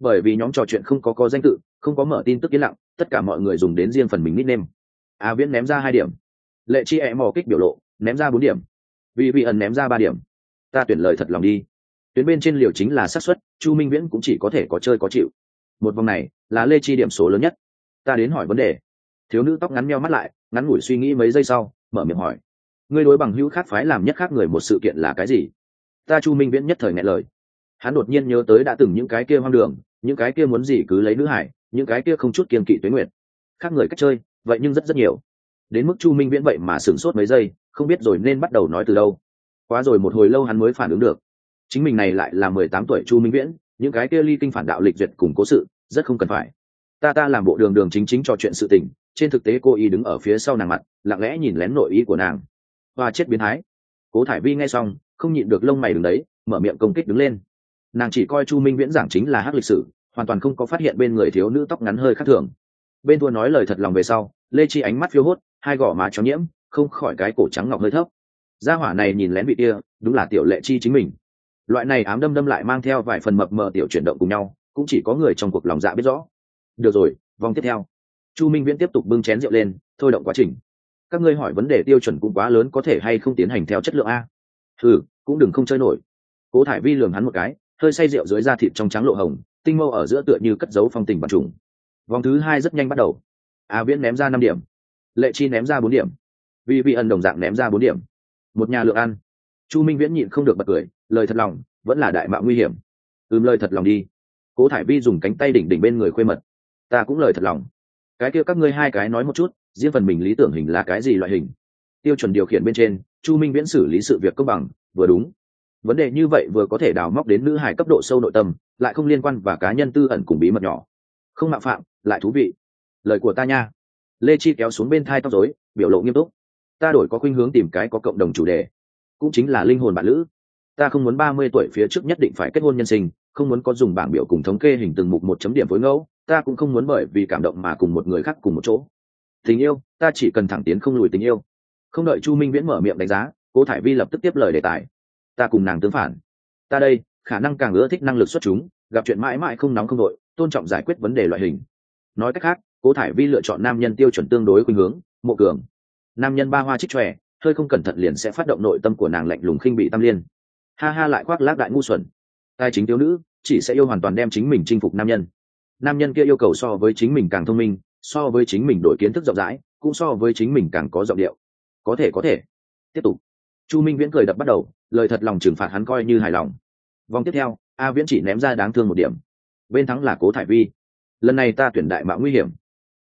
Bởi vì nhóm trò chuyện không có có danh tự, không có mở tin tức yên lặng, tất cả mọi người dùng đến riêng phần mình nickname. A viễn ném ra hai điểm. Lệ chi ẹ mò kích biểu lộ, ném ra bốn điểm vì vị ẩn ném ra ba điểm. Ta tuyển lời thật lòng đi. Tuyến bên trên liều chính là xác suất, chu minh viễn cũng chỉ có thể có chơi có chịu. Một vòng này là lê chi điểm số lớn nhất. Ta đến hỏi vấn đề. Thiếu nữ tóc ngắn meo mắt lại, ngắn ngủi suy nghĩ mấy giây sau, mở miệng hỏi. Ngươi đối bằng hữu khác phái làm nhất khác người một sự kiện là cái gì? Ta chu minh viễn nhất thời nghe lời. Hắn đột nhiên nhớ tới đã từng những cái kia hoang đường, những cái kia muốn gì cứ lấy nữ hải, những cái kia không chút kiên kỵ tuế nguyện khác người cách chơi, vậy nhưng rất rất nhiều. Đến mức chu minh viễn vậy mà sửng sốt mấy giây không biết rồi nên bắt đầu nói từ đâu. Quá rồi một hồi lâu hắn mới phản ứng được. Chính mình này lại là mười tám tuổi chu minh viễn, những cái kia ly kinh phản đạo lịch duyệt cùng cố sự, rất không cần phải. Ta ta làm bộ đường đường chính chính trò chuyện sự tình, trên thực tế cô y đứng ở phía sau nàng mặt, lặng lẽ nhìn lén nội ý của nàng. Hoa chết biến thái. Cố thải vi nghe xong, không nhịn được lông mày đứng đấy, mở miệng công kích đứng lên. Nàng chỉ coi chu minh viễn giảng chính là hát lịch sử, hoàn toàn không có phát hiện bên người thiếu nữ tóc ngắn hơi khác thường. Bên thua nói lời thật lòng về sau, lê chi ánh mắt phiêu hốt, hai gò má cho nhiễm không khỏi cái cổ trắng ngọc hơi thấp. Gia hỏa này nhìn lén vị kia, đúng là tiểu lệ chi chính mình. Loại này ám đâm đâm lại mang theo vài phần mập mờ tiểu chuyển động cùng nhau, cũng chỉ có người trong cuộc lòng dạ biết rõ. Được rồi, vòng tiếp theo. Chu minh viễn tiếp tục bưng chén rượu lên, thôi động quá trình. Các ngươi hỏi vấn đề tiêu chuẩn cũng quá lớn, có thể hay không tiến hành theo chất lượng a? Ừ cũng đừng không chơi nổi. Cố thải vi lường hắn một cái, hơi say rượu dưới da thịt trong trắng lộ hồng, tinh mâu ở giữa tựa như cất dấu phong tình bằng trùng. Vòng thứ hai rất nhanh bắt đầu. A viễn ném ra năm điểm. Lệ chi ném ra bốn điểm vì vị ẩn đồng dạng ném ra bốn điểm. Một nhà lượng ăn. Chu minh viễn nhịn không được bật cười, lời thật lòng, vẫn là đại mạo nguy hiểm. Ừm, lời thật lòng đi. Cố thải vi dùng cánh tay đỉnh đỉnh bên người khuê mật. Ta cũng lời thật lòng. Cái kia các ngươi hai cái nói một chút, riêng phần mình lý tưởng hình là cái gì loại hình? Tiêu chuẩn điều khiển bên trên, chu minh viễn xử lý sự việc công bằng, vừa đúng. Vấn đề như vậy vừa có thể đào móc đến nữ hải cấp độ sâu nội tâm, lại không liên quan và cá nhân tư ẩn cùng bí mật nhỏ. Không mạo phạm, lại thú vị. Lời của ta nha. Lê chi kéo xuống bên thai tóc dối biểu lộ nghiêm túc ta đổi có khuynh hướng tìm cái có cộng đồng chủ đề, cũng chính là linh hồn bạn lữ. Ta không muốn ba mươi tuổi phía trước nhất định phải kết hôn nhân sinh, không muốn có dùng bảng biểu cùng thống kê hình từng mục một chấm điểm với ngẫu, ta cũng không muốn bởi vì cảm động mà cùng một người khác cùng một chỗ. Tình yêu, ta chỉ cần thẳng tiến không lùi tình yêu. Không đợi chu minh viễn mở miệng đánh giá, cố thải vi lập tức tiếp lời đề tài. Ta cùng nàng tương phản. Ta đây, khả năng càng ưa thích năng lực xuất chúng, gặp chuyện mãi mãi không nóng không đội, tôn trọng giải quyết vấn đề loại hình. Nói cách khác, cố thải vi lựa chọn nam nhân tiêu chuẩn tương đối khuynh hướng, mộ cường nam nhân ba hoa trích tròe hơi không cẩn thận liền sẽ phát động nội tâm của nàng lạnh lùng khinh bị tam liên. Ha ha lại khoác lác đại ngu xuẩn. Tài chính thiếu nữ, chỉ sẽ yêu hoàn toàn đem chính mình chinh phục nam nhân. Nam nhân kia yêu cầu so với chính mình càng thông minh, so với chính mình đổi kiến thức rộng rãi, cũng so với chính mình càng có giọng điệu. Có thể có thể. Tiếp tục. Chu minh viễn cười đập bắt đầu, lời thật lòng trừng phạt hắn coi như hài lòng. Vòng tiếp theo, a viễn chỉ ném ra đáng thương một điểm. Bên thắng là cố thải vi. Lần này ta tuyển đại mạo nguy hiểm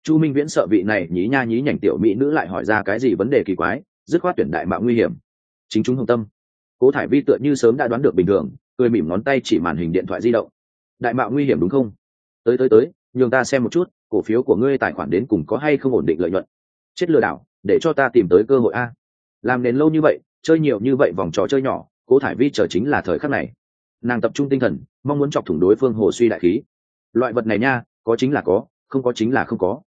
chu minh viễn sợ vị này nhí nha nhí nhảnh tiểu mỹ nữ lại hỏi ra cái gì vấn đề kỳ quái, dứt khoát tuyển đại mạo nguy hiểm. Chính chúng hồng tâm. Cố thải vi tựa như sớm đã đoán được bình thường, cười mỉm ngón tay chỉ màn hình điện thoại di động. Đại mạo nguy hiểm đúng không? Tới tới tới, nhường ta xem một chút, cổ phiếu của ngươi tài khoản đến cùng có hay không ổn định lợi nhuận. Chết lừa đảo, để cho ta tìm tới cơ hội a. Làm nền lâu như vậy, chơi nhiều như vậy vòng trò chơi nhỏ, cố thải vi chờ chính là thời khắc này. Nàng tập trung tinh thần, mong muốn chọc thủng đối phương hồ suy đại khí. Loại vật này nha, có chính là có, không có chính là không có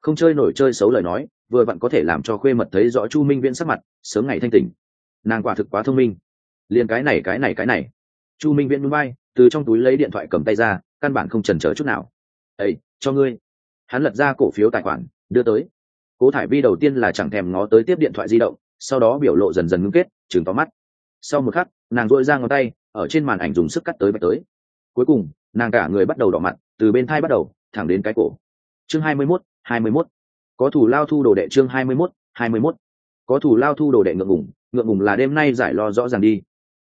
không chơi nổi chơi xấu lời nói, vừa vặn có thể làm cho khuê mật thấy rõ chu minh viễn sắc mặt, sớm ngày thanh tỉnh. Nàng quả thực quá thông minh. Liền cái này cái này cái này. Chu minh viễn núi bay từ trong túi lấy điện thoại cầm tay ra, căn bản không trần c chút nào. Ây cho ngươi. Hắn lật ra cổ phiếu tài khoản, đưa tới. Cố thải vi đầu tiên là chẳng thèm ngó tới tiếp điện thoại di động, sau đó biểu lộ dần dần ngưng kết chừng tóm mắt. Sau một khắc, nàng dội ra ngón tay, ở trên màn ảnh dùng sức cắt tới bạch tới. Cuối cùng, nàng cả người bắt đầu đỏ mặt, từ bên thai bắt đầu, thẳng đến cái cổ. Chương hai mươi mốt hai mươi mốt. Có thủ lao thu đồ đệ chương hai mươi mốt, hai mươi mốt. Có thủ lao thu đồ đệ ngượng ngùng ngượng ngùng là đêm nay giải lo rõ ràng đi.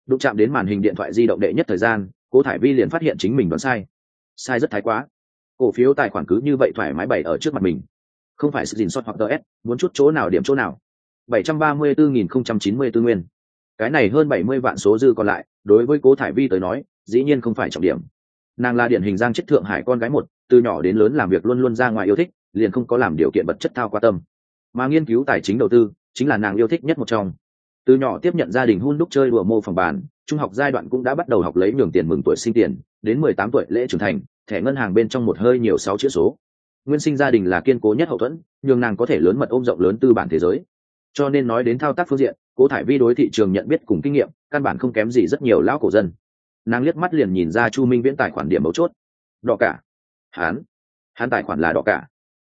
Đụng chạm đến màn hình điện thoại di động đệ nhất thời gian, cố thải vi liền phát hiện chính mình đoán sai. Sai rất thái quá. Cổ phiếu tài khoản cứ như vậy thoải mái bày ở trước mặt mình. Không phải sự dình xót hoặc ts muốn chút chỗ nào điểm chỗ nào. bảy trăm ba mươi bốn nghìn không trăm chín mươi tư nguyên. Cái này hơn bảy mươi vạn số dư còn lại, đối với cố thải vi tới nói, dĩ nhiên không phải trọng điểm. Nàng là điển hình giang chất thượng hải con gái một, từ nhỏ đến lớn làm việc luôn luôn ra ngoài yêu thích liền không có làm điều kiện vật chất thao qua tâm. Mà nghiên cứu tài chính đầu tư chính là nàng yêu thích nhất một trong. Từ nhỏ tiếp nhận gia đình hun đúc chơi đùa mô phòng bàn, trung học giai đoạn cũng đã bắt đầu học lấy nhường tiền mừng tuổi sinh tiền, đến mười tám tuổi lễ trưởng thành, thẻ ngân hàng bên trong một hơi nhiều sáu chữ số. Nguyên sinh gia đình là kiên cố nhất hậu thuẫn, nhường nàng có thể lớn mật ôm rộng lớn tư bản thế giới. Cho nên nói đến thao tác phương diện, cố thải vi đối thị trường nhận biết cùng kinh nghiệm, căn bản không kém gì rất nhiều lão cổ dân. Nàng liếc mắt liền nhìn ra chu minh viễn tài khoản điểm mấu chốt. Đỏ cả. Hán. Hán tài khoản là đỏ cả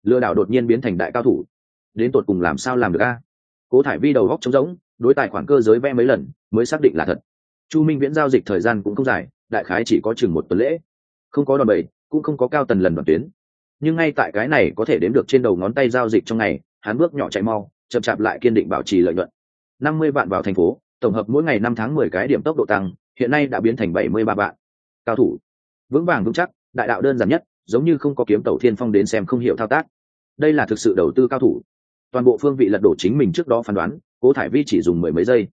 lừa đảo đột nhiên biến thành đại cao thủ. Đến tột cùng làm sao làm được a? Cố thải vi đầu góc trống rỗng, đối tài khoản cơ giới vẽ mấy lần, mới xác định là thật. Chu minh viễn giao dịch thời gian cũng không dài, đại khái chỉ có chừng một tuần lễ. Không có đòn bẩy, cũng không có cao tần lần đoàn tuyến. Nhưng ngay tại cái này có thể đếm được trên đầu ngón tay giao dịch trong ngày, hắn bước nhỏ chạy mau, chậm chạp lại kiên định bảo trì lợi nhuận. năm mươi vạn vào thành phố, tổng hợp mỗi ngày năm tháng mười cái điểm tốc độ tăng, hiện nay đã biến thành bảy mươi ba vạn. Cao thủ. Vững vàng vững chắc, đại đạo đơn giản nhất giống như không có kiếm tàu thiên phong đến xem không hiểu thao tác. Đây là thực sự đầu tư cao thủ. Toàn bộ phương vị lật đổ chính mình trước đó phán đoán, cố thải vi chỉ dùng mười mấy giây.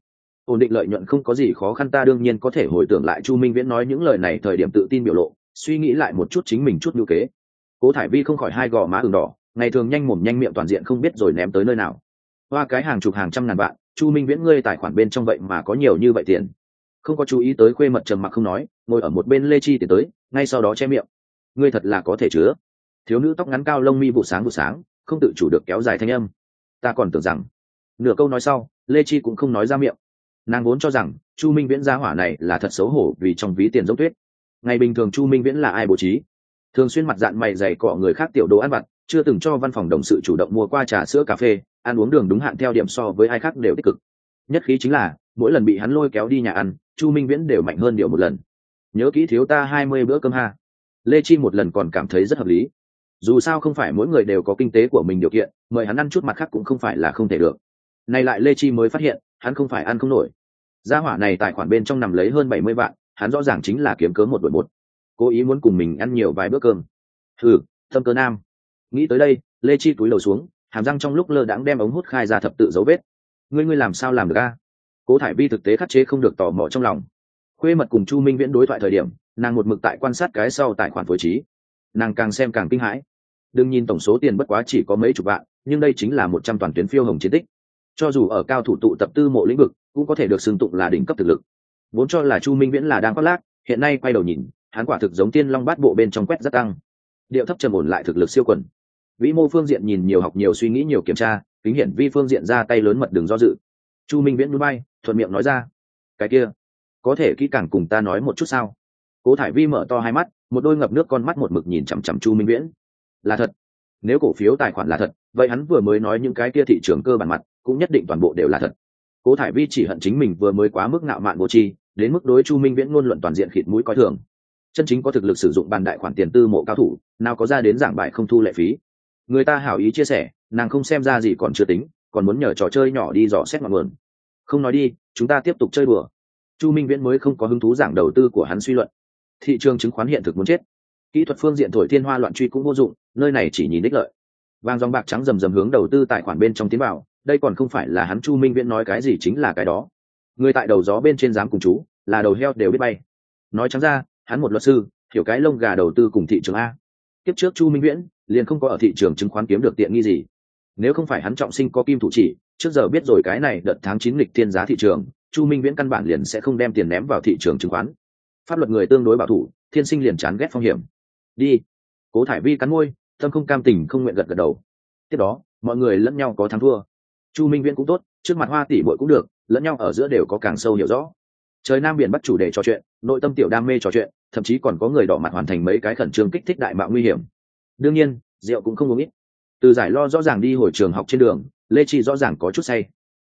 Ổn định lợi nhuận không có gì khó khăn, ta đương nhiên có thể hồi tưởng lại chu minh viễn nói những lời này thời điểm tự tin biểu lộ, suy nghĩ lại một chút chính mình chút ngữ kế. Cố thải vi không khỏi hai gò má ừng đỏ, ngày thường nhanh mồm nhanh miệng toàn diện không biết rồi ném tới nơi nào. Hoa cái hàng chục hàng trăm ngàn vạn, chu minh viễn ngươi tài khoản bên trong vậy mà có nhiều như vậy tiền. Không có chú ý tới khuê mật trầm mặc không nói, ngồi ở một bên lê chi tiến tới, ngay sau đó che miệng ngươi thật là có thể chứa. Thiếu nữ tóc ngắn cao lông mi vụ sáng vụ sáng, không tự chủ được kéo dài thanh âm. Ta còn tưởng rằng, nửa câu nói sau, lê chi cũng không nói ra miệng. Nàng vốn cho rằng, chu minh viễn gia hỏa này là thật xấu hổ vì trong ví tiền dốc tuyết. Ngày bình thường chu minh viễn là ai bố trí? Thường xuyên mặt dạng mày dày cọ người khác tiểu đồ ăn vặt, chưa từng cho văn phòng đồng sự chủ động mua qua trà sữa cà phê, ăn uống đường đúng hạn theo điểm so với ai khác đều tích cực. Nhất khí chính là, mỗi lần bị hắn lôi kéo đi nhà ăn, chu minh viễn đều mạnh hơn điều một lần. Nhớ kỹ thiếu ta hai mươi bữa cơm ha lê chi một lần còn cảm thấy rất hợp lý. Dù sao không phải mỗi người đều có kinh tế của mình điều kiện, mời hắn ăn chút mặt khác cũng không phải là không thể được. Nay lại lê chi mới phát hiện, hắn không phải ăn không nổi. Gia hỏa này tài khoản bên trong nằm lấy hơn bảy mươi vạn, hắn rõ ràng chính là kiếm cớ một đội một. Cố ý muốn cùng mình ăn nhiều vài bữa cơm. Thử thâm cơ nam. Nghĩ tới đây, lê chi túi đầu xuống, hàm răng trong lúc lơ đãng đem ống hút khai ra thập tự dấu vết. Ngươi ngươi làm sao làm được a? Cố thải vi thực tế khắc chế không được tò mò trong lòng. Khuê mật cùng chu minh viễn đối thoại thời điểm nàng một mực tại quan sát cái sau tài khoản phối trí. Nàng càng xem càng kinh hãi. Đừng nhìn tổng số tiền bất quá chỉ có mấy chục vạn, nhưng đây chính là một trăm toàn tuyến phiêu hồng chiến tích. Cho dù ở cao thủ tụ tập tư mộ lĩnh vực, cũng có thể được xưng tụng là đỉnh cấp thực lực. Vốn cho là chu minh viễn là đang khoác lác, hiện nay quay đầu nhìn, hắn quả thực giống tiên long bát bộ bên trong quét rất tăng. Điệu thấp trầm ổn lại thực lực siêu quần. Vĩ mô phương diện nhìn nhiều học nhiều suy nghĩ nhiều kiểm tra, kính hiển vi phương diện ra tay lớn mật đường do dự. Chu minh viễn núi bay, thuận miệng nói ra, cái kia, có thể kỹ càng cùng ta nói một chút sao? Cố thải vi mở to hai mắt, một đôi ngập nước con mắt một mực nhìn chằm chằm chu minh viễn. Là thật. Nếu cổ phiếu tài khoản là thật, vậy hắn vừa mới nói những cái kia thị trường cơ bản mặt, cũng nhất định toàn bộ đều là thật. Cố thải vi chỉ hận chính mình vừa mới quá mức ngạo mạn vô tri, đến mức đối chu minh viễn ngôn luận toàn diện khịt mũi coi thường. Chân chính có thực lực sử dụng bàn đại khoản tiền tư mộ cao thủ, nào có ra đến giảng bài không thu lệ phí. Người ta hảo ý chia sẻ, nàng không xem ra gì còn chưa tính, còn muốn nhờ trò chơi nhỏ đi dò xét ngọn nguồn. Không nói đi, chúng ta tiếp tục chơi đùa. Chu minh viễn mới không có hứng thú giảng đầu tư của hắn suy luận thị trường chứng khoán hiện thực muốn chết. Kỹ thuật phương diện thổi thiên hoa loạn truy cũng vô dụng, nơi này chỉ nhìn đích lợi. Vàng dòng bạc trắng rầm rầm hướng đầu tư tài khoản bên trong tiến vào, đây còn không phải là hắn chu minh viễn nói cái gì chính là cái đó. Người tại đầu gió bên trên dám cùng chú, là đầu heo đều biết bay. Nói trắng ra, hắn một luật sư, hiểu cái lông gà đầu tư cùng thị trường a. Tiếp trước chu minh viễn, liền không có ở thị trường chứng khoán kiếm được tiện nghi gì. Nếu không phải hắn trọng sinh có kim thủ chỉ, trước giờ biết rồi cái này đợt tháng chín lịch thiên giá thị trường, chu minh viễn căn bản liền sẽ không đem tiền ném vào thị trường chứng khoán pháp luật người tương đối bảo thủ, thiên sinh liền chán ghét phong hiểm. Đi. Cố thải vi cắn môi tâm không cam tình không nguyện gật gật đầu. Tiếp đó, mọi người lẫn nhau có thắng thua. Chu minh viễn cũng tốt, trước mặt hoa tỷ bội cũng được, lẫn nhau ở giữa đều có càng sâu hiểu rõ. Trời nam biển bắt chủ đề trò chuyện, nội tâm tiểu đam mê trò chuyện, thậm chí còn có người đỏ mặt hoàn thành mấy cái khẩn trương kích thích đại mạo nguy hiểm. Đương nhiên, rượu cũng không uống ít. Từ giải lo rõ ràng đi hồi trường học trên đường, lê chi rõ ràng có chút say.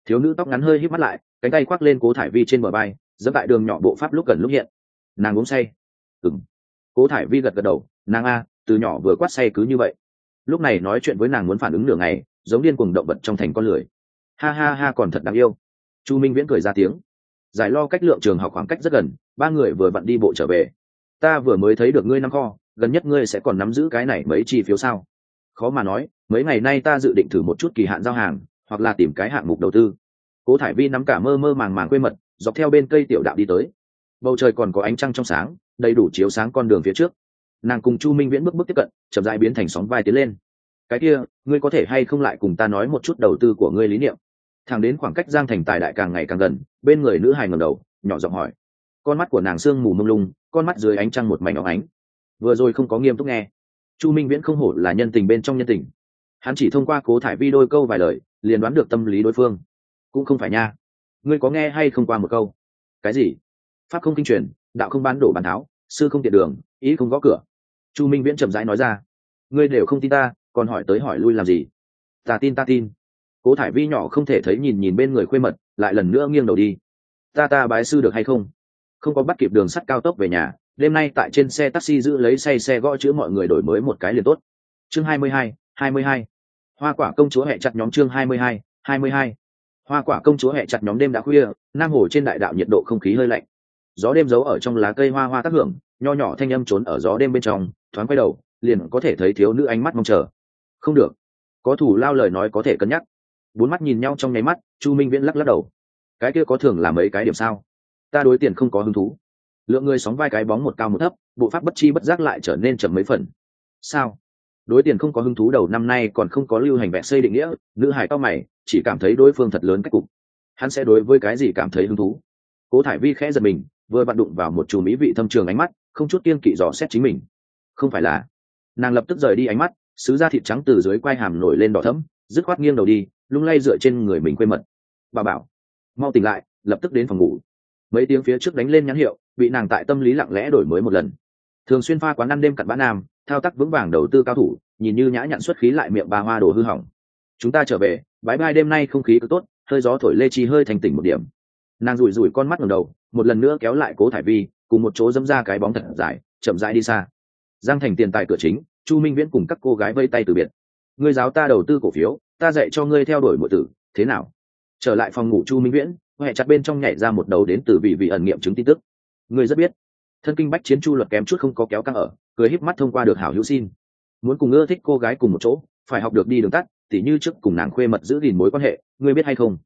Thiếu nữ tóc ngắn hơi hít mắt lại, cánh tay khoác lên cố thải vi trên bờ bay dẫm tại đường nhỏ bộ pháp lúc gần lúc hiện nàng uống say. Ừng cố thải vi gật gật đầu, nàng a, từ nhỏ vừa quát say cứ như vậy. Lúc này nói chuyện với nàng muốn phản ứng nửa ngày, giống điên cuồng động vật trong thành con lười. Ha ha ha, còn thật đáng yêu. Chu minh viễn cười ra tiếng. Giải lo cách lượng trường học khoảng cách rất gần, ba người vừa vặn đi bộ trở về. Ta vừa mới thấy được ngươi năm kho, gần nhất ngươi sẽ còn nắm giữ cái này mấy chi phiếu sao? Khó mà nói, mấy ngày nay ta dự định thử một chút kỳ hạn giao hàng, hoặc là tìm cái hạng mục đầu tư. Cố thải vi nắm cả mơ mơ màng màng quê mật, dọc theo bên cây tiểu đạo đi tới bầu trời còn có ánh trăng trong sáng, đầy đủ chiếu sáng con đường phía trước. Nàng cùng chu minh viễn bước bước tiếp cận, chậm dãi biến thành sóng vai tiến lên. Cái kia, ngươi có thể hay không lại cùng ta nói một chút đầu tư của ngươi lý niệm? Thẳng đến khoảng cách giang thành tài đại càng ngày càng gần, bên người nữ hài ngầm đầu, nhỏ giọng hỏi. Con mắt của nàng sương mù mông lung, con mắt dưới ánh trăng một mảnh óng ánh. Vừa rồi không có nghiêm túc nghe. Chu minh viễn không hổ là nhân tình bên trong nhân tình. Hắn chỉ thông qua cố thải vi đôi câu vài lời, liền đoán được tâm lý đối phương. Cũng không phải nha. Ngươi có nghe hay không qua một câu? Cái gì? Pháp không kinh truyền, đạo không bán đổ bàn tháo, sư không tiện đường, ý không gõ cửa. Chu minh viễn chậm rãi nói ra, ngươi đều không tin ta, còn hỏi tới hỏi lui làm gì? Ta tin ta tin. Cố thải vi nhỏ không thể thấy nhìn nhìn bên người khuê mật, lại lần nữa nghiêng đầu đi. Ta ta bái sư được hay không? Không có bắt kịp đường sắt cao tốc về nhà, đêm nay tại trên xe taxi giữ lấy say xe gõ chữ mọi người đổi mới một cái liền tốt. Chương hai mươi hai hai mươi hai. Hoa quả công chúa hẹ chặt nhóm chương hai mươi hai hai mươi hai. Hoa quả công chúa hẹ chặt nhóm đêm đã khuya, nam hồ trên đại đạo nhiệt độ không khí hơi lạnh gió đêm giấu ở trong lá cây hoa hoa tác hưởng, nho nhỏ thanh âm trốn ở gió đêm bên trong, thoáng quay đầu, liền có thể thấy thiếu nữ ánh mắt mong chờ. Không được. Có thủ lao lời nói có thể cân nhắc. Bốn mắt nhìn nhau trong nháy mắt, chu minh viễn lắc lắc đầu. Cái kia có thường là mấy cái điểm sao? Ta đối tiền không có hứng thú. Lượng người sóng vai cái bóng một cao một thấp, bộ pháp bất chi bất giác lại trở nên chậm mấy phần. Sao? Đối tiền không có hứng thú đầu năm nay còn không có lưu hành vẹn xây định nghĩa, nữ hải cao mày, chỉ cảm thấy đối phương thật lớn cách cục. Hắn sẽ đối với cái gì cảm thấy hứng thú? Cố thải vi khẽ giật mình vừa vặn đụng vào một chùm ý vị thâm trường ánh mắt, không chút kiên kỵ dò xét chính mình. Không phải là, nàng lập tức rời đi ánh mắt, sứ da thịt trắng từ dưới quai hàm nổi lên đỏ thấm dứt khoát nghiêng đầu đi, lung lay dựa trên người mình quê mật. Bà bảo, mau tỉnh lại, lập tức đến phòng ngủ. Mấy tiếng phía trước đánh lên nhãn hiệu, bị nàng tại tâm lý lặng lẽ đổi mới một lần. Thường xuyên pha quán ăn đêm cặn bã nam, thao tác vững vàng đầu tư cao thủ, nhìn như nhã nhặn xuất khí lại miệng ba hoa đồ hư hỏng. Chúng ta trở về bãi bai đêm nay không khí cứ tốt, hơi gió thổi lê chi hơi thành tỉnh một điểm. Nàng rủi rủi con mắt ngầm đầu một lần nữa kéo lại cố thải vi, cùng một chỗ dẫm ra cái bóng thật dài, chậm rãi đi xa. Giang thành tiền tài cửa chính, chu minh viễn cùng các cô gái vây tay từ biệt. Ngươi giáo ta đầu tư cổ phiếu, ta dạy cho ngươi theo đuổi mọi tử, thế nào? Trở lại phòng ngủ chu minh viễn huệ chặt bên trong nhảy ra một đầu đến từ vị vị ẩn nghiệm chứng tin tức. Ngươi rất biết, thân kinh bách chiến chu luật kém chút không có kéo căng ở, cười híp mắt thông qua được hảo hữu xin. Muốn cùng ưa thích cô gái cùng một chỗ, phải học được đi đường tắt, tỉ như trước cùng nàng khuê mật giữ gìn mối quan hệ, ngươi biết hay không?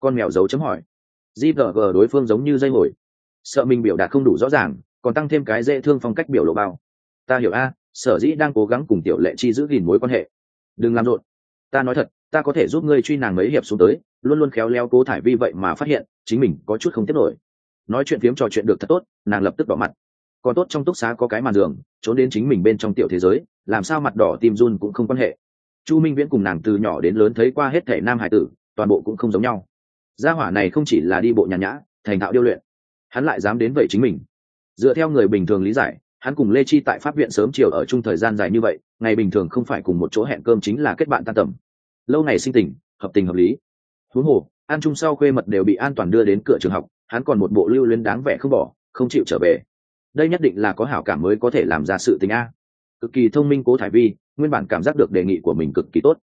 Con mèo giấu chấm hỏi gvg đối phương giống như dây hồi. Sợ mình biểu đạt không đủ rõ ràng, còn tăng thêm cái dễ thương phong cách biểu lộ bao. Ta hiểu a, sở dĩ đang cố gắng cùng tiểu lệ chi giữ gìn mối quan hệ. Đừng làm rộn. Ta nói thật, ta có thể giúp ngươi truy nàng mấy hiệp xuống tới, luôn luôn khéo léo cố thải vi vậy mà phát hiện, chính mình có chút không tiếp nổi. Nói chuyện phiếm trò chuyện được thật tốt, nàng lập tức đỏ mặt. Còn tốt trong túc xá có cái màn giường, trốn đến chính mình bên trong tiểu thế giới, làm sao mặt đỏ tim run cũng không quan hệ. Chu minh viễn cùng nàng từ nhỏ đến lớn thấy qua hết thể nam hải tử, toàn bộ cũng không giống nhau gia hỏa này không chỉ là đi bộ nhàn nhã, thành thạo điêu luyện. Hắn lại dám đến vậy chính mình. Dựa theo người bình thường lý giải, hắn cùng lê chi tại pháp viện sớm chiều ở chung thời gian dài như vậy, ngày bình thường không phải cùng một chỗ hẹn cơm chính là kết bạn tan tầm. Lâu ngày sinh tình, hợp tình hợp lý. Huống hồ, an chung sau khuê mật đều bị an toàn đưa đến cửa trường học, hắn còn một bộ lưu luyến đáng vẻ không bỏ, không chịu trở về. Đây nhất định là có hảo cảm mới có thể làm ra sự tình a. Cực kỳ thông minh cố thải vi, nguyên bản cảm giác được đề nghị của mình cực kỳ tốt.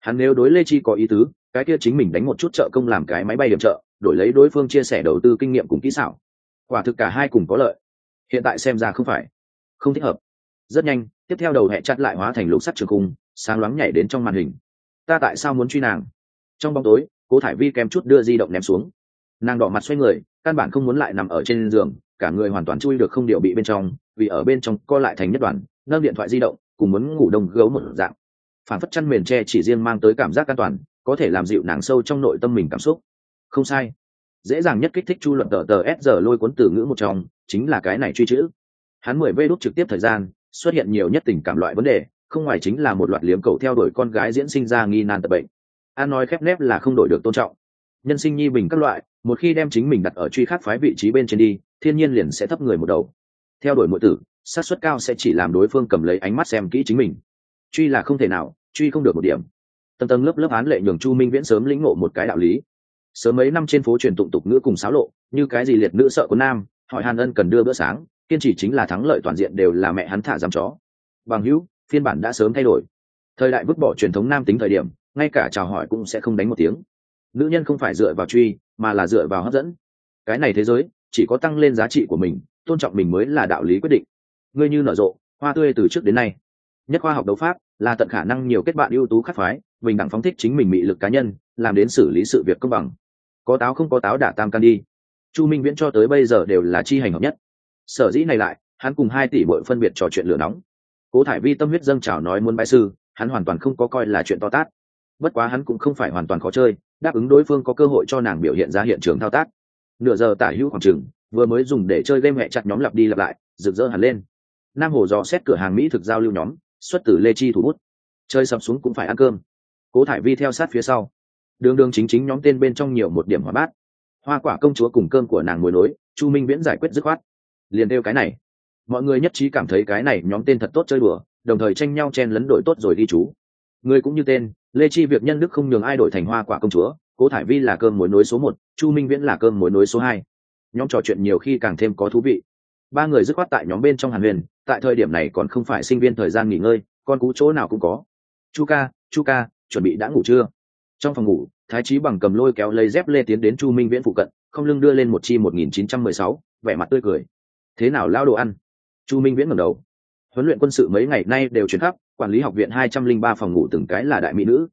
Hắn nếu đối lê chi có ý tứ cái kia chính mình đánh một chút trợ công làm cái máy bay điểm trợ đổi lấy đối phương chia sẻ đầu tư kinh nghiệm cùng kỹ xảo. Quả thực cả hai cùng có lợi. Hiện tại xem ra không phải. Không thích hợp. Rất nhanh, tiếp theo đầu hẹ chặt lại hóa thành lục sắt trường cung, sáng loáng nhảy đến trong màn hình. Ta tại sao muốn truy nàng? Trong bóng tối, cố thải vi kèm chút đưa di động ném xuống. Nàng đỏ mặt xoay người, căn bản không muốn lại nằm ở trên giường, cả người hoàn toàn chui được không điệu bị bên trong, vì ở bên trong co lại thành nhất đoàn, nâng điện thoại di động, cùng muốn ngủ đông gấu một dạng. Phản phất chăn mền tre chỉ riêng mang tới cảm giác an toàn có thể làm dịu nàng sâu trong nội tâm mình cảm xúc. Không sai. Dễ dàng nhất kích thích chu luận tờ tờ s giờ lôi cuốn từ ngữ một trong, chính là cái này truy chữ. Hắn mười vê đốt trực tiếp thời gian, xuất hiện nhiều nhất tình cảm loại vấn đề, không ngoài chính là một loạt liếm cầu theo đuổi con gái diễn sinh ra nghi nan tập bệnh. An nói khép nép là không đổi được tôn trọng. Nhân sinh nhi bình các loại, một khi đem chính mình đặt ở truy khắc phái vị trí bên trên đi, thiên nhiên liền sẽ thấp người một đầu. Theo đuổi mỗi tử sát suất cao sẽ chỉ làm đối phương cầm lấy ánh mắt xem kỹ chính mình. Truy là không thể nào, truy không được một điểm tầng tầng lớp lớp án lệ nhường chu minh viễn sớm lĩnh ngộ một cái đạo lý. Sớm mấy năm trên phố truyền tụng tục ngữ cùng xáo lộ, như cái gì liệt nữ sợ của nam, hỏi hàn ân cần đưa bữa sáng, kiên trì chính là thắng lợi toàn diện đều là mẹ hắn thả giam chó. Bằng hữu, phiên bản đã sớm thay đổi. Thời đại vứt bỏ truyền thống nam tính thời điểm, ngay cả chào hỏi cũng sẽ không đánh một tiếng. Nữ nhân không phải dựa vào truy, mà là dựa vào hấp dẫn. Cái này thế giới, chỉ có tăng lên giá trị của mình, tôn trọng mình mới là đạo lý quyết định. Ngươi như nở rộ, hoa tươi từ trước đến nay nhất khoa học đấu pháp là tận khả năng nhiều kết bạn ưu tú khắc phái, bình đẳng phóng thích chính mình mị lực cá nhân, làm đến xử lý sự việc công bằng. Có táo không có táo đả tam can đi. Chu minh viễn cho tới bây giờ đều là chi hành hợp nhất. Sở dĩ này lại, hắn cùng hai tỷ bội phân biệt trò chuyện lửa nóng. Cố thải vi tâm huyết dâng trào nói muốn bãi sư, hắn hoàn toàn không có coi là chuyện to tát. Bất quá hắn cũng không phải hoàn toàn khó chơi, đáp ứng đối phương có cơ hội cho nàng biểu hiện ra hiện trường thao tác. Nửa giờ tả hữu khoảng trừng vừa mới dùng để chơi game hẹ chặt nhóm lặp đi lặp lại, rực rỡ hẳn lên. Nam hồ dò xét cửa hàng mỹ thực giao lưu nhóm xuất từ lê chi thủ bút. Chơi sập xuống cũng phải ăn cơm. Cố thải vi theo sát phía sau. Đường đường chính chính nhóm tên bên trong nhiều một điểm hóa bát. Hoa quả công chúa cùng cơm của nàng ngồi nối chu minh viễn giải quyết dứt khoát. Liền đeo cái này. Mọi người nhất trí cảm thấy cái này nhóm tên thật tốt chơi đùa, đồng thời tranh nhau chen lấn đổi tốt rồi đi chú. Người cũng như tên, lê chi việc nhân đức không nhường ai đổi thành hoa quả công chúa, cố thải vi là cơm mối nối số một, chu minh viễn là cơm mối nối số hai. Nhóm trò chuyện nhiều khi càng thêm có thú vị ba người dứt khoát tại nhóm bên trong hàn huyền, tại thời điểm này còn không phải sinh viên thời gian nghỉ ngơi, con cú chỗ nào cũng có. Chu ca chu ca, chuẩn bị đã ngủ chưa? Trong phòng ngủ, thái trí bằng cầm lôi kéo lấy dép lê tiến đến chu minh viễn phụ cận, không lưng đưa lên một chi một nghìn chín trăm mười sáu, vẻ mặt tươi cười. Thế nào lao đồ ăn? Chu minh viễn ngẩng đầu. Huấn luyện quân sự mấy ngày nay đều chuyển khắp, quản lý học viện hai trăm linh ba phòng ngủ từng cái là đại mỹ nữ.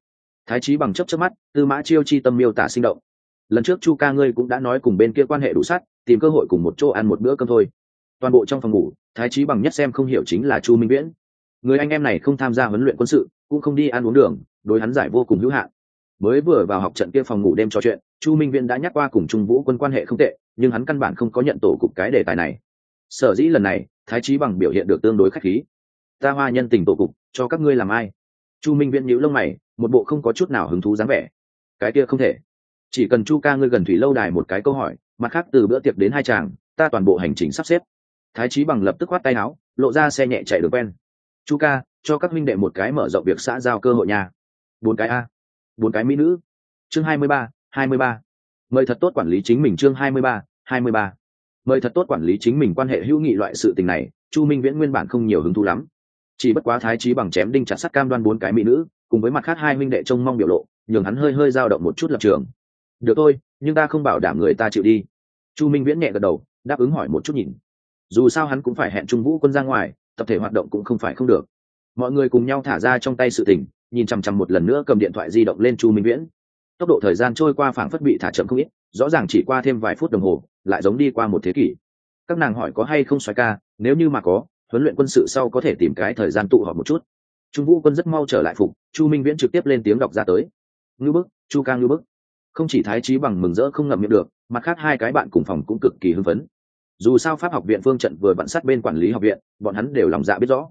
Thái trí bằng chấp chấp mắt, tư mã chiêu chi tâm miêu tả sinh động. Lần trước chu ca ngươi cũng đã nói cùng bên kia quan hệ đủ sát tìm cơ hội cùng một chỗ ăn một bữa cơm thôi toàn bộ trong phòng ngủ, thái trí bằng nhất xem không hiểu chính là chu minh viễn. Người anh em này không tham gia huấn luyện quân sự, cũng không đi ăn uống đường, đối hắn giải vô cùng hữu hạn. Mới vừa vào học trận kia phòng ngủ đêm trò chuyện, chu minh viễn đã nhắc qua cùng trung vũ quân quan hệ không tệ, nhưng hắn căn bản không có nhận tổ cục cái đề tài này. Sở dĩ lần này, thái trí bằng biểu hiện được tương đối k h á c h khí. Ta hoa nhân tình tổ cục, cho các ngươi làm ai? Chu minh viễn nhíu lông mày, một bộ không có chút nào hứng thú dáng vẻ. Cái kia không thể. Chỉ cần chu ca ngươi gần thủy lâu đài một cái câu hỏi, mặt khác từ bữa tiệc đến hai chàng, ta toàn bộ hành trình sắp xếp thái trí bằng lập tức khoát tay áo, lộ ra xe nhẹ chạy được quen. Chu ca, cho các minh đệ một cái mở rộng việc xã giao cơ hội nhà bốn cái a. Bốn cái mỹ nữ. Chương hai mươi ba, hai mươi ba. Mời thật tốt quản lý chính mình chương hai mươi ba, hai mươi ba. Mời thật tốt quản lý chính mình quan hệ hữu nghị loại sự tình này, chu minh viễn nguyên bản không nhiều hứng thú lắm. Chỉ bất quá thái trí bằng chém đinh chặt sắt cam đoan bốn cái mỹ nữ, cùng với mặt khác hai minh đệ trông mong biểu lộ, nhường hắn hơi hơi dao động một chút lập trường. Được thôi, nhưng ta không bảo đảm người ta chịu đi. Chu minh viễn nhẹ gật đầu, đáp ứng hỏi một chút nhìn dù sao hắn cũng phải hẹn trung vũ quân ra ngoài, tập thể hoạt động cũng không phải không được. Mọi người cùng nhau thả ra trong tay sự tình, nhìn chằm chằm một lần nữa cầm điện thoại di động lên chu minh viễn. Tốc độ thời gian trôi qua phảng phất bị thả chậm không ít, rõ ràng chỉ qua thêm vài phút đồng hồ, lại giống đi qua một thế kỷ. Các nàng hỏi có hay không xoáy ca, nếu như mà có, huấn luyện quân sự sau có thể tìm cái thời gian tụ họp một chút. Trung vũ quân rất mau trở lại phục, chu minh viễn trực tiếp lên tiếng đọc ra tới. Ngư bức, chu ca ngư bức. Không chỉ thái trí bằng mừng rỡ không ngậm miệng được, mặt khác hai cái bạn cùng phòng cũng cực kỳ hưng phấn dù sao pháp học viện phương trận vừa vặn sát bên quản lý học viện, bọn hắn đều lòng dạ biết rõ.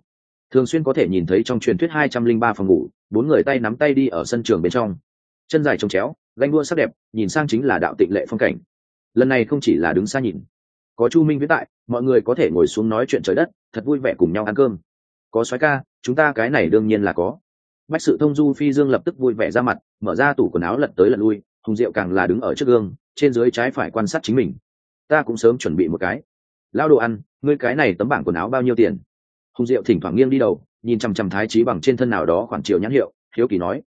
Thường xuyên có thể nhìn thấy trong truyền thuyết hai trăm linh ba phòng ngủ, bốn người tay nắm tay đi ở sân trường bên trong. Chân dài trông chéo, ganh đua sắc đẹp, nhìn sang chính là đạo tịnh lệ phong cảnh. Lần này không chỉ là đứng xa nhìn, có chu minh viết tại, mọi người có thể ngồi xuống nói chuyện trời đất, thật vui vẻ cùng nhau ăn cơm. Có soái ca, chúng ta cái này đương nhiên là có. Bách sự thông du phi dương lập tức vui vẻ ra mặt, mở ra tủ quần áo lật tới lật lui, hùng diệu càng là đứng ở trước gương, trên dưới trái phải quan sát chính mình ta cũng sớm chuẩn bị một cái. Lao đồ ăn, ngươi cái này tấm bảng quần áo bao nhiêu tiền? Hùng diệu thỉnh thoảng nghiêng đi đầu, nhìn chằm chằm thái trí bằng trên thân nào đó khoảng chiều nhãn hiệu, hiếu kỳ nói,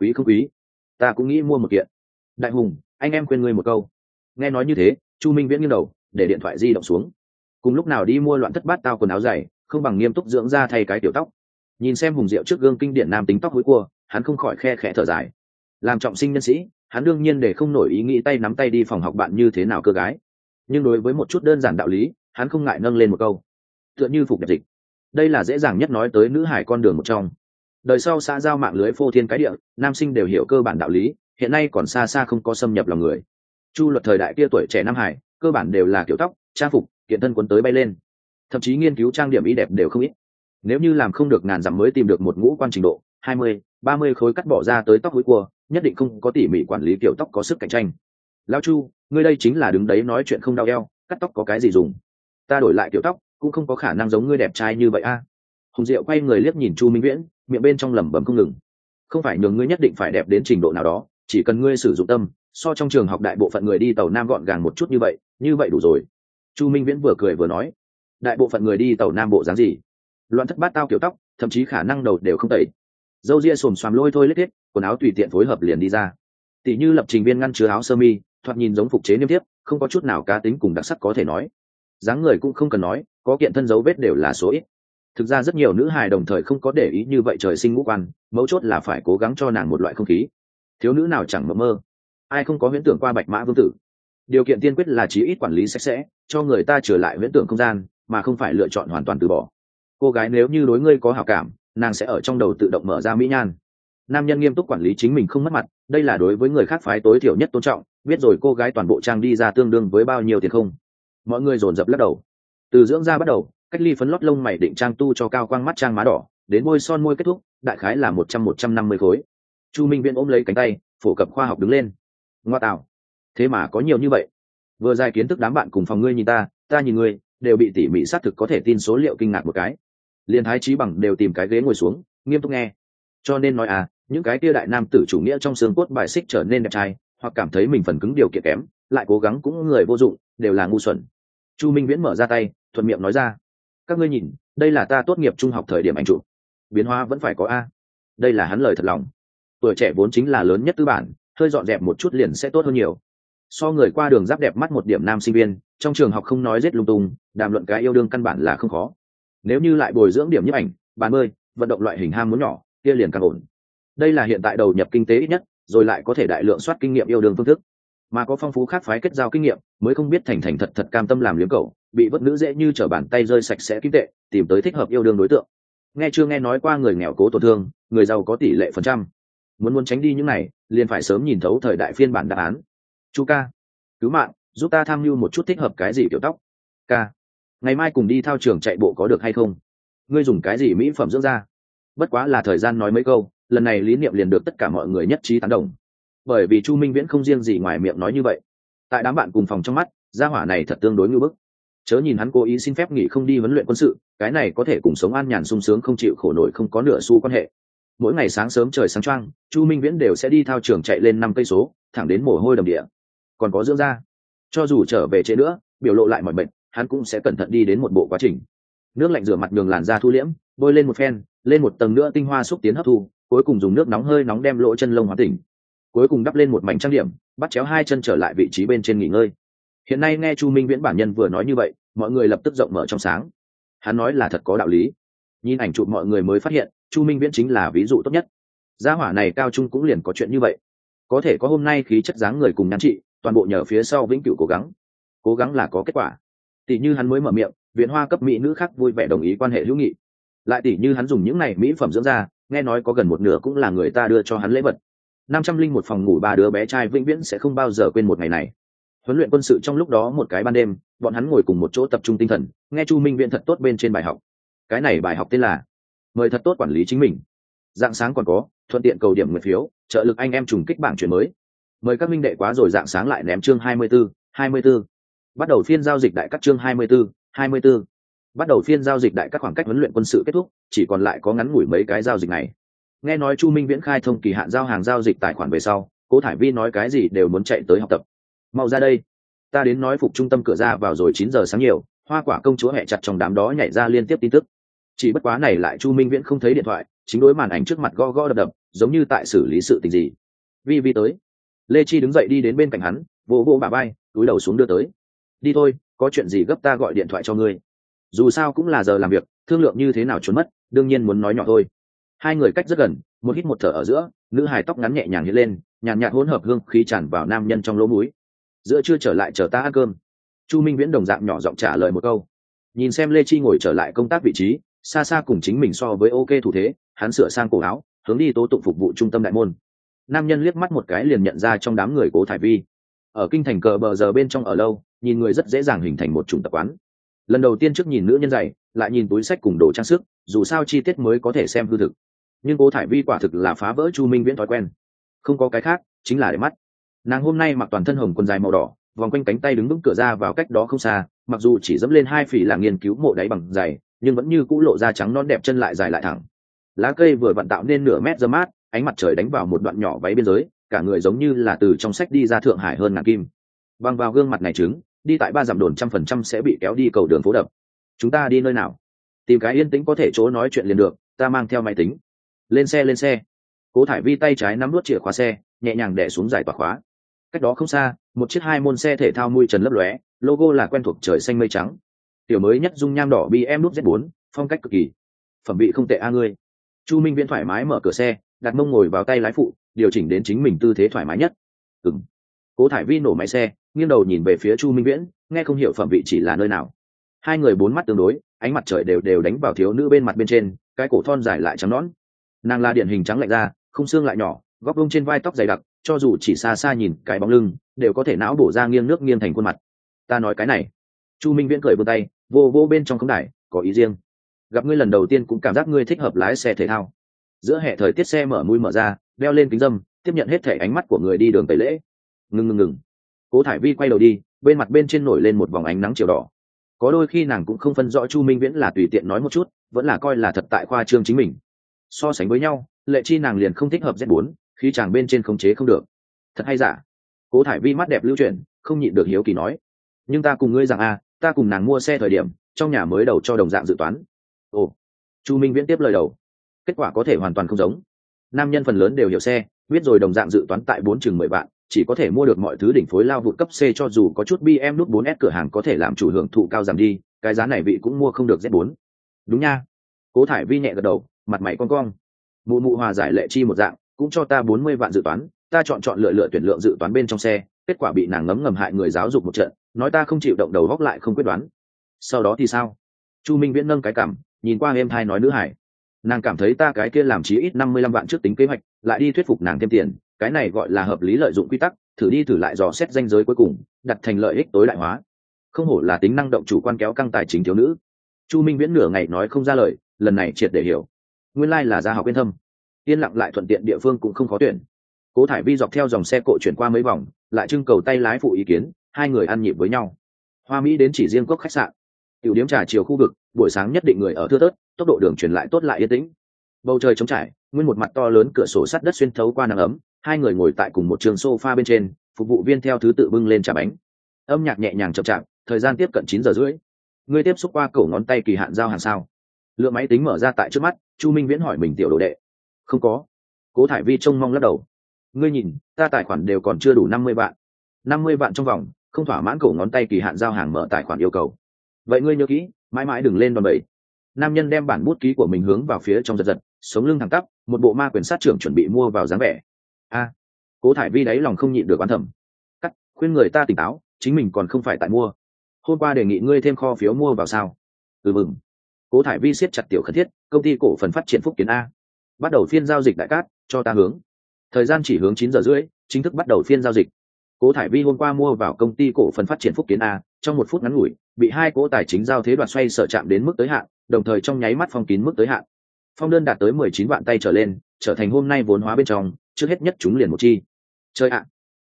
quý không quý? Ta cũng nghĩ mua một kiện. Đại hùng, anh em khuyên ngươi một câu. Nghe nói như thế, chu minh viễn nghiêng đầu, để điện thoại di động xuống. Cùng lúc nào đi mua loạn thất bát tao quần áo dày, không bằng nghiêm túc dưỡng ra thay cái tiểu tóc. Nhìn xem hùng diệu trước gương kinh điển nam tính tóc hối cua, hắn không khỏi khe khẽ thở dài. Làm trọng sinh nhân sĩ, hắn đương nhiên để không nổi ý nghĩ tay nắm tay đi phòng học bạn như thế nào cơ gái nhưng đối với một chút đơn giản đạo lý, hắn không ngại nâng lên một câu. Tựa như phục đẹp dịch. Đây là dễ dàng nhất nói tới nữ hải con đường một trong. Đời sau xã giao mạng lưới phô thiên cái địa, nam sinh đều hiểu cơ bản đạo lý, hiện nay còn xa xa không có xâm nhập lòng người. Chu luật thời đại kia tuổi trẻ nam hải, cơ bản đều là kiểu tóc, trang phục, kiện thân quấn tới bay lên. Thậm chí nghiên cứu trang điểm ý đẹp đều không ít. Nếu như làm không được ngàn dặm mới tìm được một ngũ quan trình độ, hai mươi, ba mươi khối cắt bỏ ra tới tóc hối cua, nhất định không có tỉ mỉ quản lý kiểu tóc có sức cạnh tranh. Lao chu ngươi đây chính là đứng đấy nói chuyện không đau eo, cắt tóc có cái gì dùng? Ta đổi lại kiểu tóc, cũng không có khả năng giống ngươi đẹp trai như vậy a. Hùng diệu quay người liếc nhìn chu minh viễn, miệng bên trong lẩm bẩm không ngừng. Không phải nhường ngươi nhất định phải đẹp đến trình độ nào đó, chỉ cần ngươi sử dụng tâm, so trong trường học đại bộ phận người đi tàu nam gọn gàng một chút như vậy như vậy đủ rồi. Chu minh viễn vừa cười vừa nói, đại bộ phận người đi tàu nam bộ dáng gì? Loạn thất bát tao kiểu tóc, thậm chí khả năng đầu đều không tẩy. Dâu ria xồm xoàm lôi thôi lết hết, quần áo tùy tiện phối hợp liền đi ra. Tỷ như lập trình viên ngăn chứa áo sơ mi thoạt nhìn giống phục chế niêm tiếp không có chút nào cá tính cùng đặc sắc có thể nói. Dáng người cũng không cần nói, có kiện thân dấu vết đều là số ít. Thực ra rất nhiều nữ hài đồng thời không có để ý như vậy trời sinh ngũ quan, mấu chốt là phải cố gắng cho nàng một loại không khí. Thiếu nữ nào chẳng mơ mơ. Ai không có huyễn tưởng qua bạch mã vương tử? Điều kiện tiên quyết là chí ít quản lý sạch sẽ, cho người ta trở lại huyễn tưởng không gian, mà không phải lựa chọn hoàn toàn từ bỏ. Cô gái nếu như đối ngươi có hảo cảm, nàng sẽ ở trong đầu tự động mở ra mỹ nhan. Nam nhân nghiêm túc quản lý chính mình không mất mặt đây là đối với người khác phái tối thiểu nhất tôn trọng, biết rồi cô gái toàn bộ trang đi ra tương đương với bao nhiêu tiền không? Mọi người dồn dập lắc đầu. Từ dưỡng da bắt đầu, cách ly phấn lót lông mày định trang tu cho cao quang mắt trang má đỏ, đến môi son môi kết thúc, đại khái là một trăm một trăm năm mươi khối. Chu minh viễn ôm lấy cánh tay, phổ cập khoa học đứng lên. Ngoa tạo. Thế mà có nhiều như vậy. Vừa dài kiến thức đám bạn cùng phòng ngươi nhìn ta ta nhìn ngươi, đều bị tỉ mỉ xác thực có thể tin số liệu kinh ngạc một cái. Liền thái trí bằng đều tìm cái ghế ngồi xuống, nghiêm túc nghe. Cho nên nói à những cái tia đại nam tử chủ nghĩa trong xương cốt bài xích trở nên đẹp trai, hoặc cảm thấy mình phần cứng điều kiện kém, lại cố gắng cũng người vô dụng, đều là ngu xuẩn. Chu minh viễn mở ra tay, thuận miệng nói ra, các ngươi nhìn, đây là ta tốt nghiệp trung học thời điểm anh chụp. Biến hóa vẫn phải có a. Đây là hắn lời thật lòng. Tuổi trẻ vốn chính là lớn nhất tư bản, hơi dọn dẹp một chút liền sẽ tốt hơn nhiều. So người qua đường giáp đẹp mắt một điểm nam sinh viên, trong trường học không nói rết lung tung, đàm luận cái yêu đương căn bản là không khó. Nếu như lại bồi dưỡng điểm nhiếp ảnh bàn bơi vận động loại hình ham muốn nhỏ, kia liền càng ổn đây là hiện tại đầu nhập kinh tế ít nhất, rồi lại có thể đại lượng soát kinh nghiệm yêu đương phương thức. Mà có phong phú khác phái kết giao kinh nghiệm, mới không biết thành thành thật thật cam tâm làm liếm cầu bị vất nữ dễ như t bàn tay rơi sạch sẽ kim tệ, tìm tới thích hợp yêu đương đối tượng. Nghe chưa nghe nói qua người nghèo cố tổn thương, người giàu có tỷ lệ phần trăm. Muốn muốn tránh đi những này, liền phải sớm nhìn thấu thời đại phiên bản đáp án. Chu ca, cứu mạng, giúp ta tham mưu một chút thích hợp cái gì kiểu tóc. Ca, ngày mai cùng đi thao trường chạy bộ có được hay không? Ngươi dùng cái gì mỹ phẩm dưỡng da? Bất quá là thời gian nói mấy câu lần này lý niệm liền được tất cả mọi người nhất trí tán đồng. Bởi vì chu minh viễn không riêng gì ngoài miệng nói như vậy, tại đám bạn cùng phòng trong mắt, gia hỏa này thật tương đối ngưỡng bức. Chớ nhìn hắn cố ý xin phép nghỉ không đi huấn luyện quân sự, cái này có thể cùng sống an nhàn sung sướng không chịu khổ nổi không có nửa xu quan hệ. Mỗi ngày sáng sớm trời sáng trăng chu minh viễn đều sẽ đi thao trường chạy lên năm cây số, thẳng đến mồ hôi đầm địa. Còn có dưỡng da. Cho dù trở về trễ nữa, biểu lộ lại mọi bệnh hắn cũng sẽ cẩn thận đi đến một bộ quá trình. Nước lạnh rửa mặt đường làn da thu liễm, bôi lên một phen, lên một tầng nữa tinh hoa xúc tiến hấp thu cuối cùng dùng nước nóng hơi nóng đem lỗ chân lông hóa tỉnh. Cuối cùng đắp lên một mảnh trang điểm, bắt chéo hai chân trở lại vị trí bên trên nghỉ ngơi. Hiện nay nghe chu minh viễn bản nhân vừa nói như vậy, mọi người lập tức rộng mở trong sáng. Hắn nói là thật có đạo lý. Nhìn ảnh chụp mọi người mới phát hiện, chu minh viễn chính là ví dụ tốt nhất. Gia hỏa này cao trung cũng liền có chuyện như vậy. Có thể có hôm nay khí chất dáng người cùng nhan trị, toàn bộ nhờ phía sau vĩnh cửu cố gắng. Cố gắng là có kết quả. Tỷ như hắn mới mở miệng, viện hoa cấp mỹ nữ khác vui vẻ đồng ý quan hệ hữu nghị. Lại tỷ như hắn dùng những này mỹ phẩm dưỡng da nghe nói có gần một nửa cũng là người ta đưa cho hắn lễ vật. Năm trăm linh một phòng ngủ ba đứa bé trai vĩnh viễn sẽ không bao giờ quên một ngày này. Huấn luyện quân sự trong lúc đó một cái ban đêm bọn hắn ngồi cùng một chỗ tập trung tinh thần nghe chu minh viện thật tốt bên trên bài học. Cái này bài học tên là mời thật tốt quản lý chính mình. Dạng sáng còn có thuận tiện cầu điểm nguyện phiếu trợ lực anh em trùng kích bảng chuyển mới. Mời các minh đệ quá rồi dạng sáng lại ném chương hai mươi 24, 24. bắt đầu phiên giao dịch đại các chương hai mươi 24, 24 bắt đầu phiên giao dịch đại các khoảng cách huấn luyện quân sự kết thúc, chỉ còn lại có ngắn ngủi mấy cái giao dịch này nghe nói chu minh viễn khai thông kỳ hạn giao hàng giao dịch tài khoản về sau, cố thải vi nói cái gì đều muốn chạy tới học tập. Mau ra đây. Ta đến nói phục trung tâm cửa ra vào rồi chín giờ sáng nhiều, hoa quả công chúa hẹ chặt trong đám đó nhảy ra liên tiếp tin tức. Chỉ bất quá này lại chu minh viễn không thấy điện thoại, chính đối màn ảnh trước mặt go go đập đập, giống như tại xử lý sự tình gì. Vi vi tới. Lê chi đứng dậy đi đến bên cạnh hắn, vỗ vỗ bà bay, túi đầu xuống đưa tới. Đi thôi, có chuyện gì gấp ta gọi điện thoại cho ngươi dù sao cũng là giờ làm việc, thương lượng như thế nào trốn mất, đương nhiên muốn nói nhỏ thôi. Hai người cách rất gần, một hít một thở ở giữa, nữ hài tóc ngắn nhẹ nhàng hiện lên, nhàn nhạt hỗn hợp hương khí tràn vào nam nhân trong lỗ mũi. Giữa chưa trở lại chờ ta ăn cơm. Chu minh viễn đồng dạng nhỏ giọng trả lời một câu. Nhìn xem lê chi ngồi trở lại công tác vị trí, xa xa cùng chính mình so với ok thủ thế, hắn sửa sang cổ áo, hướng đi tố tụng phục vụ trung tâm đại môn. Nam nhân liếc mắt một cái liền nhận ra trong đám người cố thải vi. Ở kinh thành cờ bờ giờ bên trong ở lâu, nhìn người rất dễ dàng hình thành một chủng tập quán lần đầu tiên trước nhìn nữ nhân dày lại nhìn túi sách cùng đồ trang sức, dù sao chi tiết mới có thể xem hư thực. Nhưng cố thải vi quả thực là phá vỡ chu minh viễn thói quen. Không có cái khác, chính là để mắt. Nàng hôm nay mặc toàn thân hồng quần dài màu đỏ, vòng quanh cánh tay đứng vững cửa ra vào cách đó không xa, mặc dù chỉ dẫm lên hai phỉ là nghiên cứu mộ đáy bằng dày nhưng vẫn như cũ lộ ra trắng non đẹp chân lại dài lại thẳng. Lá cây vừa vặn tạo nên nửa mét dơ mát, ánh mặt trời đánh vào một đoạn nhỏ váy biên giới, cả người giống như là từ trong sách đi ra thượng hải hơn ngàn kim. Băng vào gương mặt này trứng đi tại ba dặm đồn trăm phần trăm sẽ bị kéo đi cầu đường phố đập. Chúng ta đi nơi nào? Tìm cái yên tĩnh có thể chỗ nói chuyện liền được, ta mang theo máy tính. Lên xe lên xe. Cố thải vi tay trái nắm nuốt chìa khóa xe, nhẹ nhàng đẻ xuống giải tỏa khóa. Cách đó không xa, một chiếc hai môn xe thể thao mui trần lấp lóe, logo là quen thuộc trời xanh mây trắng. Tiểu mới nhất dung nham đỏ bm nút z 4 phong cách cực kỳ. Phẩm vị không tệ a ngươi. Chu minh viễn thoải mái mở cửa xe, đặt mông ngồi vào tay lái phụ, điều chỉnh đến chính mình tư thế thoải mái nhất. Ừng cố thải vi nổ máy xe, nghiêng đầu nhìn về phía chu minh viễn, nghe không hiểu phẩm vị chỉ là nơi nào. Hai người bốn mắt tương đối, ánh mặt trời đều đều đánh vào thiếu nữ bên mặt bên trên, cái cổ thon dài lại trắng nõn. Nàng là điển hình trắng lạnh ra không xương lại nhỏ, góc bông trên vai tóc dày đặc, cho dù chỉ xa xa nhìn, cái bóng lưng, đều có thể não bổ ra nghiêng nước nghiêng thành khuôn mặt. Ta nói cái này. Chu minh viễn cười vươn tay, vô vô bên trong không đài, có ý riêng. Gặp ngươi lần đầu tiên cũng cảm giác ngươi thích hợp lái xe thể thao. Giữa hệ thời tiết xe mở mũi mở ra, đeo lên kính dâm, tiếp nhận hết thể ánh mắt của người đi đường tẩy lễ ngừng ngừng ngừng. Cố thải vi quay đầu đi bên mặt bên trên nổi lên một vòng ánh nắng chiều đỏ. Có đôi khi nàng cũng không phân rõ chu minh viễn là tùy tiện nói một chút vẫn là coi là thật tại khoa trương chính mình. So sánh với nhau lệ chi nàng liền không thích hợp z bốn khi chàng bên trên khống chế không được. Thật hay giả? Cố thải vi mắt đẹp lưu chuyển, không nhịn được hiếu kỳ nói. Nhưng ta cùng ngươi rằng a ta cùng nàng mua xe thời điểm trong nhà mới đầu cho đồng dạng dự toán. Ồ. Chu minh viễn tiếp lời đầu. Kết quả có thể hoàn toàn không giống. Nam nhân phần lớn đều hiểu xe biết rồi đồng dạng dự toán tại bốn chừng mười vạn chỉ có thể mua được mọi thứ đỉnh phối lao vụt cấp C cho dù có chút BM nút 4S cửa hàng có thể làm chủ hưởng thụ cao giảm đi, cái giá này vị cũng mua không được Z4. Đúng nha. Cố Thải Vi nhẹ gật đầu, mặt mày cong cong. Mụ mụ hòa giải lệ chi một dạng, cũng cho ta 40 vạn dự toán, ta chọn chọn lựa lựa tuyển lượng dự toán bên trong xe, kết quả bị nàng ngấm ngầm hại người giáo dục một trận nói ta không chịu động đầu góc lại không quyết đoán sau đó thì sao chu minh viễn nâng cái cảm nhìn qua em thai nói nữ hải nàng cảm thấy ta cái kia làm chí ít năm mươi lăm vạn trước tính kế hoạch lại đi thuyết phục nàng thêm tiền cái này gọi là hợp lý lợi dụng quy tắc, thử đi thử lại dò xét danh giới cuối cùng, đặt thành lợi ích tối đại hóa. Không hổ là tính năng động chủ quan kéo căng tài chính thiếu nữ. Chu minh viễn nửa ngày nói không ra lời, lần này triệt để hiểu. Nguyên lai là gia học yên thâm. Yên lặng lại thuận tiện địa phương cũng không khó tuyển. Cố thải vi dọc theo dòng xe cộ chuyển qua mấy vòng, lại trưng cầu tay lái phụ ý kiến, hai người ăn nhịp với nhau. Hoa mỹ đến chỉ riêng cốc khách sạn. Tiểu điếm trà chiều khu vực, buổi sáng nhất định người ở thưa tớt tốc độ đường chuyển lại tốt lại yên tĩnh. Bầu trời trống trải, nguyên một mặt to lớn cửa sổ sắt đất xuyên thấu qua nắng ấm hai người ngồi tại cùng một trường sofa bên trên, phục vụ viên theo thứ tự bưng lên trà bánh. Âm nhạc nhẹ nhàng chậm chạp, thời gian tiếp cận chín giờ rưỡi. Ngươi tiếp xúc qua cổ ngón tay kỳ hạn giao hàng sao? Lượng máy tính mở ra tại trước mắt, chu minh viễn hỏi mình tiểu đồ đệ. Không có. Cố thải vi trông mong lắc đầu. Ngươi nhìn, ta tài khoản đều còn chưa đủ năm mươi vạn. năm mươi vạn trong vòng, không thỏa mãn cổ ngón tay kỳ hạn giao hàng mở tài khoản yêu cầu. Vậy ngươi nhớ kỹ, mãi mãi đừng lên đòn bẩy. Nam nhân đem bản bút ký của mình hướng vào phía trong giật giật, sống lưng thẳng tắp, một bộ ma quyền sát trưởng chuẩn bị mua vào dáng vẻ a, cố thải vi đáy lòng không nhịn được oán thẩm cắt, khuyên người ta tỉnh táo, chính mình còn không phải tại mua. Hôm qua đề nghị ngươi thêm kho phiếu mua vào sao? Ừ mừng. Cố thải vi siết chặt tiểu khẩn thiết, công ty cổ phần phát triển phúc kiến a. Bắt đầu phiên giao dịch đại cát, cho ta hướng. Thời gian chỉ hướng chín giờ rưỡi, chính thức bắt đầu phiên giao dịch. Cố thải vi hôm qua mua vào công ty cổ phần phát triển phúc kiến a, trong một phút ngắn ngủi, bị hai cỗ tài chính giao thế đoạt xoay sợ chạm đến mức tới hạn, đồng thời trong nháy mắt phong kín mức tới hạn phong đơn đạt tới mười chín vạn tay trở lên, trở thành hôm nay vốn hóa bên trong, trước hết nhất chúng liền một chi. Chơi ạ.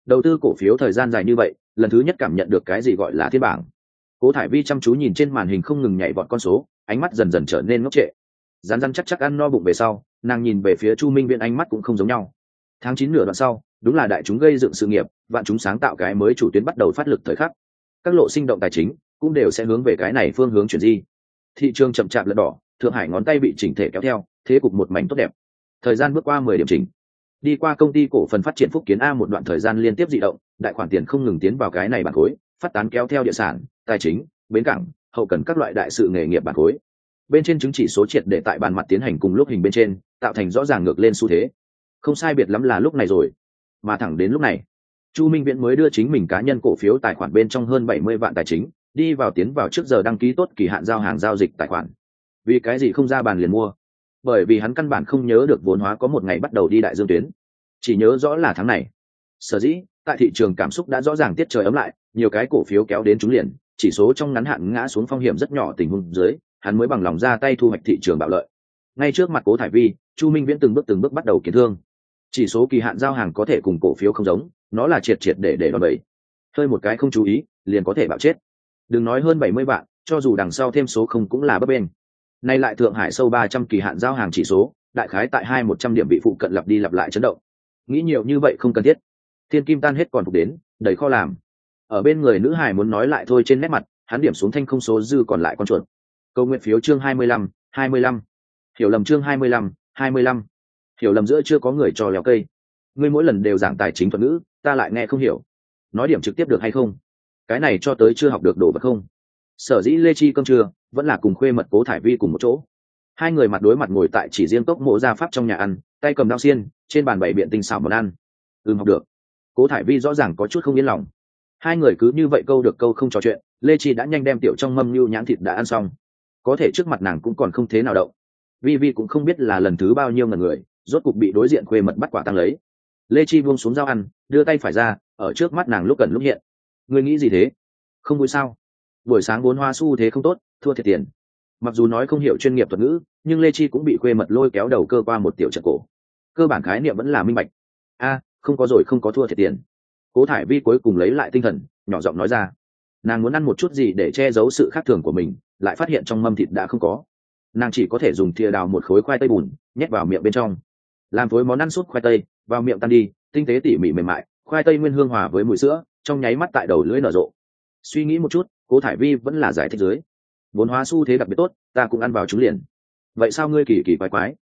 Đầu tư cổ phiếu thời gian dài như vậy, lần thứ nhất cảm nhận được cái gì gọi là thiên bảng. Cố thải vi chăm chú nhìn trên màn hình không ngừng nhảy vọt con số, ánh mắt dần dần trở nên ngốc trệ. Rán rán chắc chắc ăn no bụng về sau, nàng nhìn về phía chu minh viện ánh mắt cũng không giống nhau. Tháng chín nửa đoạn sau, đúng là đại chúng gây dựng sự nghiệp, vạn chúng sáng tạo cái mới chủ tuyến bắt đầu phát lực thời khắc. Các lộ sinh động tài chính cũng đều sẽ hướng về cái này phương hướng chuyển di. Thị trường chậm chạp lật đỏ thượng hải ngón tay bị chỉnh thể kéo theo, thế cục một mảnh tốt đẹp. Thời gian bước qua mười điểm chỉnh. Đi qua công ty cổ phần phát triển phúc kiến a một đoạn thời gian liên tiếp di động, đại khoản tiền không ngừng tiến vào cái này bản khối, phát tán kéo theo địa sản, tài chính, bến cảng, hậu cần các loại đại sự nghề nghiệp bản khối. Bên trên chứng chỉ số triệt để tại bàn mặt tiến hành cùng lúc hình bên trên, tạo thành rõ ràng ngược lên xu thế. Không sai biệt lắm là lúc này rồi. Mà thẳng đến lúc này, chu minh viễn mới đưa chính mình cá nhân cổ phiếu tài khoản bên trong hơn bảy mươi vạn tài chính, đi vào tiến vào trước giờ đăng ký tốt kỳ hạn giao hàng giao dịch tài khoản vì cái gì không ra bàn liền mua? Bởi vì hắn căn bản không nhớ được vốn hóa có một ngày bắt đầu đi đại dương tuyến. Chỉ nhớ rõ là tháng này. Sở dĩ, tại thị trường cảm xúc đã rõ ràng tiết trời ấm lại, nhiều cái cổ phiếu kéo đến trúng liền, chỉ số trong ngắn hạn ngã xuống phong hiểm rất nhỏ tình huống dưới, hắn mới bằng lòng ra tay thu hoạch thị trường bạo lợi. Ngay trước mặt cố thải vi, chu minh viễn từng bước từng bước bắt đầu kiến thương. Chỉ số kỳ hạn giao hàng có thể cùng cổ phiếu không giống, nó là triệt triệt để để đòn bẩy. Hơi một cái không chú ý, liền có thể bạo chết. Đừng nói hơn bảy mươi vạn, cho dù đằng sau thêm số không cũng là bấp bên nay lại thượng hải sâu ba trăm kỳ hạn giao hàng chỉ số, đại khái tại hai một trăm điểm bị phụ cận lặp đi lặp lại chấn động. Nghĩ nhiều như vậy không cần thiết. Thiên kim tan hết còn phục đến, đầy kho làm. Ở bên người nữ hải muốn nói lại thôi trên nét mặt, hắn điểm xuống thanh không số dư còn lại con chuột. Câu nguyện phiếu chương hai mươi lăm, hai mươi lăm. Hiểu lầm chương hai mươi lăm, hai mươi lăm. Hiểu lầm giữa chưa có người cho léo cây. Ngươi mỗi lần đều giảng tài chính thuật ngữ, ta lại nghe không hiểu. Nói điểm trực tiếp được hay không? Cái này cho tới chưa học được đồ vật không? Sở dĩ lê chi cơm trưa vẫn là cùng khuê mật cố thải vi cùng một chỗ. Hai người mặt đối mặt ngồi tại chỉ riêng tốc mộ gia pháp trong nhà ăn, tay cầm đao xiên, trên bàn bảy biện tinh xảo món ăn. Ừm học được. Cố thải vi rõ ràng có chút không yên lòng. Hai người cứ như vậy câu được câu không trò chuyện, lê chi đã nhanh đem tiểu trong mâm lưu nhãn thịt đã ăn xong. Có thể trước mặt nàng cũng còn không thế nào động. Vi vi cũng không biết là lần thứ bao nhiêu ngần người, rốt cục bị đối diện khuê mật bắt quả tăng lấy. Lê chi buông xuống dao ăn, đưa tay phải ra, ở trước mắt nàng lúc cần lúc hiện. Ngươi nghĩ gì thế? Không vui sao? Buổi sáng bốn hoa su thế không tốt thua thiệt tiền. Mặc dù nói không hiểu chuyên nghiệp thuật ngữ, nhưng lê chi cũng bị khuê mật lôi kéo đầu cơ qua một tiểu trận cổ. Cơ bản khái niệm vẫn là minh bạch. A, không có rồi, không có thua thiệt tiền. Cố thải vi cuối cùng lấy lại tinh thần, nhỏ giọng nói ra. Nàng muốn ăn một chút gì để che giấu sự khác thường của mình, lại phát hiện trong mâm thịt đã không có. Nàng chỉ có thể dùng thìa đào một khối khoai tây bùn, nhét vào miệng bên trong. Làm phối món ăn sút khoai tây, vào miệng tan đi, tinh tế tỉ mỉ mềm mại, khoai tây nguyên hương hòa với mùi sữa, trong nháy mắt tại đầu lưỡi nở rộ. Suy nghĩ một chút, cố thải vi vẫn là giải thích dưới vốn hóa xu thế đặc biệt tốt, ta cũng ăn vào chúng liền. Vậy sao ngươi kỳ kỳ quái quái?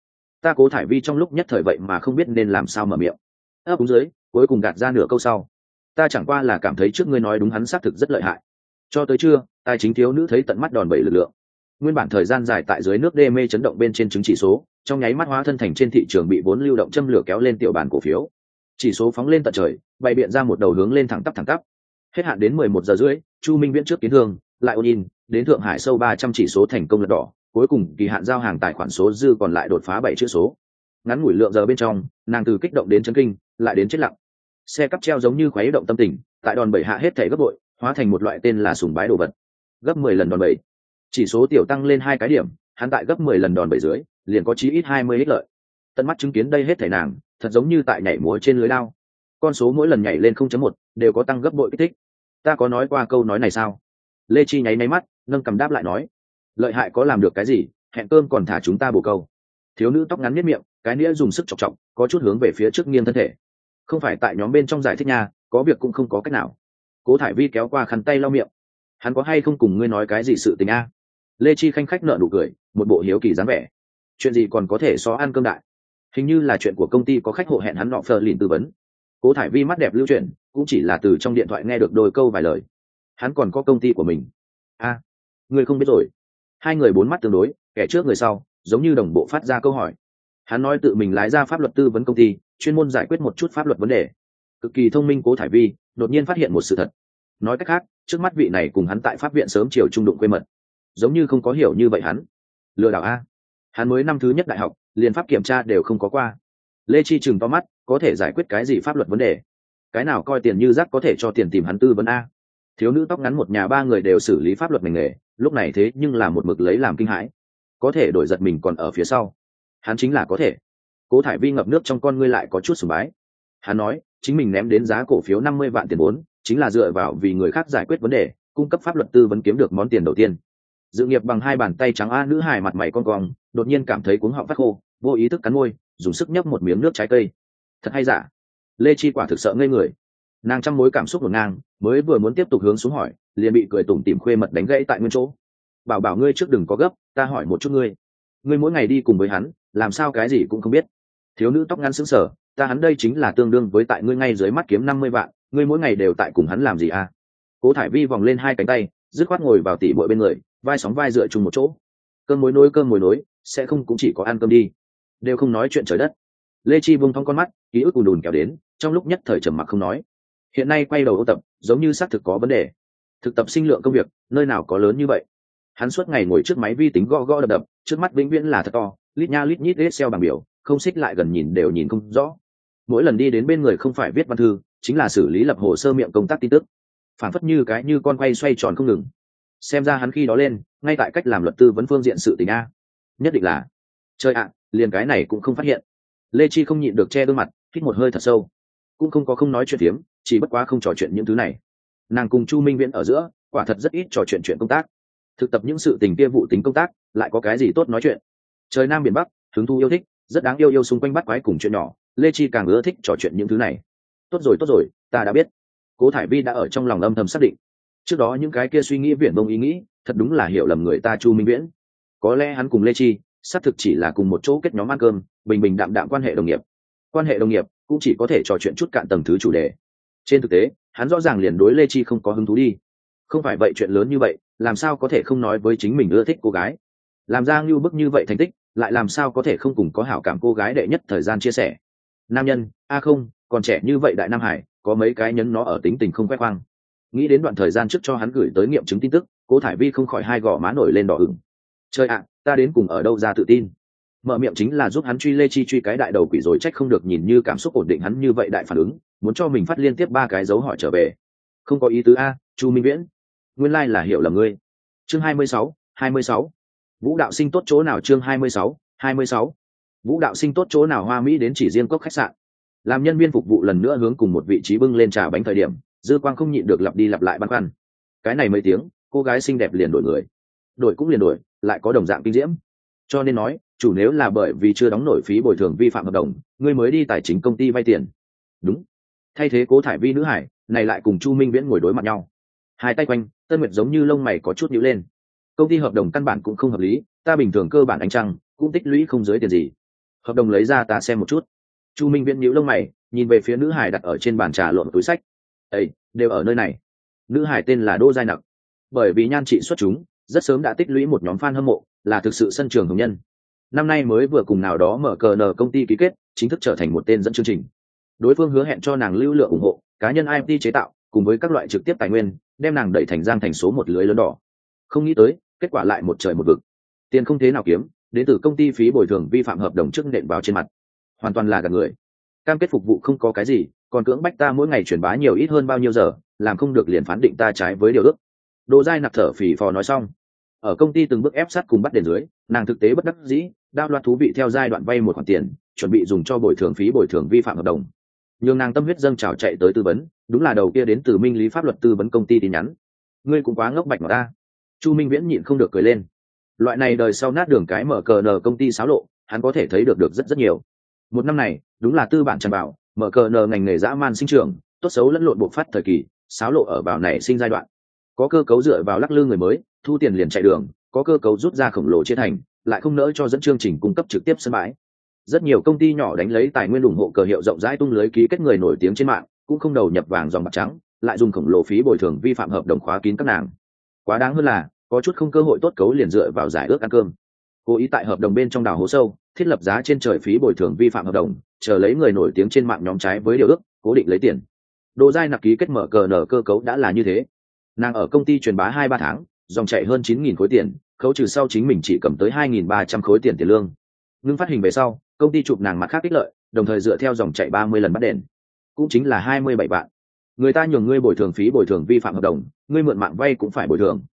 Ta cố thải vi trong lúc nhất thời vậy mà không biết nên làm sao mở miệng. Ấp úng dưới, cuối cùng gạt ra nửa câu sau. Ta chẳng qua là cảm thấy trước ngươi nói đúng hắn xác thực rất lợi hại. Cho tới trưa tài chính thiếu nữ thấy tận mắt đòn bẩy lực lượng. Nguyên bản thời gian dài tại dưới nước đê mê chấn động bên trên chứng chỉ số, trong nháy mắt hóa thân thành trên thị trường bị vốn lưu động châm lửa kéo lên tiểu bàn cổ phiếu. Chỉ số phóng lên tận trời, bày biện ra một đầu hướng lên thẳng tắp thẳng tắp. Hết hạn đến mười một giờ rưỡi, chu minh viễn trước kiến thương, lại ôn in đến thượng hải sâu ba trăm chỉ số thành công lật đỏ, cuối cùng kỳ hạn giao hàng tài khoản số dư còn lại đột phá bảy chữ số. Ngắn ngủi lượng giờ bên trong, nàng từ kích động đến chấn kinh, lại đến chết lặng. Xe cắp treo giống như khuấy động tâm tình, tại đòn bẩy hạ hết thể gấp bội, hóa thành một loại tên là sùng bái đồ vật. Gấp mười lần đòn bẩy. Chỉ số tiểu tăng lên hai cái điểm, hắn tại gấp mười lần đòn bẩy dưới, liền có chí ít hai mươi ích lợi. Tận mắt chứng kiến đây hết thể nàng, thật giống như tại nhảy múa trên lưới lao. Con số mỗi lần nhảy lên không chấm một, đều có tăng gấp bội kích thích. Ta có nói qua câu nói này sao? Lê chi nháy máy mắt nâng cầm đáp lại nói lợi hại có làm được cái gì hẹn cơm còn thả chúng ta bồ câu. Thiếu nữ tóc ngắn miết miệng cái nĩa dùng sức chọc chọc có chút hướng về phía trước nghiêng thân thể. Không phải tại nhóm bên trong giải thích nha có việc cũng không có cách nào. Cố thải vi kéo qua khăn tay lau miệng. Hắn có hay không cùng ngươi nói cái gì sự tình a? Lê chi khanh khách nợ nụ cười một bộ hiếu kỳ dáng vẻ. Chuyện gì còn có thể so ăn cơm đại? Hình như là chuyện của công ty có khách hộ hẹn hắn nọ phờ lìn tư vấn. Cố thải vi mắt đẹp lưu truyền cũng chỉ là từ trong điện thoại nghe được đôi câu vài lời. Hắn còn có công ty của mình. A à, ngươi không biết rồi. Hai người bốn mắt tương đối, kẻ trước người sau, giống như đồng bộ phát ra câu hỏi. Hắn nói tự mình lái ra pháp luật tư vấn công ty, chuyên môn giải quyết một chút pháp luật vấn đề. Cực kỳ thông minh cố thải vi, đột nhiên phát hiện một sự thật. Nói cách khác, trước mắt vị này cùng hắn tại pháp viện sớm chiều trung đụng quê mật. Giống như không có hiểu như vậy hắn. Lừa đảo a. Hắn mới năm thứ nhất đại học, liền pháp kiểm tra đều không có qua. Lê chi chừng to mắt, có thể giải quyết cái gì pháp luật vấn đề? Cái nào coi tiền như rác có thể cho tiền tìm hắn tư vấn a? Thiếu nữ tóc ngắn một nhà ba người đều xử lý pháp luật ngành nghề, lúc này thế nhưng là một mực lấy làm kinh hãi. Có thể đổi giật mình còn ở phía sau. Hắn chính là có thể. Cố thải vi ngập nước trong con ngươi lại có chút sùng bái. Hắn nói, chính mình ném đến giá cổ phiếu năm mươi vạn tiền vốn, chính là dựa vào vì người khác giải quyết vấn đề, cung cấp pháp luật tư vấn kiếm được món tiền đầu tiên. Dự nghiệp bằng hai bàn tay trắng a nữ hài mặt mày con cong, đột nhiên cảm thấy cuống họng phát khô, vô ý thức cắn môi, dùng sức nhấp một miếng nước trái cây. Thật hay giả? Lê chi quả thực sợ ngây người nàng trăm mối cảm xúc ngổn ngang, mới vừa muốn tiếp tục hướng xuống hỏi, liền bị cười tủm tỉm khuê mật đánh gãy tại nguyên chỗ. Bảo bảo ngươi trước đừng có gấp, ta hỏi một chút ngươi. Ngươi mỗi ngày đi cùng với hắn, làm sao cái gì cũng không biết. Thiếu nữ tóc ngắn sững sờ, ta hắn đây chính là tương đương với tại ngươi ngay dưới mắt kiếm năm mươi vạn, ngươi mỗi ngày đều tại cùng hắn làm gì à? Cố thải vi vòng lên hai cánh tay, dứt khoát ngồi vào tỉ bội bên người, vai sóng vai dựa chung một chỗ. Cơm mối nối, cơm mối nối, sẽ không cũng chỉ có ăn cơm đi. Đều không nói chuyện trời đất. Lê chi bung thong con mắt, ký ức ùn đùn kéo đến, trong lúc nhất thời trầm mặc không nói hiện nay quay đầu ô tập, giống như xác thực có vấn đề. Thực tập sinh lượng công việc, nơi nào có lớn như vậy? Hắn suốt ngày ngồi trước máy vi tính gõ gõ đập đập, trước mắt vĩnh viễn là thật to, lít nha lít nhít excel bằng biểu, không xích lại gần nhìn đều nhìn không rõ. Mỗi lần đi đến bên người không phải viết văn thư, chính là xử lý lập hồ sơ miệng công tác tin tức. Phản phất như cái như con quay xoay tròn không ngừng. Xem ra hắn khi đó lên, ngay tại cách làm luật tư vấn phương diện sự tình a. Nhất định là chơi ạ, liền cái này cũng không phát hiện. Lê chi không nhịn được che gương mặt, hít một hơi thật sâu. Cũng không có không nói chuyện tiếm chỉ bất quá không trò chuyện những thứ này. Nàng cùng chu minh viễn ở giữa, quả thật rất ít trò chuyện chuyện công tác. Thực tập những sự tình kia vụ tính công tác, lại có cái gì tốt nói chuyện? Trời nam biển bắc, hứng thu yêu thích, rất đáng yêu yêu xung quanh bắt quái cùng chuyện nhỏ, lê chi càng ưa thích trò chuyện những thứ này. Tốt rồi tốt rồi, ta đã biết. Cố thải vi đã ở trong lòng âm thầm xác định. Trước đó những cái kia suy nghĩ viển bông ý nghĩ, thật đúng là hiểu lầm người ta chu minh viễn. Có lẽ hắn cùng lê chi, xác thực chỉ là cùng một chỗ kết nhóm ăn cơm, bình bình đạm đạm quan hệ đồng nghiệp. Quan hệ đồng nghiệp cũng chỉ có thể trò chuyện chút cạn tầng thứ chủ đề trên thực tế, hắn rõ ràng liền đối lê chi không có hứng thú đi. Không phải vậy chuyện lớn như vậy, làm sao có thể không nói với chính mình ưa thích cô gái? Làm ra ngưu bức như vậy thành tích, lại làm sao có thể không cùng có hảo cảm cô gái đệ nhất thời gian chia sẻ? Nam nhân, a không, còn trẻ như vậy đại nam hải, có mấy cái nhấn nó ở tính tình không khoe khoang. Nghĩ đến đoạn thời gian trước cho hắn gửi tới nghiệm chứng tin tức, cố thải vi không khỏi hai gò má nổi lên đỏ ửng. Chơi ạ, ta đến cùng ở đâu ra tự tin? Mở miệng chính là giúp hắn truy lê chi truy cái đại đầu quỷ rồi trách không được nhìn như cảm xúc ổn định hắn như vậy đại phản ứng muốn cho mình phát liên tiếp ba cái dấu hỏi trở về. Không có ý tứ a, chu minh viễn. Nguyên lai là hiểu là ngươi. Chương hai mươi sáu, hai mươi sáu. Vũ đạo sinh tốt chỗ nào chương hai mươi sáu, hai mươi sáu. Vũ đạo sinh tốt chỗ nào hoa mỹ đến chỉ riêng cốc khách sạn. Làm nhân viên phục vụ lần nữa hướng cùng một vị trí bưng lên trà bánh thời điểm, dư quang không nhịn được lặp đi lặp lại băn khoăn. Cái này mấy tiếng, cô gái xinh đẹp liền đổi người. Đổi cũng liền đổi, lại có đồng dạng kinh diễm. Cho nên nói, chủ nếu là bởi vì chưa đóng nổi phí bồi thường vi phạm hợp đồng, ngươi mới đi tài chính công ty vay tiền. Đúng thay thế cố thải vi nữ hải, này lại cùng chu minh viễn ngồi đối mặt nhau. Hai tay quanh, tân nguyệt giống như lông mày có chút nhữ lên. Công ty hợp đồng căn bản cũng không hợp lý, ta bình thường cơ bản ánh trăng, cũng tích lũy không dưới tiền gì. Hợp đồng lấy ra ta xem một chút. Chu minh viễn nhữ lông mày, nhìn về phía nữ hải đặt ở trên bàn trà lộn túi sách. Ây đều ở nơi này. Nữ hải tên là đô giai nặc. Bởi vì nhan trị xuất chúng, rất sớm đã tích lũy một nhóm fan hâm mộ, là thực sự sân trường hồng nhân. Năm nay mới vừa cùng nào đó mở cờ nờ công ty ký kết, chính thức trở thành một tên dẫn chương trình đối phương hứa hẹn cho nàng lưu lượng ủng hộ, cá nhân imt chế tạo, cùng với các loại trực tiếp tài nguyên, đem nàng đẩy thành giang thành số một lưới lớn đỏ. Không nghĩ tới, kết quả lại một trời một vực. Tiền không thế nào kiếm, đến từ công ty phí bồi thường vi phạm hợp đồng trước nện vào trên mặt. Hoàn toàn là gạt người. Cam kết phục vụ không có cái gì, còn cưỡng bách ta mỗi ngày truyền bá nhiều ít hơn bao nhiêu giờ, làm không được liền phán định ta trái với điều ước. Đồ dai nặc thở phì phò nói xong. Ở công ty từng bước ép sát cùng bắt đền dưới, nàng thực tế bất đắc dĩ, đao loạt thú vị theo giai đoạn vay một khoản tiền, chuẩn bị dùng cho bồi thường phí bồi thường vi phạm hợp đồng nhường nàng tâm huyết dâng trào chạy tới tư vấn, đúng là đầu kia đến từ minh lý pháp luật tư vấn công ty tin nhắn. Ngươi cũng quá ngốc bạch mà ta. Chu minh viễn nhịn không được cười lên. Loại này đời sau nát đường cái mở cờ nờ công ty xáo lộ, hắn có thể thấy được được rất rất nhiều. Một năm này, đúng là tư bản tràn bảo mở cờ nờ ngành nghề dã man sinh trưởng, tốt xấu lẫn lộn bộc phát thời kỳ, xáo lộ ở bảo này sinh giai đoạn. Có cơ cấu dựa vào lắc lư người mới, thu tiền liền chạy đường, có cơ cấu rút ra khổng lồ chia thành, lại không nỡ cho dẫn chương trình cung cấp trực tiếp sân bãi rất nhiều công ty nhỏ đánh lấy tài nguyên ủng hộ cờ hiệu rộng rãi tung lưới ký kết người nổi tiếng trên mạng, cũng không đầu nhập vàng dòng bạc trắng, lại dùng khổng lồ phí bồi thường vi phạm hợp đồng khóa kín các nàng. Quá đáng hơn là, có chút không cơ hội tốt cấu liền dựa vào giải ước ăn cơm. Cố ý tại hợp đồng bên trong đào hố sâu, thiết lập giá trên trời phí bồi thường vi phạm hợp đồng, chờ lấy người nổi tiếng trên mạng nhóm trái với điều ước, cố định lấy tiền. Đồ dai nạp ký kết mở cờ nở cơ cấu đã là như thế. Nàng ở công ty truyền bá hai ba tháng, dòng chạy hơn chín nghìn khối tiền, khấu trừ sau chính mình chỉ cầm tới hai nghìn ba trăm khối tiền tiền lương. Ngưng phát hình về sau công ty chụp nàng mặt khác ích lợi, đồng thời dựa theo dòng chạy ba mươi lần bắt đền. Cũng chính là hai mươi bảy vạn. Người ta nhường ngươi bồi thường phí bồi thường vi phạm hợp đồng, ngươi mượn mạng vay cũng phải bồi thường.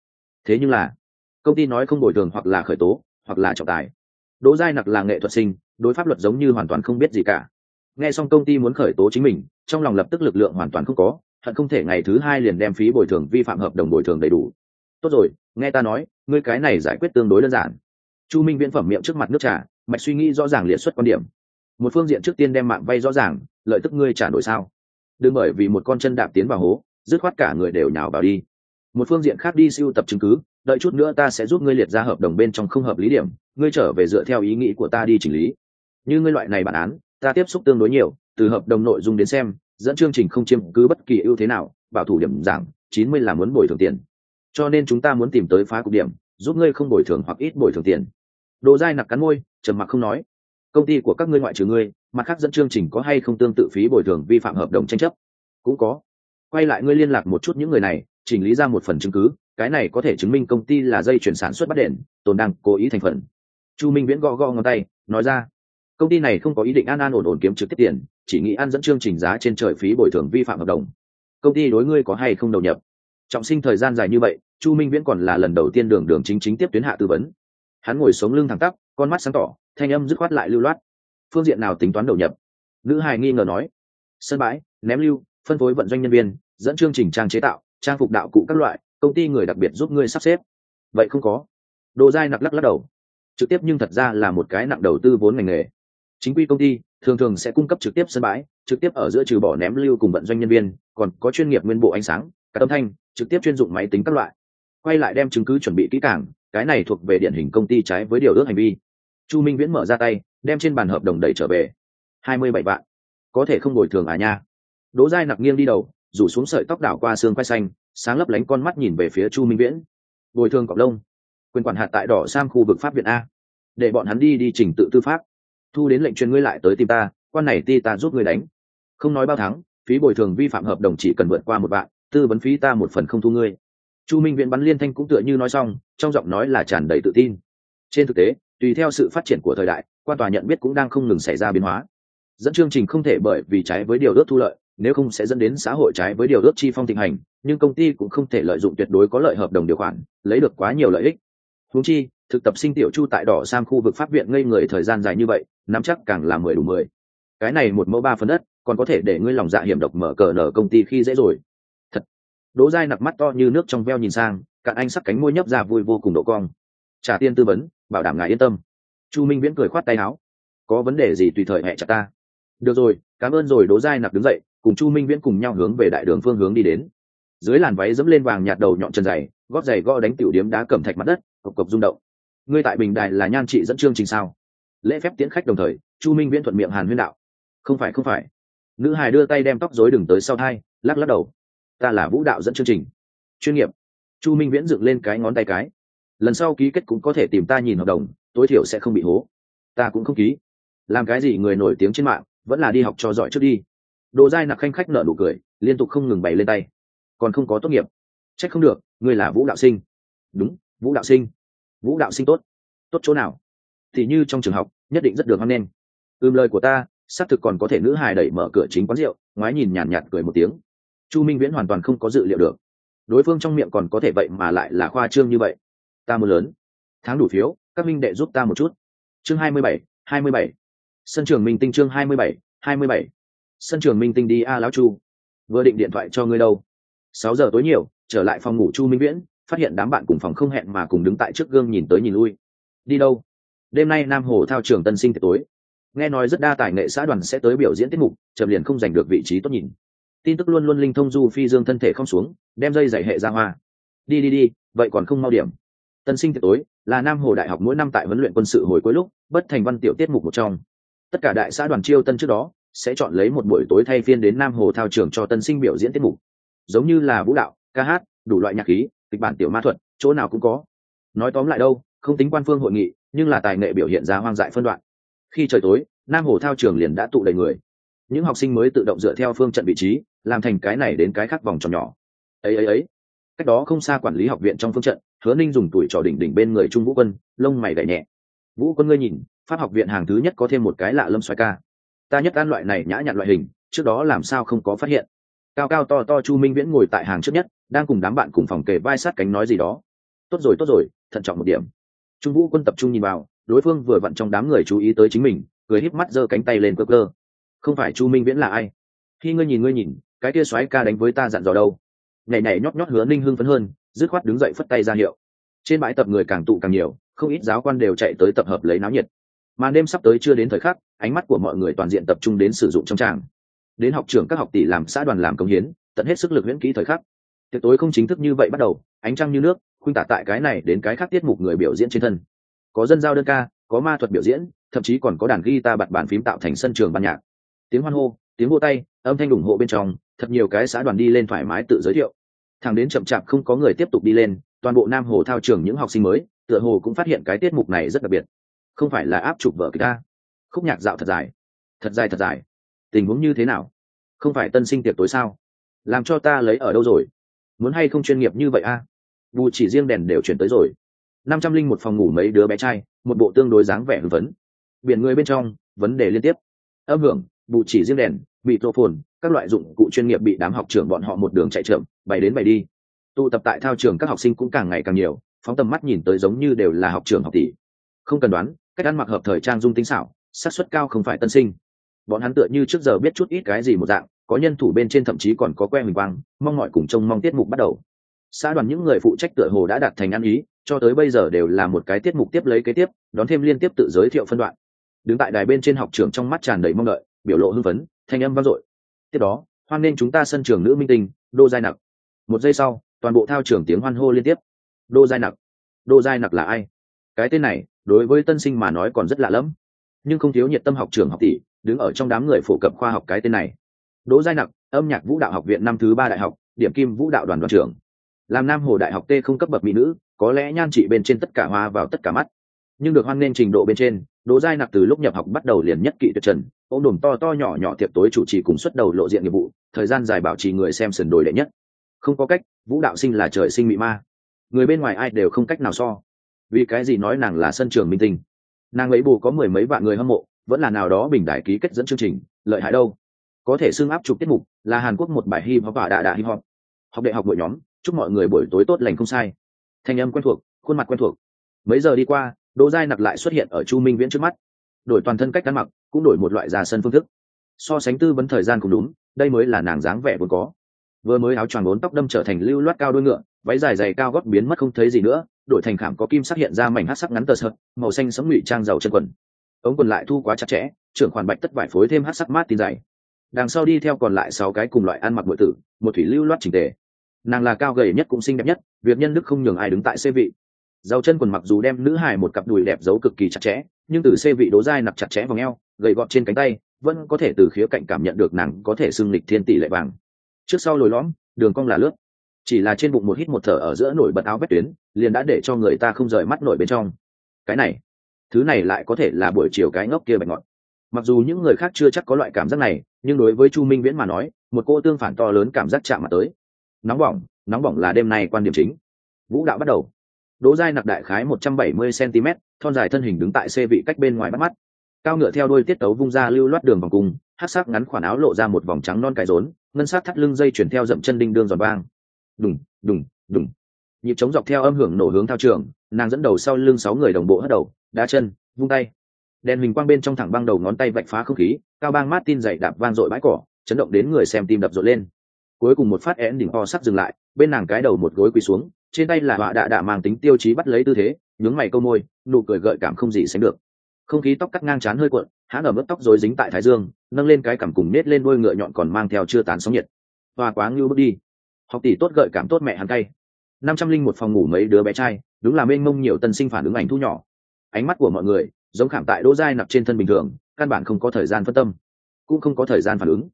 Thế nhưng là, công ty nói không bồi thường hoặc là khởi tố, hoặc là trọng tài. Đỗ giai nặc là nghệ thuật sinh, đối pháp luật giống như hoàn toàn không biết gì cả. Nghe xong công ty muốn khởi tố chính mình, trong lòng lập tức lực lượng hoàn toàn không có, hận không thể ngày thứ hai liền đem phí bồi thường vi phạm hợp đồng bồi thường đầy đủ. Tốt rồi, nghe ta nói, ngươi cái này giải quyết tương đối đơn giản. Chu minh viễn phẩm miệng trước mặt nước trà mạch suy nghĩ rõ ràng liệt xuất quan điểm. Một phương diện trước tiên đem mạng vay rõ ràng, lợi tức ngươi trả nổi sao? Đừng bởi vì một con chân đạp tiến vào hố, dứt khoát cả người đều nhào vào đi. Một phương diện khác đi siêu tập chứng cứ, đợi chút nữa ta sẽ giúp ngươi liệt ra hợp đồng bên trong không hợp lý điểm, ngươi trở về dựa theo ý nghĩ của ta đi chỉnh lý. Như ngươi loại này bản án, ta tiếp xúc tương đối nhiều, từ hợp đồng nội dung đến xem, dẫn chương trình không chiếm cứ bất kỳ ưu thế nào, bảo thủ điểm giảm chín mươi là muốn bồi thường tiền. Cho nên chúng ta muốn tìm tới phá cục điểm, giúp ngươi không bồi thường hoặc ít bồi thường tiền. Đồ dai nặc cắn môi trầm mặc không nói. Công ty của các ngươi ngoại trừ ngươi, mặt khác dẫn chương trình có hay không tương tự phí bồi thường vi phạm hợp đồng tranh chấp? Cũng có. Quay lại ngươi liên lạc một chút những người này, chỉnh lý ra một phần chứng cứ, cái này có thể chứng minh công ty là dây chuyển sản xuất bắt đền, tồn đang cố ý thành phần. Chu minh viễn gõ gõ ngón tay, nói ra, công ty này không có ý định an an ổn ổn kiếm trực tiếp tiền, chỉ nghĩ ăn dẫn chương trình giá trên trời phí bồi thường vi phạm hợp đồng. Công ty đối ngươi có hay không đầu nhập? Trọng sinh thời gian dài như vậy, chu minh viễn còn là lần đầu tiên đường đường chính chính tiếp tuyến hạ tư vấn. Hắn ngồi sống lưng thẳng tắp con mắt sáng tỏ, thanh âm dứt khoát lại lưu loát. Phương diện nào tính toán đầu nhập? Nữ hài nghi ngờ nói. Sân bãi, ném lưu, phân phối vận doanh nhân viên, dẫn chương trình trang chế tạo, trang phục đạo cụ các loại, công ty người đặc biệt giúp ngươi sắp xếp. Vậy không có. Đồ dai nặc lắc lắc đầu. Trực tiếp nhưng thật ra là một cái nặng đầu tư vốn ngành nghề. Chính quy công ty, thường thường sẽ cung cấp trực tiếp sân bãi, trực tiếp ở giữa trừ bỏ ném lưu cùng vận doanh nhân viên, còn có chuyên nghiệp nguyên bộ ánh sáng, cả âm thanh, trực tiếp chuyên dụng máy tính các loại. Quay lại đem chứng cứ chuẩn bị kỹ càng, cái này thuộc về điển hình công ty trái với điều ước hành vi chu minh viễn mở ra tay, đem trên bàn hợp đồng đẩy trở về. Hai mươi bảy vạn. Có thể không bồi thường à nha. Đỗ giai nặc nghiêng đi đầu, rủ xuống sợi tóc đảo qua xương quay xanh, sáng lấp lánh con mắt nhìn về phía chu minh viễn. Bồi thường cọc lông. Quyền quản hạt tại đỏ sam khu vực pháp viện a. Để bọn hắn đi đi trình tự tư pháp. Thu đến lệnh truyền ngươi lại tới tìm ta, quan này ti ta giúp ngươi đánh. Không nói bao tháng phí bồi thường vi phạm hợp đồng chỉ cần vượt qua một bạn tư vấn phí ta một phần không thu ngươi. Chu minh viễn bắn liên thanh cũng tựa như nói xong, trong giọng nói là tràn đầy tự tin. Trên thực tế tùy theo sự phát triển của thời đại, quan tòa nhận biết cũng đang không ngừng xảy ra biến hóa. Dẫn chương trình không thể bởi vì trái với điều ước thu lợi, nếu không sẽ dẫn đến xã hội trái với điều ước chi phong thịnh hành, nhưng công ty cũng không thể lợi dụng tuyệt đối có lợi hợp đồng điều khoản, lấy được quá nhiều lợi ích. Húng chi, thực tập sinh tiểu chu tại đỏ sang khu vực pháp viện ngây người thời gian dài như vậy, nắm chắc càng là mười đủ mười. Cái này một mẫu ba phần đất, còn có thể để ngươi lòng dạ hiểm độc mở cờ nở công ty khi dễ rồi. Thật. Đỗ dai nặc mắt to như nước trong veo nhìn sang, cạn anh sắc cánh môi nhấp ra vui vô cùng độ cong. Trả tiền tư vấn bảo đảm ngài yên tâm. Chu minh viễn cười khoát tay áo. Có vấn đề gì tùy thời hẹ chặt ta. Được rồi, cảm ơn rồi, đỗ dai nặc đứng dậy, cùng chu minh viễn cùng nhau hướng về đại đường phương hướng đi đến. Dưới làn váy dẫm lên vàng nhạt đầu nhọn chân dày, gót giày gõ đánh tiểu điếm đá cẩm thạch mặt đất, cộc cộc rung động. Ngươi tại bình Đại là nhan trị dẫn chương trình sao? Lễ phép tiễn khách đồng thời, chu minh viễn thuận miệng hàn huyên đạo. Không phải không phải. Nữ hài đưa tay đem tóc rối đừng tới sau thai, lắc lắc đầu. Ta là vũ đạo dẫn chương trình. Chuyên nghiệp. Chu minh viễn dựng lên cái ngón tay cái lần sau ký kết cũng có thể tìm ta nhìn hợp đồng tối thiểu sẽ không bị hố. Ta cũng không ký. Làm cái gì người nổi tiếng trên mạng vẫn là đi học cho giỏi trước đi. Đồ dai nặc khanh khách nở nụ cười liên tục không ngừng bày lên tay. Còn không có tốt nghiệp. C h ắ c không được ngươi là vũ đạo sinh. Đúng vũ đạo sinh. Vũ đạo sinh tốt. Tốt chỗ nào? Thì như trong trường học nhất định rất được hăng lên ưm lời của ta xác thực còn có thể nữ hài đẩy mở cửa chính quán rượu ngoái nhìn nhàn nhạt, nhạt cười một tiếng. Chu minh viễn hoàn toàn không có dự liệu được. Đối phương trong miệng còn có thể vậy mà lại là khoa trương như vậy ta mưa lớn. Tháng đủ phiếu, các minh đệ giúp ta một chút. Chương hai mươi bảy, hai mươi bảy. Sân trường minh tinh chương hai mươi bảy, hai mươi bảy. Sân trường minh tinh đi a, lão chu. Vừa định điện thoại cho ngươi đâu. Sáu giờ tối nhiều, trở lại phòng ngủ chu minh viễn, phát hiện đám bạn cùng phòng không hẹn mà cùng đứng tại trước gương nhìn tới nhìn lui. Đi đâu? Đêm nay nam hồ thao trường tân sinh tiệc tối. Nghe nói rất đa tài nghệ xã đoàn sẽ tới biểu diễn tiết mục trầm liền không giành được vị trí tốt nhìn. Tin tức luôn luôn linh thông du phi dương thân thể không xuống, đem dây dạy hệ ra hoa. Đi đi đi, vậy còn không mau điểm tân sinh tiệc tối, là nam hồ đại học mỗi năm tại huấn luyện quân sự hồi cuối lúc, bất thành văn tiểu tiết mục một trong. Tất cả đại xã đoàn chiêu tân trước đó, sẽ chọn lấy một buổi tối thay phiên đến nam hồ thao trường cho tân sinh biểu diễn tiết mục. Giống như là vũ đạo, ca hát, đủ loại nhạc khí, kịch bản tiểu ma thuật, chỗ nào cũng có. Nói tóm lại đâu, không tính quan phương hội nghị, nhưng là tài nghệ biểu hiện ra hoang dại phân đoạn. Khi trời tối, nam hồ thao trường liền đã tụ đầy người. Những học sinh mới tự động dựa theo phương trận vị trí, làm thành cái này đến cái khác vòng tròn nhỏ. Ấy ấy ấy. Cách đó không xa quản lý học viện trong phương trận hứa ninh dùng tuổi trò đỉnh đỉnh bên người trung vũ quân, lông mày gảy nhẹ. Vũ quân ngươi nhìn, pháp học viện hàng thứ nhất có thêm một cái lạ lâm xoài ca. Ta nhất ăn loại này nhã nhặn loại hình, trước đó làm sao không có phát hiện. Cao cao to to chu minh viễn ngồi tại hàng trước nhất, đang cùng đám bạn cùng phòng kề vai sát cánh nói gì đó. Tốt rồi tốt rồi, thận trọng một điểm. Trung vũ quân tập trung nhìn vào, đối phương vừa vặn trong đám người chú ý tới chính mình, cười híp mắt giơ cánh tay lên cơ cơ. Không phải chu minh viễn là ai? Khi ngươi nhìn ngươi nhìn, cái kia xoáy ca đánh với ta dặn dò đâu? Nhảy nhảy nhót nhót hứa ninh hưng phấn hơn dứt khoát đứng dậy phất tay ra hiệu. Trên bãi tập người càng tụ càng nhiều, không ít giáo quan đều chạy tới tập hợp lấy náo nhiệt. Mà đêm sắp tới chưa đến thời khắc, ánh mắt của mọi người toàn diện tập trung đến sử dụng trong tràng. Đến học trường các học tỷ làm xã đoàn làm công hiến, tận hết sức lực huyễn kỹ thời khắc. Tiệc tối không chính thức như vậy bắt đầu, ánh trăng như nước, khuynh tả tại cái này đến cái khác tiết mục người biểu diễn trên thân. Có dân giao đơn ca, có ma thuật biểu diễn, thậm chí còn có đàn guitar bật bàn phím tạo thành sân trường ban nhạc. Tiếng hoan hô, tiếng vỗ tay, âm thanh ủng hộ bên trong, thật nhiều cái xã đoàn đi lên thoải mái tự giới thiệu thằng đến chậm chạp không có người tiếp tục đi lên, toàn bộ nam hồ thao trường những học sinh mới, tựa hồ cũng phát hiện cái tiết mục này rất đặc biệt. Không phải là áp chụp vở kịch ta. Khúc nhạc dạo thật dài. Thật dài thật dài. Tình huống như thế nào? Không phải tân sinh tiệc tối sao? Làm cho ta lấy ở đâu rồi? Muốn hay không chuyên nghiệp như vậy a? À? bù chỉ riêng đèn đều chuyển tới rồi. năm trăm linh một phòng ngủ mấy đứa bé trai, một bộ tương đối dáng vẻ hưng vấn biển người bên trong, vấn đề liên tiếp. Âm hưởng, bù chỉ riêng đèn bị tô phồn các loại dụng cụ chuyên nghiệp bị đám học trưởng bọn họ một đường chạy trượm bày đến bày đi. Tụ tập tại thao trường các học sinh cũng càng ngày càng nhiều, phóng tầm mắt nhìn tới giống như đều là học trường học tỷ. Không cần đoán, cách ăn mặc hợp thời trang dung tinh xảo, xác suất cao không phải tân sinh. Bọn hắn tựa như trước giờ biết chút ít cái gì một dạng, có nhân thủ bên trên thậm chí còn có que mình quang, mong mọi cùng trông mong tiết mục bắt đầu. Xã đoàn những người phụ trách tựa hồ đã đạt thành ăn ý, cho tới bây giờ đều là một cái tiết mục tiếp lấy kế tiếp, đón thêm liên tiếp tự giới thiệu phân đoạn. Đứng tại đài bên trên học trường trong mắt tràn đầy mong đợi, biểu lộ hưng phấn, thanh âm vang dội tiếp đó, hoan nên chúng ta sân trường nữ minh tinh, đô giai nặc. Một giây sau, toàn bộ thao trường tiếng hoan hô liên tiếp. Đô giai nặc. Đô giai nặc là ai? Cái tên này, đối với tân sinh mà nói còn rất lạ lẫm. Nhưng không thiếu nhiệt tâm học trường học tỷ, đứng ở trong đám người phổ cập khoa học cái tên này. Đỗ giai nặc, âm nhạc vũ đạo học viện năm thứ ba đại học, điểm kim vũ đạo đoàn đoàn trưởng. Làm nam hồ đại học t không cấp bậc mỹ nữ, có lẽ nhan trị bên trên tất cả hoa vào tất cả mắt. Nhưng được hoan nên trình độ bên trên đỗ giai nặc từ lúc nhập học bắt đầu liền nhất kỵ tuyệt trần ô đùm to to nhỏ nhỏ tiệc tối chủ trì cùng xuất đầu lộ diện nghiệp vụ, thời gian dài bảo trì người xem sườn đồi đệ nhất. Không có cách, vũ đạo sinh là trời sinh mỹ ma. Người bên ngoài ai đều không cách nào so. Vì cái gì nói nàng là sân trường minh tinh? Nàng ấy bù có mười mấy vạn người hâm mộ, vẫn là nào đó bình đại ký kết dẫn chương trình, lợi hại đâu? Có thể xưng áp chụp tiết mục là hàn quốc một bài hip hop và đà đà hip hop. Học đại học buổi nhóm, chúc mọi người buổi tối tốt lành không sai. Thanh âm quen thuộc, khuôn mặt quen thuộc. Mấy giờ đi qua đỗ giai nặc lại xuất hiện ở chu minh viễn trước mắt. Đổi toàn thân cách ăn mặc, cũng đổi một loại già sân phương thức. So sánh tư vấn thời gian cũng đúng, đây mới là nàng dáng vẻ vốn có. Vừa mới áo choàng bốn tóc đâm trở thành lưu loát cao đôi ngựa, váy dài dày cao gót biến mất không thấy gì nữa, đổi thành khảm có kim sắc hiện ra mảnh hát sắc ngắn tờ sợt, màu xanh sẫm ngụy trang giàu chân quần. Ống quần lại thu quá chặt chẽ, trưởng khoản bạch tất vải phối thêm hát sắc mát tin dày. Đằng sau đi theo còn lại sáu cái cùng loại ăn mặc nội tử, một thủy lưu loát chỉnh tề. Nàng là cao gầy nhất cũng xinh đẹp nhất, việc nhân đức không nhường ai đứng tại xê vị giàu chân quần mặc dù đem nữ hài một cặp đùi đẹp giấu cực kỳ chặt chẽ, nhưng từ xê vị đố dai nặc chặt chẽ vào ngheo gầy gọt trên cánh tay, vẫn có thể từ khía cạnh cảm nhận được nàng có thể xưng lịch thiên tỷ lệ vàng. Trước sau lồi lõm, đường cong là lướt. Chỉ là trên bụng một hít một thở ở giữa nổi bật áo vét tuyến, liền đã để cho người ta không rời mắt nổi bên trong. Cái này, thứ này lại có thể là buổi chiều cái ngốc kia bạch ngọt mặc dù những người khác chưa chắc có loại cảm giác này, nhưng đối với chu minh viễn mà nói, một cô tương phản to lớn cảm giác chạm mặt tới. Nóng bỏng nóng bỏng là đêm nay quan điểm chính. Vũ đạo bắt đầu đỗ dai nặc đại khái một trăm bảy mươi cm, thon dài thân hình đứng tại xe vị cách bên ngoài bắt mắt. Cao ngựa theo đôi tiết tấu vung ra lưu loát đường vòng cung hát sắc ngắn khoản áo lộ ra một vòng trắng non cải rốn, ngân sát thắt lưng dây chuyển theo dậm chân đinh đương giòn vang. Đùng đùng đùng. Nhịp chống dọc theo âm hưởng nổ hướng thao trường, nàng dẫn đầu sau lưng sáu người đồng bộ hất đầu, đá chân, vung tay. Đèn hình quang bên trong thẳng băng đầu ngón tay vạch phá không khí, cao bang mát tin dậy đạp vang dội bãi cỏ, chấn động đến người xem tim đập rộn lên. Cuối cùng một phát én đỉnh ho sắc dừng lại, bên nàng cái đầu một gối quỳ xuống trên tay là họa đạ đạ mang tính tiêu chí bắt lấy tư thế, nhướng mày câu môi, nụ cười gợi cảm không gì sánh được. Không khí tóc cắt ngang chán hơi cuộn hãng ở mức tóc rồi dính tại thái dương, nâng lên cái cảm cùng nết lên đôi ngựa nhọn còn mang theo chưa tán sóng nhiệt. Hoa quá ngưu bước đi. Học tỷ tốt gợi cảm tốt mẹ hắn cay. Năm trăm linh một phòng ngủ mấy đứa bé trai, đúng là mênh mông nhiều tân sinh phản ứng ảnh thu nhỏ. Ánh mắt của mọi người, giống khảm tại đỗ dai nặc trên thân bình thường, căn bản không có thời gian phân tâm, cũng không có thời gian phản ứng.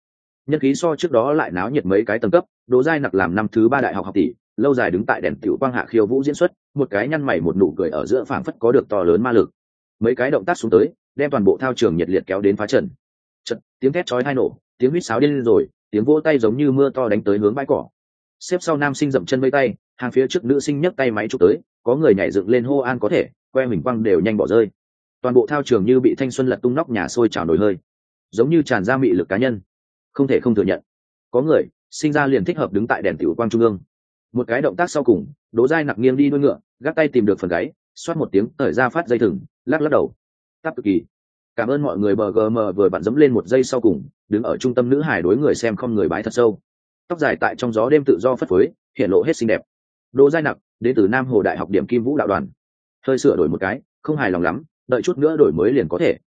Nhân khí so trước đó lại náo nhiệt mấy cái tầng cấp, đỗ giai nặc làm năm thứ ba đại học học tỷ lâu dài đứng tại đèn tiểu quang hạ khiêu vũ diễn xuất một cái nhăn mày một nụ cười ở giữa phảng phất có được to lớn ma lực. Mấy cái động tác xuống tới đem toàn bộ thao trường nhiệt liệt kéo đến phá trần Chật, tiếng thét chói hai nổ tiếng huýt sáo điên lên rồi tiếng vỗ tay giống như mưa to đánh tới hướng bãi cỏ. Xếp sau nam sinh dậm chân vây tay hàng phía trước nữ sinh nhấc tay máy chụp tới có người nhảy dựng lên hô an có thể que mình quăng đều nhanh bỏ rơi. Toàn bộ thao trường như bị thanh xuân lật tung nóc nhà sôi trào nổi hơi giống như tràn ra mị lực cá nhân. Không thể không thừa nhận có người sinh ra liền thích hợp đứng tại đèn tiểu quang trung ương một cái động tác sau cùng đố dai nặc nghiêng đi đuôi ngựa, gác tay tìm được phần gáy, xoát một tiếng, thời ra phát dây thừng, lắc lắc đầu. Tắc cực kỳ. Cảm ơn mọi người bờ gm vừa bạn dẫm lên một giây sau cùng, đứng ở trung tâm nữ hải đối người xem không người bái thật sâu. Tóc dài tại trong gió đêm tự do phất phới, hiện lộ hết xinh đẹp. Đỗ giai nặc đến từ nam hồ đại học điểm kim vũ đạo đoàn. Hơi sửa đổi một cái, không hài lòng lắm, đợi chút nữa đổi mới liền có thể.